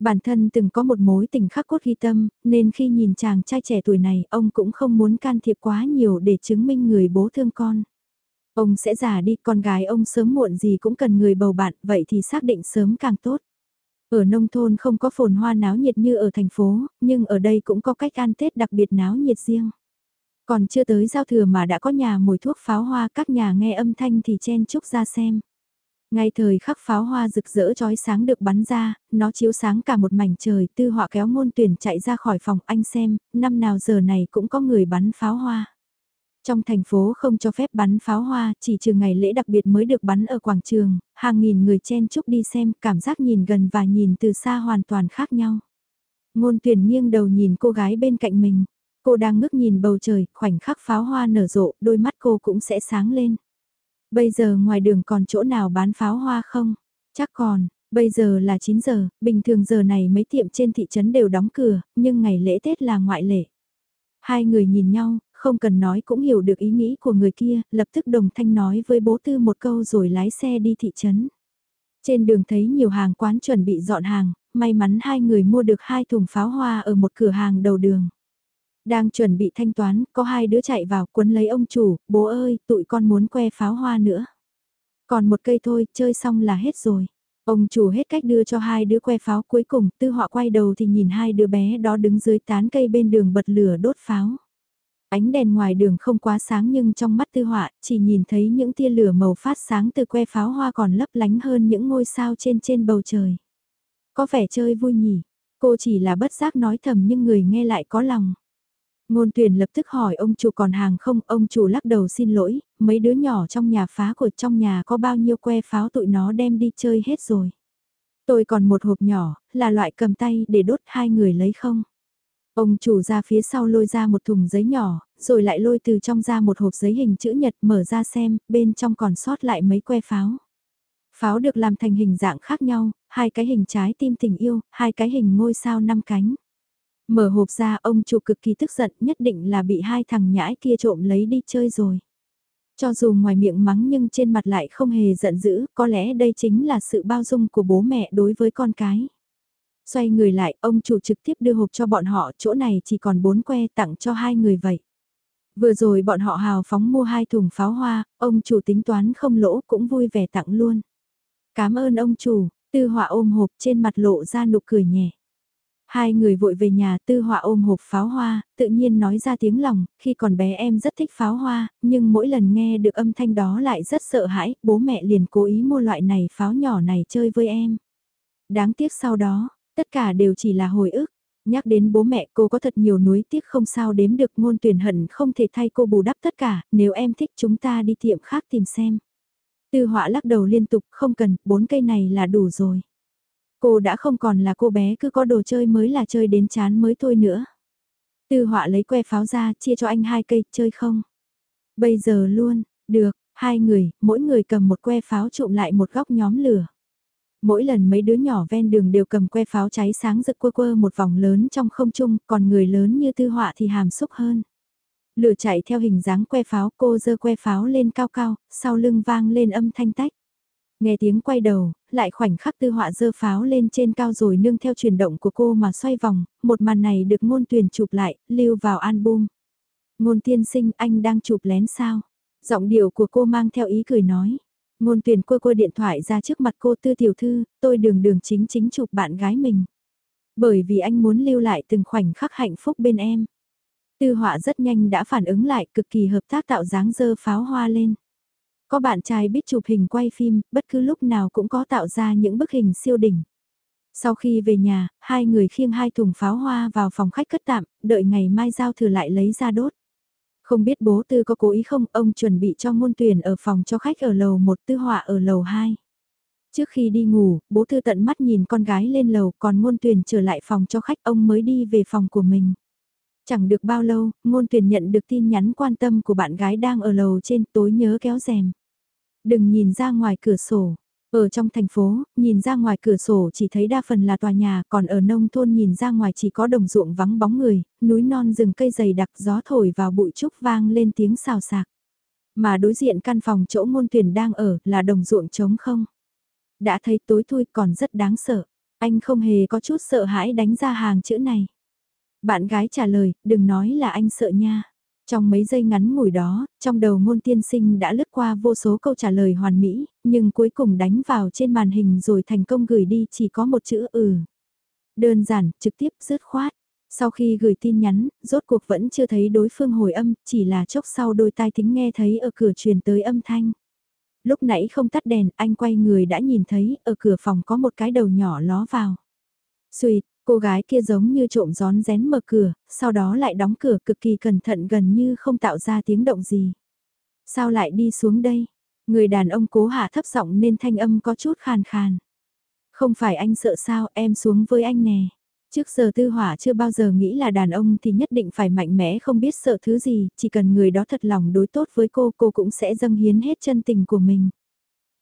Bản thân từng có một mối tình khắc cốt ghi tâm, nên khi nhìn chàng trai trẻ tuổi này, ông cũng không muốn can thiệp quá nhiều để chứng minh người bố thương con. Ông sẽ già đi, con gái ông sớm muộn gì cũng cần người bầu bạn, vậy thì xác định sớm càng tốt. Ở nông thôn không có phồn hoa náo nhiệt như ở thành phố, nhưng ở đây cũng có cách ăn Tết đặc biệt náo nhiệt riêng. Còn chưa tới giao thừa mà đã có nhà mùi thuốc pháo hoa các nhà nghe âm thanh thì chen chúc ra xem. Ngay thời khắc pháo hoa rực rỡ chói sáng được bắn ra, nó chiếu sáng cả một mảnh trời, tư họa kéo ngôn tuyển chạy ra khỏi phòng anh xem, năm nào giờ này cũng có người bắn pháo hoa. Trong thành phố không cho phép bắn pháo hoa, chỉ trừ ngày lễ đặc biệt mới được bắn ở quảng trường, hàng nghìn người chen chúc đi xem, cảm giác nhìn gần và nhìn từ xa hoàn toàn khác nhau. Ngôn tuyển nghiêng đầu nhìn cô gái bên cạnh mình, cô đang ngước nhìn bầu trời, khoảnh khắc pháo hoa nở rộ, đôi mắt cô cũng sẽ sáng lên. Bây giờ ngoài đường còn chỗ nào bán pháo hoa không? Chắc còn, bây giờ là 9 giờ, bình thường giờ này mấy tiệm trên thị trấn đều đóng cửa, nhưng ngày lễ Tết là ngoại lệ. Hai người nhìn nhau, không cần nói cũng hiểu được ý nghĩ của người kia, lập tức đồng thanh nói với bố tư một câu rồi lái xe đi thị trấn. Trên đường thấy nhiều hàng quán chuẩn bị dọn hàng, may mắn hai người mua được hai thùng pháo hoa ở một cửa hàng đầu đường. Đang chuẩn bị thanh toán, có hai đứa chạy vào cuốn lấy ông chủ, bố ơi, tụi con muốn que pháo hoa nữa. Còn một cây thôi, chơi xong là hết rồi. Ông chủ hết cách đưa cho hai đứa que pháo cuối cùng, tư Họa quay đầu thì nhìn hai đứa bé đó đứng dưới tán cây bên đường bật lửa đốt pháo. Ánh đèn ngoài đường không quá sáng nhưng trong mắt tư họa chỉ nhìn thấy những tia lửa màu phát sáng từ que pháo hoa còn lấp lánh hơn những ngôi sao trên trên bầu trời. Có vẻ chơi vui nhỉ, cô chỉ là bất giác nói thầm nhưng người nghe lại có lòng. Ngôn tuyển lập tức hỏi ông chủ còn hàng không, ông chủ lắc đầu xin lỗi, mấy đứa nhỏ trong nhà phá của trong nhà có bao nhiêu que pháo tụi nó đem đi chơi hết rồi. Tôi còn một hộp nhỏ, là loại cầm tay để đốt hai người lấy không? Ông chủ ra phía sau lôi ra một thùng giấy nhỏ, rồi lại lôi từ trong ra một hộp giấy hình chữ nhật mở ra xem, bên trong còn sót lại mấy que pháo. Pháo được làm thành hình dạng khác nhau, hai cái hình trái tim tình yêu, hai cái hình ngôi sao năm cánh. Mở hộp ra ông chủ cực kỳ tức giận nhất định là bị hai thằng nhãi kia trộm lấy đi chơi rồi. Cho dù ngoài miệng mắng nhưng trên mặt lại không hề giận dữ, có lẽ đây chính là sự bao dung của bố mẹ đối với con cái. Xoay người lại, ông chủ trực tiếp đưa hộp cho bọn họ, chỗ này chỉ còn bốn que tặng cho hai người vậy. Vừa rồi bọn họ hào phóng mua hai thùng pháo hoa, ông chủ tính toán không lỗ cũng vui vẻ tặng luôn. Cảm ơn ông chủ, tư họa ôm hộp trên mặt lộ ra nụ cười nhẹ. Hai người vội về nhà tư họa ôm hộp pháo hoa, tự nhiên nói ra tiếng lòng, khi còn bé em rất thích pháo hoa, nhưng mỗi lần nghe được âm thanh đó lại rất sợ hãi, bố mẹ liền cố ý mua loại này pháo nhỏ này chơi với em. Đáng tiếc sau đó, tất cả đều chỉ là hồi ức. Nhắc đến bố mẹ cô có thật nhiều núi tiếc không sao đếm được ngôn tuyển hận không thể thay cô bù đắp tất cả, nếu em thích chúng ta đi tiệm khác tìm xem. Tư họa lắc đầu liên tục không cần, bốn cây này là đủ rồi. Cô đã không còn là cô bé cứ có đồ chơi mới là chơi đến chán mới thôi nữa. Tư họa lấy que pháo ra chia cho anh hai cây chơi không? Bây giờ luôn, được, hai người, mỗi người cầm một que pháo trụm lại một góc nhóm lửa. Mỗi lần mấy đứa nhỏ ven đường đều cầm que pháo cháy sáng rực quơ quơ một vòng lớn trong không trung, còn người lớn như tư họa thì hàm xúc hơn. Lửa chạy theo hình dáng que pháo, cô dơ que pháo lên cao cao, sau lưng vang lên âm thanh tách. Nghe tiếng quay đầu, lại khoảnh khắc tư họa dơ pháo lên trên cao rồi nương theo chuyển động của cô mà xoay vòng, một màn này được ngôn tuyển chụp lại, lưu vào album. Ngôn tiên sinh anh đang chụp lén sao? Giọng điệu của cô mang theo ý cười nói. Ngôn tuyển cô cô điện thoại ra trước mặt cô tư tiểu thư, tôi đường đường chính chính chụp bạn gái mình. Bởi vì anh muốn lưu lại từng khoảnh khắc hạnh phúc bên em. Tư họa rất nhanh đã phản ứng lại cực kỳ hợp tác tạo dáng dơ pháo hoa lên. Có bạn trai biết chụp hình quay phim, bất cứ lúc nào cũng có tạo ra những bức hình siêu đỉnh. Sau khi về nhà, hai người khiêng hai thùng pháo hoa vào phòng khách cất tạm, đợi ngày mai giao thừa lại lấy ra đốt. Không biết bố tư có cố ý không, ông chuẩn bị cho môn tuyển ở phòng cho khách ở lầu 1 tư họa ở lầu 2. Trước khi đi ngủ, bố tư tận mắt nhìn con gái lên lầu còn môn tuyển trở lại phòng cho khách ông mới đi về phòng của mình. Chẳng được bao lâu, ngôn tuyển nhận được tin nhắn quan tâm của bạn gái đang ở lầu trên tối nhớ kéo rèm. Đừng nhìn ra ngoài cửa sổ. Ở trong thành phố, nhìn ra ngoài cửa sổ chỉ thấy đa phần là tòa nhà, còn ở nông thôn nhìn ra ngoài chỉ có đồng ruộng vắng bóng người, núi non rừng cây dày đặc gió thổi vào bụi trúc vang lên tiếng xào xạc. Mà đối diện căn phòng chỗ ngôn tuyển đang ở là đồng ruộng trống không. Đã thấy tối thui còn rất đáng sợ, anh không hề có chút sợ hãi đánh ra hàng chữ này. Bạn gái trả lời, đừng nói là anh sợ nha. Trong mấy giây ngắn ngủi đó, trong đầu ngôn tiên sinh đã lướt qua vô số câu trả lời hoàn mỹ, nhưng cuối cùng đánh vào trên màn hình rồi thành công gửi đi chỉ có một chữ ừ. Đơn giản, trực tiếp, dứt khoát. Sau khi gửi tin nhắn, rốt cuộc vẫn chưa thấy đối phương hồi âm, chỉ là chốc sau đôi tai thính nghe thấy ở cửa truyền tới âm thanh. Lúc nãy không tắt đèn, anh quay người đã nhìn thấy ở cửa phòng có một cái đầu nhỏ ló vào. Xuyệt, Cô gái kia giống như trộm gión rén mở cửa, sau đó lại đóng cửa cực kỳ cẩn thận gần như không tạo ra tiếng động gì. Sao lại đi xuống đây? Người đàn ông cố hạ thấp giọng nên thanh âm có chút khàn khàn. Không phải anh sợ sao em xuống với anh nè. Trước giờ tư hỏa chưa bao giờ nghĩ là đàn ông thì nhất định phải mạnh mẽ không biết sợ thứ gì, chỉ cần người đó thật lòng đối tốt với cô, cô cũng sẽ dâng hiến hết chân tình của mình.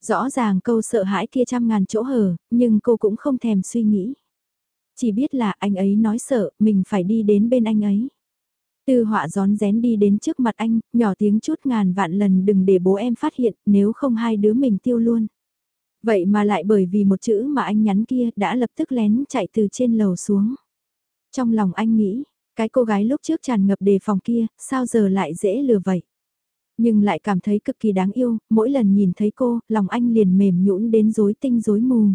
Rõ ràng câu sợ hãi kia trăm ngàn chỗ hở, nhưng cô cũng không thèm suy nghĩ. Chỉ biết là anh ấy nói sợ, mình phải đi đến bên anh ấy. Tư họa gión rén đi đến trước mặt anh, nhỏ tiếng chút ngàn vạn lần đừng để bố em phát hiện, nếu không hai đứa mình tiêu luôn. Vậy mà lại bởi vì một chữ mà anh nhắn kia đã lập tức lén chạy từ trên lầu xuống. Trong lòng anh nghĩ, cái cô gái lúc trước tràn ngập đề phòng kia, sao giờ lại dễ lừa vậy? Nhưng lại cảm thấy cực kỳ đáng yêu, mỗi lần nhìn thấy cô, lòng anh liền mềm nhũn đến rối tinh rối mù.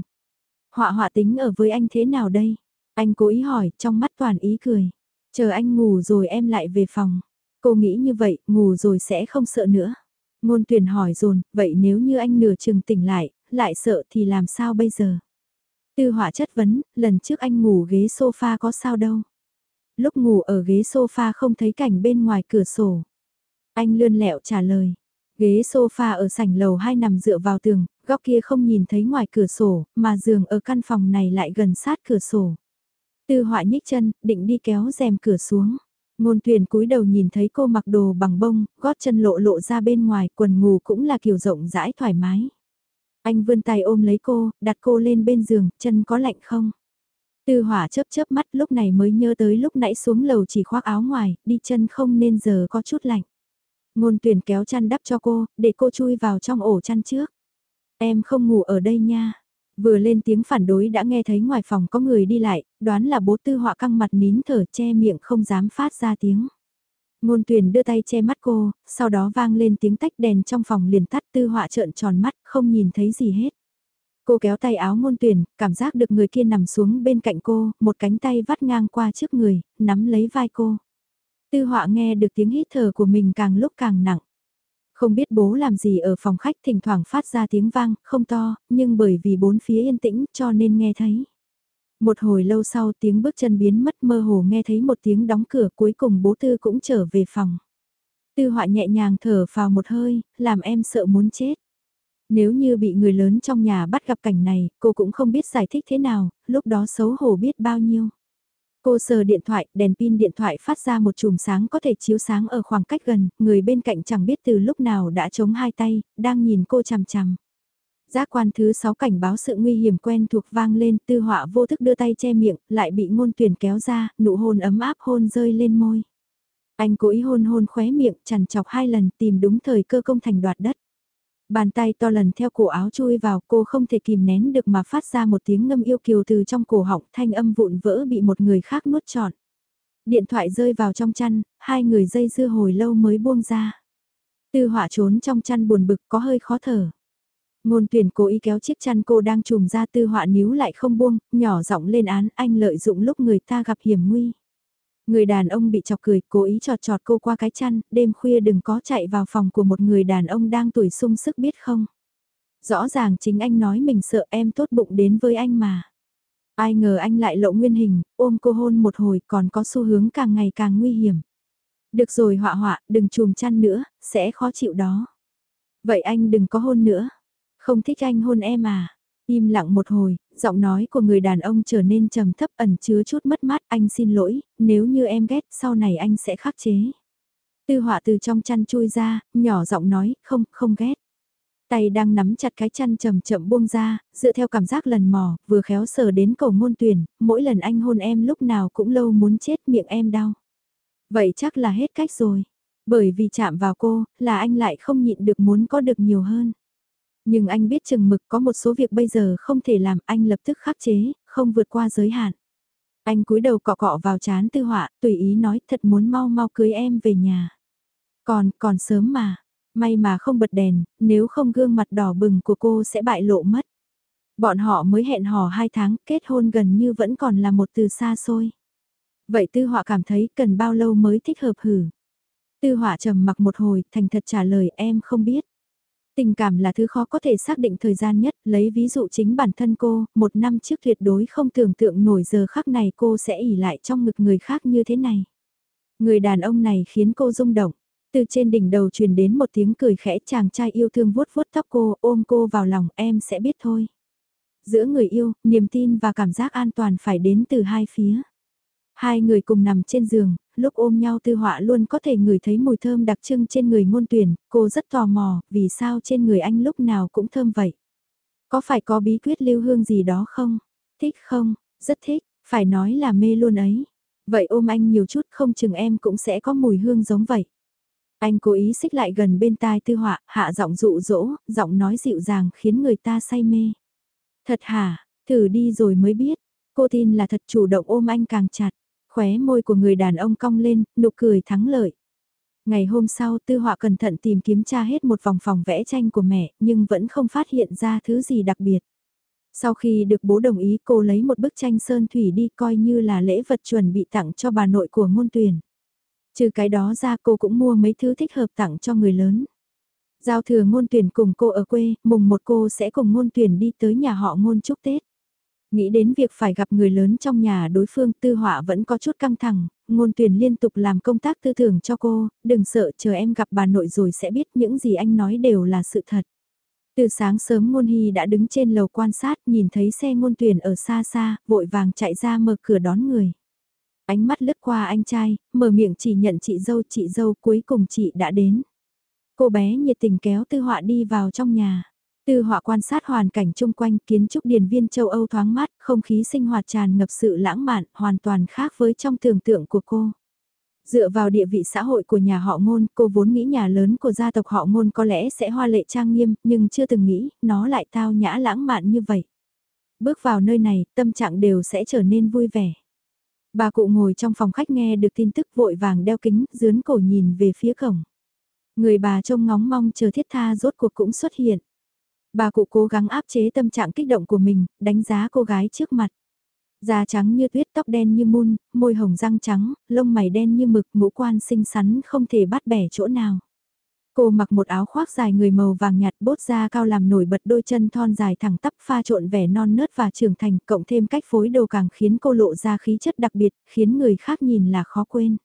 Họa họa tính ở với anh thế nào đây? Anh cố ý hỏi, trong mắt toàn ý cười. Chờ anh ngủ rồi em lại về phòng. Cô nghĩ như vậy, ngủ rồi sẽ không sợ nữa. Ngôn tuyển hỏi dồn vậy nếu như anh nửa chừng tỉnh lại, lại sợ thì làm sao bây giờ? Tư họa chất vấn, lần trước anh ngủ ghế sofa có sao đâu. Lúc ngủ ở ghế sofa không thấy cảnh bên ngoài cửa sổ. Anh lươn lẹo trả lời. Ghế sofa ở sảnh lầu 2 nằm dựa vào tường, góc kia không nhìn thấy ngoài cửa sổ, mà giường ở căn phòng này lại gần sát cửa sổ. Tư họa nhích chân, định đi kéo rèm cửa xuống. Ngôn tuyển cúi đầu nhìn thấy cô mặc đồ bằng bông, gót chân lộ lộ ra bên ngoài, quần ngủ cũng là kiểu rộng rãi thoải mái. Anh vươn tay ôm lấy cô, đặt cô lên bên giường, chân có lạnh không? Tư hỏa chớp chớp mắt lúc này mới nhớ tới lúc nãy xuống lầu chỉ khoác áo ngoài, đi chân không nên giờ có chút lạnh. Ngôn tuyển kéo chăn đắp cho cô, để cô chui vào trong ổ chăn trước. Em không ngủ ở đây nha. Vừa lên tiếng phản đối đã nghe thấy ngoài phòng có người đi lại, đoán là bố tư họa căng mặt nín thở che miệng không dám phát ra tiếng. Ngôn tuyển đưa tay che mắt cô, sau đó vang lên tiếng tách đèn trong phòng liền tắt tư họa trợn tròn mắt, không nhìn thấy gì hết. Cô kéo tay áo ngôn tuyển, cảm giác được người kia nằm xuống bên cạnh cô, một cánh tay vắt ngang qua trước người, nắm lấy vai cô. Tư họa nghe được tiếng hít thở của mình càng lúc càng nặng. Không biết bố làm gì ở phòng khách thỉnh thoảng phát ra tiếng vang, không to, nhưng bởi vì bốn phía yên tĩnh cho nên nghe thấy. Một hồi lâu sau tiếng bước chân biến mất mơ hồ nghe thấy một tiếng đóng cửa cuối cùng bố tư cũng trở về phòng. Tư họa nhẹ nhàng thở vào một hơi, làm em sợ muốn chết. Nếu như bị người lớn trong nhà bắt gặp cảnh này, cô cũng không biết giải thích thế nào, lúc đó xấu hổ biết bao nhiêu. Cô sờ điện thoại, đèn pin điện thoại phát ra một chùm sáng có thể chiếu sáng ở khoảng cách gần, người bên cạnh chẳng biết từ lúc nào đã chống hai tay, đang nhìn cô chằm chằm. Giác quan thứ 6 cảnh báo sự nguy hiểm quen thuộc vang lên, tư họa vô thức đưa tay che miệng, lại bị ngôn tuyển kéo ra, nụ hôn ấm áp hôn rơi lên môi. Anh cố ý hôn hôn khóe miệng, chằn chọc hai lần tìm đúng thời cơ công thành đoạt đất. Bàn tay to lần theo cổ áo chui vào cô không thể kìm nén được mà phát ra một tiếng ngâm yêu kiều từ trong cổ họng thanh âm vụn vỡ bị một người khác nuốt trọn. Điện thoại rơi vào trong chăn, hai người dây dưa hồi lâu mới buông ra. Tư họa trốn trong chăn buồn bực có hơi khó thở. Ngôn tuyển cố ý kéo chiếc chăn cô đang trùm ra tư họa níu lại không buông, nhỏ giọng lên án anh lợi dụng lúc người ta gặp hiểm nguy. Người đàn ông bị chọc cười, cố ý trọt trọt cô qua cái chăn, đêm khuya đừng có chạy vào phòng của một người đàn ông đang tuổi sung sức biết không. Rõ ràng chính anh nói mình sợ em tốt bụng đến với anh mà. Ai ngờ anh lại lộ nguyên hình, ôm cô hôn một hồi còn có xu hướng càng ngày càng nguy hiểm. Được rồi họa họa, đừng chùm chăn nữa, sẽ khó chịu đó. Vậy anh đừng có hôn nữa. Không thích anh hôn em à. Im lặng một hồi, giọng nói của người đàn ông trở nên trầm thấp ẩn chứa chút mất mát, anh xin lỗi, nếu như em ghét, sau này anh sẽ khắc chế. Tư họa từ trong chăn chui ra, nhỏ giọng nói, không, không ghét. Tay đang nắm chặt cái chăn chậm chậm buông ra, dựa theo cảm giác lần mò, vừa khéo sờ đến cầu môn tuyển, mỗi lần anh hôn em lúc nào cũng lâu muốn chết miệng em đau. Vậy chắc là hết cách rồi. Bởi vì chạm vào cô, là anh lại không nhịn được muốn có được nhiều hơn. Nhưng anh biết chừng mực có một số việc bây giờ không thể làm anh lập tức khắc chế, không vượt qua giới hạn. Anh cúi đầu cọ cọ vào chán tư họa, tùy ý nói thật muốn mau mau cưới em về nhà. Còn, còn sớm mà, may mà không bật đèn, nếu không gương mặt đỏ bừng của cô sẽ bại lộ mất. Bọn họ mới hẹn hò hai tháng, kết hôn gần như vẫn còn là một từ xa xôi. Vậy tư họa cảm thấy cần bao lâu mới thích hợp hử? Tư họa trầm mặc một hồi, thành thật trả lời em không biết. Tình cảm là thứ khó có thể xác định thời gian nhất, lấy ví dụ chính bản thân cô, một năm trước tuyệt đối không tưởng tượng nổi giờ khắc này cô sẽ ỉ lại trong ngực người khác như thế này. Người đàn ông này khiến cô rung động, từ trên đỉnh đầu truyền đến một tiếng cười khẽ chàng trai yêu thương vuốt vuốt tóc cô, ôm cô vào lòng em sẽ biết thôi. Giữa người yêu, niềm tin và cảm giác an toàn phải đến từ hai phía. Hai người cùng nằm trên giường, lúc ôm nhau tư họa luôn có thể ngửi thấy mùi thơm đặc trưng trên người ngôn tuyển, cô rất tò mò, vì sao trên người anh lúc nào cũng thơm vậy? Có phải có bí quyết lưu hương gì đó không? Thích không? Rất thích, phải nói là mê luôn ấy. Vậy ôm anh nhiều chút không chừng em cũng sẽ có mùi hương giống vậy. Anh cố ý xích lại gần bên tai tư họa, hạ giọng dụ dỗ, giọng nói dịu dàng khiến người ta say mê. Thật hả, thử đi rồi mới biết. Cô tin là thật chủ động ôm anh càng chặt. Khóe môi của người đàn ông cong lên, nụ cười thắng lợi. Ngày hôm sau tư họa cẩn thận tìm kiếm tra hết một vòng phòng vẽ tranh của mẹ nhưng vẫn không phát hiện ra thứ gì đặc biệt. Sau khi được bố đồng ý cô lấy một bức tranh sơn thủy đi coi như là lễ vật chuẩn bị tặng cho bà nội của ngôn tuyển. Trừ cái đó ra cô cũng mua mấy thứ thích hợp tặng cho người lớn. Giao thừa ngôn tuyển cùng cô ở quê, mùng một cô sẽ cùng ngôn tuyển đi tới nhà họ ngôn chúc Tết. Nghĩ đến việc phải gặp người lớn trong nhà đối phương tư họa vẫn có chút căng thẳng, ngôn tuyển liên tục làm công tác tư tưởng cho cô, đừng sợ chờ em gặp bà nội rồi sẽ biết những gì anh nói đều là sự thật. Từ sáng sớm ngôn hy đã đứng trên lầu quan sát nhìn thấy xe ngôn tuyển ở xa xa, vội vàng chạy ra mở cửa đón người. Ánh mắt lướt qua anh trai, mở miệng chỉ nhận chị dâu chị dâu cuối cùng chị đã đến. Cô bé nhiệt tình kéo tư họa đi vào trong nhà. Tư họa quan sát hoàn cảnh chung quanh kiến trúc điền viên châu Âu thoáng mát, không khí sinh hoạt tràn ngập sự lãng mạn, hoàn toàn khác với trong tưởng tượng của cô. Dựa vào địa vị xã hội của nhà họ ngôn, cô vốn nghĩ nhà lớn của gia tộc họ ngôn có lẽ sẽ hoa lệ trang nghiêm, nhưng chưa từng nghĩ, nó lại tao nhã lãng mạn như vậy. Bước vào nơi này, tâm trạng đều sẽ trở nên vui vẻ. Bà cụ ngồi trong phòng khách nghe được tin tức vội vàng đeo kính, dướn cổ nhìn về phía cổng. Người bà trông ngóng mong chờ thiết tha rốt cuộc cũng xuất hiện. Bà cụ cố gắng áp chế tâm trạng kích động của mình, đánh giá cô gái trước mặt. Da trắng như tuyết tóc đen như mun, môi hồng răng trắng, lông mày đen như mực, ngũ quan xinh xắn không thể bắt bẻ chỗ nào. Cô mặc một áo khoác dài người màu vàng nhạt bốt da cao làm nổi bật đôi chân thon dài thẳng tắp pha trộn vẻ non nớt và trưởng thành cộng thêm cách phối đồ càng khiến cô lộ ra khí chất đặc biệt, khiến người khác nhìn là khó quên.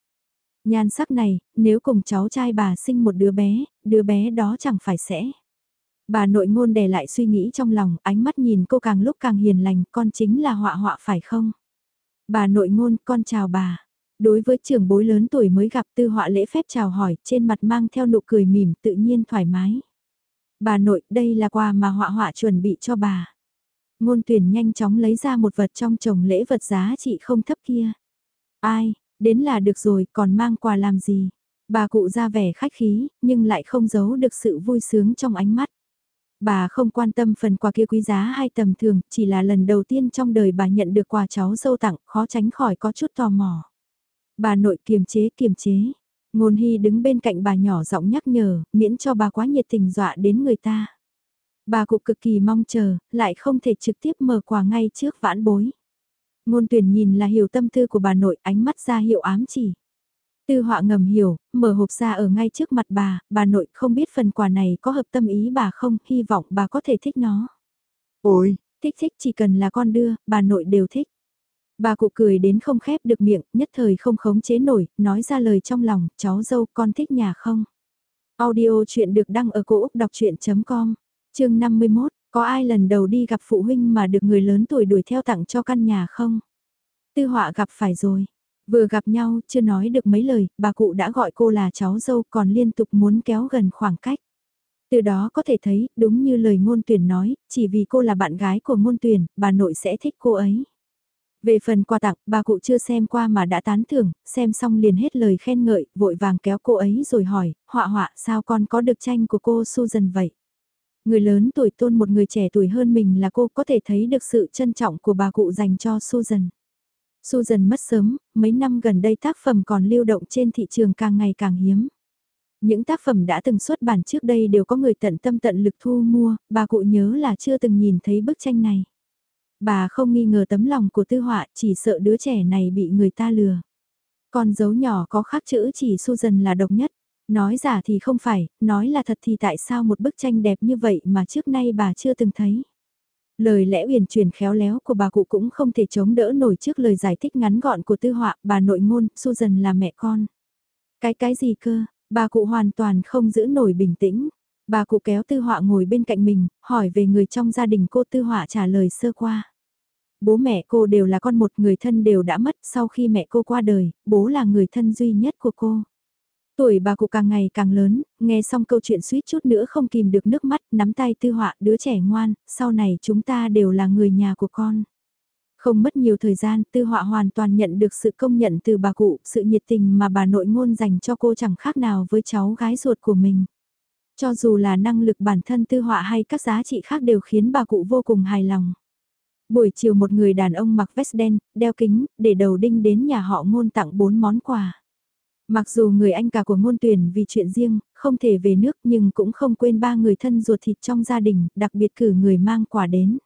Nhan sắc này, nếu cùng cháu trai bà sinh một đứa bé, đứa bé đó chẳng phải sẽ. Bà nội ngôn đè lại suy nghĩ trong lòng, ánh mắt nhìn cô càng lúc càng hiền lành, con chính là họa họa phải không? Bà nội ngôn, con chào bà. Đối với trưởng bối lớn tuổi mới gặp tư họa lễ phép chào hỏi, trên mặt mang theo nụ cười mỉm tự nhiên thoải mái. Bà nội, đây là quà mà họa họa chuẩn bị cho bà. Ngôn tuyển nhanh chóng lấy ra một vật trong chồng lễ vật giá trị không thấp kia. Ai, đến là được rồi, còn mang quà làm gì? Bà cụ ra vẻ khách khí, nhưng lại không giấu được sự vui sướng trong ánh mắt. Bà không quan tâm phần quà kia quý giá hay tầm thường, chỉ là lần đầu tiên trong đời bà nhận được quà cháu dâu tặng, khó tránh khỏi có chút tò mò. Bà nội kiềm chế kiềm chế. Ngôn Hy đứng bên cạnh bà nhỏ giọng nhắc nhở, miễn cho bà quá nhiệt tình dọa đến người ta. Bà cụ cực kỳ mong chờ, lại không thể trực tiếp mở quà ngay trước vãn bối. Ngôn tuyển nhìn là hiểu tâm tư của bà nội, ánh mắt ra hiệu ám chỉ. Tư họa ngầm hiểu, mở hộp ra ở ngay trước mặt bà, bà nội không biết phần quà này có hợp tâm ý bà không, hy vọng bà có thể thích nó. Ôi, thích thích chỉ cần là con đưa, bà nội đều thích. Bà cụ cười đến không khép được miệng, nhất thời không khống chế nổi, nói ra lời trong lòng, cháu dâu con thích nhà không? Audio chuyện được đăng ở cổ Úc đọc chuyện.com, chương 51, có ai lần đầu đi gặp phụ huynh mà được người lớn tuổi đuổi theo tặng cho căn nhà không? Tư họa gặp phải rồi. Vừa gặp nhau, chưa nói được mấy lời, bà cụ đã gọi cô là cháu dâu còn liên tục muốn kéo gần khoảng cách. Từ đó có thể thấy, đúng như lời ngôn tuyển nói, chỉ vì cô là bạn gái của ngôn tuyển, bà nội sẽ thích cô ấy. Về phần quà tặng, bà cụ chưa xem qua mà đã tán thưởng, xem xong liền hết lời khen ngợi, vội vàng kéo cô ấy rồi hỏi, họa họa sao con có được tranh của cô Susan vậy? Người lớn tuổi tôn một người trẻ tuổi hơn mình là cô có thể thấy được sự trân trọng của bà cụ dành cho Susan. Susan mất sớm, mấy năm gần đây tác phẩm còn lưu động trên thị trường càng ngày càng hiếm. Những tác phẩm đã từng xuất bản trước đây đều có người tận tâm tận lực thu mua, bà cụ nhớ là chưa từng nhìn thấy bức tranh này. Bà không nghi ngờ tấm lòng của tư họa, chỉ sợ đứa trẻ này bị người ta lừa. Con dấu nhỏ có khắc chữ chỉ Susan là độc nhất. Nói giả thì không phải, nói là thật thì tại sao một bức tranh đẹp như vậy mà trước nay bà chưa từng thấy. Lời lẽ uyển chuyển khéo léo của bà cụ cũng không thể chống đỡ nổi trước lời giải thích ngắn gọn của tư họa, bà nội ngôn, Susan là mẹ con. Cái cái gì cơ, bà cụ hoàn toàn không giữ nổi bình tĩnh. Bà cụ kéo tư họa ngồi bên cạnh mình, hỏi về người trong gia đình cô tư họa trả lời sơ qua. Bố mẹ cô đều là con một người thân đều đã mất sau khi mẹ cô qua đời, bố là người thân duy nhất của cô. Tuổi bà cụ càng ngày càng lớn, nghe xong câu chuyện suýt chút nữa không kìm được nước mắt, nắm tay tư họa đứa trẻ ngoan, sau này chúng ta đều là người nhà của con. Không mất nhiều thời gian, tư họa hoàn toàn nhận được sự công nhận từ bà cụ, sự nhiệt tình mà bà nội ngôn dành cho cô chẳng khác nào với cháu gái ruột của mình. Cho dù là năng lực bản thân tư họa hay các giá trị khác đều khiến bà cụ vô cùng hài lòng. Buổi chiều một người đàn ông mặc vest đen, đeo kính, để đầu đinh đến nhà họ ngôn tặng bốn món quà. Mặc dù người anh cả của ngôn tuyển vì chuyện riêng, không thể về nước nhưng cũng không quên ba người thân ruột thịt trong gia đình, đặc biệt cử người mang quà đến.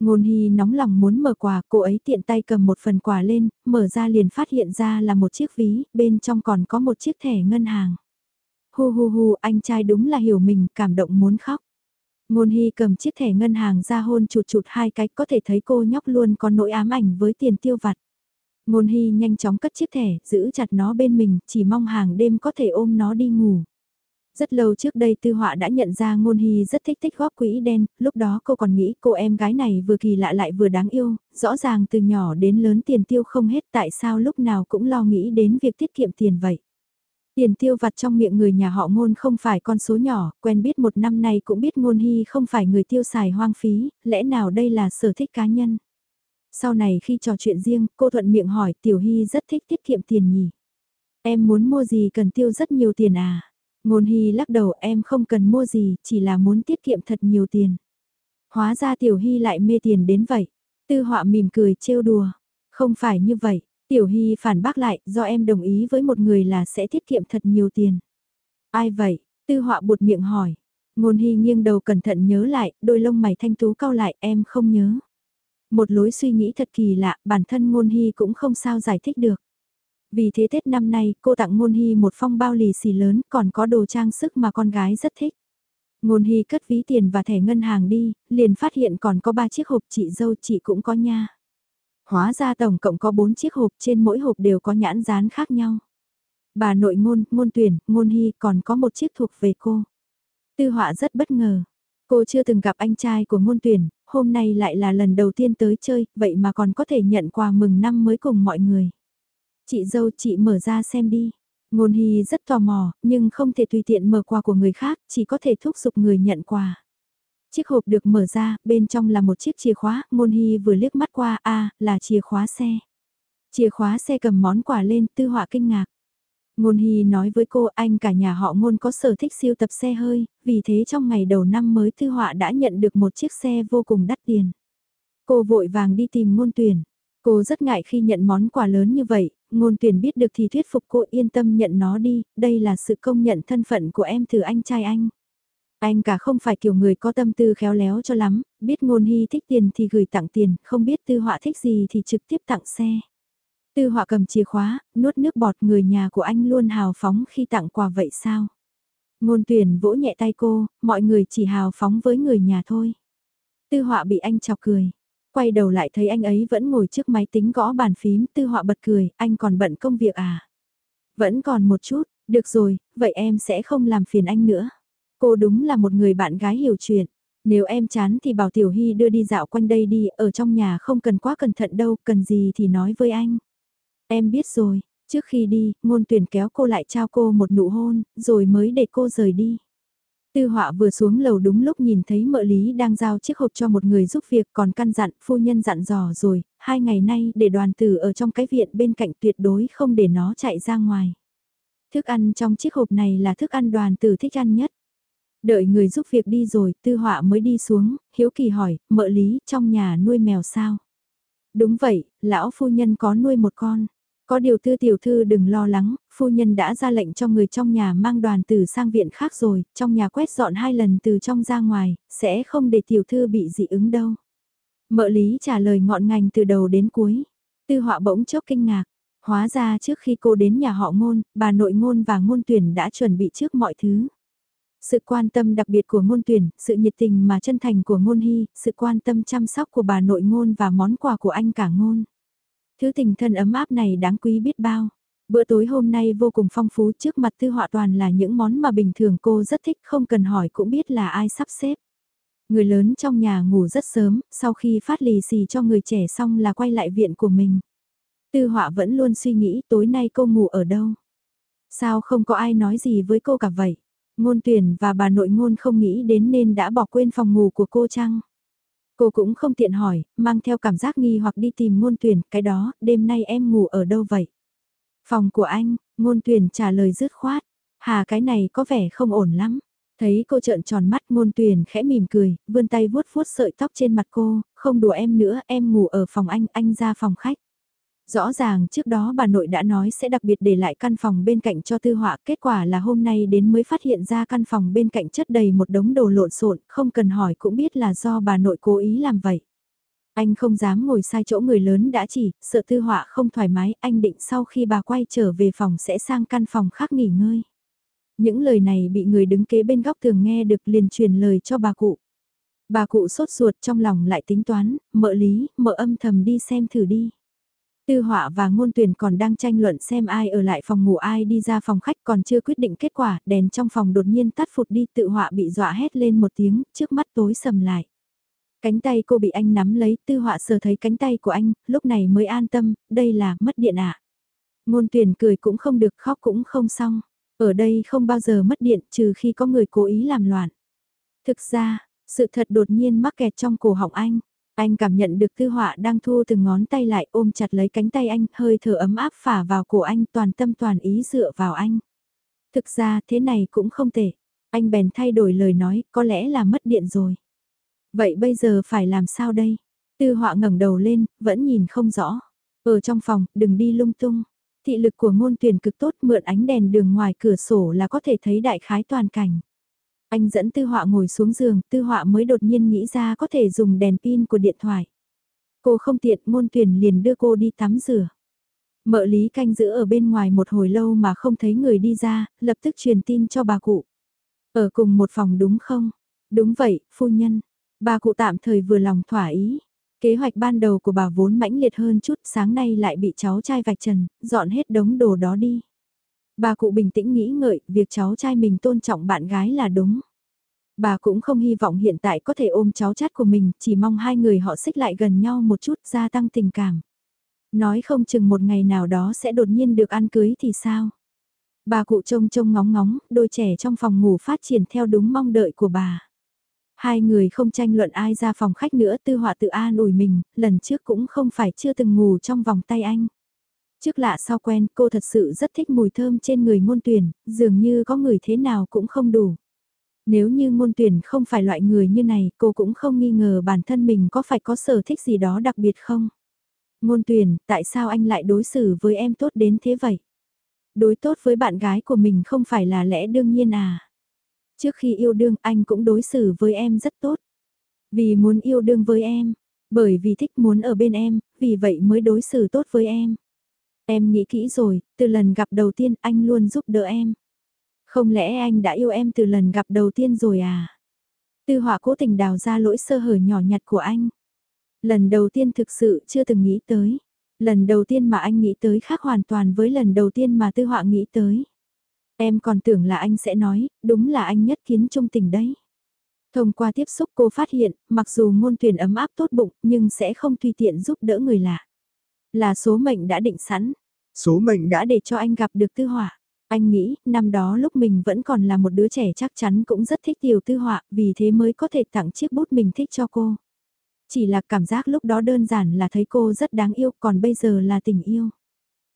Ngôn Hy nóng lòng muốn mở quà, cô ấy tiện tay cầm một phần quà lên, mở ra liền phát hiện ra là một chiếc ví, bên trong còn có một chiếc thẻ ngân hàng. Hu hu hu, anh trai đúng là hiểu mình, cảm động muốn khóc. Ngôn Hy cầm chiếc thẻ ngân hàng ra hôn chụt chụt hai cái, có thể thấy cô nhóc luôn có nỗi ám ảnh với tiền tiêu vặt. Ngôn Hy nhanh chóng cất chiếc thẻ, giữ chặt nó bên mình, chỉ mong hàng đêm có thể ôm nó đi ngủ. Rất lâu trước đây Tư Họa đã nhận ra Ngôn Hy rất thích tích góp quỹ đen, lúc đó cô còn nghĩ cô em gái này vừa kỳ lạ lại vừa đáng yêu, rõ ràng từ nhỏ đến lớn tiền tiêu không hết tại sao lúc nào cũng lo nghĩ đến việc tiết kiệm tiền vậy. Tiền tiêu vặt trong miệng người nhà họ ngôn không phải con số nhỏ, quen biết một năm nay cũng biết ngôn hy không phải người tiêu xài hoang phí, lẽ nào đây là sở thích cá nhân. Sau này khi trò chuyện riêng, cô thuận miệng hỏi Tiểu Hy rất thích tiết kiệm tiền nhỉ. Em muốn mua gì cần tiêu rất nhiều tiền à? Ngôn Hy lắc đầu em không cần mua gì, chỉ là muốn tiết kiệm thật nhiều tiền. Hóa ra Tiểu Hy lại mê tiền đến vậy. Tư họa mỉm cười trêu đùa. Không phải như vậy, Tiểu Hy phản bác lại, do em đồng ý với một người là sẽ tiết kiệm thật nhiều tiền. Ai vậy? Tư họa buột miệng hỏi. Ngôn Hy nghiêng đầu cẩn thận nhớ lại, đôi lông mày thanh tú cao lại, em không nhớ. Một lối suy nghĩ thật kỳ lạ, bản thân Ngôn Hy cũng không sao giải thích được. Vì thế Tết năm nay, cô tặng Ngôn Hy một phong bao lì xì lớn, còn có đồ trang sức mà con gái rất thích. Ngôn Hy cất ví tiền và thẻ ngân hàng đi, liền phát hiện còn có ba chiếc hộp chị dâu chị cũng có nha. Hóa ra tổng cộng có 4 chiếc hộp trên mỗi hộp đều có nhãn dán khác nhau. Bà nội ngôn, ngôn tuyển, ngôn hy còn có một chiếc thuộc về cô. Tư họa rất bất ngờ. Cô chưa từng gặp anh trai của ngôn tuyển, hôm nay lại là lần đầu tiên tới chơi, vậy mà còn có thể nhận quà mừng năm mới cùng mọi người. Chị dâu chị mở ra xem đi. Ngôn hy rất tò mò, nhưng không thể tùy tiện mở quà của người khác, chỉ có thể thúc giục người nhận quà. Chiếc hộp được mở ra, bên trong là một chiếc chìa khóa, Ngôn Hy vừa liếc mắt qua, a là chìa khóa xe. Chìa khóa xe cầm món quà lên, tư họa kinh ngạc. Ngôn Hy nói với cô anh cả nhà họ Ngôn có sở thích siêu tập xe hơi, vì thế trong ngày đầu năm mới Tư Họa đã nhận được một chiếc xe vô cùng đắt tiền. Cô vội vàng đi tìm Ngôn Tuyển. Cô rất ngại khi nhận món quà lớn như vậy, Ngôn Tuyển biết được thì thuyết phục cô yên tâm nhận nó đi, đây là sự công nhận thân phận của em từ anh trai anh. Anh cả không phải kiểu người có tâm tư khéo léo cho lắm, biết ngôn hy thích tiền thì gửi tặng tiền, không biết tư họa thích gì thì trực tiếp tặng xe. Tư họa cầm chìa khóa, nuốt nước bọt người nhà của anh luôn hào phóng khi tặng quà vậy sao? Ngôn tuyển vỗ nhẹ tay cô, mọi người chỉ hào phóng với người nhà thôi. Tư họa bị anh chọc cười. Quay đầu lại thấy anh ấy vẫn ngồi trước máy tính gõ bàn phím, tư họa bật cười, anh còn bận công việc à? Vẫn còn một chút, được rồi, vậy em sẽ không làm phiền anh nữa. Cô đúng là một người bạn gái hiểu chuyện. Nếu em chán thì bảo Tiểu Hy đưa đi dạo quanh đây đi, ở trong nhà không cần quá cẩn thận đâu, cần gì thì nói với anh. Em biết rồi, trước khi đi, ngôn tuyển kéo cô lại trao cô một nụ hôn, rồi mới để cô rời đi. Tư họa vừa xuống lầu đúng lúc nhìn thấy mợ lý đang giao chiếc hộp cho một người giúp việc còn căn dặn, phu nhân dặn dò rồi, hai ngày nay để đoàn tử ở trong cái viện bên cạnh tuyệt đối không để nó chạy ra ngoài. Thức ăn trong chiếc hộp này là thức ăn đoàn tử thích ăn nhất. Đợi người giúp việc đi rồi, tư họa mới đi xuống, hiếu kỳ hỏi, mợ lý, trong nhà nuôi mèo sao? Đúng vậy, lão phu nhân có nuôi một con. Có điều tư tiểu thư đừng lo lắng, phu nhân đã ra lệnh cho người trong nhà mang đoàn từ sang viện khác rồi, trong nhà quét dọn hai lần từ trong ra ngoài, sẽ không để tiểu thư bị dị ứng đâu. Mợ lý trả lời ngọn ngành từ đầu đến cuối. Tư họa bỗng chốc kinh ngạc. Hóa ra trước khi cô đến nhà họ ngôn, bà nội ngôn và ngôn tuyển đã chuẩn bị trước mọi thứ. Sự quan tâm đặc biệt của ngôn tuyển, sự nhiệt tình mà chân thành của ngôn hy, sự quan tâm chăm sóc của bà nội ngôn và món quà của anh cả ngôn. Thứ tình thân ấm áp này đáng quý biết bao. Bữa tối hôm nay vô cùng phong phú trước mặt tư họa toàn là những món mà bình thường cô rất thích không cần hỏi cũng biết là ai sắp xếp. Người lớn trong nhà ngủ rất sớm, sau khi phát lì xì cho người trẻ xong là quay lại viện của mình. Tư họa vẫn luôn suy nghĩ tối nay cô ngủ ở đâu. Sao không có ai nói gì với cô cả vậy? Ngôn tuyển và bà nội ngôn không nghĩ đến nên đã bỏ quên phòng ngủ của cô chăng? Cô cũng không tiện hỏi, mang theo cảm giác nghi hoặc đi tìm ngôn tuyển, cái đó, đêm nay em ngủ ở đâu vậy? Phòng của anh, ngôn tuyển trả lời dứt khoát. Hà cái này có vẻ không ổn lắm. Thấy cô trợn tròn mắt ngôn tuyển khẽ mỉm cười, vươn tay vuốt vuốt sợi tóc trên mặt cô, không đùa em nữa, em ngủ ở phòng anh, anh ra phòng khách. Rõ ràng trước đó bà nội đã nói sẽ đặc biệt để lại căn phòng bên cạnh cho tư họa, kết quả là hôm nay đến mới phát hiện ra căn phòng bên cạnh chất đầy một đống đồ lộn xộn, không cần hỏi cũng biết là do bà nội cố ý làm vậy. Anh không dám ngồi sai chỗ người lớn đã chỉ, sợ tư họa không thoải mái, anh định sau khi bà quay trở về phòng sẽ sang căn phòng khác nghỉ ngơi. Những lời này bị người đứng kế bên góc tường nghe được liền truyền lời cho bà cụ. Bà cụ sốt ruột trong lòng lại tính toán, mợ lý, mợ âm thầm đi xem thử đi. Tư họa và ngôn tuyển còn đang tranh luận xem ai ở lại phòng ngủ ai đi ra phòng khách còn chưa quyết định kết quả, đèn trong phòng đột nhiên tắt phụt đi tự họa bị dọa hét lên một tiếng, trước mắt tối sầm lại. Cánh tay cô bị anh nắm lấy, tư họa sờ thấy cánh tay của anh, lúc này mới an tâm, đây là mất điện ạ. À. Ngôn tuyển cười cũng không được khóc cũng không xong. Ở đây không bao giờ mất điện trừ khi có người cố ý làm loạn. Thực ra, sự thật đột nhiên mắc kẹt trong cổ họng anh. Anh cảm nhận được tư họa đang thu từng ngón tay lại ôm chặt lấy cánh tay anh, hơi thở ấm áp phả vào cổ anh toàn tâm toàn ý dựa vào anh. Thực ra thế này cũng không tệ. Anh bèn thay đổi lời nói, có lẽ là mất điện rồi. Vậy bây giờ phải làm sao đây? Tư họa ngẩng đầu lên, vẫn nhìn không rõ. Ở trong phòng, đừng đi lung tung. Thị lực của ngôn tuyển cực tốt mượn ánh đèn đường ngoài cửa sổ là có thể thấy đại khái toàn cảnh. Anh dẫn tư họa ngồi xuống giường, tư họa mới đột nhiên nghĩ ra có thể dùng đèn pin của điện thoại. Cô không tiện, môn tuyển liền đưa cô đi tắm rửa. Mợ lý canh giữ ở bên ngoài một hồi lâu mà không thấy người đi ra, lập tức truyền tin cho bà cụ. Ở cùng một phòng đúng không? Đúng vậy, phu nhân. Bà cụ tạm thời vừa lòng thỏa ý. Kế hoạch ban đầu của bà vốn mãnh liệt hơn chút, sáng nay lại bị cháu trai vạch trần, dọn hết đống đồ đó đi. Bà cụ bình tĩnh nghĩ ngợi, việc cháu trai mình tôn trọng bạn gái là đúng. Bà cũng không hy vọng hiện tại có thể ôm cháu chát của mình, chỉ mong hai người họ xích lại gần nhau một chút gia tăng tình cảm. Nói không chừng một ngày nào đó sẽ đột nhiên được ăn cưới thì sao? Bà cụ trông trông ngóng ngóng, đôi trẻ trong phòng ngủ phát triển theo đúng mong đợi của bà. Hai người không tranh luận ai ra phòng khách nữa tư họa tự an ủi mình, lần trước cũng không phải chưa từng ngủ trong vòng tay anh. Trước lạ sau quen cô thật sự rất thích mùi thơm trên người ngôn tuyển, dường như có người thế nào cũng không đủ. Nếu như ngôn tuyển không phải loại người như này cô cũng không nghi ngờ bản thân mình có phải có sở thích gì đó đặc biệt không. Ngôn tuyển, tại sao anh lại đối xử với em tốt đến thế vậy? Đối tốt với bạn gái của mình không phải là lẽ đương nhiên à? Trước khi yêu đương anh cũng đối xử với em rất tốt. Vì muốn yêu đương với em, bởi vì thích muốn ở bên em, vì vậy mới đối xử tốt với em. Em nghĩ kỹ rồi, từ lần gặp đầu tiên anh luôn giúp đỡ em. Không lẽ anh đã yêu em từ lần gặp đầu tiên rồi à? Tư họa cố tình đào ra lỗi sơ hở nhỏ nhặt của anh. Lần đầu tiên thực sự chưa từng nghĩ tới. Lần đầu tiên mà anh nghĩ tới khác hoàn toàn với lần đầu tiên mà tư họa nghĩ tới. Em còn tưởng là anh sẽ nói, đúng là anh nhất kiến trung tình đấy. Thông qua tiếp xúc cô phát hiện, mặc dù ngôn tuyển ấm áp tốt bụng, nhưng sẽ không tùy tiện giúp đỡ người lạ. Là số mệnh đã định sẵn. Số mệnh đã để cho anh gặp được tư họa. Anh nghĩ, năm đó lúc mình vẫn còn là một đứa trẻ chắc chắn cũng rất thích tiểu tư họa, vì thế mới có thể tặng chiếc bút mình thích cho cô. Chỉ là cảm giác lúc đó đơn giản là thấy cô rất đáng yêu, còn bây giờ là tình yêu.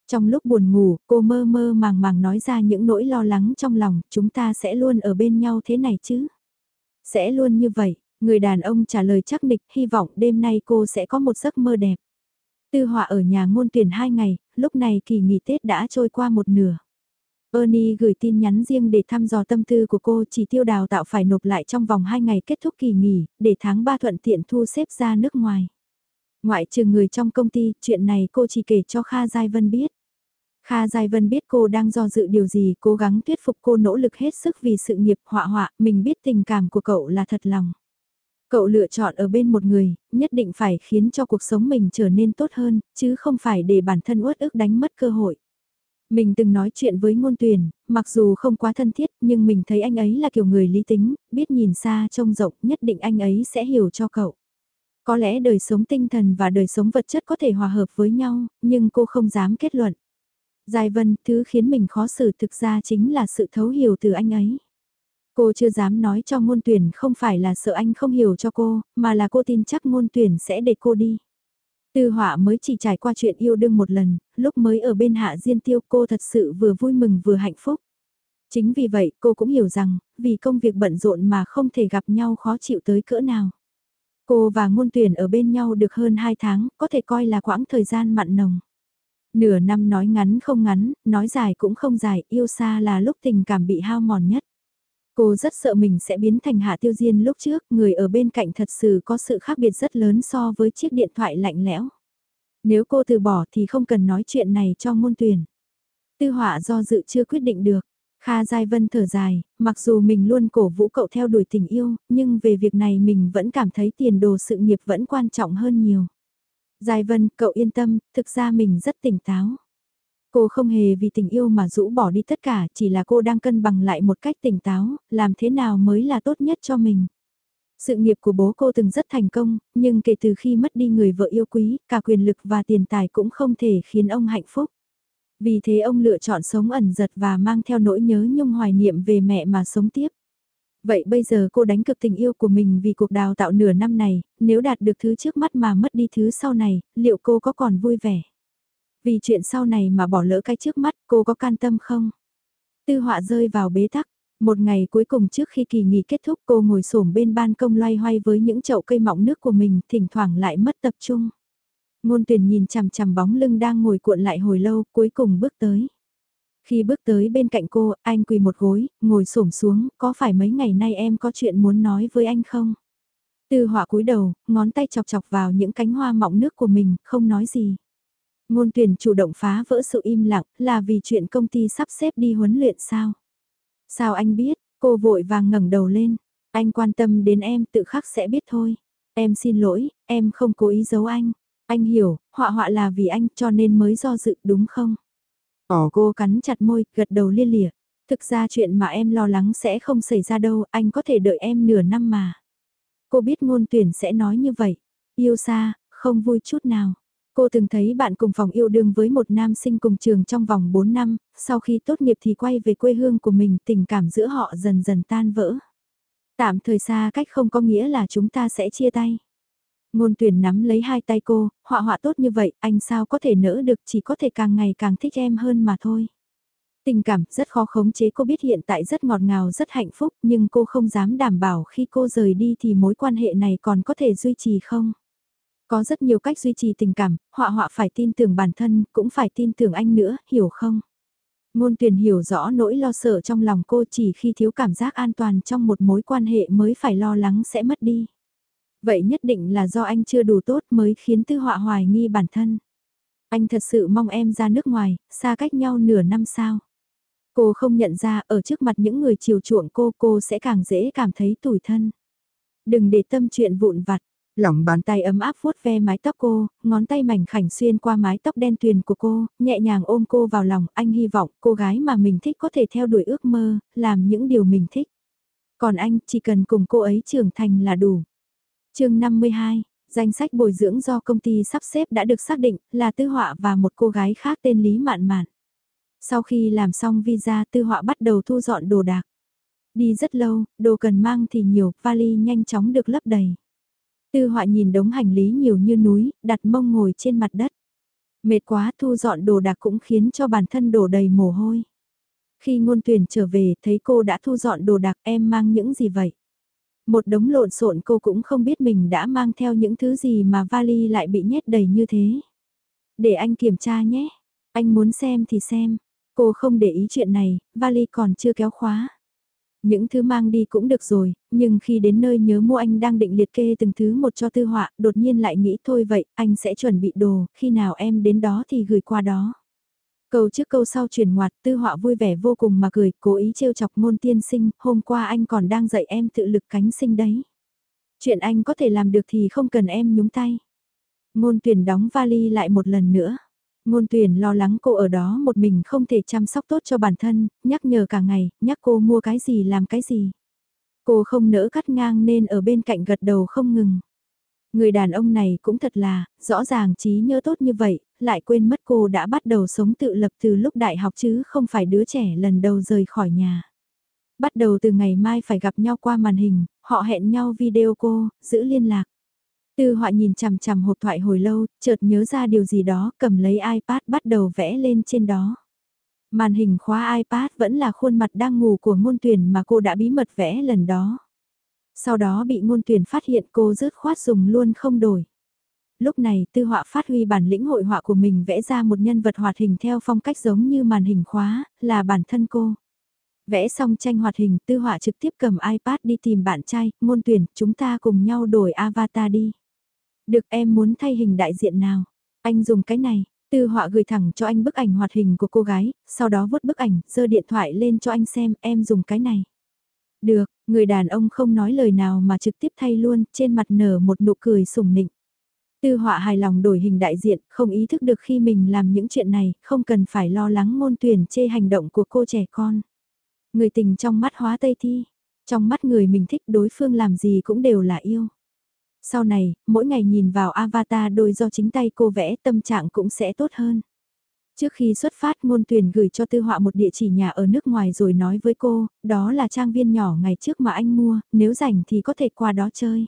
Trong lúc buồn ngủ, cô mơ mơ màng màng nói ra những nỗi lo lắng trong lòng, chúng ta sẽ luôn ở bên nhau thế này chứ? Sẽ luôn như vậy, người đàn ông trả lời chắc nịch, hy vọng đêm nay cô sẽ có một giấc mơ đẹp. Tư họa ở nhà ngôn tuyển hai ngày, lúc này kỳ nghỉ Tết đã trôi qua một nửa. Ernie gửi tin nhắn riêng để thăm dò tâm tư của cô chỉ tiêu đào tạo phải nộp lại trong vòng 2 ngày kết thúc kỳ nghỉ, để tháng 3 thuận tiện thu xếp ra nước ngoài. Ngoại trừ người trong công ty, chuyện này cô chỉ kể cho Kha Giai Vân biết. Kha Giai Vân biết cô đang do dự điều gì, cố gắng thuyết phục cô nỗ lực hết sức vì sự nghiệp họa họa, mình biết tình cảm của cậu là thật lòng. Cậu lựa chọn ở bên một người, nhất định phải khiến cho cuộc sống mình trở nên tốt hơn, chứ không phải để bản thân uất ức đánh mất cơ hội. Mình từng nói chuyện với ngôn tuyển, mặc dù không quá thân thiết nhưng mình thấy anh ấy là kiểu người lý tính, biết nhìn xa trông rộng nhất định anh ấy sẽ hiểu cho cậu. Có lẽ đời sống tinh thần và đời sống vật chất có thể hòa hợp với nhau, nhưng cô không dám kết luận. Giai Vân, thứ khiến mình khó xử thực ra chính là sự thấu hiểu từ anh ấy. Cô chưa dám nói cho ngôn tuyển không phải là sợ anh không hiểu cho cô, mà là cô tin chắc ngôn tuyển sẽ để cô đi. Tư họa mới chỉ trải qua chuyện yêu đương một lần, lúc mới ở bên hạ diên tiêu cô thật sự vừa vui mừng vừa hạnh phúc. Chính vì vậy cô cũng hiểu rằng, vì công việc bận rộn mà không thể gặp nhau khó chịu tới cỡ nào. Cô và ngôn tuyển ở bên nhau được hơn 2 tháng, có thể coi là quãng thời gian mặn nồng. Nửa năm nói ngắn không ngắn, nói dài cũng không dài, yêu xa là lúc tình cảm bị hao mòn nhất. Cô rất sợ mình sẽ biến thành Hạ Tiêu Diên lúc trước, người ở bên cạnh thật sự có sự khác biệt rất lớn so với chiếc điện thoại lạnh lẽo. Nếu cô từ bỏ thì không cần nói chuyện này cho môn tuyển. Tư họa do dự chưa quyết định được. Kha Giai Vân thở dài, mặc dù mình luôn cổ vũ cậu theo đuổi tình yêu, nhưng về việc này mình vẫn cảm thấy tiền đồ sự nghiệp vẫn quan trọng hơn nhiều. Giai Vân, cậu yên tâm, thực ra mình rất tỉnh táo. Cô không hề vì tình yêu mà rũ bỏ đi tất cả, chỉ là cô đang cân bằng lại một cách tỉnh táo, làm thế nào mới là tốt nhất cho mình. Sự nghiệp của bố cô từng rất thành công, nhưng kể từ khi mất đi người vợ yêu quý, cả quyền lực và tiền tài cũng không thể khiến ông hạnh phúc. Vì thế ông lựa chọn sống ẩn giật và mang theo nỗi nhớ nhung hoài niệm về mẹ mà sống tiếp. Vậy bây giờ cô đánh cực tình yêu của mình vì cuộc đào tạo nửa năm này, nếu đạt được thứ trước mắt mà mất đi thứ sau này, liệu cô có còn vui vẻ? Vì chuyện sau này mà bỏ lỡ cái trước mắt, cô có can tâm không? Tư họa rơi vào bế tắc. Một ngày cuối cùng trước khi kỳ nghỉ kết thúc cô ngồi xổm bên ban công loay hoay với những chậu cây mọng nước của mình, thỉnh thoảng lại mất tập trung. Ngôn tuyển nhìn chằm chằm bóng lưng đang ngồi cuộn lại hồi lâu, cuối cùng bước tới. Khi bước tới bên cạnh cô, anh quỳ một gối, ngồi xổm xuống, có phải mấy ngày nay em có chuyện muốn nói với anh không? Tư họa cúi đầu, ngón tay chọc chọc vào những cánh hoa mọng nước của mình, không nói gì. Ngôn tuyển chủ động phá vỡ sự im lặng, là vì chuyện công ty sắp xếp đi huấn luyện sao? Sao anh biết, cô vội vàng ngẩng đầu lên, anh quan tâm đến em tự khắc sẽ biết thôi. Em xin lỗi, em không cố ý giấu anh. Anh hiểu, họa họa là vì anh cho nên mới do dự đúng không? Ồ cô cắn chặt môi, gật đầu liên lịa. Thực ra chuyện mà em lo lắng sẽ không xảy ra đâu, anh có thể đợi em nửa năm mà. Cô biết ngôn tuyển sẽ nói như vậy. Yêu xa, không vui chút nào. Cô từng thấy bạn cùng phòng yêu đương với một nam sinh cùng trường trong vòng 4 năm, sau khi tốt nghiệp thì quay về quê hương của mình, tình cảm giữa họ dần dần tan vỡ. Tạm thời xa cách không có nghĩa là chúng ta sẽ chia tay. Ngôn tuyển nắm lấy hai tay cô, họa họa tốt như vậy, anh sao có thể nỡ được chỉ có thể càng ngày càng thích em hơn mà thôi. Tình cảm rất khó khống chế cô biết hiện tại rất ngọt ngào rất hạnh phúc nhưng cô không dám đảm bảo khi cô rời đi thì mối quan hệ này còn có thể duy trì không. Có rất nhiều cách duy trì tình cảm, họa họa phải tin tưởng bản thân, cũng phải tin tưởng anh nữa, hiểu không? Ngôn tuyển hiểu rõ nỗi lo sợ trong lòng cô chỉ khi thiếu cảm giác an toàn trong một mối quan hệ mới phải lo lắng sẽ mất đi. Vậy nhất định là do anh chưa đủ tốt mới khiến tư họa hoài nghi bản thân. Anh thật sự mong em ra nước ngoài, xa cách nhau nửa năm sao. Cô không nhận ra ở trước mặt những người chiều chuộng cô cô sẽ càng dễ cảm thấy tủi thân. Đừng để tâm chuyện vụn vặt, Lòng bàn tay ấm áp vuốt ve mái tóc cô, ngón tay mảnh khảnh xuyên qua mái tóc đen tuyền của cô, nhẹ nhàng ôm cô vào lòng, anh hy vọng cô gái mà mình thích có thể theo đuổi ước mơ, làm những điều mình thích. Còn anh chỉ cần cùng cô ấy trưởng thành là đủ. chương 52, danh sách bồi dưỡng do công ty sắp xếp đã được xác định là Tư Họa và một cô gái khác tên Lý Mạn Mạn. Sau khi làm xong visa Tư Họa bắt đầu thu dọn đồ đạc. Đi rất lâu, đồ cần mang thì nhiều, vali nhanh chóng được lấp đầy. Tư họa nhìn đống hành lý nhiều như núi, đặt mông ngồi trên mặt đất. Mệt quá thu dọn đồ đạc cũng khiến cho bản thân đổ đầy mồ hôi. Khi ngôn tuyển trở về thấy cô đã thu dọn đồ đạc em mang những gì vậy? Một đống lộn xộn cô cũng không biết mình đã mang theo những thứ gì mà vali lại bị nhét đầy như thế. Để anh kiểm tra nhé. Anh muốn xem thì xem. Cô không để ý chuyện này, vali còn chưa kéo khóa. Những thứ mang đi cũng được rồi, nhưng khi đến nơi nhớ mua anh đang định liệt kê từng thứ một cho tư họa, đột nhiên lại nghĩ thôi vậy, anh sẽ chuẩn bị đồ, khi nào em đến đó thì gửi qua đó. Câu trước câu sau chuyển ngoặt tư họa vui vẻ vô cùng mà cười, cố ý trêu chọc ngôn tiên sinh, hôm qua anh còn đang dạy em tự lực cánh sinh đấy. Chuyện anh có thể làm được thì không cần em nhúng tay. Ngôn tuyển đóng vali lại một lần nữa. Ngôn tuyển lo lắng cô ở đó một mình không thể chăm sóc tốt cho bản thân, nhắc nhở cả ngày, nhắc cô mua cái gì làm cái gì. Cô không nỡ cắt ngang nên ở bên cạnh gật đầu không ngừng. Người đàn ông này cũng thật là, rõ ràng trí nhớ tốt như vậy, lại quên mất cô đã bắt đầu sống tự lập từ lúc đại học chứ không phải đứa trẻ lần đầu rời khỏi nhà. Bắt đầu từ ngày mai phải gặp nhau qua màn hình, họ hẹn nhau video cô, giữ liên lạc. Tư họa nhìn chằm chằm hộp thoại hồi lâu, chợt nhớ ra điều gì đó, cầm lấy iPad bắt đầu vẽ lên trên đó. Màn hình khóa iPad vẫn là khuôn mặt đang ngủ của ngôn tuyển mà cô đã bí mật vẽ lần đó. Sau đó bị ngôn tuyển phát hiện cô rớt khoát dùng luôn không đổi. Lúc này tư họa phát huy bản lĩnh hội họa của mình vẽ ra một nhân vật hoạt hình theo phong cách giống như màn hình khóa, là bản thân cô. Vẽ xong tranh hoạt hình tư họa trực tiếp cầm iPad đi tìm bạn trai, ngôn tuyển, chúng ta cùng nhau đổi avatar đi. Được em muốn thay hình đại diện nào? Anh dùng cái này, tư họa gửi thẳng cho anh bức ảnh hoạt hình của cô gái, sau đó vuốt bức ảnh, giơ điện thoại lên cho anh xem, em dùng cái này. Được, người đàn ông không nói lời nào mà trực tiếp thay luôn, trên mặt nở một nụ cười sủng nịnh. Tư họa hài lòng đổi hình đại diện, không ý thức được khi mình làm những chuyện này, không cần phải lo lắng ngôn tuyển chê hành động của cô trẻ con. Người tình trong mắt hóa tây thi, trong mắt người mình thích đối phương làm gì cũng đều là yêu. Sau này, mỗi ngày nhìn vào avatar đôi do chính tay cô vẽ tâm trạng cũng sẽ tốt hơn. Trước khi xuất phát ngôn tuyển gửi cho tư họa một địa chỉ nhà ở nước ngoài rồi nói với cô, đó là trang viên nhỏ ngày trước mà anh mua, nếu rảnh thì có thể qua đó chơi.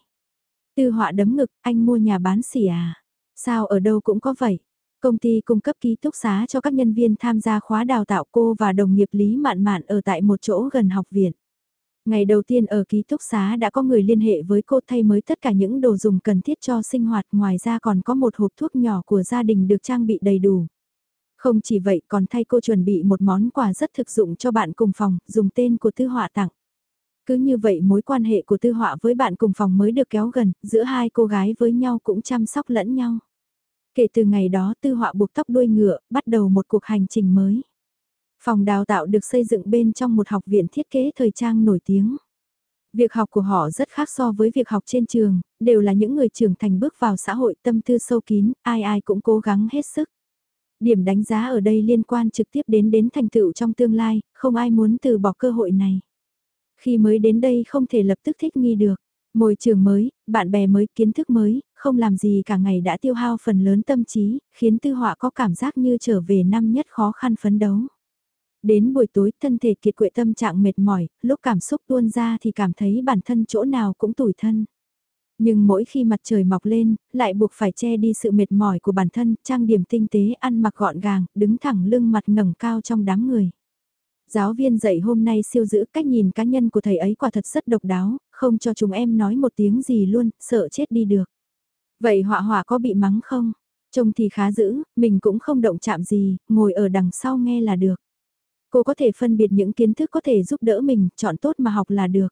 Tư họa đấm ngực, anh mua nhà bán xỉ à? Sao ở đâu cũng có vậy? Công ty cung cấp ký túc xá cho các nhân viên tham gia khóa đào tạo cô và đồng nghiệp Lý Mạn Mạn ở tại một chỗ gần học viện. Ngày đầu tiên ở ký túc xá đã có người liên hệ với cô thay mới tất cả những đồ dùng cần thiết cho sinh hoạt ngoài ra còn có một hộp thuốc nhỏ của gia đình được trang bị đầy đủ. Không chỉ vậy còn thay cô chuẩn bị một món quà rất thực dụng cho bạn cùng phòng, dùng tên của tư họa tặng. Cứ như vậy mối quan hệ của tư họa với bạn cùng phòng mới được kéo gần, giữa hai cô gái với nhau cũng chăm sóc lẫn nhau. Kể từ ngày đó tư họa buộc tóc đuôi ngựa, bắt đầu một cuộc hành trình mới. Phòng đào tạo được xây dựng bên trong một học viện thiết kế thời trang nổi tiếng. Việc học của họ rất khác so với việc học trên trường, đều là những người trưởng thành bước vào xã hội tâm tư sâu kín, ai ai cũng cố gắng hết sức. Điểm đánh giá ở đây liên quan trực tiếp đến đến thành tựu trong tương lai, không ai muốn từ bỏ cơ hội này. Khi mới đến đây không thể lập tức thích nghi được. Môi trường mới, bạn bè mới, kiến thức mới, không làm gì cả ngày đã tiêu hao phần lớn tâm trí, khiến tư họa có cảm giác như trở về năm nhất khó khăn phấn đấu. Đến buổi tối thân thể kiệt quệ tâm trạng mệt mỏi, lúc cảm xúc tuôn ra thì cảm thấy bản thân chỗ nào cũng tủi thân. Nhưng mỗi khi mặt trời mọc lên, lại buộc phải che đi sự mệt mỏi của bản thân, trang điểm tinh tế ăn mặc gọn gàng, đứng thẳng lưng mặt ngẩng cao trong đám người. Giáo viên dạy hôm nay siêu giữ cách nhìn cá nhân của thầy ấy quả thật rất độc đáo, không cho chúng em nói một tiếng gì luôn, sợ chết đi được. Vậy họa họa có bị mắng không? Trông thì khá dữ, mình cũng không động chạm gì, ngồi ở đằng sau nghe là được. Cô có thể phân biệt những kiến thức có thể giúp đỡ mình, chọn tốt mà học là được.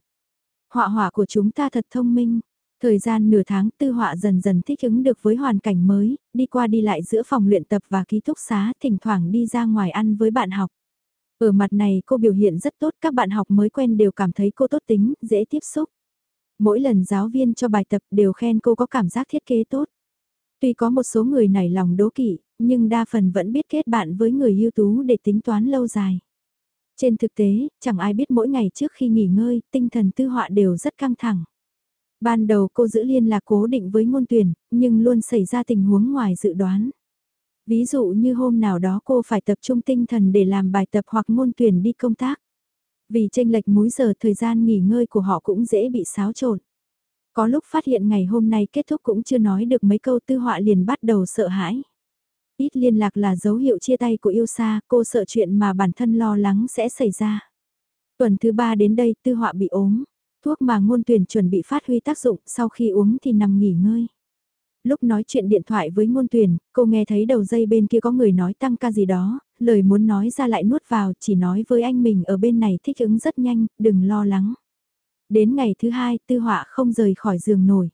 Họa họa của chúng ta thật thông minh. Thời gian nửa tháng tư họa dần dần thích ứng được với hoàn cảnh mới, đi qua đi lại giữa phòng luyện tập và ký túc xá, thỉnh thoảng đi ra ngoài ăn với bạn học. Ở mặt này cô biểu hiện rất tốt, các bạn học mới quen đều cảm thấy cô tốt tính, dễ tiếp xúc. Mỗi lần giáo viên cho bài tập đều khen cô có cảm giác thiết kế tốt. Tuy có một số người nảy lòng đố kỵ, nhưng đa phần vẫn biết kết bạn với người ưu tú để tính toán lâu dài. Trên thực tế, chẳng ai biết mỗi ngày trước khi nghỉ ngơi, tinh thần tư họa đều rất căng thẳng. Ban đầu cô giữ liên lạc cố định với ngôn tuyển, nhưng luôn xảy ra tình huống ngoài dự đoán. Ví dụ như hôm nào đó cô phải tập trung tinh thần để làm bài tập hoặc ngôn tuyển đi công tác. Vì tranh lệch múi giờ thời gian nghỉ ngơi của họ cũng dễ bị xáo trộn. Có lúc phát hiện ngày hôm nay kết thúc cũng chưa nói được mấy câu tư họa liền bắt đầu sợ hãi. Ít liên lạc là dấu hiệu chia tay của yêu xa, cô sợ chuyện mà bản thân lo lắng sẽ xảy ra. Tuần thứ ba đến đây tư họa bị ốm, thuốc mà ngôn tuyển chuẩn bị phát huy tác dụng sau khi uống thì nằm nghỉ ngơi. Lúc nói chuyện điện thoại với ngôn tuyển, cô nghe thấy đầu dây bên kia có người nói tăng ca gì đó, lời muốn nói ra lại nuốt vào chỉ nói với anh mình ở bên này thích ứng rất nhanh, đừng lo lắng. Đến ngày thứ hai tư họa không rời khỏi giường nổi.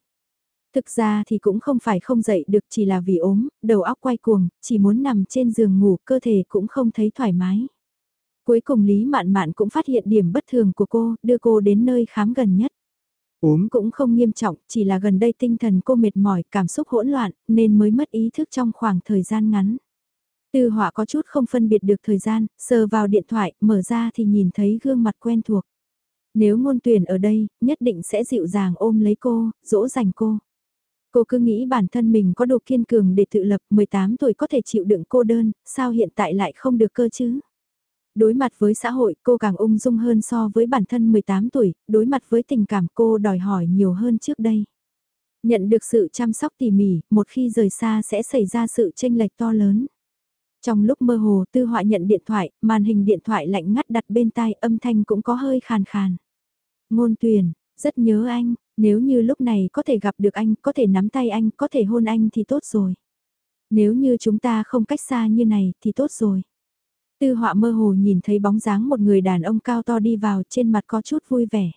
Thực ra thì cũng không phải không dậy được chỉ là vì ốm, đầu óc quay cuồng, chỉ muốn nằm trên giường ngủ cơ thể cũng không thấy thoải mái. Cuối cùng Lý Mạn Mạn cũng phát hiện điểm bất thường của cô, đưa cô đến nơi khám gần nhất. Ốm cũng không nghiêm trọng, chỉ là gần đây tinh thần cô mệt mỏi, cảm xúc hỗn loạn, nên mới mất ý thức trong khoảng thời gian ngắn. Tư họa có chút không phân biệt được thời gian, sờ vào điện thoại, mở ra thì nhìn thấy gương mặt quen thuộc. Nếu ngôn tuyển ở đây, nhất định sẽ dịu dàng ôm lấy cô, dỗ dành cô. Cô cứ nghĩ bản thân mình có độ kiên cường để tự lập 18 tuổi có thể chịu đựng cô đơn, sao hiện tại lại không được cơ chứ? Đối mặt với xã hội cô càng ung dung hơn so với bản thân 18 tuổi, đối mặt với tình cảm cô đòi hỏi nhiều hơn trước đây. Nhận được sự chăm sóc tỉ mỉ, một khi rời xa sẽ xảy ra sự tranh lệch to lớn. Trong lúc mơ hồ tư họa nhận điện thoại, màn hình điện thoại lạnh ngắt đặt bên tai âm thanh cũng có hơi khàn khàn. Ngôn tuyển rất nhớ anh, nếu như lúc này có thể gặp được anh, có thể nắm tay anh, có thể hôn anh thì tốt rồi. Nếu như chúng ta không cách xa như này thì tốt rồi. Tư họa mơ hồ nhìn thấy bóng dáng một người đàn ông cao to đi vào trên mặt có chút vui vẻ.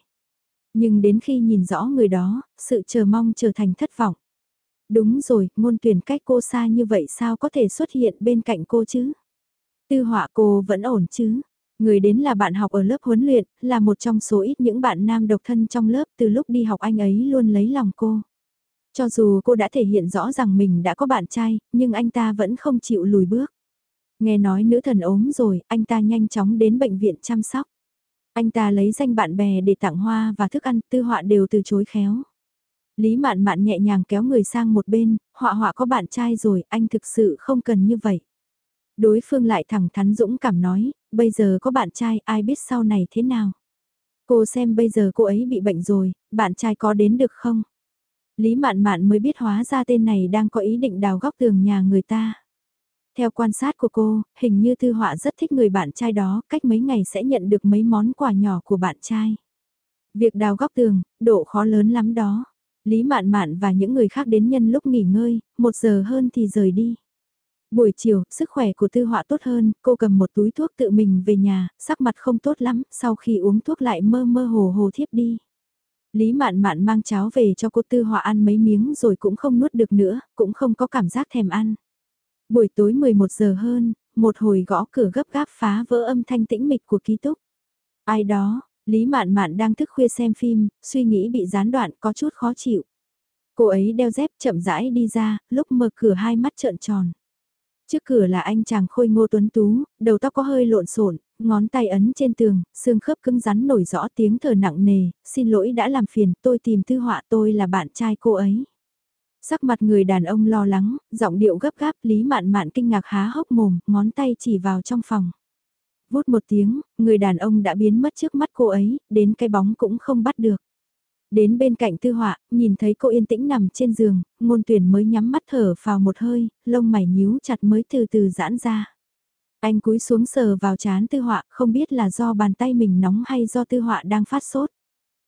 Nhưng đến khi nhìn rõ người đó, sự chờ mong trở thành thất vọng. Đúng rồi, môn tuyển cách cô xa như vậy sao có thể xuất hiện bên cạnh cô chứ? Tư họa cô vẫn ổn chứ? Người đến là bạn học ở lớp huấn luyện, là một trong số ít những bạn nam độc thân trong lớp từ lúc đi học anh ấy luôn lấy lòng cô. Cho dù cô đã thể hiện rõ rằng mình đã có bạn trai, nhưng anh ta vẫn không chịu lùi bước. Nghe nói nữ thần ốm rồi, anh ta nhanh chóng đến bệnh viện chăm sóc. Anh ta lấy danh bạn bè để tặng hoa và thức ăn, tư họa đều từ chối khéo. Lý mạn mạn nhẹ nhàng kéo người sang một bên, họa họa có bạn trai rồi, anh thực sự không cần như vậy. Đối phương lại thẳng thắn dũng cảm nói, bây giờ có bạn trai ai biết sau này thế nào. Cô xem bây giờ cô ấy bị bệnh rồi, bạn trai có đến được không? Lý mạn mạn mới biết hóa ra tên này đang có ý định đào góc tường nhà người ta. Theo quan sát của cô, hình như Thư Họa rất thích người bạn trai đó, cách mấy ngày sẽ nhận được mấy món quà nhỏ của bạn trai. Việc đào góc tường, độ khó lớn lắm đó. Lý Mạn Mạn và những người khác đến nhân lúc nghỉ ngơi, một giờ hơn thì rời đi. Buổi chiều, sức khỏe của Tư Họa tốt hơn, cô cầm một túi thuốc tự mình về nhà, sắc mặt không tốt lắm, sau khi uống thuốc lại mơ mơ hồ hồ thiếp đi. Lý Mạn Mạn mang cháo về cho cô Tư Họa ăn mấy miếng rồi cũng không nuốt được nữa, cũng không có cảm giác thèm ăn. Buổi tối 11 giờ hơn, một hồi gõ cửa gấp gáp phá vỡ âm thanh tĩnh mịch của ký túc. Ai đó, Lý Mạn Mạn đang thức khuya xem phim, suy nghĩ bị gián đoạn có chút khó chịu. Cô ấy đeo dép chậm rãi đi ra, lúc mở cửa hai mắt trợn tròn. Trước cửa là anh chàng khôi ngô tuấn tú, đầu tóc có hơi lộn xộn, ngón tay ấn trên tường, xương khớp cứng rắn nổi rõ tiếng thở nặng nề, xin lỗi đã làm phiền, tôi tìm tư họa tôi là bạn trai cô ấy. Sắc mặt người đàn ông lo lắng, giọng điệu gấp gáp, Lý Mạn Mạn kinh ngạc há hốc mồm, ngón tay chỉ vào trong phòng. Vút một tiếng, người đàn ông đã biến mất trước mắt cô ấy, đến cái bóng cũng không bắt được. Đến bên cạnh tư họa, nhìn thấy cô yên tĩnh nằm trên giường, ngôn tuyển mới nhắm mắt thở vào một hơi, lông mày nhíu chặt mới từ từ giãn ra. Anh cúi xuống sờ vào chán tư họa, không biết là do bàn tay mình nóng hay do tư họa đang phát sốt.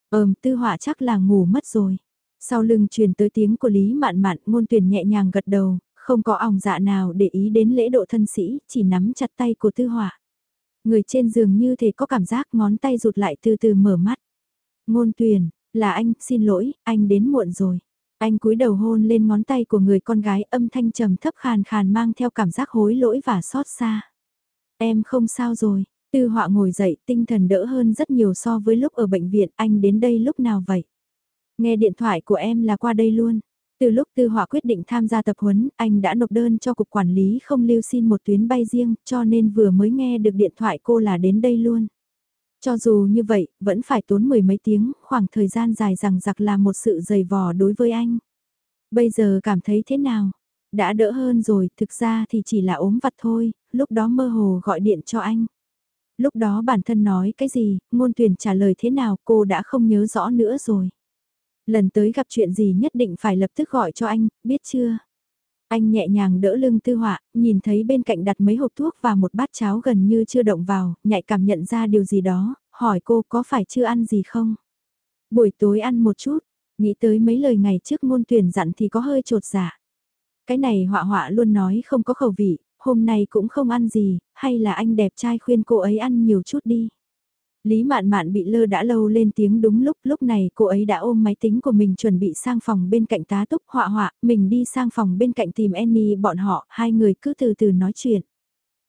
Ờm, tư họa chắc là ngủ mất rồi. Sau lưng truyền tới tiếng của Lý Mạn Mạn, ngôn tuyển nhẹ nhàng gật đầu, không có ỏng dạ nào để ý đến lễ độ thân sĩ, chỉ nắm chặt tay của tư họa. Người trên giường như thể có cảm giác ngón tay rụt lại từ từ mở mắt. Ngôn tuyển, là anh, xin lỗi, anh đến muộn rồi. Anh cúi đầu hôn lên ngón tay của người con gái âm thanh trầm thấp khàn khàn mang theo cảm giác hối lỗi và xót xa. Em không sao rồi, tư họa ngồi dậy tinh thần đỡ hơn rất nhiều so với lúc ở bệnh viện anh đến đây lúc nào vậy. Nghe điện thoại của em là qua đây luôn. Từ lúc Tư Họa quyết định tham gia tập huấn, anh đã nộp đơn cho cục quản lý không lưu xin một tuyến bay riêng, cho nên vừa mới nghe được điện thoại cô là đến đây luôn. Cho dù như vậy, vẫn phải tốn mười mấy tiếng, khoảng thời gian dài rằng giặc là một sự dày vò đối với anh. Bây giờ cảm thấy thế nào? Đã đỡ hơn rồi, thực ra thì chỉ là ốm vặt thôi, lúc đó mơ hồ gọi điện cho anh. Lúc đó bản thân nói cái gì, ngôn tuyển trả lời thế nào cô đã không nhớ rõ nữa rồi. Lần tới gặp chuyện gì nhất định phải lập tức gọi cho anh, biết chưa? Anh nhẹ nhàng đỡ lưng tư họa, nhìn thấy bên cạnh đặt mấy hộp thuốc và một bát cháo gần như chưa động vào, nhạy cảm nhận ra điều gì đó, hỏi cô có phải chưa ăn gì không? Buổi tối ăn một chút, nghĩ tới mấy lời ngày trước ngôn tuyển dặn thì có hơi trột dạ. Cái này họa họa luôn nói không có khẩu vị, hôm nay cũng không ăn gì, hay là anh đẹp trai khuyên cô ấy ăn nhiều chút đi. Lý Mạn Mạn bị lơ đã lâu lên tiếng đúng lúc, lúc này cô ấy đã ôm máy tính của mình chuẩn bị sang phòng bên cạnh tá túc họa họa, mình đi sang phòng bên cạnh tìm Annie bọn họ, hai người cứ từ từ nói chuyện.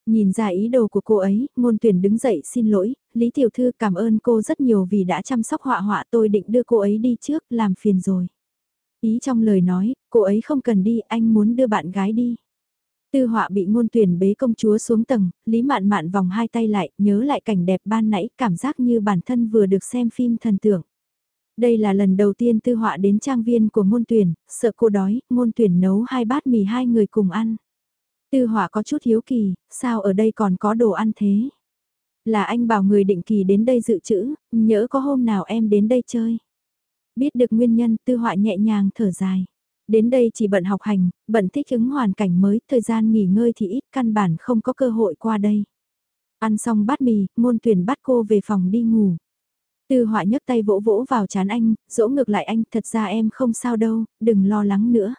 Nhìn ra ý đồ của cô ấy, ngôn tuyển đứng dậy xin lỗi, Lý Tiểu Thư cảm ơn cô rất nhiều vì đã chăm sóc họa họa tôi định đưa cô ấy đi trước, làm phiền rồi. Ý trong lời nói, cô ấy không cần đi, anh muốn đưa bạn gái đi. Tư họa bị ngôn tuyển bế công chúa xuống tầng, Lý Mạn Mạn vòng hai tay lại, nhớ lại cảnh đẹp ban nãy, cảm giác như bản thân vừa được xem phim thần tượng. Đây là lần đầu tiên tư họa đến trang viên của ngôn tuyển, sợ cô đói, ngôn tuyển nấu hai bát mì hai người cùng ăn. Tư họa có chút hiếu kỳ, sao ở đây còn có đồ ăn thế? Là anh bảo người định kỳ đến đây dự trữ, nhớ có hôm nào em đến đây chơi. Biết được nguyên nhân tư họa nhẹ nhàng thở dài. Đến đây chỉ bận học hành, bận thích ứng hoàn cảnh mới, thời gian nghỉ ngơi thì ít căn bản không có cơ hội qua đây. Ăn xong bát mì, ngôn tuyển bắt cô về phòng đi ngủ. Tư họa nhấc tay vỗ vỗ vào chán anh, dỗ ngược lại anh, thật ra em không sao đâu, đừng lo lắng nữa.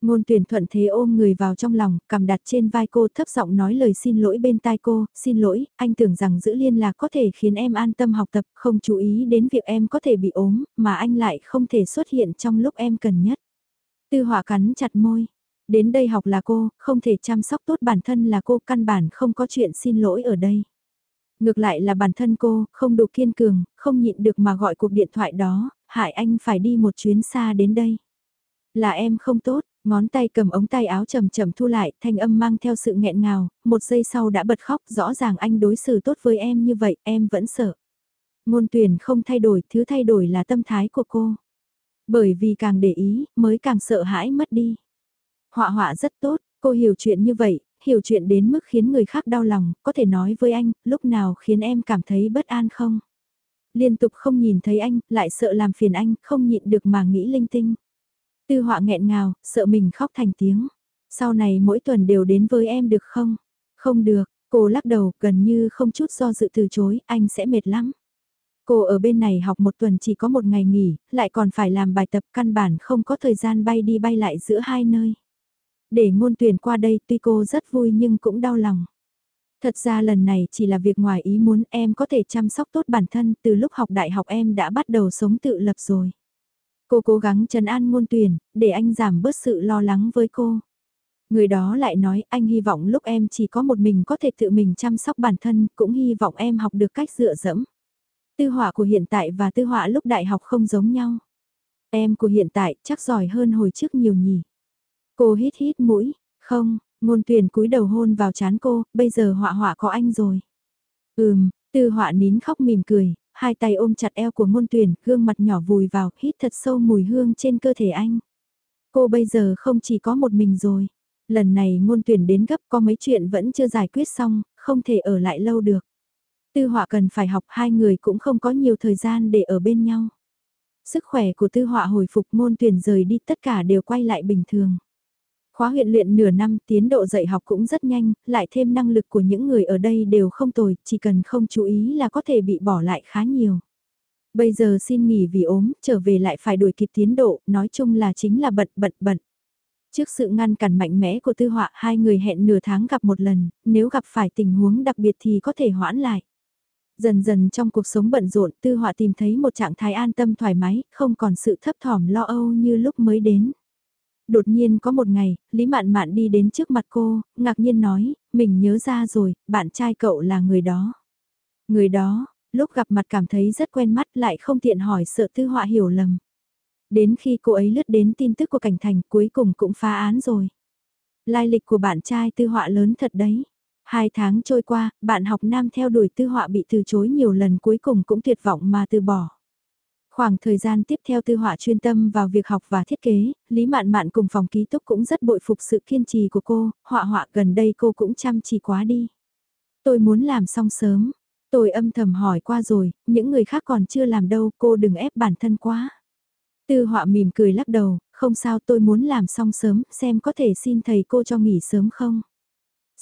Ngôn tuyển thuận thế ôm người vào trong lòng, cầm đặt trên vai cô thấp giọng nói lời xin lỗi bên tai cô, xin lỗi, anh tưởng rằng giữ liên lạc có thể khiến em an tâm học tập, không chú ý đến việc em có thể bị ốm, mà anh lại không thể xuất hiện trong lúc em cần nhất. Tư họa cắn chặt môi, đến đây học là cô, không thể chăm sóc tốt bản thân là cô, căn bản không có chuyện xin lỗi ở đây. Ngược lại là bản thân cô, không đủ kiên cường, không nhịn được mà gọi cuộc điện thoại đó, hại anh phải đi một chuyến xa đến đây. Là em không tốt, ngón tay cầm ống tay áo chầm chậm thu lại, thanh âm mang theo sự nghẹn ngào, một giây sau đã bật khóc, rõ ràng anh đối xử tốt với em như vậy, em vẫn sợ. Ngôn tuyển không thay đổi, thứ thay đổi là tâm thái của cô. Bởi vì càng để ý, mới càng sợ hãi mất đi. Họa họa rất tốt, cô hiểu chuyện như vậy, hiểu chuyện đến mức khiến người khác đau lòng, có thể nói với anh, lúc nào khiến em cảm thấy bất an không? Liên tục không nhìn thấy anh, lại sợ làm phiền anh, không nhịn được mà nghĩ linh tinh. Tư họa nghẹn ngào, sợ mình khóc thành tiếng. Sau này mỗi tuần đều đến với em được không? Không được, cô lắc đầu, gần như không chút do dự từ chối, anh sẽ mệt lắm. Cô ở bên này học một tuần chỉ có một ngày nghỉ, lại còn phải làm bài tập căn bản không có thời gian bay đi bay lại giữa hai nơi. Để ngôn tuyển qua đây tuy cô rất vui nhưng cũng đau lòng. Thật ra lần này chỉ là việc ngoài ý muốn em có thể chăm sóc tốt bản thân từ lúc học đại học em đã bắt đầu sống tự lập rồi. Cô cố gắng trấn an ngôn tuyển, để anh giảm bớt sự lo lắng với cô. Người đó lại nói anh hy vọng lúc em chỉ có một mình có thể tự mình chăm sóc bản thân, cũng hy vọng em học được cách dựa dẫm. Tư họa của hiện tại và tư họa lúc đại học không giống nhau. Em của hiện tại chắc giỏi hơn hồi trước nhiều nhỉ. Cô hít hít mũi, không, ngôn tuyển cúi đầu hôn vào chán cô, bây giờ họa họa có anh rồi. Ừm, tư họa nín khóc mỉm cười, hai tay ôm chặt eo của ngôn tuyển, gương mặt nhỏ vùi vào, hít thật sâu mùi hương trên cơ thể anh. Cô bây giờ không chỉ có một mình rồi. Lần này ngôn tuyển đến gấp có mấy chuyện vẫn chưa giải quyết xong, không thể ở lại lâu được. Tư họa cần phải học hai người cũng không có nhiều thời gian để ở bên nhau. Sức khỏe của tư họa hồi phục môn tuyển rời đi tất cả đều quay lại bình thường. Khóa huyện luyện nửa năm tiến độ dạy học cũng rất nhanh, lại thêm năng lực của những người ở đây đều không tồi, chỉ cần không chú ý là có thể bị bỏ lại khá nhiều. Bây giờ xin nghỉ vì ốm, trở về lại phải đuổi kịp tiến độ, nói chung là chính là bận bận bận. Trước sự ngăn cản mạnh mẽ của tư họa hai người hẹn nửa tháng gặp một lần, nếu gặp phải tình huống đặc biệt thì có thể hoãn lại. Dần dần trong cuộc sống bận rộn tư họa tìm thấy một trạng thái an tâm thoải mái, không còn sự thấp thỏm lo âu như lúc mới đến. Đột nhiên có một ngày, Lý Mạn Mạn đi đến trước mặt cô, ngạc nhiên nói, mình nhớ ra rồi, bạn trai cậu là người đó. Người đó, lúc gặp mặt cảm thấy rất quen mắt lại không tiện hỏi sợ tư họa hiểu lầm. Đến khi cô ấy lướt đến tin tức của cảnh thành cuối cùng cũng phá án rồi. Lai lịch của bạn trai tư họa lớn thật đấy. Hai tháng trôi qua, bạn học nam theo đuổi tư họa bị từ chối nhiều lần cuối cùng cũng tuyệt vọng mà từ bỏ. Khoảng thời gian tiếp theo tư họa chuyên tâm vào việc học và thiết kế, Lý Mạn Mạn cùng phòng ký túc cũng rất bội phục sự kiên trì của cô, họa họa gần đây cô cũng chăm chỉ quá đi. Tôi muốn làm xong sớm, tôi âm thầm hỏi qua rồi, những người khác còn chưa làm đâu, cô đừng ép bản thân quá. Tư họa mỉm cười lắc đầu, không sao tôi muốn làm xong sớm, xem có thể xin thầy cô cho nghỉ sớm không.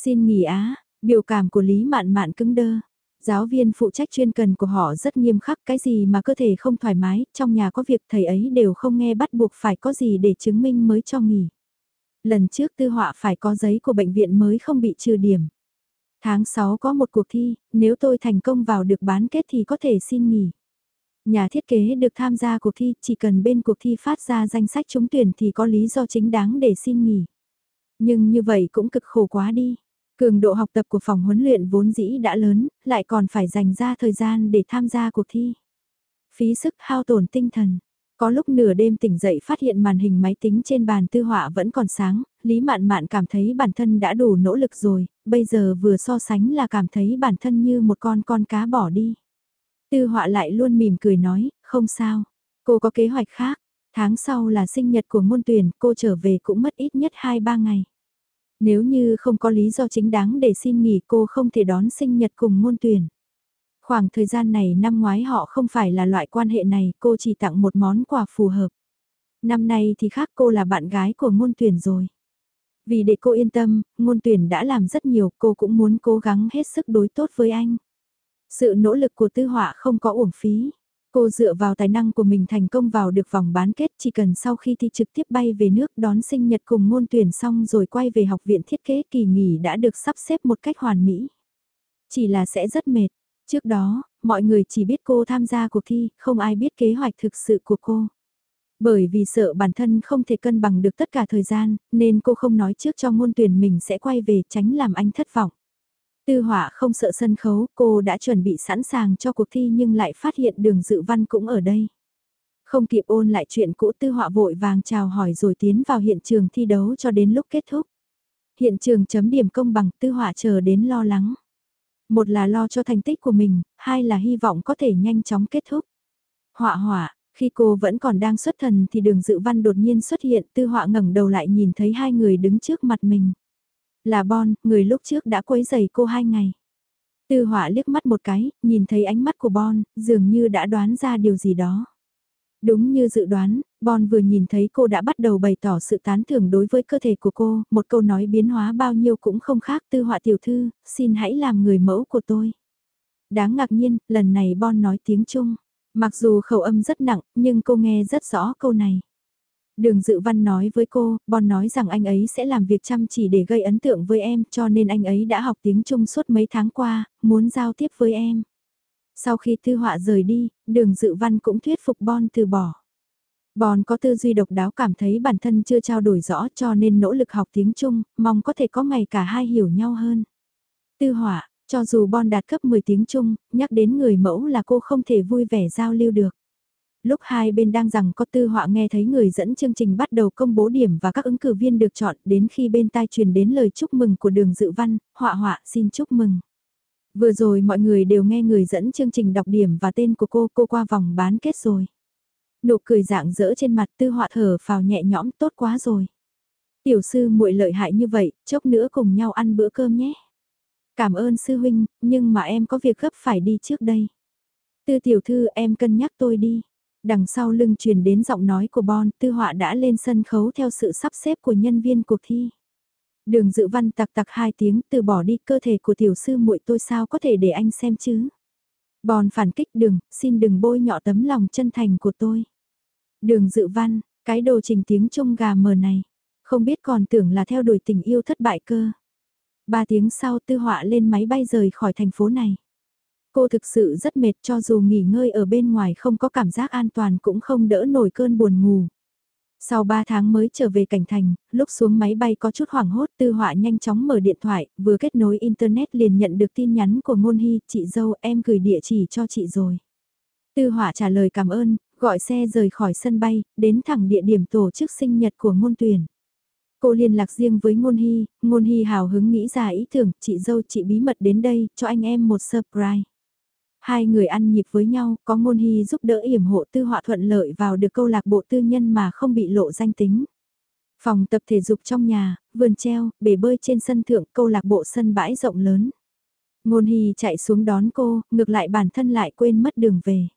Xin nghỉ á, biểu cảm của Lý Mạn Mạn cứng đơ. Giáo viên phụ trách chuyên cần của họ rất nghiêm khắc cái gì mà cơ thể không thoải mái, trong nhà có việc thầy ấy đều không nghe bắt buộc phải có gì để chứng minh mới cho nghỉ. Lần trước tư họa phải có giấy của bệnh viện mới không bị trừ điểm. Tháng 6 có một cuộc thi, nếu tôi thành công vào được bán kết thì có thể xin nghỉ. Nhà thiết kế được tham gia cuộc thi, chỉ cần bên cuộc thi phát ra danh sách trúng tuyển thì có lý do chính đáng để xin nghỉ. Nhưng như vậy cũng cực khổ quá đi. Cường độ học tập của phòng huấn luyện vốn dĩ đã lớn, lại còn phải dành ra thời gian để tham gia cuộc thi. Phí sức hao tổn tinh thần. Có lúc nửa đêm tỉnh dậy phát hiện màn hình máy tính trên bàn tư họa vẫn còn sáng, Lý Mạn Mạn cảm thấy bản thân đã đủ nỗ lực rồi, bây giờ vừa so sánh là cảm thấy bản thân như một con con cá bỏ đi. Tư họa lại luôn mỉm cười nói, không sao, cô có kế hoạch khác, tháng sau là sinh nhật của môn tuyển, cô trở về cũng mất ít nhất 2-3 ngày. Nếu như không có lý do chính đáng để xin nghỉ cô không thể đón sinh nhật cùng môn tuyển. Khoảng thời gian này năm ngoái họ không phải là loại quan hệ này, cô chỉ tặng một món quà phù hợp. Năm nay thì khác cô là bạn gái của môn tuyển rồi. Vì để cô yên tâm, môn tuyển đã làm rất nhiều, cô cũng muốn cố gắng hết sức đối tốt với anh. Sự nỗ lực của tư họa không có uổng phí. Cô dựa vào tài năng của mình thành công vào được vòng bán kết chỉ cần sau khi thi trực tiếp bay về nước đón sinh nhật cùng môn tuyển xong rồi quay về học viện thiết kế kỳ nghỉ đã được sắp xếp một cách hoàn mỹ. Chỉ là sẽ rất mệt. Trước đó, mọi người chỉ biết cô tham gia cuộc thi, không ai biết kế hoạch thực sự của cô. Bởi vì sợ bản thân không thể cân bằng được tất cả thời gian, nên cô không nói trước cho môn tuyển mình sẽ quay về tránh làm anh thất vọng. Tư họa không sợ sân khấu, cô đã chuẩn bị sẵn sàng cho cuộc thi nhưng lại phát hiện đường dự văn cũng ở đây. Không kịp ôn lại chuyện cũ tư họa vội vàng chào hỏi rồi tiến vào hiện trường thi đấu cho đến lúc kết thúc. Hiện trường chấm điểm công bằng tư họa chờ đến lo lắng. Một là lo cho thành tích của mình, hai là hy vọng có thể nhanh chóng kết thúc. Họa họa, khi cô vẫn còn đang xuất thần thì đường dự văn đột nhiên xuất hiện tư họa ngẩng đầu lại nhìn thấy hai người đứng trước mặt mình. Là Bon, người lúc trước đã quấy giày cô hai ngày. Tư họa liếc mắt một cái, nhìn thấy ánh mắt của Bon, dường như đã đoán ra điều gì đó. Đúng như dự đoán, Bon vừa nhìn thấy cô đã bắt đầu bày tỏ sự tán thưởng đối với cơ thể của cô, một câu nói biến hóa bao nhiêu cũng không khác tư họa tiểu thư, xin hãy làm người mẫu của tôi. Đáng ngạc nhiên, lần này Bon nói tiếng Trung. Mặc dù khẩu âm rất nặng, nhưng cô nghe rất rõ câu này. Đường Dự Văn nói với cô, Bon nói rằng anh ấy sẽ làm việc chăm chỉ để gây ấn tượng với em cho nên anh ấy đã học tiếng Trung suốt mấy tháng qua, muốn giao tiếp với em. Sau khi thư họa rời đi, đường Dự Văn cũng thuyết phục Bon từ bỏ. Bon có tư duy độc đáo cảm thấy bản thân chưa trao đổi rõ cho nên nỗ lực học tiếng Trung, mong có thể có ngày cả hai hiểu nhau hơn. Tư họa, cho dù Bon đạt cấp 10 tiếng Trung, nhắc đến người mẫu là cô không thể vui vẻ giao lưu được. Lúc hai bên đang rằng có tư họa nghe thấy người dẫn chương trình bắt đầu công bố điểm và các ứng cử viên được chọn đến khi bên tai truyền đến lời chúc mừng của đường dự văn, họa họa xin chúc mừng. Vừa rồi mọi người đều nghe người dẫn chương trình đọc điểm và tên của cô, cô qua vòng bán kết rồi. Nụ cười dạng dỡ trên mặt tư họa thở phào nhẹ nhõm tốt quá rồi. Tiểu sư muội lợi hại như vậy, chốc nữa cùng nhau ăn bữa cơm nhé. Cảm ơn sư huynh, nhưng mà em có việc gấp phải đi trước đây. Tư tiểu thư em cân nhắc tôi đi. Đằng sau lưng truyền đến giọng nói của Bon, tư họa đã lên sân khấu theo sự sắp xếp của nhân viên cuộc thi. Đường dự văn tặc tặc hai tiếng từ bỏ đi cơ thể của tiểu sư muội tôi sao có thể để anh xem chứ. Bon phản kích đường, xin đừng bôi nhọ tấm lòng chân thành của tôi. Đường dự văn, cái đồ trình tiếng trung gà mờ này, không biết còn tưởng là theo đuổi tình yêu thất bại cơ. Ba tiếng sau tư họa lên máy bay rời khỏi thành phố này. Cô thực sự rất mệt cho dù nghỉ ngơi ở bên ngoài không có cảm giác an toàn cũng không đỡ nổi cơn buồn ngủ. Sau 3 tháng mới trở về cảnh thành, lúc xuống máy bay có chút hoảng hốt tư họa nhanh chóng mở điện thoại, vừa kết nối internet liền nhận được tin nhắn của ngôn hy, chị dâu em gửi địa chỉ cho chị rồi. Tư họa trả lời cảm ơn, gọi xe rời khỏi sân bay, đến thẳng địa điểm tổ chức sinh nhật của ngôn tuyển. Cô liên lạc riêng với Ngôn Hy, Ngôn Hy hào hứng nghĩ ra ý tưởng, chị dâu chị bí mật đến đây, cho anh em một surprise. Hai người ăn nhịp với nhau, có Ngôn Hy giúp đỡ yểm hộ tư họa thuận lợi vào được câu lạc bộ tư nhân mà không bị lộ danh tính. Phòng tập thể dục trong nhà, vườn treo, bể bơi trên sân thượng, câu lạc bộ sân bãi rộng lớn. Ngôn Hy chạy xuống đón cô, ngược lại bản thân lại quên mất đường về.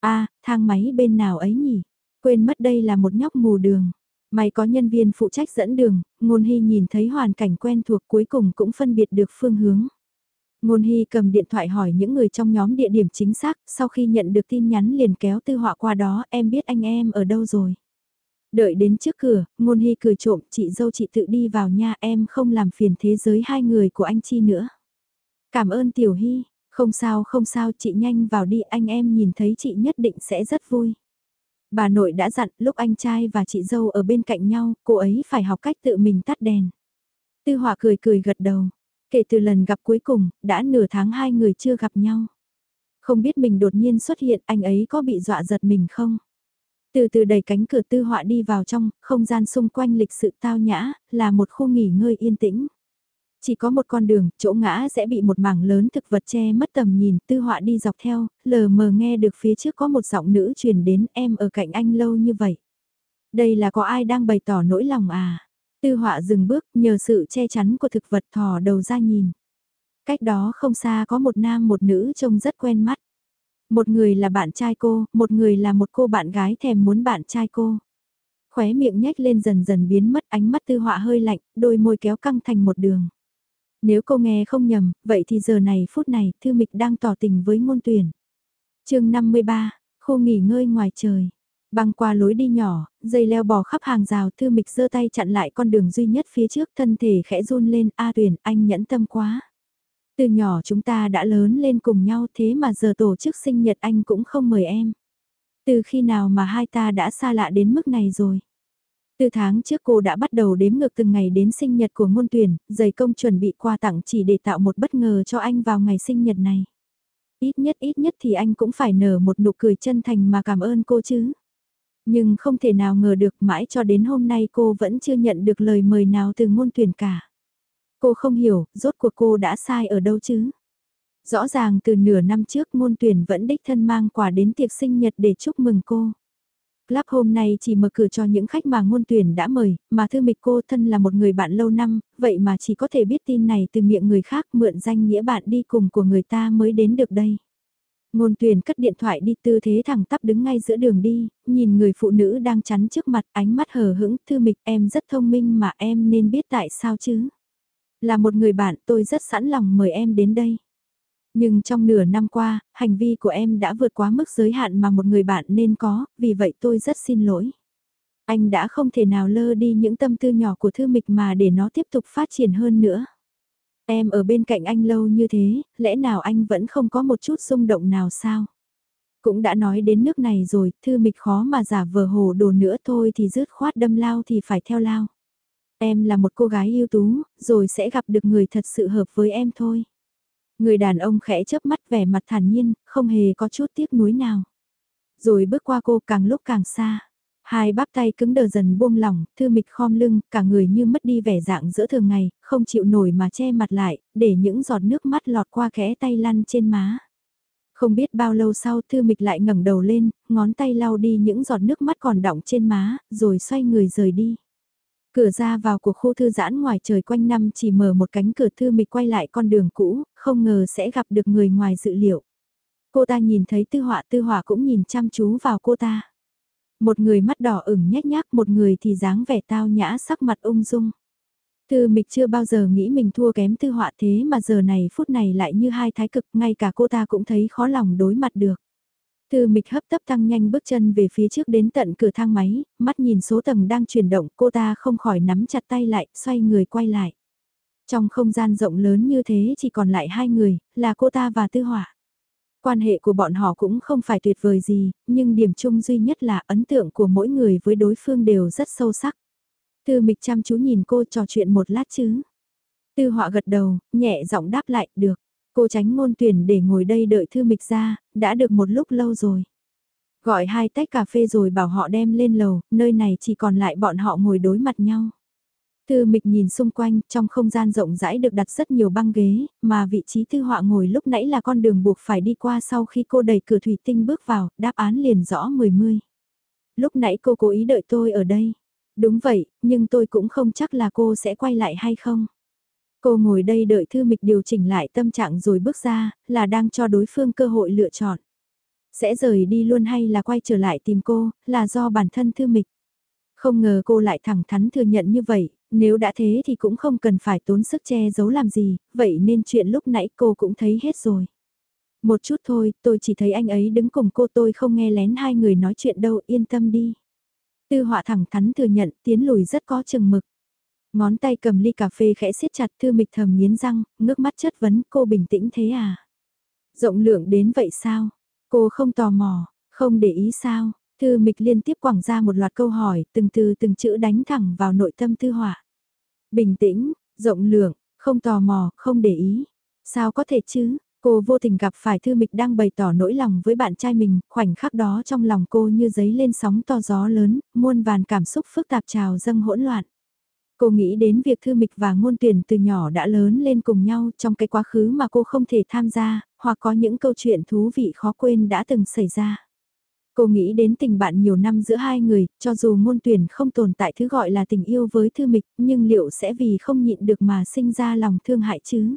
a thang máy bên nào ấy nhỉ? Quên mất đây là một nhóc mù đường. May có nhân viên phụ trách dẫn đường, Ngôn Hy nhìn thấy hoàn cảnh quen thuộc cuối cùng cũng phân biệt được phương hướng. Ngôn Hy cầm điện thoại hỏi những người trong nhóm địa điểm chính xác, sau khi nhận được tin nhắn liền kéo tư họa qua đó, em biết anh em ở đâu rồi. Đợi đến trước cửa, Ngôn Hy cười trộm, chị dâu chị tự đi vào nha em không làm phiền thế giới hai người của anh Chi nữa. Cảm ơn Tiểu Hy, không sao không sao chị nhanh vào đi anh em nhìn thấy chị nhất định sẽ rất vui. Bà nội đã dặn lúc anh trai và chị dâu ở bên cạnh nhau, cô ấy phải học cách tự mình tắt đèn. Tư họa cười cười gật đầu. Kể từ lần gặp cuối cùng, đã nửa tháng hai người chưa gặp nhau. Không biết mình đột nhiên xuất hiện anh ấy có bị dọa giật mình không? Từ từ đẩy cánh cửa tư họa đi vào trong, không gian xung quanh lịch sự tao nhã, là một khu nghỉ ngơi yên tĩnh. Chỉ có một con đường, chỗ ngã sẽ bị một mảng lớn thực vật che mất tầm nhìn, tư họa đi dọc theo, lờ mờ nghe được phía trước có một giọng nữ truyền đến em ở cạnh anh lâu như vậy. Đây là có ai đang bày tỏ nỗi lòng à? Tư họa dừng bước nhờ sự che chắn của thực vật thò đầu ra nhìn. Cách đó không xa có một nam một nữ trông rất quen mắt. Một người là bạn trai cô, một người là một cô bạn gái thèm muốn bạn trai cô. Khóe miệng nhếch lên dần dần biến mất ánh mắt tư họa hơi lạnh, đôi môi kéo căng thành một đường. Nếu cô nghe không nhầm, vậy thì giờ này phút này Thư Mịch đang tỏ tình với ngôn tuyển. chương 53, Khu nghỉ ngơi ngoài trời. Băng qua lối đi nhỏ, dây leo bò khắp hàng rào thư mịch giơ tay chặn lại con đường duy nhất phía trước thân thể khẽ run lên A tuyển anh nhẫn tâm quá. Từ nhỏ chúng ta đã lớn lên cùng nhau thế mà giờ tổ chức sinh nhật anh cũng không mời em. Từ khi nào mà hai ta đã xa lạ đến mức này rồi. Từ tháng trước cô đã bắt đầu đếm ngược từng ngày đến sinh nhật của ngôn tuyển, giày công chuẩn bị quà tặng chỉ để tạo một bất ngờ cho anh vào ngày sinh nhật này. Ít nhất ít nhất thì anh cũng phải nở một nụ cười chân thành mà cảm ơn cô chứ. Nhưng không thể nào ngờ được mãi cho đến hôm nay cô vẫn chưa nhận được lời mời nào từ ngôn tuyển cả. Cô không hiểu, rốt cuộc cô đã sai ở đâu chứ. Rõ ràng từ nửa năm trước ngôn tuyển vẫn đích thân mang quà đến tiệc sinh nhật để chúc mừng cô. Club hôm nay chỉ mở cửa cho những khách mà ngôn tuyển đã mời, mà thư mịch cô thân là một người bạn lâu năm, vậy mà chỉ có thể biết tin này từ miệng người khác mượn danh nghĩa bạn đi cùng của người ta mới đến được đây. Ngôn tuyển cất điện thoại đi tư thế thẳng tắp đứng ngay giữa đường đi, nhìn người phụ nữ đang chắn trước mặt ánh mắt hờ hững thư mịch em rất thông minh mà em nên biết tại sao chứ. Là một người bạn tôi rất sẵn lòng mời em đến đây. Nhưng trong nửa năm qua, hành vi của em đã vượt quá mức giới hạn mà một người bạn nên có, vì vậy tôi rất xin lỗi. Anh đã không thể nào lơ đi những tâm tư nhỏ của thư mịch mà để nó tiếp tục phát triển hơn nữa. Em ở bên cạnh anh lâu như thế, lẽ nào anh vẫn không có một chút xung động nào sao? Cũng đã nói đến nước này rồi, thư mịch khó mà giả vờ hồ đồ nữa thôi thì rứt khoát đâm lao thì phải theo lao. Em là một cô gái ưu tú, rồi sẽ gặp được người thật sự hợp với em thôi. Người đàn ông khẽ chớp mắt vẻ mặt thản nhiên, không hề có chút tiếc nuối nào. Rồi bước qua cô càng lúc càng xa. Hai bắp tay cứng đờ dần buông lỏng, thư mịch khom lưng, cả người như mất đi vẻ dạng giữa thường ngày, không chịu nổi mà che mặt lại, để những giọt nước mắt lọt qua khẽ tay lăn trên má. Không biết bao lâu sau thư mịch lại ngẩng đầu lên, ngón tay lau đi những giọt nước mắt còn đọng trên má, rồi xoay người rời đi. Cửa ra vào của khu thư giãn ngoài trời quanh năm chỉ mở một cánh cửa thư mịch quay lại con đường cũ, không ngờ sẽ gặp được người ngoài dự liệu. Cô ta nhìn thấy tư họa tư họa cũng nhìn chăm chú vào cô ta. Một người mắt đỏ ửng nhếch nhác một người thì dáng vẻ tao nhã sắc mặt ung dung. Tư mịch chưa bao giờ nghĩ mình thua kém tư họa thế mà giờ này phút này lại như hai thái cực ngay cả cô ta cũng thấy khó lòng đối mặt được. Tư mịch hấp tấp tăng nhanh bước chân về phía trước đến tận cửa thang máy, mắt nhìn số tầng đang chuyển động cô ta không khỏi nắm chặt tay lại, xoay người quay lại. Trong không gian rộng lớn như thế chỉ còn lại hai người, là cô ta và tư họa. Quan hệ của bọn họ cũng không phải tuyệt vời gì, nhưng điểm chung duy nhất là ấn tượng của mỗi người với đối phương đều rất sâu sắc. Tư mịch chăm chú nhìn cô trò chuyện một lát chứ. Tư họa gật đầu, nhẹ giọng đáp lại, được. Cô tránh ngôn tuyển để ngồi đây đợi thư mịch ra, đã được một lúc lâu rồi. Gọi hai tách cà phê rồi bảo họ đem lên lầu, nơi này chỉ còn lại bọn họ ngồi đối mặt nhau. Thư mịch nhìn xung quanh, trong không gian rộng rãi được đặt rất nhiều băng ghế, mà vị trí thư họa ngồi lúc nãy là con đường buộc phải đi qua sau khi cô đẩy cửa thủy tinh bước vào, đáp án liền rõ mười mươi. Lúc nãy cô cố ý đợi tôi ở đây. Đúng vậy, nhưng tôi cũng không chắc là cô sẽ quay lại hay không. Cô ngồi đây đợi Thư Mịch điều chỉnh lại tâm trạng rồi bước ra, là đang cho đối phương cơ hội lựa chọn. Sẽ rời đi luôn hay là quay trở lại tìm cô, là do bản thân Thư Mịch. Không ngờ cô lại thẳng thắn thừa nhận như vậy, nếu đã thế thì cũng không cần phải tốn sức che giấu làm gì, vậy nên chuyện lúc nãy cô cũng thấy hết rồi. Một chút thôi, tôi chỉ thấy anh ấy đứng cùng cô tôi không nghe lén hai người nói chuyện đâu, yên tâm đi. Tư họa thẳng thắn thừa nhận tiến lùi rất có chừng mực. Ngón tay cầm ly cà phê khẽ siết chặt thư mịch thầm nghiến răng, ngước mắt chất vấn cô bình tĩnh thế à? Rộng lượng đến vậy sao? Cô không tò mò, không để ý sao? Thư mịch liên tiếp quẳng ra một loạt câu hỏi, từng từ từng chữ đánh thẳng vào nội tâm tư họa. Bình tĩnh, rộng lượng, không tò mò, không để ý. Sao có thể chứ? Cô vô tình gặp phải Thư Mịch đang bày tỏ nỗi lòng với bạn trai mình, khoảnh khắc đó trong lòng cô như giấy lên sóng to gió lớn, muôn vàn cảm xúc phức tạp trào dâng hỗn loạn. Cô nghĩ đến việc Thư Mịch và Ngôn Tuyển từ nhỏ đã lớn lên cùng nhau trong cái quá khứ mà cô không thể tham gia, hoặc có những câu chuyện thú vị khó quên đã từng xảy ra. Cô nghĩ đến tình bạn nhiều năm giữa hai người, cho dù Ngôn Tuyển không tồn tại thứ gọi là tình yêu với Thư Mịch, nhưng liệu sẽ vì không nhịn được mà sinh ra lòng thương hại chứ?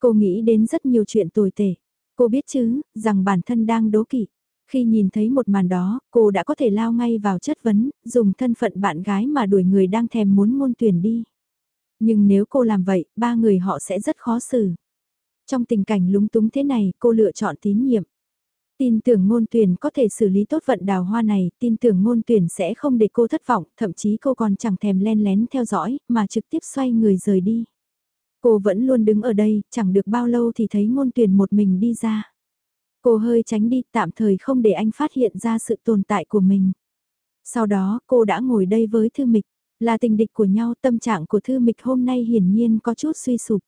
Cô nghĩ đến rất nhiều chuyện tồi tệ. Cô biết chứ, rằng bản thân đang đố kỵ. Khi nhìn thấy một màn đó, cô đã có thể lao ngay vào chất vấn, dùng thân phận bạn gái mà đuổi người đang thèm muốn ngôn tuyển đi. Nhưng nếu cô làm vậy, ba người họ sẽ rất khó xử. Trong tình cảnh lúng túng thế này, cô lựa chọn tín nhiệm. Tin tưởng ngôn tuyển có thể xử lý tốt vận đào hoa này, tin tưởng ngôn tuyển sẽ không để cô thất vọng, thậm chí cô còn chẳng thèm len lén theo dõi, mà trực tiếp xoay người rời đi. Cô vẫn luôn đứng ở đây, chẳng được bao lâu thì thấy ngôn tuyển một mình đi ra. Cô hơi tránh đi, tạm thời không để anh phát hiện ra sự tồn tại của mình. Sau đó, cô đã ngồi đây với Thư Mịch. Là tình địch của nhau, tâm trạng của Thư Mịch hôm nay hiển nhiên có chút suy sụp.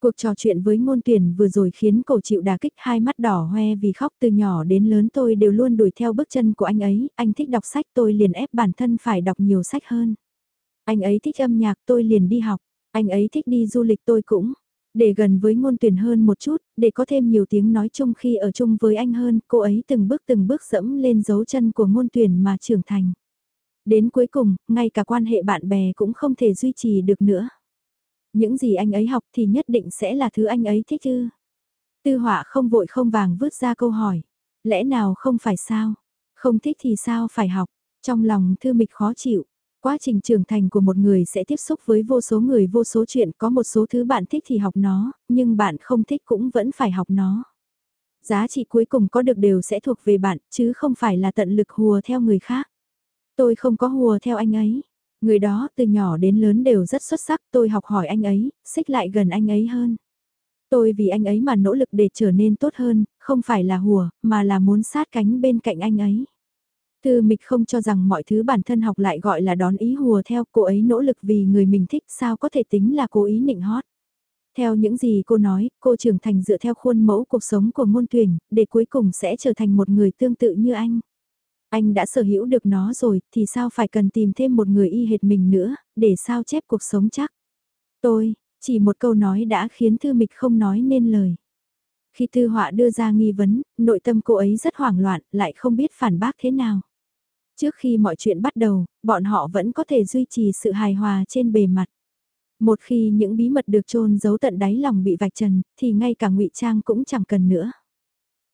Cuộc trò chuyện với ngôn tuyển vừa rồi khiến cổ chịu đà kích hai mắt đỏ hoe vì khóc từ nhỏ đến lớn tôi đều luôn đuổi theo bước chân của anh ấy, anh thích đọc sách tôi liền ép bản thân phải đọc nhiều sách hơn. Anh ấy thích âm nhạc tôi liền đi học, anh ấy thích đi du lịch tôi cũng. Để gần với ngôn tuyển hơn một chút, để có thêm nhiều tiếng nói chung khi ở chung với anh hơn, cô ấy từng bước từng bước dẫm lên dấu chân của ngôn tuyển mà trưởng thành. Đến cuối cùng, ngay cả quan hệ bạn bè cũng không thể duy trì được nữa. Những gì anh ấy học thì nhất định sẽ là thứ anh ấy thích ư. Tư họa không vội không vàng vứt ra câu hỏi. Lẽ nào không phải sao? Không thích thì sao phải học? Trong lòng thư mịch khó chịu. Quá trình trưởng thành của một người sẽ tiếp xúc với vô số người vô số chuyện có một số thứ bạn thích thì học nó, nhưng bạn không thích cũng vẫn phải học nó. Giá trị cuối cùng có được đều sẽ thuộc về bạn, chứ không phải là tận lực hùa theo người khác. Tôi không có hùa theo anh ấy. Người đó từ nhỏ đến lớn đều rất xuất sắc, tôi học hỏi anh ấy, xích lại gần anh ấy hơn. Tôi vì anh ấy mà nỗ lực để trở nên tốt hơn, không phải là hùa, mà là muốn sát cánh bên cạnh anh ấy. Tư mịch không cho rằng mọi thứ bản thân học lại gọi là đón ý hùa theo cô ấy nỗ lực vì người mình thích sao có thể tính là cố ý nịnh hót. Theo những gì cô nói, cô trưởng thành dựa theo khuôn mẫu cuộc sống của môn tuyển, để cuối cùng sẽ trở thành một người tương tự như anh. Anh đã sở hữu được nó rồi, thì sao phải cần tìm thêm một người y hệt mình nữa, để sao chép cuộc sống chắc. Tôi, chỉ một câu nói đã khiến Thư Mịch không nói nên lời. Khi Tư Họa đưa ra nghi vấn, nội tâm cô ấy rất hoảng loạn, lại không biết phản bác thế nào. Trước khi mọi chuyện bắt đầu, bọn họ vẫn có thể duy trì sự hài hòa trên bề mặt. Một khi những bí mật được chôn giấu tận đáy lòng bị vạch trần, thì ngay cả ngụy trang cũng chẳng cần nữa.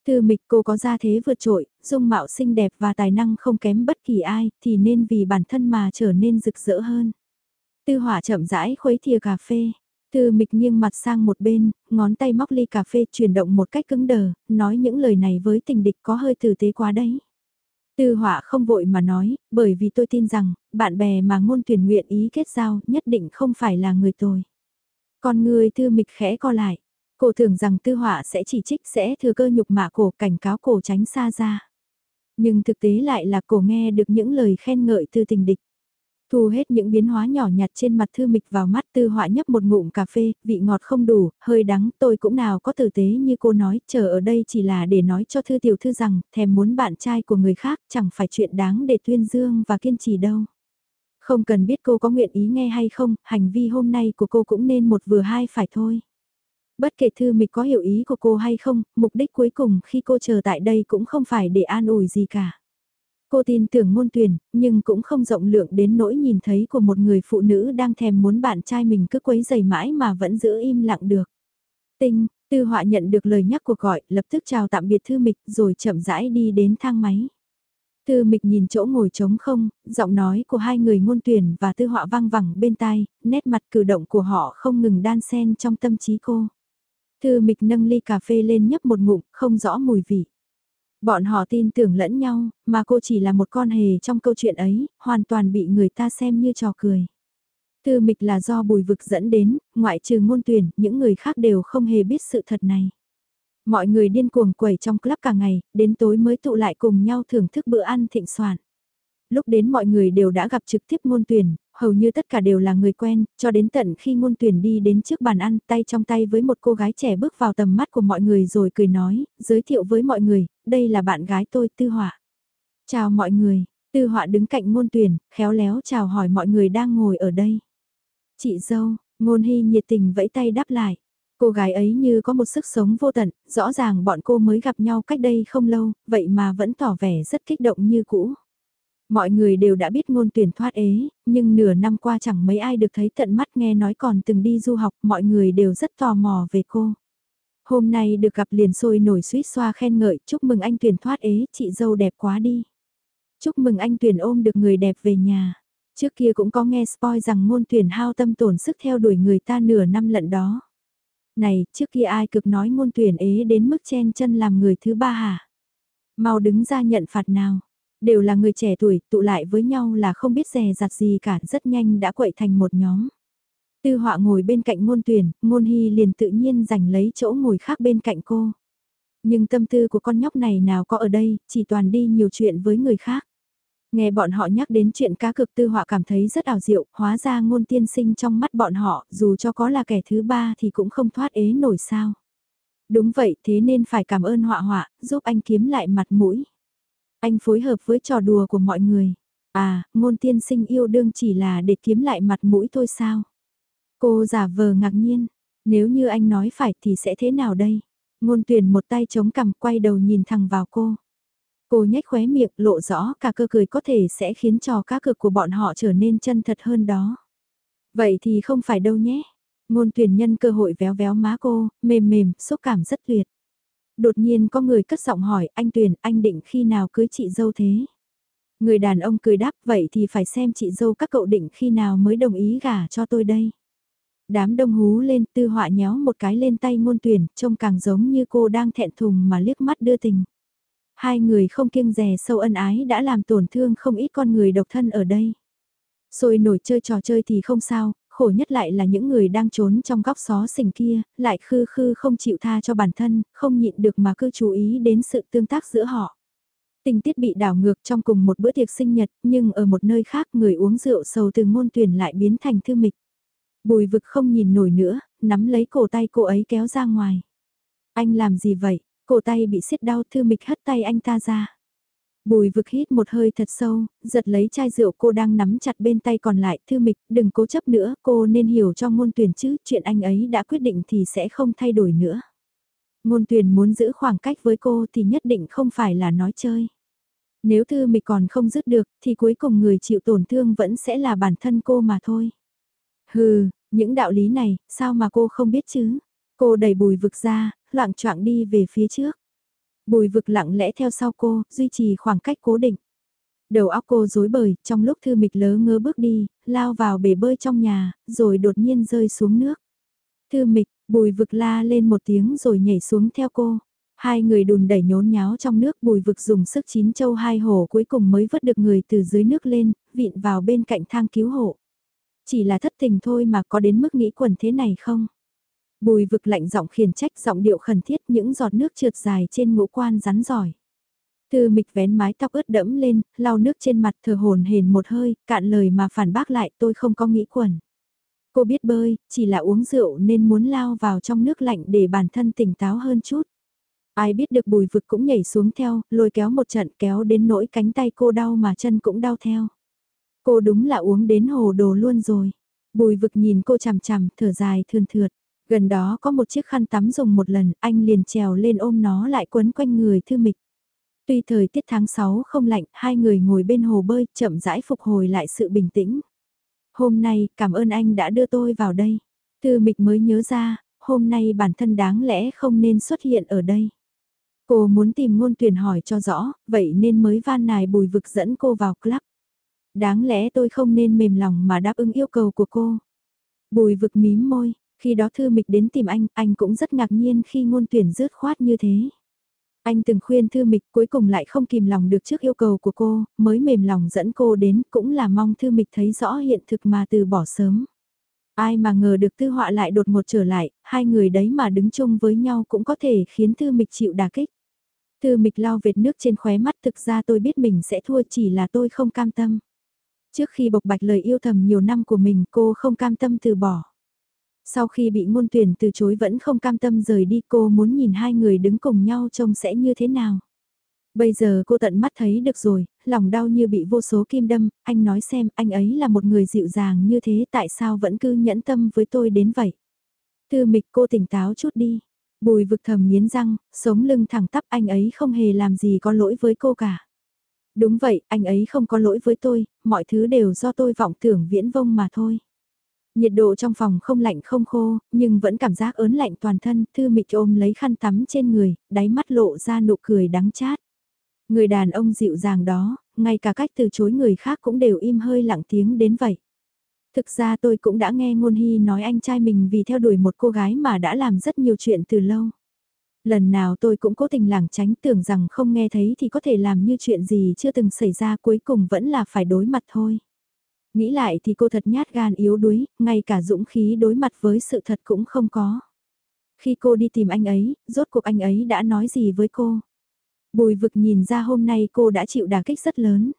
Tư mịch cô có gia thế vượt trội, dung mạo xinh đẹp và tài năng không kém bất kỳ ai, thì nên vì bản thân mà trở nên rực rỡ hơn. Tư hỏa chậm rãi khuấy thìa cà phê. Tư mịch nghiêng mặt sang một bên, ngón tay móc ly cà phê chuyển động một cách cứng đờ, nói những lời này với tình địch có hơi tử tế quá đấy. Tư họa không vội mà nói, bởi vì tôi tin rằng, bạn bè mà ngôn tuyển nguyện ý kết giao nhất định không phải là người tồi. Còn người tư mịch khẽ co lại, Cô tưởng rằng tư họa sẽ chỉ trích sẽ thừa cơ nhục mạ cổ cảnh cáo cổ tránh xa ra. Nhưng thực tế lại là cổ nghe được những lời khen ngợi từ tình địch. Thu hết những biến hóa nhỏ nhặt trên mặt thư mịch vào mắt tư họa nhấp một ngụm cà phê, vị ngọt không đủ, hơi đắng, tôi cũng nào có tử tế như cô nói, chờ ở đây chỉ là để nói cho thư tiểu thư rằng, thèm muốn bạn trai của người khác chẳng phải chuyện đáng để tuyên dương và kiên trì đâu. Không cần biết cô có nguyện ý nghe hay không, hành vi hôm nay của cô cũng nên một vừa hai phải thôi. Bất kể thư mịch có hiểu ý của cô hay không, mục đích cuối cùng khi cô chờ tại đây cũng không phải để an ủi gì cả. Cô tin tưởng ngôn tuyển, nhưng cũng không rộng lượng đến nỗi nhìn thấy của một người phụ nữ đang thèm muốn bạn trai mình cứ quấy giày mãi mà vẫn giữ im lặng được. Tinh, tư họa nhận được lời nhắc cuộc gọi, lập tức chào tạm biệt thư mịch rồi chậm rãi đi đến thang máy. Tư mịch nhìn chỗ ngồi trống không, giọng nói của hai người ngôn tuyển và tư họa vang vẳng bên tai, nét mặt cử động của họ không ngừng đan xen trong tâm trí cô. Thư mịch nâng ly cà phê lên nhấp một ngụm, không rõ mùi vị. Bọn họ tin tưởng lẫn nhau, mà cô chỉ là một con hề trong câu chuyện ấy, hoàn toàn bị người ta xem như trò cười. Thư mịch là do bùi vực dẫn đến, ngoại trừ ngôn tuyển, những người khác đều không hề biết sự thật này. Mọi người điên cuồng quẩy trong club cả ngày, đến tối mới tụ lại cùng nhau thưởng thức bữa ăn thịnh soạn. Lúc đến mọi người đều đã gặp trực tiếp ngôn tuyển, hầu như tất cả đều là người quen, cho đến tận khi ngôn tuyển đi đến trước bàn ăn tay trong tay với một cô gái trẻ bước vào tầm mắt của mọi người rồi cười nói, giới thiệu với mọi người, đây là bạn gái tôi Tư Họa. Chào mọi người, Tư Họa đứng cạnh ngôn tuyển, khéo léo chào hỏi mọi người đang ngồi ở đây. Chị dâu, ngôn hy nhiệt tình vẫy tay đáp lại. Cô gái ấy như có một sức sống vô tận, rõ ràng bọn cô mới gặp nhau cách đây không lâu, vậy mà vẫn tỏ vẻ rất kích động như cũ. Mọi người đều đã biết ngôn tuyển thoát ế, nhưng nửa năm qua chẳng mấy ai được thấy tận mắt nghe nói còn từng đi du học, mọi người đều rất tò mò về cô. Hôm nay được gặp liền sôi nổi suýt xoa khen ngợi, chúc mừng anh tuyển thoát ế, chị dâu đẹp quá đi. Chúc mừng anh tuyển ôm được người đẹp về nhà. Trước kia cũng có nghe spoil rằng ngôn tuyển hao tâm tổn sức theo đuổi người ta nửa năm lận đó. Này, trước kia ai cực nói ngôn tuyển ế đến mức chen chân làm người thứ ba hả? Mau đứng ra nhận phạt nào. Đều là người trẻ tuổi, tụ lại với nhau là không biết rè rặt gì cả, rất nhanh đã quậy thành một nhóm. Tư họa ngồi bên cạnh ngôn tuyển, ngôn hy liền tự nhiên giành lấy chỗ ngồi khác bên cạnh cô. Nhưng tâm tư của con nhóc này nào có ở đây, chỉ toàn đi nhiều chuyện với người khác. Nghe bọn họ nhắc đến chuyện cá cực tư họa cảm thấy rất ảo diệu, hóa ra ngôn tiên sinh trong mắt bọn họ, dù cho có là kẻ thứ ba thì cũng không thoát ế nổi sao. Đúng vậy, thế nên phải cảm ơn họa họa, giúp anh kiếm lại mặt mũi. Anh phối hợp với trò đùa của mọi người. À, ngôn tiên sinh yêu đương chỉ là để kiếm lại mặt mũi thôi sao? Cô giả vờ ngạc nhiên, nếu như anh nói phải thì sẽ thế nào đây? Ngôn tuyển một tay chống cằm quay đầu nhìn thẳng vào cô. Cô nhếch khóe miệng lộ rõ cả cơ cười có thể sẽ khiến trò cá cực của bọn họ trở nên chân thật hơn đó. Vậy thì không phải đâu nhé. Ngôn tuyển nhân cơ hội véo véo má cô, mềm mềm, xúc cảm rất tuyệt. Đột nhiên có người cất giọng hỏi anh Tuyền anh định khi nào cưới chị dâu thế? Người đàn ông cười đáp vậy thì phải xem chị dâu các cậu định khi nào mới đồng ý gả cho tôi đây. Đám đông hú lên tư họa nhéo một cái lên tay ngôn tuyển, trông càng giống như cô đang thẹn thùng mà liếc mắt đưa tình. Hai người không kiêng rè sâu ân ái đã làm tổn thương không ít con người độc thân ở đây. Rồi nổi chơi trò chơi thì không sao, khổ nhất lại là những người đang trốn trong góc xó xỉnh kia, lại khư khư không chịu tha cho bản thân, không nhịn được mà cứ chú ý đến sự tương tác giữa họ. Tình tiết bị đảo ngược trong cùng một bữa tiệc sinh nhật, nhưng ở một nơi khác người uống rượu sầu từ ngôn tuyển lại biến thành thư mịch. Bùi vực không nhìn nổi nữa, nắm lấy cổ tay cô ấy kéo ra ngoài. Anh làm gì vậy? Cổ tay bị xiết đau thư mịch hất tay anh ta ra. Bùi vực hít một hơi thật sâu, giật lấy chai rượu cô đang nắm chặt bên tay còn lại, thư mịch, đừng cố chấp nữa, cô nên hiểu cho ngôn tuyển chứ, chuyện anh ấy đã quyết định thì sẽ không thay đổi nữa. Ngôn tuyển muốn giữ khoảng cách với cô thì nhất định không phải là nói chơi. Nếu thư mịch còn không dứt được, thì cuối cùng người chịu tổn thương vẫn sẽ là bản thân cô mà thôi. Hừ, những đạo lý này, sao mà cô không biết chứ? Cô đẩy bùi vực ra, loạn choạng đi về phía trước. Bùi vực lặng lẽ theo sau cô, duy trì khoảng cách cố định. Đầu óc cô rối bời, trong lúc thư mịch lớ ngơ bước đi, lao vào bể bơi trong nhà, rồi đột nhiên rơi xuống nước. Thư mịch, bùi vực la lên một tiếng rồi nhảy xuống theo cô. Hai người đùn đẩy nhốn nháo trong nước bùi vực dùng sức chín châu hai hổ cuối cùng mới vớt được người từ dưới nước lên, vịn vào bên cạnh thang cứu hộ. Chỉ là thất tình thôi mà có đến mức nghĩ quần thế này không? Bùi vực lạnh giọng khiển trách giọng điệu khẩn thiết những giọt nước trượt dài trên ngũ quan rắn giỏi. Thư mịch vén mái tóc ướt đẫm lên, lau nước trên mặt thờ hồn hền một hơi, cạn lời mà phản bác lại tôi không có nghĩ quẩn. Cô biết bơi, chỉ là uống rượu nên muốn lao vào trong nước lạnh để bản thân tỉnh táo hơn chút. Ai biết được bùi vực cũng nhảy xuống theo, lôi kéo một trận kéo đến nỗi cánh tay cô đau mà chân cũng đau theo. Cô đúng là uống đến hồ đồ luôn rồi. Bùi vực nhìn cô chằm chằm, thở dài thườn thượt. Gần đó có một chiếc khăn tắm dùng một lần, anh liền trèo lên ôm nó lại quấn quanh người thư mịch. Tuy thời tiết tháng 6 không lạnh, hai người ngồi bên hồ bơi, chậm rãi phục hồi lại sự bình tĩnh. Hôm nay, cảm ơn anh đã đưa tôi vào đây. Thư mịch mới nhớ ra, hôm nay bản thân đáng lẽ không nên xuất hiện ở đây. Cô muốn tìm ngôn tuyển hỏi cho rõ, vậy nên mới van nài bùi vực dẫn cô vào club. Đáng lẽ tôi không nên mềm lòng mà đáp ứng yêu cầu của cô. Bùi vực mím môi, khi đó Thư Mịch đến tìm anh, anh cũng rất ngạc nhiên khi ngôn tuyển rớt khoát như thế. Anh từng khuyên Thư Mịch cuối cùng lại không kìm lòng được trước yêu cầu của cô, mới mềm lòng dẫn cô đến cũng là mong Thư Mịch thấy rõ hiện thực mà từ bỏ sớm. Ai mà ngờ được Tư Họa lại đột ngột trở lại, hai người đấy mà đứng chung với nhau cũng có thể khiến Thư Mịch chịu đả kích. Thư Mịch lau vệt nước trên khóe mắt thực ra tôi biết mình sẽ thua chỉ là tôi không cam tâm. Trước khi bộc bạch lời yêu thầm nhiều năm của mình cô không cam tâm từ bỏ. Sau khi bị ngôn tuyển từ chối vẫn không cam tâm rời đi cô muốn nhìn hai người đứng cùng nhau trông sẽ như thế nào. Bây giờ cô tận mắt thấy được rồi, lòng đau như bị vô số kim đâm, anh nói xem anh ấy là một người dịu dàng như thế tại sao vẫn cứ nhẫn tâm với tôi đến vậy. Thư mịch cô tỉnh táo chút đi. Bùi vực thầm nghiến răng, sống lưng thẳng tắp anh ấy không hề làm gì có lỗi với cô cả. Đúng vậy, anh ấy không có lỗi với tôi, mọi thứ đều do tôi vọng tưởng viễn vông mà thôi. Nhiệt độ trong phòng không lạnh không khô, nhưng vẫn cảm giác ớn lạnh toàn thân, thư mịch ôm lấy khăn tắm trên người, đáy mắt lộ ra nụ cười đắng chát. Người đàn ông dịu dàng đó, ngay cả cách từ chối người khác cũng đều im hơi lặng tiếng đến vậy. Thực ra tôi cũng đã nghe Ngôn Hy nói anh trai mình vì theo đuổi một cô gái mà đã làm rất nhiều chuyện từ lâu. Lần nào tôi cũng cố tình lảng tránh tưởng rằng không nghe thấy thì có thể làm như chuyện gì chưa từng xảy ra cuối cùng vẫn là phải đối mặt thôi. Nghĩ lại thì cô thật nhát gan yếu đuối, ngay cả dũng khí đối mặt với sự thật cũng không có. Khi cô đi tìm anh ấy, rốt cuộc anh ấy đã nói gì với cô? Bùi vực nhìn ra hôm nay cô đã chịu đả kích rất lớn.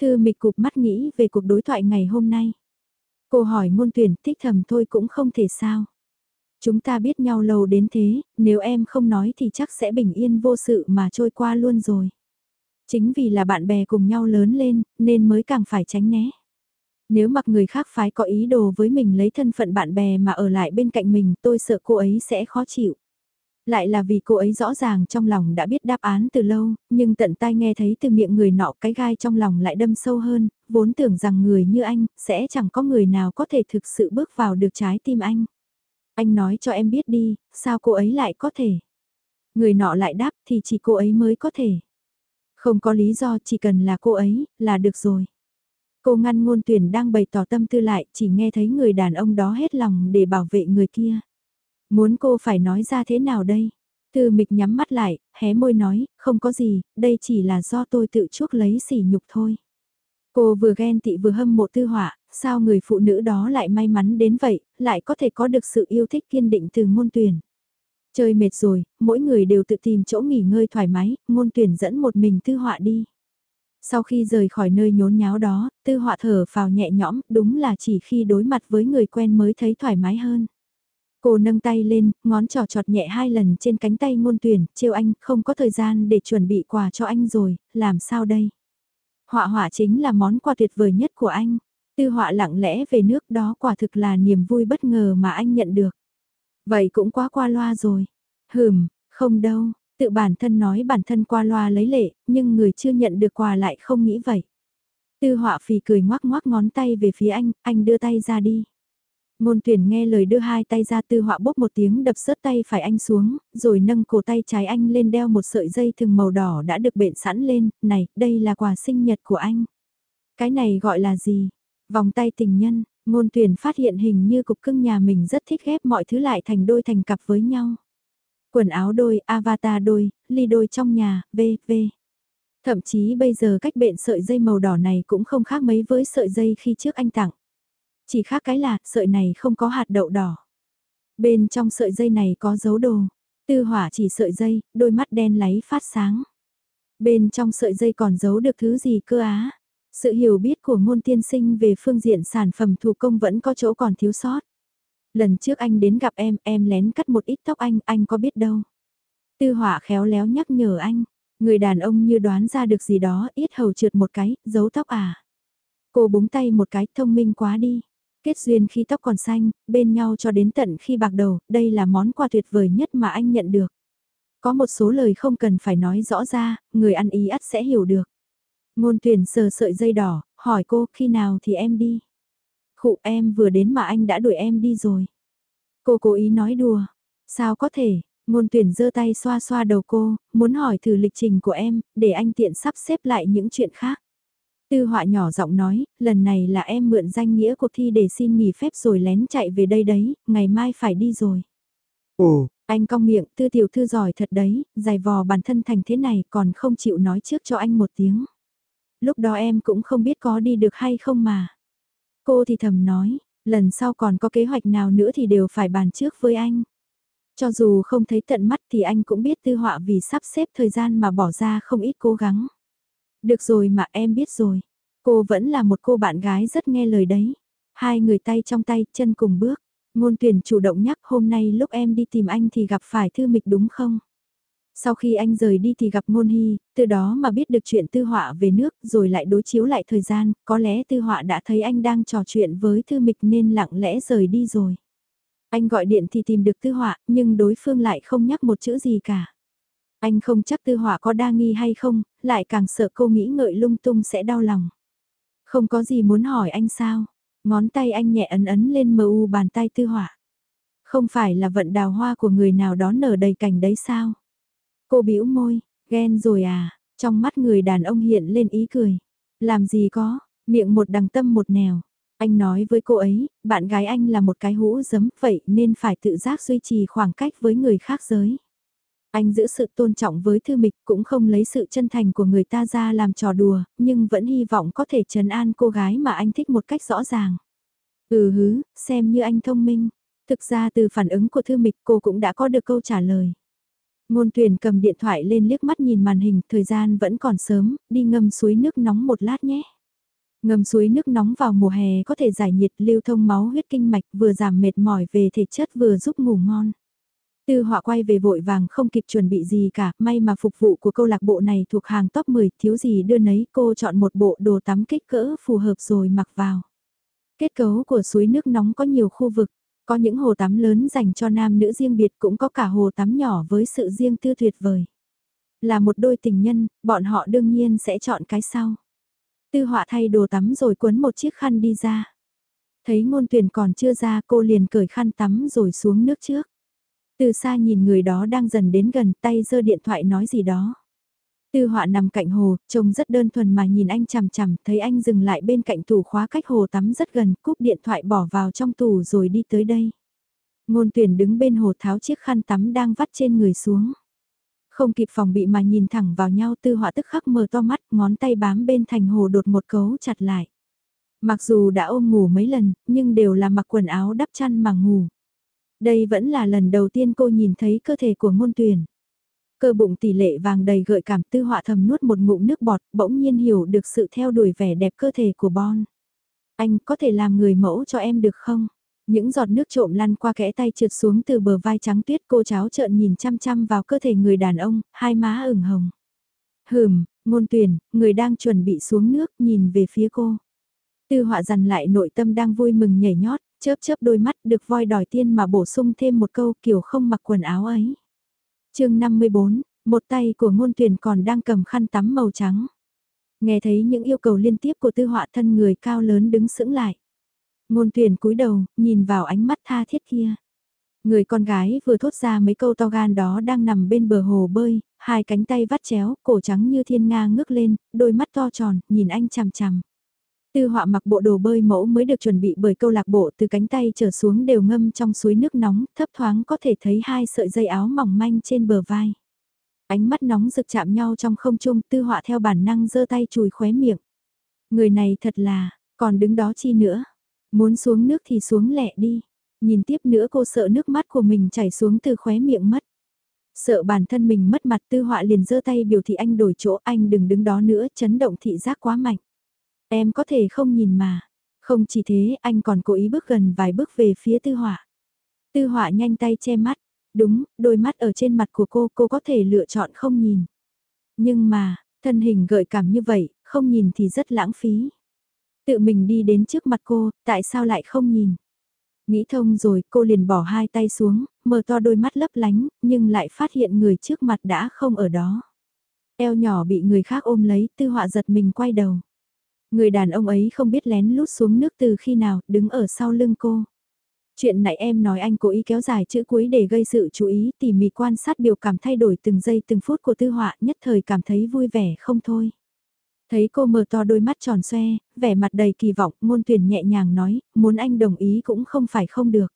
Thư mịch cục mắt nghĩ về cuộc đối thoại ngày hôm nay. Cô hỏi ngôn tuyển thích thầm thôi cũng không thể sao. Chúng ta biết nhau lâu đến thế, nếu em không nói thì chắc sẽ bình yên vô sự mà trôi qua luôn rồi. Chính vì là bạn bè cùng nhau lớn lên, nên mới càng phải tránh né. Nếu mặc người khác phái có ý đồ với mình lấy thân phận bạn bè mà ở lại bên cạnh mình tôi sợ cô ấy sẽ khó chịu. Lại là vì cô ấy rõ ràng trong lòng đã biết đáp án từ lâu, nhưng tận tai nghe thấy từ miệng người nọ cái gai trong lòng lại đâm sâu hơn, vốn tưởng rằng người như anh, sẽ chẳng có người nào có thể thực sự bước vào được trái tim anh. Anh nói cho em biết đi, sao cô ấy lại có thể? Người nọ lại đáp thì chỉ cô ấy mới có thể. Không có lý do chỉ cần là cô ấy, là được rồi. Cô ngăn ngôn tuyển đang bày tỏ tâm tư lại, chỉ nghe thấy người đàn ông đó hết lòng để bảo vệ người kia. Muốn cô phải nói ra thế nào đây? Tư mịch nhắm mắt lại, hé môi nói, không có gì, đây chỉ là do tôi tự chuốc lấy sỉ nhục thôi. Cô vừa ghen tị vừa hâm mộ tư họa, sao người phụ nữ đó lại may mắn đến vậy, lại có thể có được sự yêu thích kiên định từ ngôn tuyển. Chơi mệt rồi, mỗi người đều tự tìm chỗ nghỉ ngơi thoải mái, ngôn tuyển dẫn một mình tư họa đi. Sau khi rời khỏi nơi nhốn nháo đó, tư họa thở vào nhẹ nhõm, đúng là chỉ khi đối mặt với người quen mới thấy thoải mái hơn. Cô nâng tay lên, ngón trỏ trọt nhẹ hai lần trên cánh tay ngôn tuyển, trêu anh, không có thời gian để chuẩn bị quà cho anh rồi, làm sao đây? Họa họa chính là món quà tuyệt vời nhất của anh. Tư họa lặng lẽ về nước đó quả thực là niềm vui bất ngờ mà anh nhận được. Vậy cũng quá qua loa rồi. Hừm, không đâu, tự bản thân nói bản thân qua loa lấy lệ, nhưng người chưa nhận được quà lại không nghĩ vậy. Tư họa phì cười ngoác ngoác ngón tay về phía anh, anh đưa tay ra đi. Ngôn tuyển nghe lời đưa hai tay ra tư họa bốc một tiếng đập sớt tay phải anh xuống, rồi nâng cổ tay trái anh lên đeo một sợi dây thừng màu đỏ đã được bện sẵn lên, này, đây là quà sinh nhật của anh. Cái này gọi là gì? Vòng tay tình nhân, ngôn tuyển phát hiện hình như cục cưng nhà mình rất thích ghép mọi thứ lại thành đôi thành cặp với nhau. Quần áo đôi, avatar đôi, ly đôi trong nhà, v, v. Thậm chí bây giờ cách bện sợi dây màu đỏ này cũng không khác mấy với sợi dây khi trước anh tặng. Chỉ khác cái là sợi này không có hạt đậu đỏ. Bên trong sợi dây này có dấu đồ. Tư hỏa chỉ sợi dây, đôi mắt đen láy phát sáng. Bên trong sợi dây còn giấu được thứ gì cơ á? Sự hiểu biết của ngôn tiên sinh về phương diện sản phẩm thủ công vẫn có chỗ còn thiếu sót. Lần trước anh đến gặp em, em lén cắt một ít tóc anh, anh có biết đâu. Tư họa khéo léo nhắc nhở anh, người đàn ông như đoán ra được gì đó, ít hầu trượt một cái, giấu tóc à. Cô búng tay một cái, thông minh quá đi. Kết duyên khi tóc còn xanh, bên nhau cho đến tận khi bạc đầu, đây là món quà tuyệt vời nhất mà anh nhận được. Có một số lời không cần phải nói rõ ra, người ăn ý ắt sẽ hiểu được. Ngôn tuyển sờ sợi dây đỏ, hỏi cô khi nào thì em đi. Khụ em vừa đến mà anh đã đuổi em đi rồi. Cô cố ý nói đùa. Sao có thể, ngôn tuyển giơ tay xoa xoa đầu cô, muốn hỏi thử lịch trình của em, để anh tiện sắp xếp lại những chuyện khác. Tư họa nhỏ giọng nói, lần này là em mượn danh nghĩa cuộc thi để xin nghỉ phép rồi lén chạy về đây đấy, ngày mai phải đi rồi. Ồ, anh cong miệng, tư tiểu thư giỏi thật đấy, dài vò bản thân thành thế này còn không chịu nói trước cho anh một tiếng. Lúc đó em cũng không biết có đi được hay không mà. Cô thì thầm nói, lần sau còn có kế hoạch nào nữa thì đều phải bàn trước với anh. Cho dù không thấy tận mắt thì anh cũng biết tư họa vì sắp xếp thời gian mà bỏ ra không ít cố gắng. Được rồi mà em biết rồi. Cô vẫn là một cô bạn gái rất nghe lời đấy. Hai người tay trong tay, chân cùng bước. Ngôn tuyển chủ động nhắc hôm nay lúc em đi tìm anh thì gặp phải thư mịch đúng không? Sau khi anh rời đi thì gặp ngôn hy, từ đó mà biết được chuyện tư họa về nước rồi lại đối chiếu lại thời gian, có lẽ tư họa đã thấy anh đang trò chuyện với thư mịch nên lặng lẽ rời đi rồi. Anh gọi điện thì tìm được tư họa, nhưng đối phương lại không nhắc một chữ gì cả. Anh không chắc tư họa có đa nghi hay không, lại càng sợ cô nghĩ ngợi lung tung sẽ đau lòng. Không có gì muốn hỏi anh sao? Ngón tay anh nhẹ ấn ấn lên mờ u bàn tay tư họa. Không phải là vận đào hoa của người nào đó nở đầy cảnh đấy sao? Cô bĩu môi, ghen rồi à, trong mắt người đàn ông hiện lên ý cười. Làm gì có, miệng một đằng tâm một nẻo. Anh nói với cô ấy, bạn gái anh là một cái hũ giấm vậy nên phải tự giác duy trì khoảng cách với người khác giới. Anh giữ sự tôn trọng với thư mịch cũng không lấy sự chân thành của người ta ra làm trò đùa, nhưng vẫn hy vọng có thể trấn an cô gái mà anh thích một cách rõ ràng. Ừ hứ, xem như anh thông minh. Thực ra từ phản ứng của thư mịch cô cũng đã có được câu trả lời. Ngôn tuyển cầm điện thoại lên liếc mắt nhìn màn hình, thời gian vẫn còn sớm, đi ngâm suối nước nóng một lát nhé. Ngâm suối nước nóng vào mùa hè có thể giải nhiệt lưu thông máu huyết kinh mạch vừa giảm mệt mỏi về thể chất vừa giúp ngủ ngon. Tư họa quay về vội vàng không kịp chuẩn bị gì cả, may mà phục vụ của câu lạc bộ này thuộc hàng top 10, thiếu gì đưa nấy cô chọn một bộ đồ tắm kích cỡ phù hợp rồi mặc vào. Kết cấu của suối nước nóng có nhiều khu vực, có những hồ tắm lớn dành cho nam nữ riêng biệt cũng có cả hồ tắm nhỏ với sự riêng tư tuyệt vời. Là một đôi tình nhân, bọn họ đương nhiên sẽ chọn cái sau. Tư họa thay đồ tắm rồi quấn một chiếc khăn đi ra. Thấy ngôn tuyển còn chưa ra cô liền cởi khăn tắm rồi xuống nước trước. Từ xa nhìn người đó đang dần đến gần tay giơ điện thoại nói gì đó. Tư họa nằm cạnh hồ, trông rất đơn thuần mà nhìn anh chằm chằm, thấy anh dừng lại bên cạnh tủ khóa cách hồ tắm rất gần, cúp điện thoại bỏ vào trong tủ rồi đi tới đây. Ngôn tuyển đứng bên hồ tháo chiếc khăn tắm đang vắt trên người xuống. Không kịp phòng bị mà nhìn thẳng vào nhau tư họa tức khắc mờ to mắt, ngón tay bám bên thành hồ đột một cấu chặt lại. Mặc dù đã ôm ngủ mấy lần, nhưng đều là mặc quần áo đắp chăn mà ngủ. Đây vẫn là lần đầu tiên cô nhìn thấy cơ thể của ngôn tuyển. Cơ bụng tỷ lệ vàng đầy gợi cảm tư họa thầm nuốt một ngụm nước bọt, bỗng nhiên hiểu được sự theo đuổi vẻ đẹp cơ thể của Bon. Anh có thể làm người mẫu cho em được không? Những giọt nước trộm lăn qua kẽ tay trượt xuống từ bờ vai trắng tuyết cô cháu trợn nhìn chăm chăm vào cơ thể người đàn ông, hai má ửng hồng. Hừm, ngôn tuyển, người đang chuẩn bị xuống nước nhìn về phía cô. Tư họa dằn lại nội tâm đang vui mừng nhảy nhót, chớp chớp đôi mắt được voi đòi tiên mà bổ sung thêm một câu kiểu không mặc quần áo ấy chương 54, một tay của ngôn tuyển còn đang cầm khăn tắm màu trắng. Nghe thấy những yêu cầu liên tiếp của tư họa thân người cao lớn đứng sững lại. Ngôn tuyển cúi đầu, nhìn vào ánh mắt tha thiết kia. Người con gái vừa thốt ra mấy câu to gan đó đang nằm bên bờ hồ bơi, hai cánh tay vắt chéo, cổ trắng như thiên nga ngước lên, đôi mắt to tròn, nhìn anh chằm chằm. Tư họa mặc bộ đồ bơi mẫu mới được chuẩn bị bởi câu lạc bộ từ cánh tay trở xuống đều ngâm trong suối nước nóng, thấp thoáng có thể thấy hai sợi dây áo mỏng manh trên bờ vai. Ánh mắt nóng rực chạm nhau trong không trung tư họa theo bản năng giơ tay chùi khóe miệng. Người này thật là, còn đứng đó chi nữa. Muốn xuống nước thì xuống lẹ đi. Nhìn tiếp nữa cô sợ nước mắt của mình chảy xuống từ khóe miệng mất. Sợ bản thân mình mất mặt tư họa liền giơ tay biểu thị anh đổi chỗ anh đừng đứng đó nữa chấn động thị giác quá mạnh. Em có thể không nhìn mà. Không chỉ thế anh còn cố ý bước gần vài bước về phía tư họa. Tư họa nhanh tay che mắt. Đúng, đôi mắt ở trên mặt của cô cô có thể lựa chọn không nhìn. Nhưng mà, thân hình gợi cảm như vậy, không nhìn thì rất lãng phí. Tự mình đi đến trước mặt cô, tại sao lại không nhìn? Nghĩ thông rồi, cô liền bỏ hai tay xuống, mở to đôi mắt lấp lánh, nhưng lại phát hiện người trước mặt đã không ở đó. Eo nhỏ bị người khác ôm lấy, tư họa giật mình quay đầu. Người đàn ông ấy không biết lén lút xuống nước từ khi nào, đứng ở sau lưng cô. Chuyện nãy em nói anh cố ý kéo dài chữ cuối để gây sự chú ý tỉ mỉ quan sát biểu cảm thay đổi từng giây từng phút của tư họa nhất thời cảm thấy vui vẻ không thôi. Thấy cô mở to đôi mắt tròn xoe, vẻ mặt đầy kỳ vọng, ngôn tuyển nhẹ nhàng nói, muốn anh đồng ý cũng không phải không được.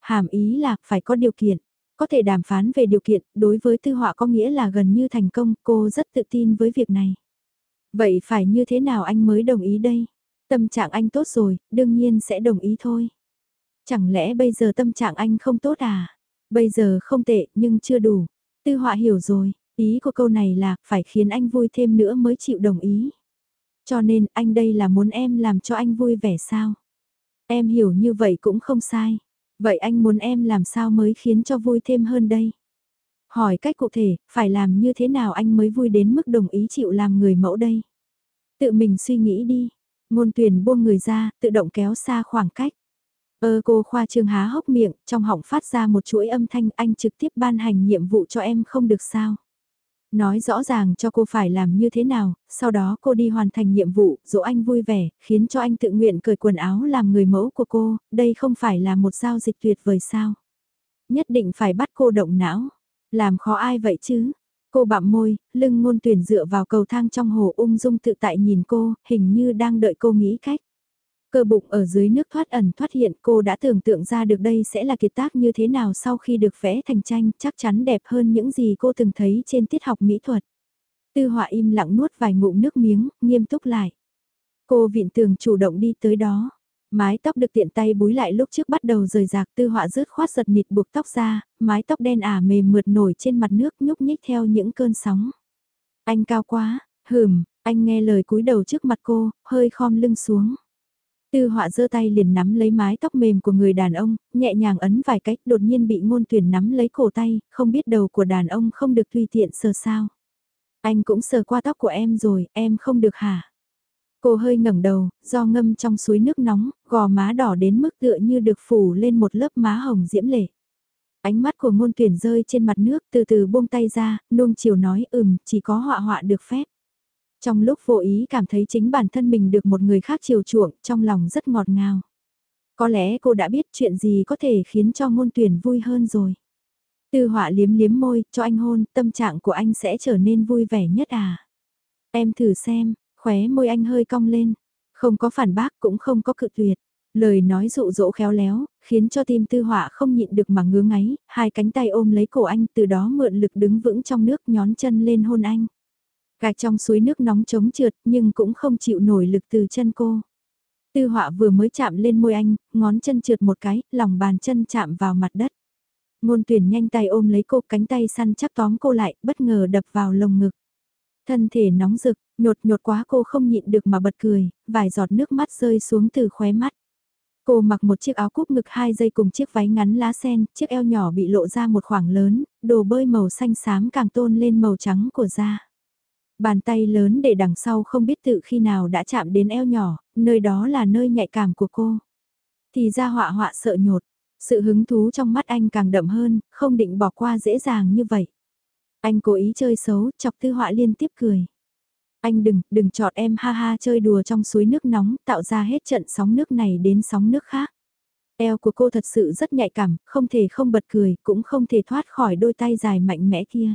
Hàm ý là phải có điều kiện, có thể đàm phán về điều kiện, đối với tư họa có nghĩa là gần như thành công, cô rất tự tin với việc này. Vậy phải như thế nào anh mới đồng ý đây? Tâm trạng anh tốt rồi, đương nhiên sẽ đồng ý thôi. Chẳng lẽ bây giờ tâm trạng anh không tốt à? Bây giờ không tệ nhưng chưa đủ. Tư họa hiểu rồi, ý của câu này là phải khiến anh vui thêm nữa mới chịu đồng ý. Cho nên anh đây là muốn em làm cho anh vui vẻ sao? Em hiểu như vậy cũng không sai. Vậy anh muốn em làm sao mới khiến cho vui thêm hơn đây? Hỏi cách cụ thể, phải làm như thế nào anh mới vui đến mức đồng ý chịu làm người mẫu đây? Tự mình suy nghĩ đi. Ngôn tuyển buông người ra, tự động kéo xa khoảng cách. Ơ cô khoa trương há hốc miệng, trong họng phát ra một chuỗi âm thanh anh trực tiếp ban hành nhiệm vụ cho em không được sao. Nói rõ ràng cho cô phải làm như thế nào, sau đó cô đi hoàn thành nhiệm vụ, dỗ anh vui vẻ, khiến cho anh tự nguyện cởi quần áo làm người mẫu của cô, đây không phải là một giao dịch tuyệt vời sao. Nhất định phải bắt cô động não, làm khó ai vậy chứ? Cô bạm môi, lưng ngôn tuyển dựa vào cầu thang trong hồ ung dung tự tại nhìn cô, hình như đang đợi cô nghĩ cách. Cơ bụng ở dưới nước thoát ẩn thoát hiện cô đã tưởng tượng ra được đây sẽ là kiệt tác như thế nào sau khi được vẽ thành tranh chắc chắn đẹp hơn những gì cô từng thấy trên tiết học mỹ thuật. Tư họa im lặng nuốt vài ngụm nước miếng, nghiêm túc lại. Cô viện tường chủ động đi tới đó. Mái tóc được tiện tay búi lại lúc trước bắt đầu rời rạc tư họa rớt khoát giật nịt buộc tóc ra, mái tóc đen ả mềm mượt nổi trên mặt nước nhúc nhích theo những cơn sóng. Anh cao quá, hừm, anh nghe lời cúi đầu trước mặt cô, hơi khom lưng xuống. Tư họa giơ tay liền nắm lấy mái tóc mềm của người đàn ông, nhẹ nhàng ấn vài cách đột nhiên bị ngôn tuyển nắm lấy cổ tay, không biết đầu của đàn ông không được tùy tiện sờ sao. Anh cũng sờ qua tóc của em rồi, em không được hả? Cô hơi ngẩng đầu, do ngâm trong suối nước nóng, gò má đỏ đến mức tựa như được phủ lên một lớp má hồng diễm lệ. Ánh mắt của ngôn tuyển rơi trên mặt nước từ từ buông tay ra, nuông chiều nói ừm, chỉ có họa họa được phép. Trong lúc vô ý cảm thấy chính bản thân mình được một người khác chiều chuộng, trong lòng rất ngọt ngào. Có lẽ cô đã biết chuyện gì có thể khiến cho ngôn tuyển vui hơn rồi. Tư họa liếm liếm môi, cho anh hôn, tâm trạng của anh sẽ trở nên vui vẻ nhất à. Em thử xem, khóe môi anh hơi cong lên, không có phản bác cũng không có cự tuyệt. Lời nói dụ dỗ khéo léo, khiến cho tim tư họa không nhịn được mà ngứa ngáy, hai cánh tay ôm lấy cổ anh từ đó mượn lực đứng vững trong nước nhón chân lên hôn anh. Gạch trong suối nước nóng trống trượt nhưng cũng không chịu nổi lực từ chân cô. Tư họa vừa mới chạm lên môi anh, ngón chân trượt một cái, lòng bàn chân chạm vào mặt đất. Ngôn tuyển nhanh tay ôm lấy cô cánh tay săn chắc tóm cô lại, bất ngờ đập vào lồng ngực. Thân thể nóng rực, nhột nhột quá cô không nhịn được mà bật cười, vài giọt nước mắt rơi xuống từ khóe mắt. Cô mặc một chiếc áo cúc ngực hai dây cùng chiếc váy ngắn lá sen, chiếc eo nhỏ bị lộ ra một khoảng lớn, đồ bơi màu xanh xám càng tôn lên màu trắng của da. Bàn tay lớn để đằng sau không biết tự khi nào đã chạm đến eo nhỏ, nơi đó là nơi nhạy cảm của cô. Thì ra họa họa sợ nhột, sự hứng thú trong mắt anh càng đậm hơn, không định bỏ qua dễ dàng như vậy. Anh cố ý chơi xấu, chọc tư họa liên tiếp cười. Anh đừng, đừng chọn em ha ha chơi đùa trong suối nước nóng, tạo ra hết trận sóng nước này đến sóng nước khác. Eo của cô thật sự rất nhạy cảm, không thể không bật cười, cũng không thể thoát khỏi đôi tay dài mạnh mẽ kia.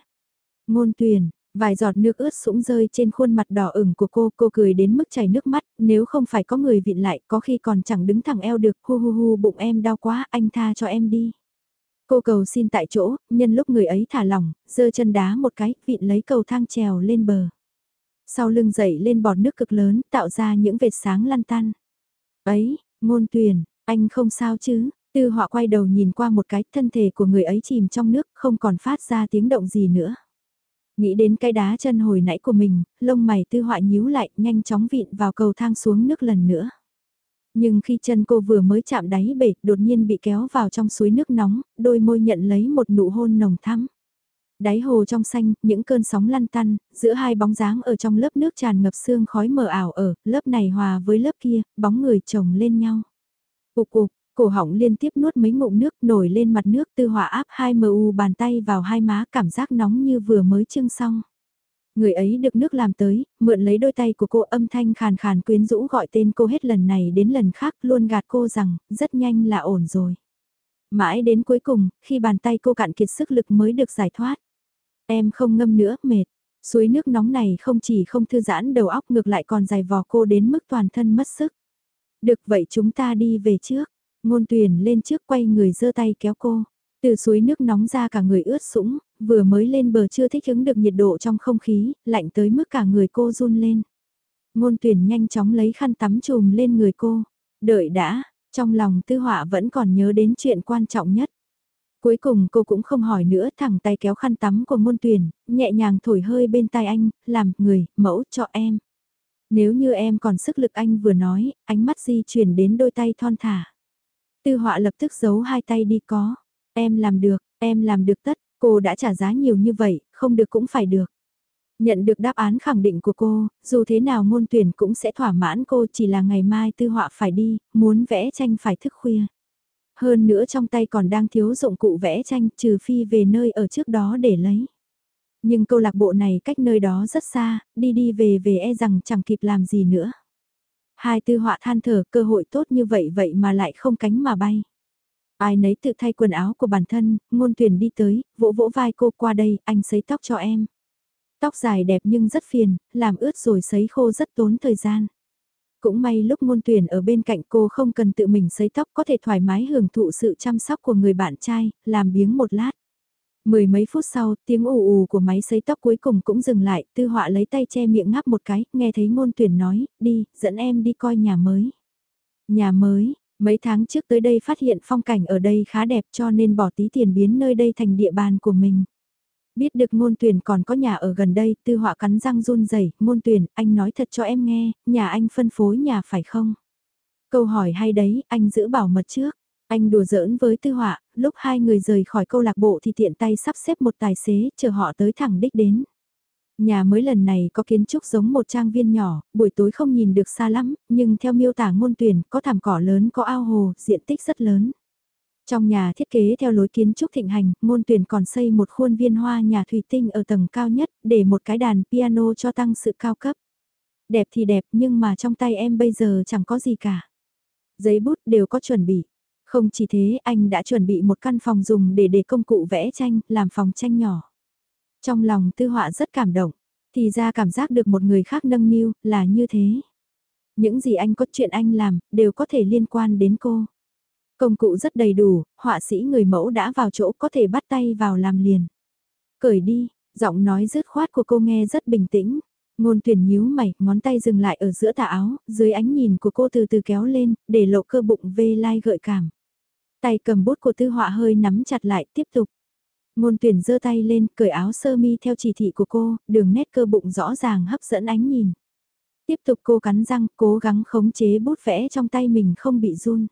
Ngôn tuyển vài giọt nước ướt sũng rơi trên khuôn mặt đỏ ửng của cô, cô cười đến mức chảy nước mắt, nếu không phải có người vịn lại, có khi còn chẳng đứng thẳng eo được, hu hu hu bụng em đau quá, anh tha cho em đi. Cô cầu xin tại chỗ, nhân lúc người ấy thả lỏng, giơ chân đá một cái, vịn lấy cầu thang trèo lên bờ. Sau lưng dậy lên bọt nước cực lớn, tạo ra những vệt sáng lăn tăn. Ấy, ngôn tuyển anh không sao chứ? Tư họa quay đầu nhìn qua một cái, thân thể của người ấy chìm trong nước, không còn phát ra tiếng động gì nữa. Nghĩ đến cái đá chân hồi nãy của mình, lông mày tư họa nhíu lại, nhanh chóng vịn vào cầu thang xuống nước lần nữa. Nhưng khi chân cô vừa mới chạm đáy bể, đột nhiên bị kéo vào trong suối nước nóng, đôi môi nhận lấy một nụ hôn nồng thắm. Đáy hồ trong xanh, những cơn sóng lăn tăn, giữa hai bóng dáng ở trong lớp nước tràn ngập sương khói mờ ảo ở, lớp này hòa với lớp kia, bóng người chồng lên nhau. cục cục cổ họng liên tiếp nuốt mấy ngụm nước nổi lên mặt nước tư hỏa áp hai mu bàn tay vào hai má cảm giác nóng như vừa mới trưng xong. Người ấy được nước làm tới, mượn lấy đôi tay của cô âm thanh khàn khàn quyến rũ gọi tên cô hết lần này đến lần khác luôn gạt cô rằng rất nhanh là ổn rồi. Mãi đến cuối cùng, khi bàn tay cô cạn kiệt sức lực mới được giải thoát. Em không ngâm nữa, mệt. Suối nước nóng này không chỉ không thư giãn đầu óc ngược lại còn dài vò cô đến mức toàn thân mất sức. Được vậy chúng ta đi về trước. Ngôn tuyển lên trước quay người giơ tay kéo cô. Từ suối nước nóng ra cả người ướt sũng, vừa mới lên bờ chưa thích ứng được nhiệt độ trong không khí, lạnh tới mức cả người cô run lên. Ngôn tuyển nhanh chóng lấy khăn tắm trùm lên người cô. Đợi đã, trong lòng tư họa vẫn còn nhớ đến chuyện quan trọng nhất. Cuối cùng cô cũng không hỏi nữa thẳng tay kéo khăn tắm của ngôn tuyển, nhẹ nhàng thổi hơi bên tai anh, làm người, mẫu cho em. Nếu như em còn sức lực anh vừa nói, ánh mắt di chuyển đến đôi tay thon thả. Tư họa lập tức giấu hai tay đi có. Em làm được, em làm được tất, cô đã trả giá nhiều như vậy, không được cũng phải được. Nhận được đáp án khẳng định của cô, dù thế nào ngôn tuyển cũng sẽ thỏa mãn cô chỉ là ngày mai tư họa phải đi, muốn vẽ tranh phải thức khuya. Hơn nữa trong tay còn đang thiếu dụng cụ vẽ tranh trừ phi về nơi ở trước đó để lấy. Nhưng câu lạc bộ này cách nơi đó rất xa, đi đi về về e rằng chẳng kịp làm gì nữa. Hai tư họa than thở cơ hội tốt như vậy vậy mà lại không cánh mà bay. Ai nấy tự thay quần áo của bản thân, ngôn tuyển đi tới, vỗ vỗ vai cô qua đây, anh sấy tóc cho em. Tóc dài đẹp nhưng rất phiền, làm ướt rồi sấy khô rất tốn thời gian. Cũng may lúc ngôn tuyển ở bên cạnh cô không cần tự mình sấy tóc có thể thoải mái hưởng thụ sự chăm sóc của người bạn trai, làm biếng một lát. Mười mấy phút sau, tiếng ù ù của máy sấy tóc cuối cùng cũng dừng lại, tư họa lấy tay che miệng ngáp một cái, nghe thấy ngôn tuyển nói, đi, dẫn em đi coi nhà mới. Nhà mới, mấy tháng trước tới đây phát hiện phong cảnh ở đây khá đẹp cho nên bỏ tí tiền biến nơi đây thành địa bàn của mình. Biết được ngôn tuyển còn có nhà ở gần đây, tư họa cắn răng run rẩy ngôn tuyển, anh nói thật cho em nghe, nhà anh phân phối nhà phải không? Câu hỏi hay đấy, anh giữ bảo mật trước. Anh đùa giỡn với tư họa, lúc hai người rời khỏi câu lạc bộ thì tiện tay sắp xếp một tài xế chờ họ tới thẳng đích đến. Nhà mới lần này có kiến trúc giống một trang viên nhỏ, buổi tối không nhìn được xa lắm, nhưng theo miêu tả ngôn tuyển có thảm cỏ lớn có ao hồ, diện tích rất lớn. Trong nhà thiết kế theo lối kiến trúc thịnh hành, môn tuyển còn xây một khuôn viên hoa nhà thủy tinh ở tầng cao nhất, để một cái đàn piano cho tăng sự cao cấp. Đẹp thì đẹp nhưng mà trong tay em bây giờ chẳng có gì cả. Giấy bút đều có chuẩn bị. Không chỉ thế, anh đã chuẩn bị một căn phòng dùng để để công cụ vẽ tranh, làm phòng tranh nhỏ. Trong lòng tư họa rất cảm động, thì ra cảm giác được một người khác nâng niu là như thế. Những gì anh có chuyện anh làm, đều có thể liên quan đến cô. Công cụ rất đầy đủ, họa sĩ người mẫu đã vào chỗ có thể bắt tay vào làm liền. Cởi đi, giọng nói rứt khoát của cô nghe rất bình tĩnh. Ngôn tuyển nhíu mày, ngón tay dừng lại ở giữa tà áo, dưới ánh nhìn của cô từ từ kéo lên, để lộ cơ bụng vê lai gợi cảm. Tay cầm bút của tư họa hơi nắm chặt lại, tiếp tục. Ngôn tuyển giơ tay lên, cởi áo sơ mi theo chỉ thị của cô, đường nét cơ bụng rõ ràng hấp dẫn ánh nhìn. Tiếp tục cô cắn răng, cố gắng khống chế bút vẽ trong tay mình không bị run.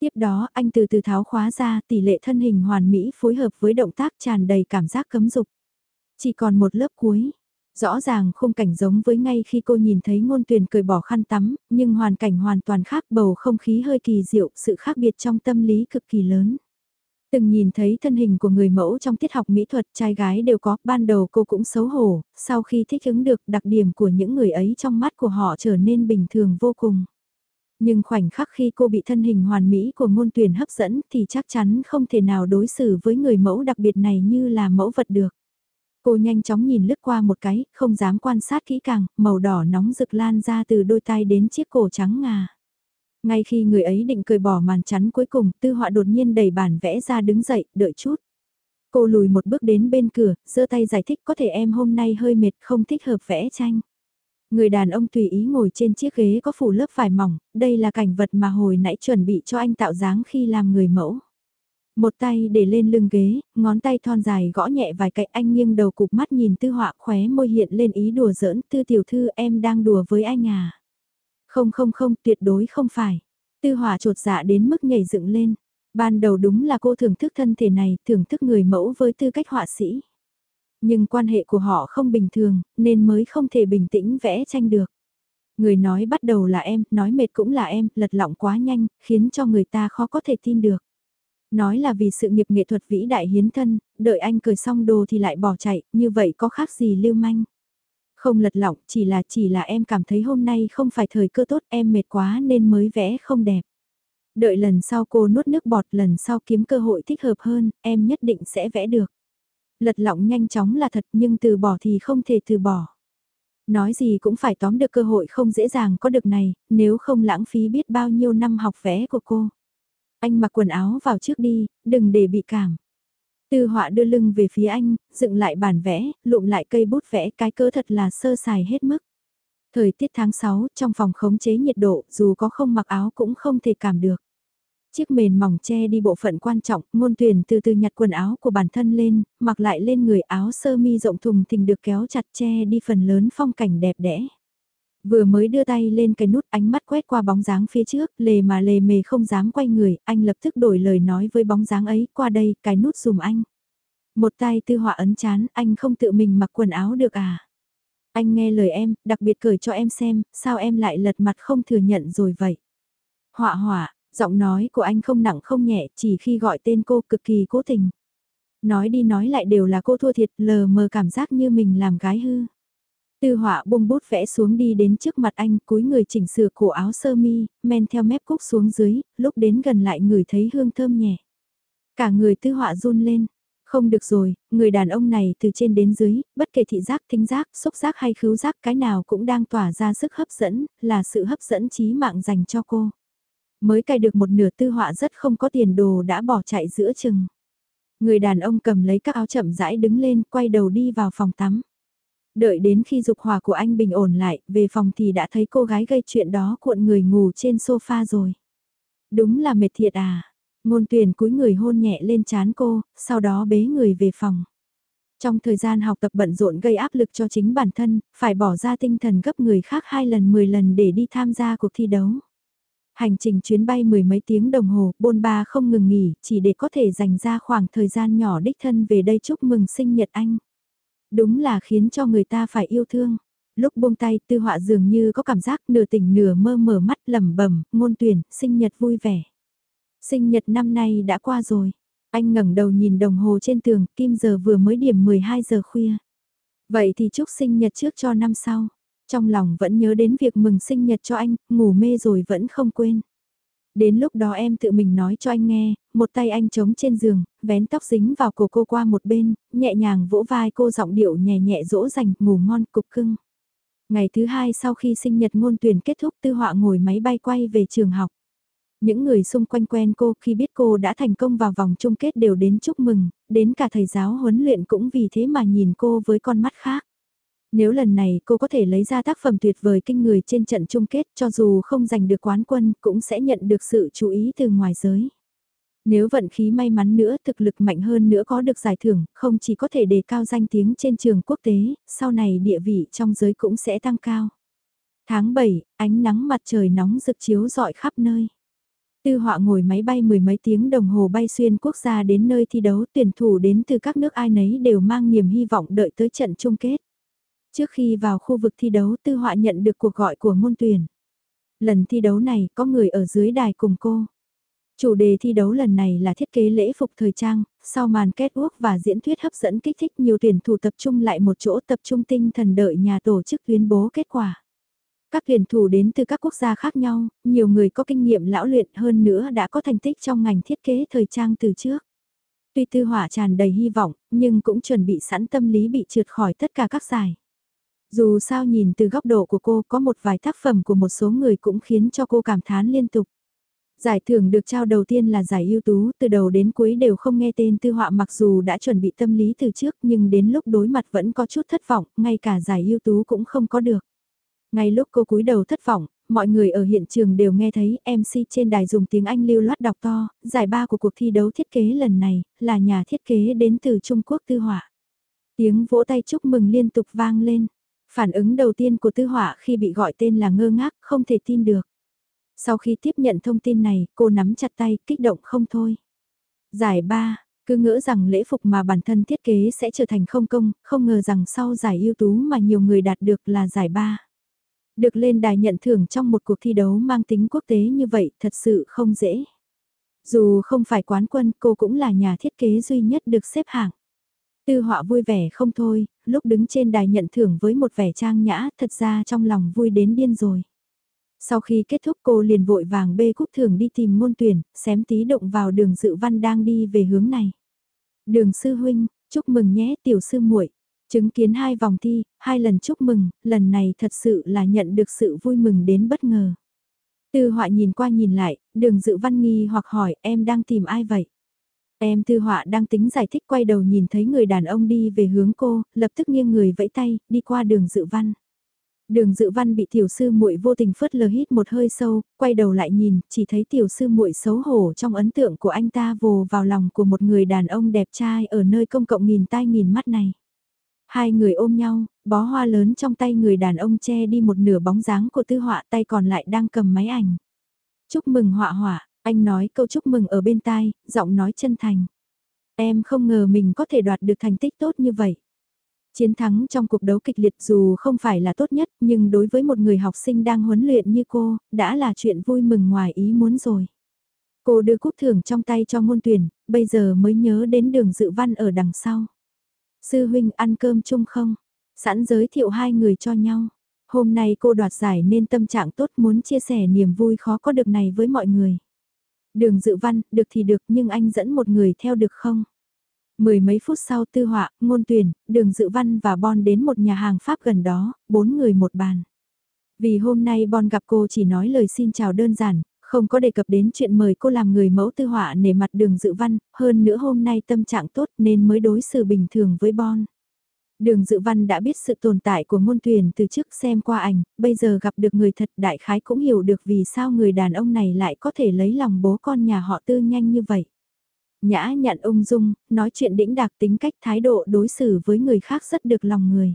Tiếp đó anh từ từ tháo khóa ra tỷ lệ thân hình hoàn mỹ phối hợp với động tác tràn đầy cảm giác cấm dục. Chỉ còn một lớp cuối. Rõ ràng khung cảnh giống với ngay khi cô nhìn thấy ngôn tuyển cười bỏ khăn tắm, nhưng hoàn cảnh hoàn toàn khác bầu không khí hơi kỳ diệu, sự khác biệt trong tâm lý cực kỳ lớn. Từng nhìn thấy thân hình của người mẫu trong tiết học mỹ thuật trai gái đều có, ban đầu cô cũng xấu hổ, sau khi thích ứng được đặc điểm của những người ấy trong mắt của họ trở nên bình thường vô cùng. Nhưng khoảnh khắc khi cô bị thân hình hoàn mỹ của ngôn tuyển hấp dẫn thì chắc chắn không thể nào đối xử với người mẫu đặc biệt này như là mẫu vật được. Cô nhanh chóng nhìn lướt qua một cái, không dám quan sát kỹ càng, màu đỏ nóng rực lan ra từ đôi tai đến chiếc cổ trắng ngà. Ngay khi người ấy định cười bỏ màn chắn cuối cùng, tư họa đột nhiên đẩy bản vẽ ra đứng dậy, đợi chút. Cô lùi một bước đến bên cửa, giơ tay giải thích có thể em hôm nay hơi mệt không thích hợp vẽ tranh. Người đàn ông tùy ý ngồi trên chiếc ghế có phủ lớp vải mỏng, đây là cảnh vật mà hồi nãy chuẩn bị cho anh tạo dáng khi làm người mẫu. Một tay để lên lưng ghế, ngón tay thon dài gõ nhẹ vài cạnh anh nghiêng đầu cục mắt nhìn tư họa khóe môi hiện lên ý đùa giỡn tư tiểu thư em đang đùa với anh à. Không không không tuyệt đối không phải. Tư họa trột dạ đến mức nhảy dựng lên. Ban đầu đúng là cô thưởng thức thân thể này, thưởng thức người mẫu với tư cách họa sĩ. Nhưng quan hệ của họ không bình thường, nên mới không thể bình tĩnh vẽ tranh được. Người nói bắt đầu là em, nói mệt cũng là em, lật lọng quá nhanh, khiến cho người ta khó có thể tin được. Nói là vì sự nghiệp nghệ thuật vĩ đại hiến thân, đợi anh cười xong đồ thì lại bỏ chạy, như vậy có khác gì lưu manh. Không lật lọng, chỉ là chỉ là em cảm thấy hôm nay không phải thời cơ tốt, em mệt quá nên mới vẽ không đẹp. Đợi lần sau cô nuốt nước bọt lần sau kiếm cơ hội thích hợp hơn, em nhất định sẽ vẽ được. Lật lọng nhanh chóng là thật nhưng từ bỏ thì không thể từ bỏ. Nói gì cũng phải tóm được cơ hội không dễ dàng có được này, nếu không lãng phí biết bao nhiêu năm học vẽ của cô. Anh mặc quần áo vào trước đi, đừng để bị cảm. Tư họa đưa lưng về phía anh, dựng lại bản vẽ, lụm lại cây bút vẽ cái cơ thật là sơ sài hết mức. Thời tiết tháng 6, trong phòng khống chế nhiệt độ, dù có không mặc áo cũng không thể cảm được. Chiếc mền mỏng che đi bộ phận quan trọng, ngôn tuyển từ từ nhặt quần áo của bản thân lên, mặc lại lên người áo sơ mi rộng thùng thình được kéo chặt che đi phần lớn phong cảnh đẹp đẽ. Vừa mới đưa tay lên cái nút ánh mắt quét qua bóng dáng phía trước, lề mà lề mề không dám quay người, anh lập tức đổi lời nói với bóng dáng ấy, qua đây, cái nút dùm anh. Một tay tư họa ấn chán, anh không tự mình mặc quần áo được à? Anh nghe lời em, đặc biệt cởi cho em xem, sao em lại lật mặt không thừa nhận rồi vậy? Họa họa, giọng nói của anh không nặng không nhẹ, chỉ khi gọi tên cô cực kỳ cố tình. Nói đi nói lại đều là cô thua thiệt, lờ mờ cảm giác như mình làm gái hư. Tư họa buông bút vẽ xuống đi đến trước mặt anh cúi người chỉnh sửa cổ áo sơ mi, men theo mép cúc xuống dưới, lúc đến gần lại người thấy hương thơm nhẹ. Cả người tư họa run lên, Không được rồi, người đàn ông này từ trên đến dưới, bất kể thị giác, thính giác, xúc giác hay khứu giác cái nào cũng đang tỏa ra sức hấp dẫn, là sự hấp dẫn trí mạng dành cho cô. Mới cài được một nửa tư họa rất không có tiền đồ đã bỏ chạy giữa chừng. Người đàn ông cầm lấy các áo chậm rãi đứng lên, quay đầu đi vào phòng tắm. Đợi đến khi dục hỏa của anh bình ổn lại, về phòng thì đã thấy cô gái gây chuyện đó cuộn người ngủ trên sofa rồi. Đúng là mệt thiệt à. Ngôn tuyển cúi người hôn nhẹ lên chán cô, sau đó bế người về phòng. Trong thời gian học tập bận rộn gây áp lực cho chính bản thân, phải bỏ ra tinh thần gấp người khác hai lần 10 lần để đi tham gia cuộc thi đấu. Hành trình chuyến bay mười mấy tiếng đồng hồ, bôn ba không ngừng nghỉ, chỉ để có thể dành ra khoảng thời gian nhỏ đích thân về đây chúc mừng sinh nhật anh. Đúng là khiến cho người ta phải yêu thương. Lúc buông tay tư họa dường như có cảm giác nửa tỉnh nửa mơ mở mắt lẩm bẩm ngôn tuyển, sinh nhật vui vẻ. Sinh nhật năm nay đã qua rồi. Anh ngẩng đầu nhìn đồng hồ trên tường, kim giờ vừa mới điểm 12 giờ khuya. Vậy thì chúc sinh nhật trước cho năm sau. Trong lòng vẫn nhớ đến việc mừng sinh nhật cho anh, ngủ mê rồi vẫn không quên. Đến lúc đó em tự mình nói cho anh nghe, một tay anh trống trên giường, vén tóc dính vào cổ cô qua một bên, nhẹ nhàng vỗ vai cô giọng điệu nhẹ nhẹ dỗ dành, ngủ ngon cục cưng. Ngày thứ hai sau khi sinh nhật ngôn tuyển kết thúc tư họa ngồi máy bay quay về trường học. Những người xung quanh quen cô khi biết cô đã thành công vào vòng chung kết đều đến chúc mừng, đến cả thầy giáo huấn luyện cũng vì thế mà nhìn cô với con mắt khác. Nếu lần này cô có thể lấy ra tác phẩm tuyệt vời kinh người trên trận chung kết cho dù không giành được quán quân cũng sẽ nhận được sự chú ý từ ngoài giới. Nếu vận khí may mắn nữa thực lực mạnh hơn nữa có được giải thưởng, không chỉ có thể đề cao danh tiếng trên trường quốc tế, sau này địa vị trong giới cũng sẽ tăng cao. Tháng 7, ánh nắng mặt trời nóng rực chiếu rọi khắp nơi. Tư họa ngồi máy bay mười mấy tiếng đồng hồ bay xuyên quốc gia đến nơi thi đấu tuyển thủ đến từ các nước ai nấy đều mang niềm hy vọng đợi tới trận chung kết. Trước khi vào khu vực thi đấu tư họa nhận được cuộc gọi của môn tuyển. Lần thi đấu này có người ở dưới đài cùng cô. Chủ đề thi đấu lần này là thiết kế lễ phục thời trang, sau màn kết quốc và diễn thuyết hấp dẫn kích thích nhiều tuyển thủ tập trung lại một chỗ tập trung tinh thần đợi nhà tổ chức tuyên bố kết quả. Các tuyển thủ đến từ các quốc gia khác nhau, nhiều người có kinh nghiệm lão luyện hơn nữa đã có thành tích trong ngành thiết kế thời trang từ trước. Tuy tư hỏa tràn đầy hy vọng, nhưng cũng chuẩn bị sẵn tâm lý bị trượt khỏi tất cả các giải. Dù sao nhìn từ góc độ của cô có một vài tác phẩm của một số người cũng khiến cho cô cảm thán liên tục. Giải thưởng được trao đầu tiên là giải ưu tú, từ đầu đến cuối đều không nghe tên tư họa mặc dù đã chuẩn bị tâm lý từ trước nhưng đến lúc đối mặt vẫn có chút thất vọng, ngay cả giải ưu tú cũng không có được. Ngay lúc cô cúi đầu thất vọng, mọi người ở hiện trường đều nghe thấy MC trên đài dùng tiếng Anh lưu loát đọc to, giải ba của cuộc thi đấu thiết kế lần này, là nhà thiết kế đến từ Trung Quốc tư họa. Tiếng vỗ tay chúc mừng liên tục vang lên. Phản ứng đầu tiên của tư họa khi bị gọi tên là ngơ ngác, không thể tin được. Sau khi tiếp nhận thông tin này, cô nắm chặt tay, kích động không thôi. Giải ba, cứ ngỡ rằng lễ phục mà bản thân thiết kế sẽ trở thành không công, không ngờ rằng sau giải ưu tú mà nhiều người đạt được là giải ba. Được lên đài nhận thưởng trong một cuộc thi đấu mang tính quốc tế như vậy thật sự không dễ. Dù không phải quán quân cô cũng là nhà thiết kế duy nhất được xếp hạng. Tư họa vui vẻ không thôi, lúc đứng trên đài nhận thưởng với một vẻ trang nhã thật ra trong lòng vui đến điên rồi. Sau khi kết thúc cô liền vội vàng bê cúp thưởng đi tìm môn tuyển, xém tí động vào đường dự văn đang đi về hướng này. Đường sư huynh, chúc mừng nhé tiểu sư muội Chứng kiến hai vòng thi, hai lần chúc mừng, lần này thật sự là nhận được sự vui mừng đến bất ngờ. Tư họa nhìn qua nhìn lại, đường dự văn nghi hoặc hỏi em đang tìm ai vậy? Em tư họa đang tính giải thích quay đầu nhìn thấy người đàn ông đi về hướng cô, lập tức nghiêng người vẫy tay, đi qua đường dự văn. Đường dự văn bị tiểu sư muội vô tình phớt lờ hít một hơi sâu, quay đầu lại nhìn, chỉ thấy tiểu sư muội xấu hổ trong ấn tượng của anh ta vồ vào lòng của một người đàn ông đẹp trai ở nơi công cộng nghìn tai nghìn mắt này. Hai người ôm nhau, bó hoa lớn trong tay người đàn ông che đi một nửa bóng dáng của tư họa tay còn lại đang cầm máy ảnh. Chúc mừng họa họa, anh nói câu chúc mừng ở bên tai, giọng nói chân thành. Em không ngờ mình có thể đoạt được thành tích tốt như vậy. Chiến thắng trong cuộc đấu kịch liệt dù không phải là tốt nhất nhưng đối với một người học sinh đang huấn luyện như cô, đã là chuyện vui mừng ngoài ý muốn rồi. Cô đưa cúp thưởng trong tay cho ngôn tuyển, bây giờ mới nhớ đến đường dự văn ở đằng sau. Sư huynh ăn cơm chung không? Sẵn giới thiệu hai người cho nhau. Hôm nay cô đoạt giải nên tâm trạng tốt muốn chia sẻ niềm vui khó có được này với mọi người. Đường dự văn, được thì được nhưng anh dẫn một người theo được không? Mười mấy phút sau tư họa, ngôn tuyển, đường dự văn và Bon đến một nhà hàng Pháp gần đó, bốn người một bàn. Vì hôm nay Bon gặp cô chỉ nói lời xin chào đơn giản, không có đề cập đến chuyện mời cô làm người mẫu tư họa nể mặt đường dự văn, hơn nữa hôm nay tâm trạng tốt nên mới đối xử bình thường với Bon. Đường dự văn đã biết sự tồn tại của ngôn tuyển từ trước xem qua ảnh, bây giờ gặp được người thật đại khái cũng hiểu được vì sao người đàn ông này lại có thể lấy lòng bố con nhà họ tư nhanh như vậy. Nhã nhận ung dung, nói chuyện đĩnh đạc tính cách thái độ đối xử với người khác rất được lòng người.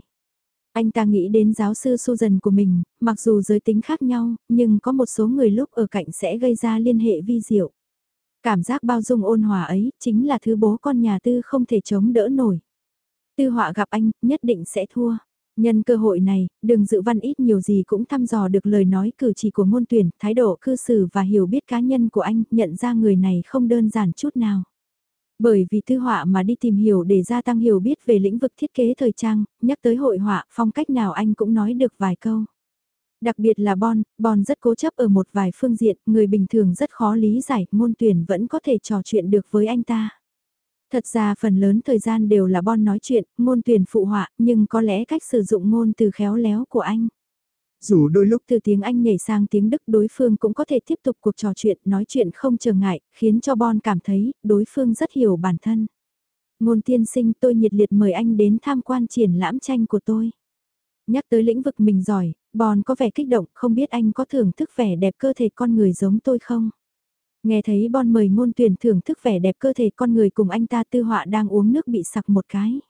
Anh ta nghĩ đến giáo sư Susan của mình, mặc dù giới tính khác nhau, nhưng có một số người lúc ở cạnh sẽ gây ra liên hệ vi diệu. Cảm giác bao dung ôn hòa ấy, chính là thứ bố con nhà tư không thể chống đỡ nổi. Tư họa gặp anh, nhất định sẽ thua. Nhân cơ hội này, đừng dự văn ít nhiều gì cũng thăm dò được lời nói cử chỉ của ngôn tuyển, thái độ cư xử và hiểu biết cá nhân của anh, nhận ra người này không đơn giản chút nào. Bởi vì tư họa mà đi tìm hiểu để gia tăng hiểu biết về lĩnh vực thiết kế thời trang, nhắc tới hội họa, phong cách nào anh cũng nói được vài câu. Đặc biệt là Bon, Bon rất cố chấp ở một vài phương diện, người bình thường rất khó lý giải, ngôn tuyển vẫn có thể trò chuyện được với anh ta. Thật ra phần lớn thời gian đều là Bon nói chuyện, ngôn tuyển phụ họa, nhưng có lẽ cách sử dụng ngôn từ khéo léo của anh. Dù đôi lúc từ tiếng Anh nhảy sang tiếng Đức đối phương cũng có thể tiếp tục cuộc trò chuyện, nói chuyện không trở ngại, khiến cho Bon cảm thấy đối phương rất hiểu bản thân. Ngôn tiên sinh tôi nhiệt liệt mời anh đến tham quan triển lãm tranh của tôi. Nhắc tới lĩnh vực mình giỏi, Bon có vẻ kích động, không biết anh có thưởng thức vẻ đẹp cơ thể con người giống tôi không? Nghe thấy Bon mời ngôn tuyển thưởng thức vẻ đẹp cơ thể con người cùng anh ta tư họa đang uống nước bị sặc một cái.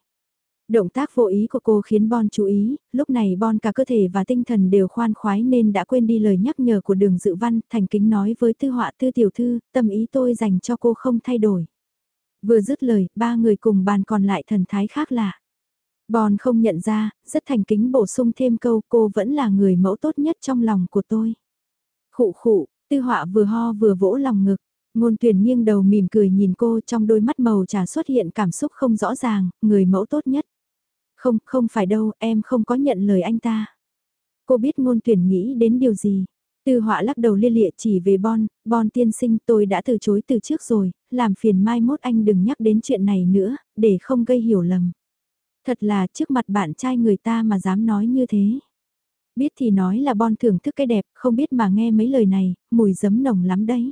Động tác vô ý của cô khiến Bon chú ý, lúc này Bon cả cơ thể và tinh thần đều khoan khoái nên đã quên đi lời nhắc nhở của đường dự văn, thành kính nói với tư họa tư tiểu thư, tâm ý tôi dành cho cô không thay đổi. Vừa dứt lời, ba người cùng bàn còn lại thần thái khác lạ. Bon không nhận ra, rất thành kính bổ sung thêm câu cô vẫn là người mẫu tốt nhất trong lòng của tôi. Khụ khụ, tư họa vừa ho vừa vỗ lòng ngực. Ngôn tuyển nghiêng đầu mỉm cười nhìn cô trong đôi mắt màu trà xuất hiện cảm xúc không rõ ràng, người mẫu tốt nhất. Không, không phải đâu, em không có nhận lời anh ta. Cô biết ngôn tuyển nghĩ đến điều gì. Tư họa lắc đầu lia lịa chỉ về Bon, Bon tiên sinh tôi đã từ chối từ trước rồi, làm phiền mai mốt anh đừng nhắc đến chuyện này nữa, để không gây hiểu lầm. Thật là trước mặt bạn trai người ta mà dám nói như thế. Biết thì nói là Bon thưởng thức cái đẹp, không biết mà nghe mấy lời này, mùi giấm nồng lắm đấy.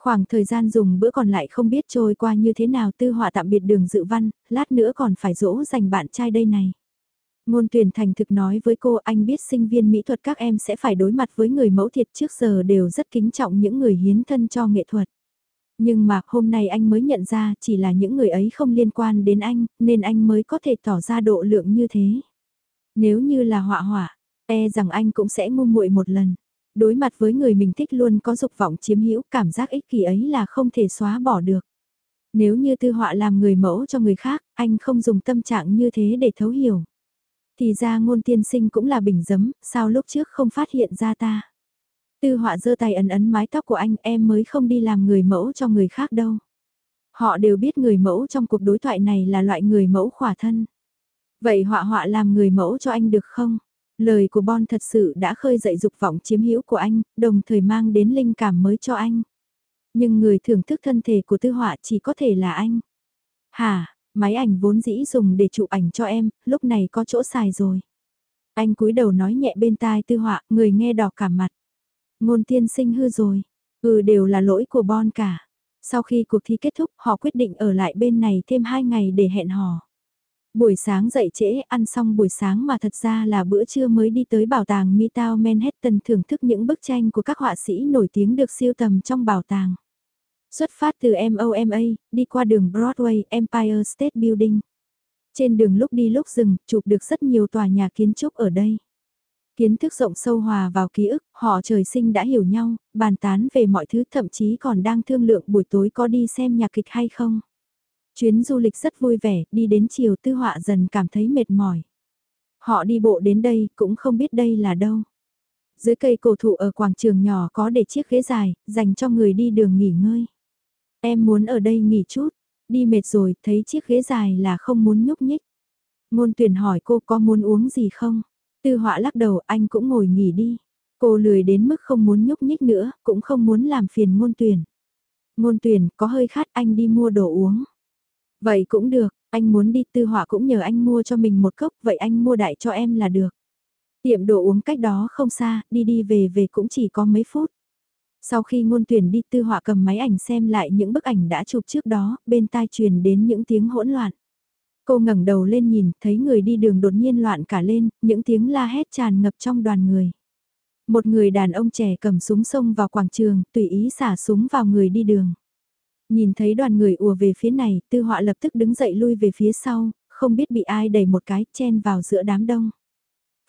Khoảng thời gian dùng bữa còn lại không biết trôi qua như thế nào tư họa tạm biệt đường dự văn, lát nữa còn phải dỗ dành bạn trai đây này. Ngôn tuyển thành thực nói với cô anh biết sinh viên mỹ thuật các em sẽ phải đối mặt với người mẫu thiệt trước giờ đều rất kính trọng những người hiến thân cho nghệ thuật. Nhưng mà hôm nay anh mới nhận ra chỉ là những người ấy không liên quan đến anh, nên anh mới có thể tỏ ra độ lượng như thế. Nếu như là họa họa, e rằng anh cũng sẽ ngu muội một lần đối mặt với người mình thích luôn có dục vọng chiếm hữu cảm giác ích kỷ ấy là không thể xóa bỏ được. Nếu như tư họa làm người mẫu cho người khác, anh không dùng tâm trạng như thế để thấu hiểu. Thì ra ngôn tiên sinh cũng là bình dấm, sao lúc trước không phát hiện ra ta. Tư họa giơ tay ấn ấn mái tóc của anh em mới không đi làm người mẫu cho người khác đâu. Họ đều biết người mẫu trong cuộc đối thoại này là loại người mẫu khỏa thân. Vậy họa họa làm người mẫu cho anh được không? Lời của Bon thật sự đã khơi dậy dục vọng chiếm hữu của anh, đồng thời mang đến linh cảm mới cho anh. Nhưng người thưởng thức thân thể của tư họa chỉ có thể là anh. Hả, máy ảnh vốn dĩ dùng để chụp ảnh cho em, lúc này có chỗ xài rồi. Anh cúi đầu nói nhẹ bên tai tư họa, người nghe đỏ cả mặt. Ngôn tiên sinh hư rồi. Ừ đều là lỗi của Bon cả. Sau khi cuộc thi kết thúc, họ quyết định ở lại bên này thêm 2 ngày để hẹn hò. Buổi sáng dậy trễ, ăn xong buổi sáng mà thật ra là bữa trưa mới đi tới bảo tàng Midtown Manhattan thưởng thức những bức tranh của các họa sĩ nổi tiếng được siêu tầm trong bảo tàng. Xuất phát từ MOMA, đi qua đường Broadway, Empire State Building. Trên đường lúc đi lúc dừng, chụp được rất nhiều tòa nhà kiến trúc ở đây. Kiến thức rộng sâu hòa vào ký ức, họ trời sinh đã hiểu nhau, bàn tán về mọi thứ thậm chí còn đang thương lượng buổi tối có đi xem nhạc kịch hay không. Chuyến du lịch rất vui vẻ, đi đến chiều tư họa dần cảm thấy mệt mỏi. Họ đi bộ đến đây, cũng không biết đây là đâu. Dưới cây cổ thụ ở quảng trường nhỏ có để chiếc ghế dài, dành cho người đi đường nghỉ ngơi. Em muốn ở đây nghỉ chút, đi mệt rồi, thấy chiếc ghế dài là không muốn nhúc nhích. Ngôn tuyển hỏi cô có muốn uống gì không? Tư họa lắc đầu anh cũng ngồi nghỉ đi. Cô lười đến mức không muốn nhúc nhích nữa, cũng không muốn làm phiền ngôn tuyển. Ngôn tuyển có hơi khát anh đi mua đồ uống. Vậy cũng được, anh muốn đi tư họa cũng nhờ anh mua cho mình một cốc, vậy anh mua đại cho em là được. Tiệm đồ uống cách đó không xa, đi đi về về cũng chỉ có mấy phút. Sau khi ngôn tuyển đi tư họa cầm máy ảnh xem lại những bức ảnh đã chụp trước đó, bên tai truyền đến những tiếng hỗn loạn. Cô ngẩng đầu lên nhìn, thấy người đi đường đột nhiên loạn cả lên, những tiếng la hét tràn ngập trong đoàn người. Một người đàn ông trẻ cầm súng xông vào quảng trường, tùy ý xả súng vào người đi đường. Nhìn thấy đoàn người ùa về phía này, tư họa lập tức đứng dậy lui về phía sau, không biết bị ai đẩy một cái, chen vào giữa đám đông.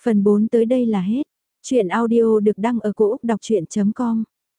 Phần 4 tới đây là hết. Chuyện audio được đăng ở cổ Úc đọc chuyện.com